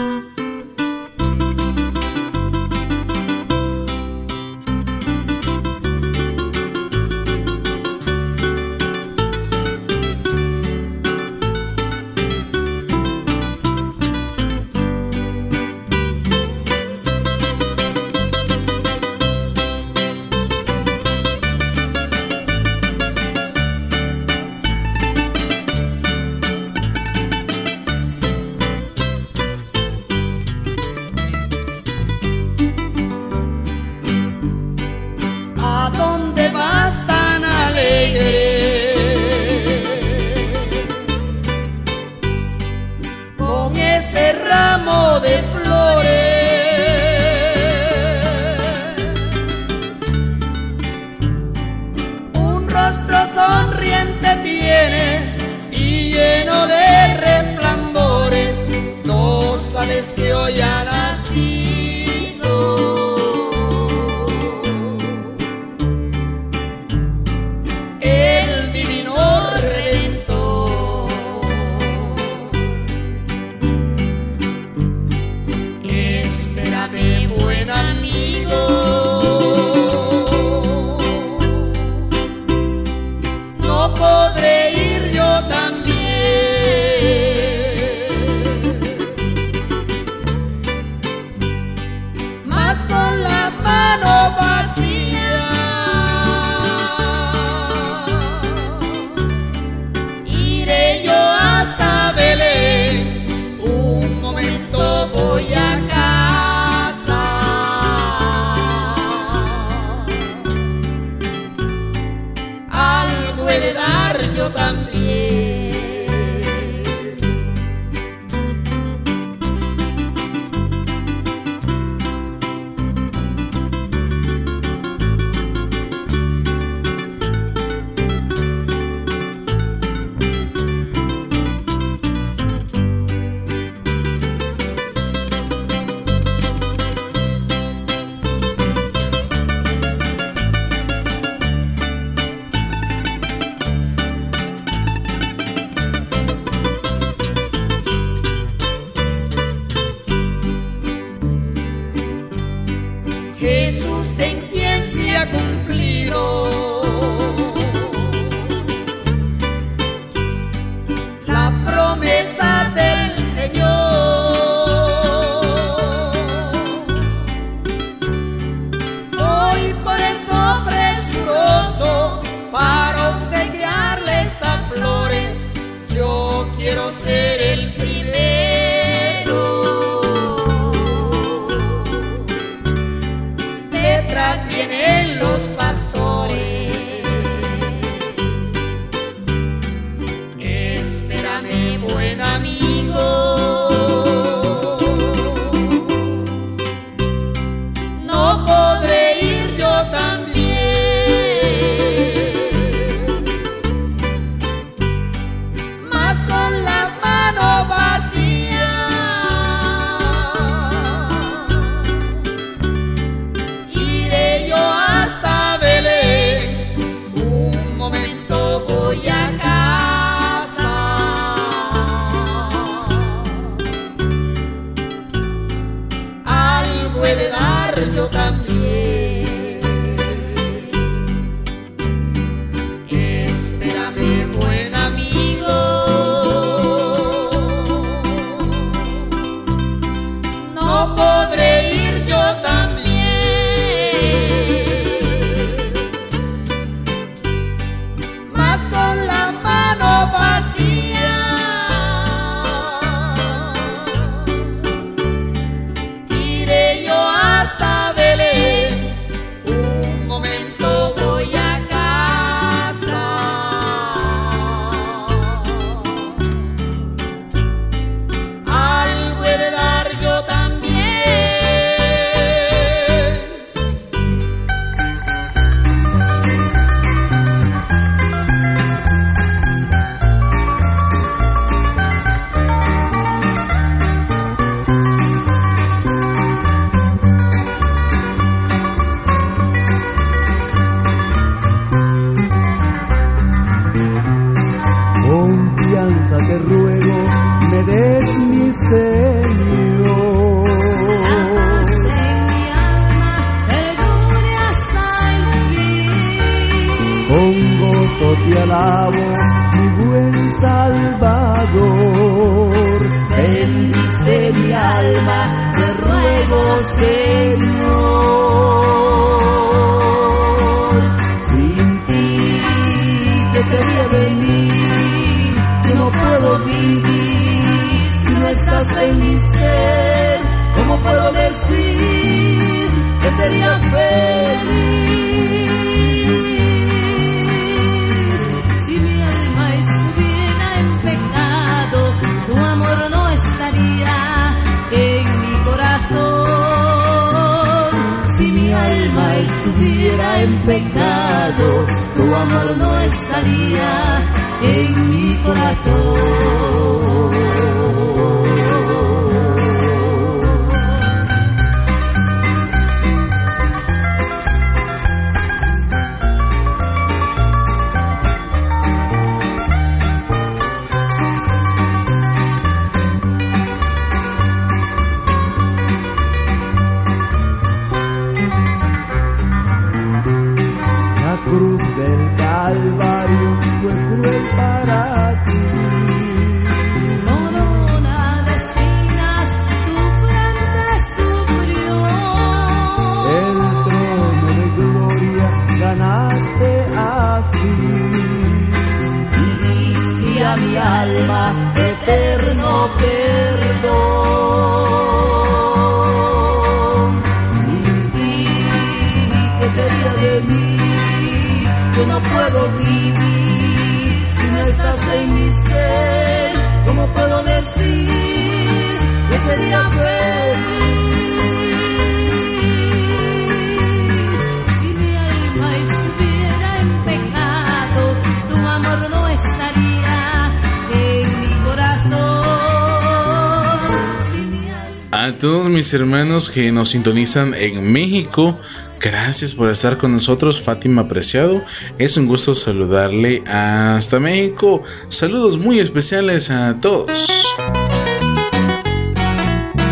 Speaker 1: que nos sintonizan en México. Gracias por estar con nosotros, Fátima apreciado Es un gusto saludarle hasta México. Saludos muy especiales a todos.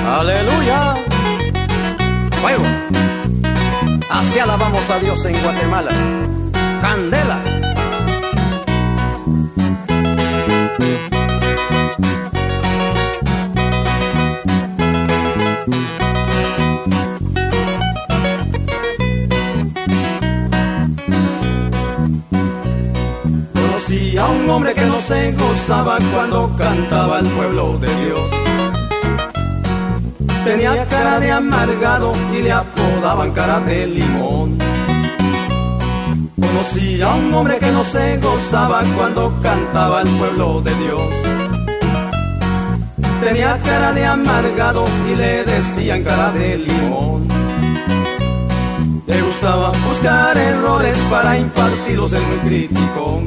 Speaker 1: Aleluya.
Speaker 21: Fuego. la vamos a Dios en Guatemala. cara de amargado y le apodaban cara de limón. Conocí a un hombre que no se gozaba cuando cantaba el pueblo de Dios. Tenía cara de amargado y le decían cara de limón. Le gustaba buscar errores para impartidos en muy crítico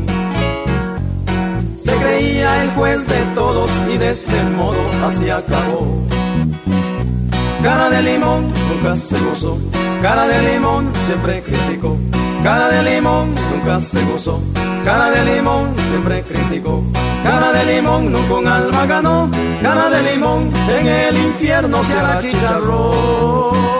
Speaker 21: Se creía el juez de todos y de este modo así acabó. Cara de limón nunca se gozó, cara de limón siempre criticó. Cara de limón nunca se gozó, cara de limón siempre criticó. Cara de limón nunca un alma ganó, cara de limón en el infierno será chicharro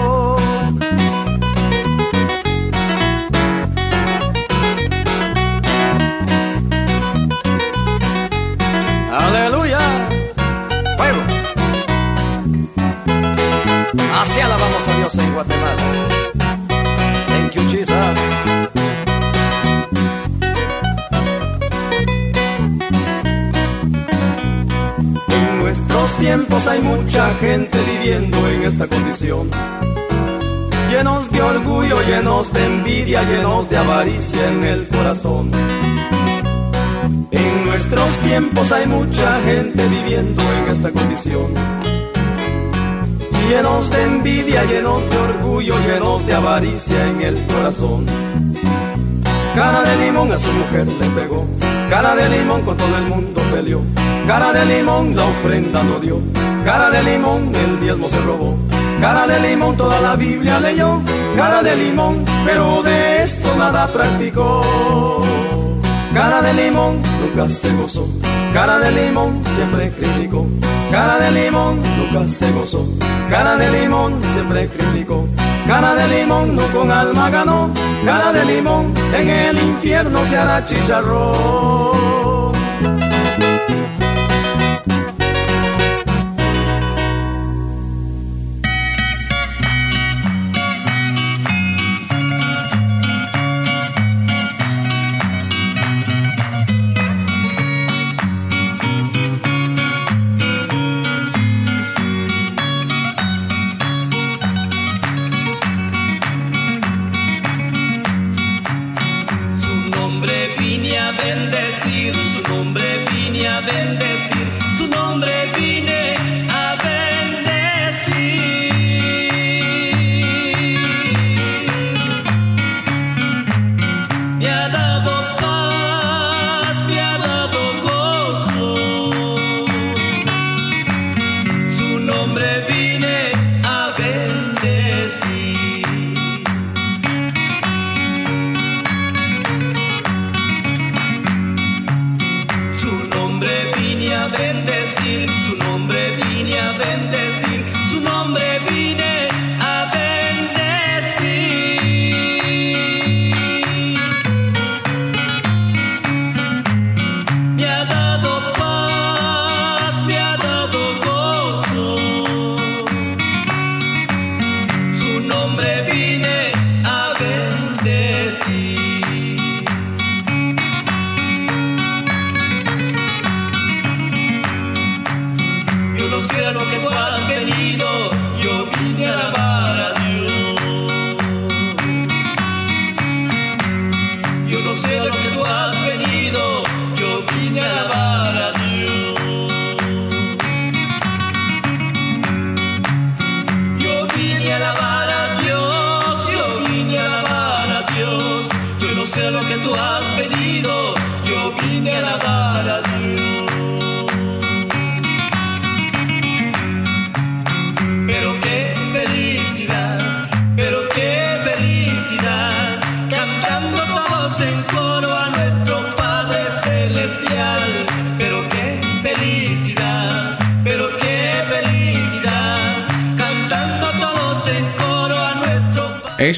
Speaker 21: gente viviendo en esta condición. Llenos de orgullo, llenos de envidia, llenos de avaricia en el corazón. En nuestros tiempos hay mucha gente viviendo en esta condición. Llenos de envidia, llenos de orgullo, llenos de avaricia en el corazón. Cara de limón a su mujer le pegó, cara de limón con todo el mundo peleó, cara de limón la ofrenda no dio. Cara de limón, el diezmo se robó. Cara de limón, toda la Biblia leyó. Cara de limón, pero de esto nada practicó. Cara de limón, nunca se gozó. Cara de limón, siempre criticó. Cara de limón, nunca se gozó. Cara de limón, siempre criticó. Cara de limón, no con alma ganó. Cara de limón, en el infierno se hará chicharrón.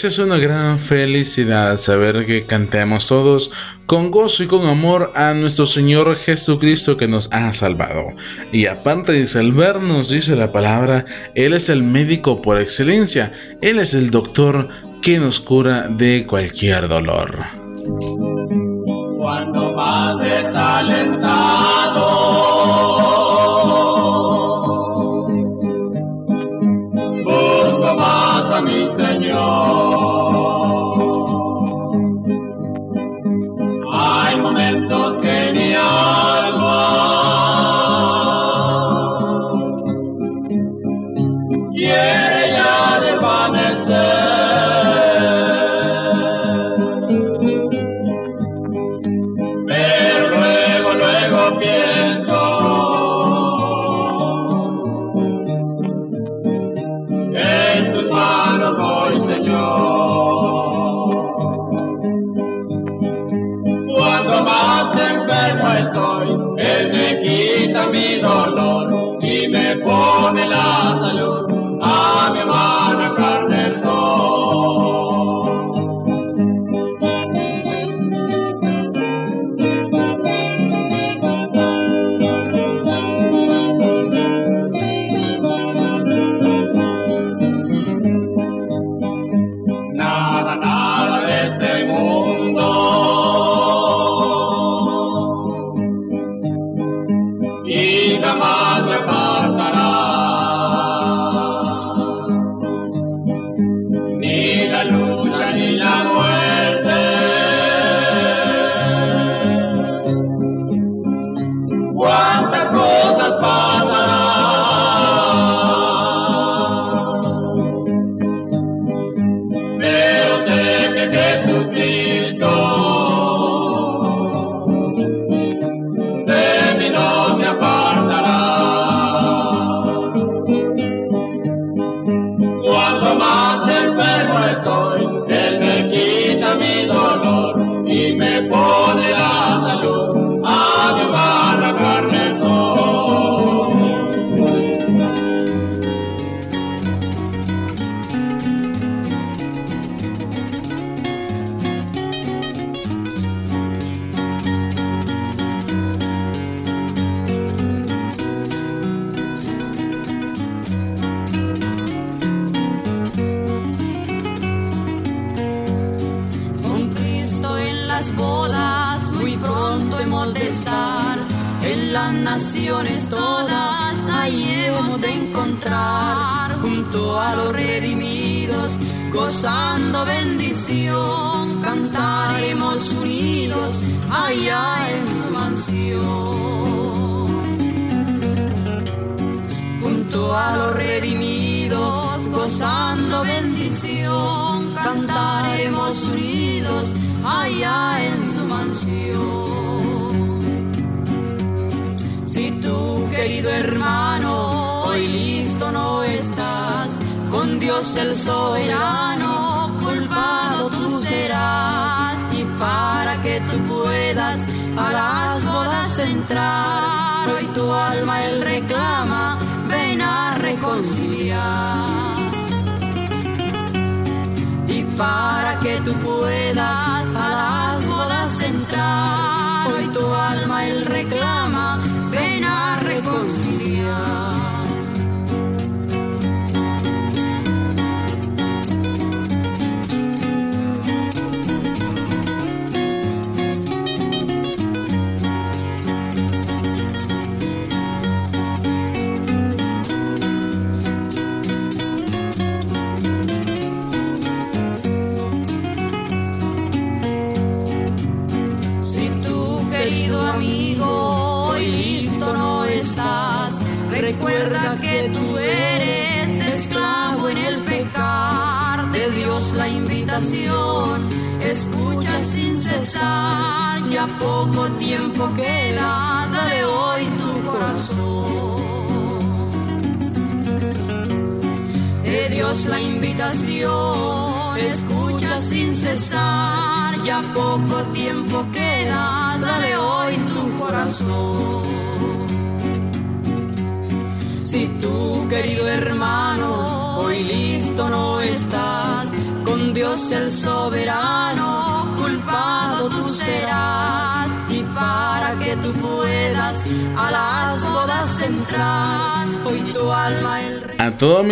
Speaker 1: Pues es una gran felicidad saber que cantemos todos con gozo y con amor a nuestro Señor Jesucristo que nos ha salvado. Y aparte de salvarnos, dice la palabra, Él es el médico por excelencia, Él es el doctor que nos cura de cualquier dolor.
Speaker 18: Cuando más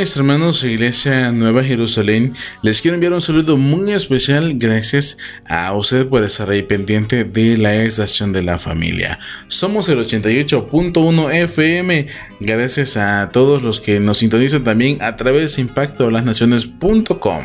Speaker 1: Pues, hermanos Iglesia Nueva Jerusalén. Les quiero enviar un saludo muy especial. Gracias a usted por estar ahí pendiente de la estación de la familia. Somos el 88.1 FM. Gracias a todos los que nos sintonizan también a través de impactolasnaciones.com.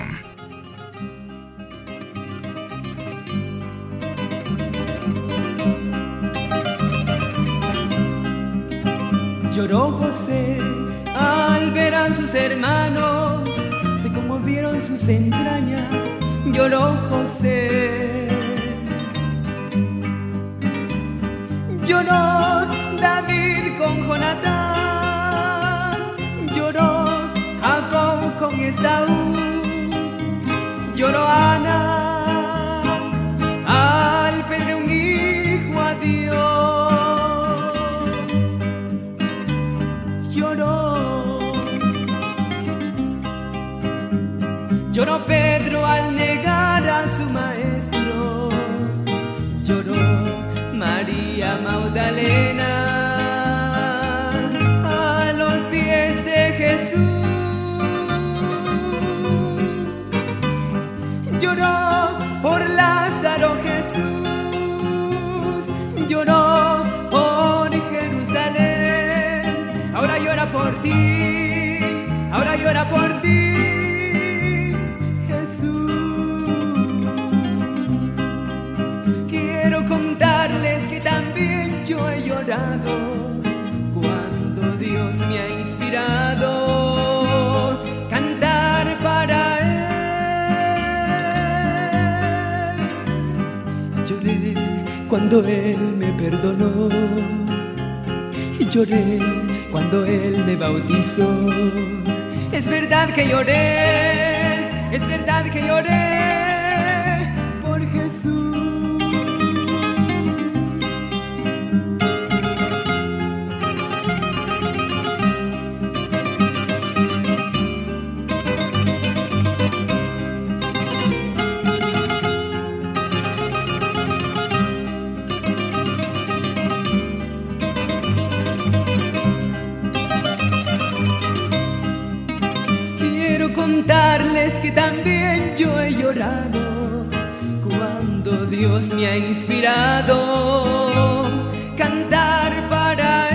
Speaker 14: me ha inspirado cantar para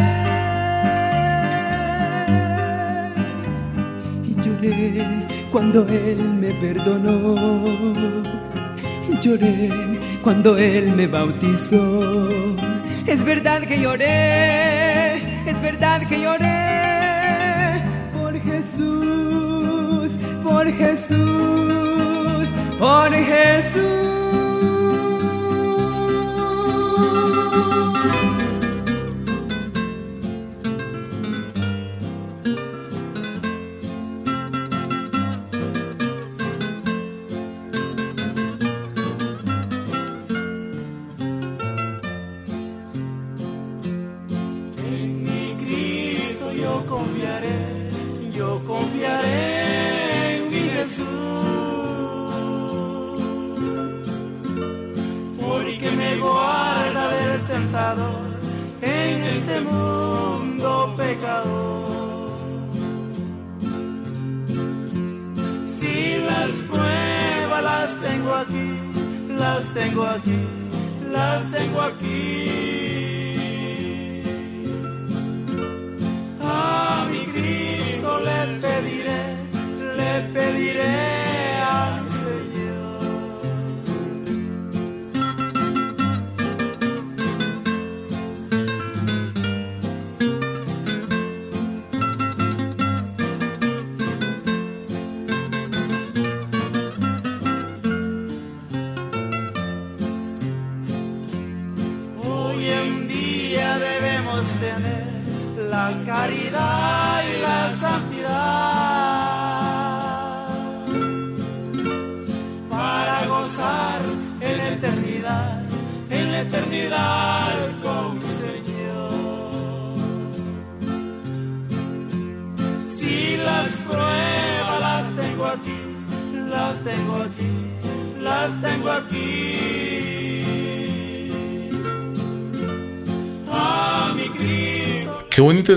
Speaker 7: Él. Y lloré cuando Él me perdonó. Y lloré
Speaker 14: cuando Él me bautizó. Es verdad que lloré,
Speaker 9: es verdad que lloré por Jesús, por Jesús, por Jesús. thank you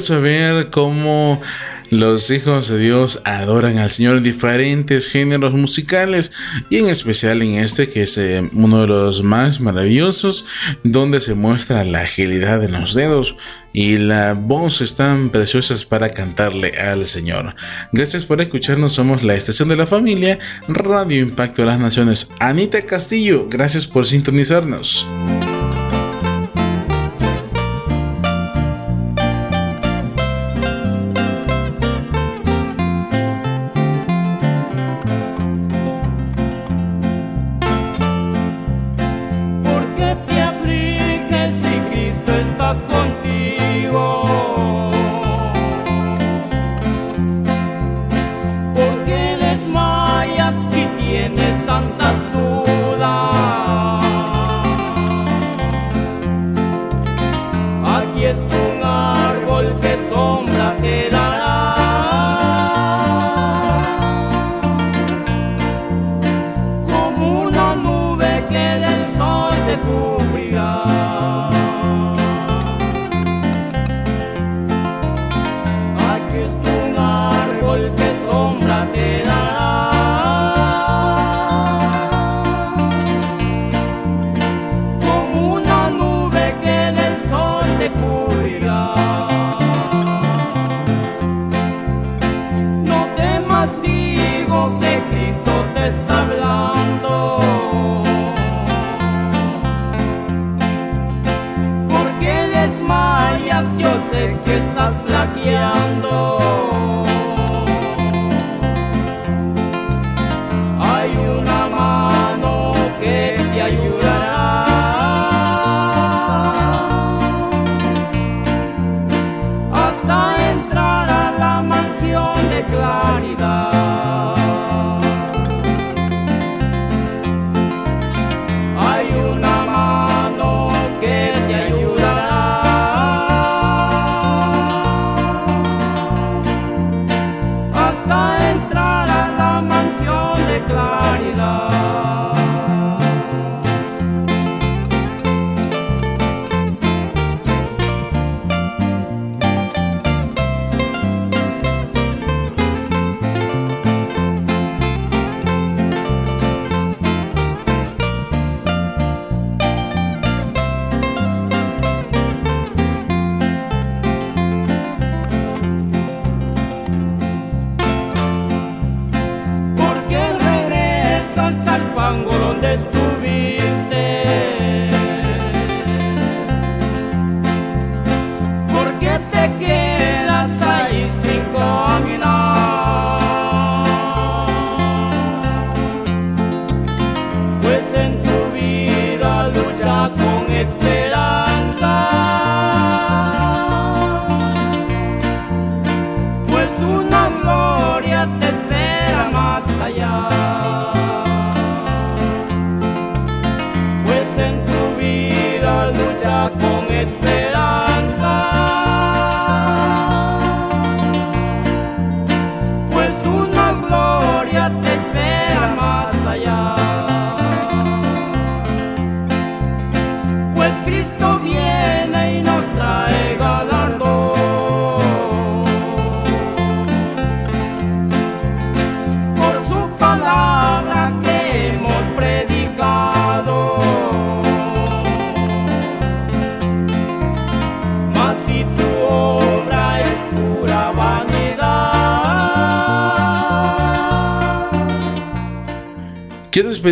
Speaker 1: saber ver cómo los hijos de Dios adoran al Señor en diferentes géneros musicales y en especial en este que es eh, uno de los más maravillosos donde se muestra la agilidad de los dedos y la voz están preciosas para cantarle al Señor. Gracias por escucharnos, somos la Estación de la Familia, Radio Impacto de las Naciones. Anita Castillo, gracias por sintonizarnos.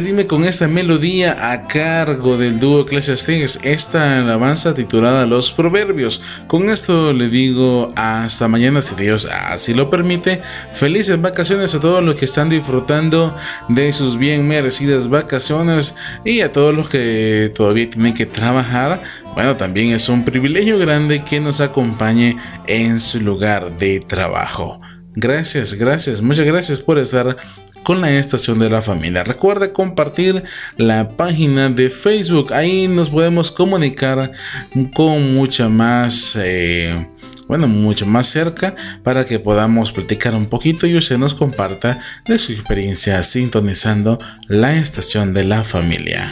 Speaker 1: Dime con esta melodía a cargo del dúo Ecclesiastes, esta alabanza titulada Los Proverbios. Con esto le digo hasta mañana, si Dios así lo permite. Felices vacaciones a todos los que están disfrutando de sus bien merecidas vacaciones y a todos los que todavía tienen que trabajar. Bueno, también es un privilegio grande que nos acompañe en su lugar de trabajo. Gracias, gracias, muchas gracias por estar con la estación de la familia. Recuerda compartir la página de Facebook, ahí nos podemos comunicar con mucha más... Eh, bueno, mucho más cerca para que podamos platicar un poquito y usted nos comparta de su experiencia sintonizando la estación de la familia.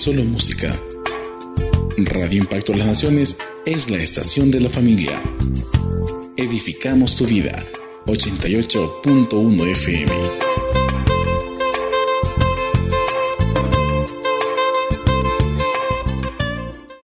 Speaker 1: solo música. Radio Impacto Las Naciones es la estación de la familia. Edificamos tu vida. 88.1 FM.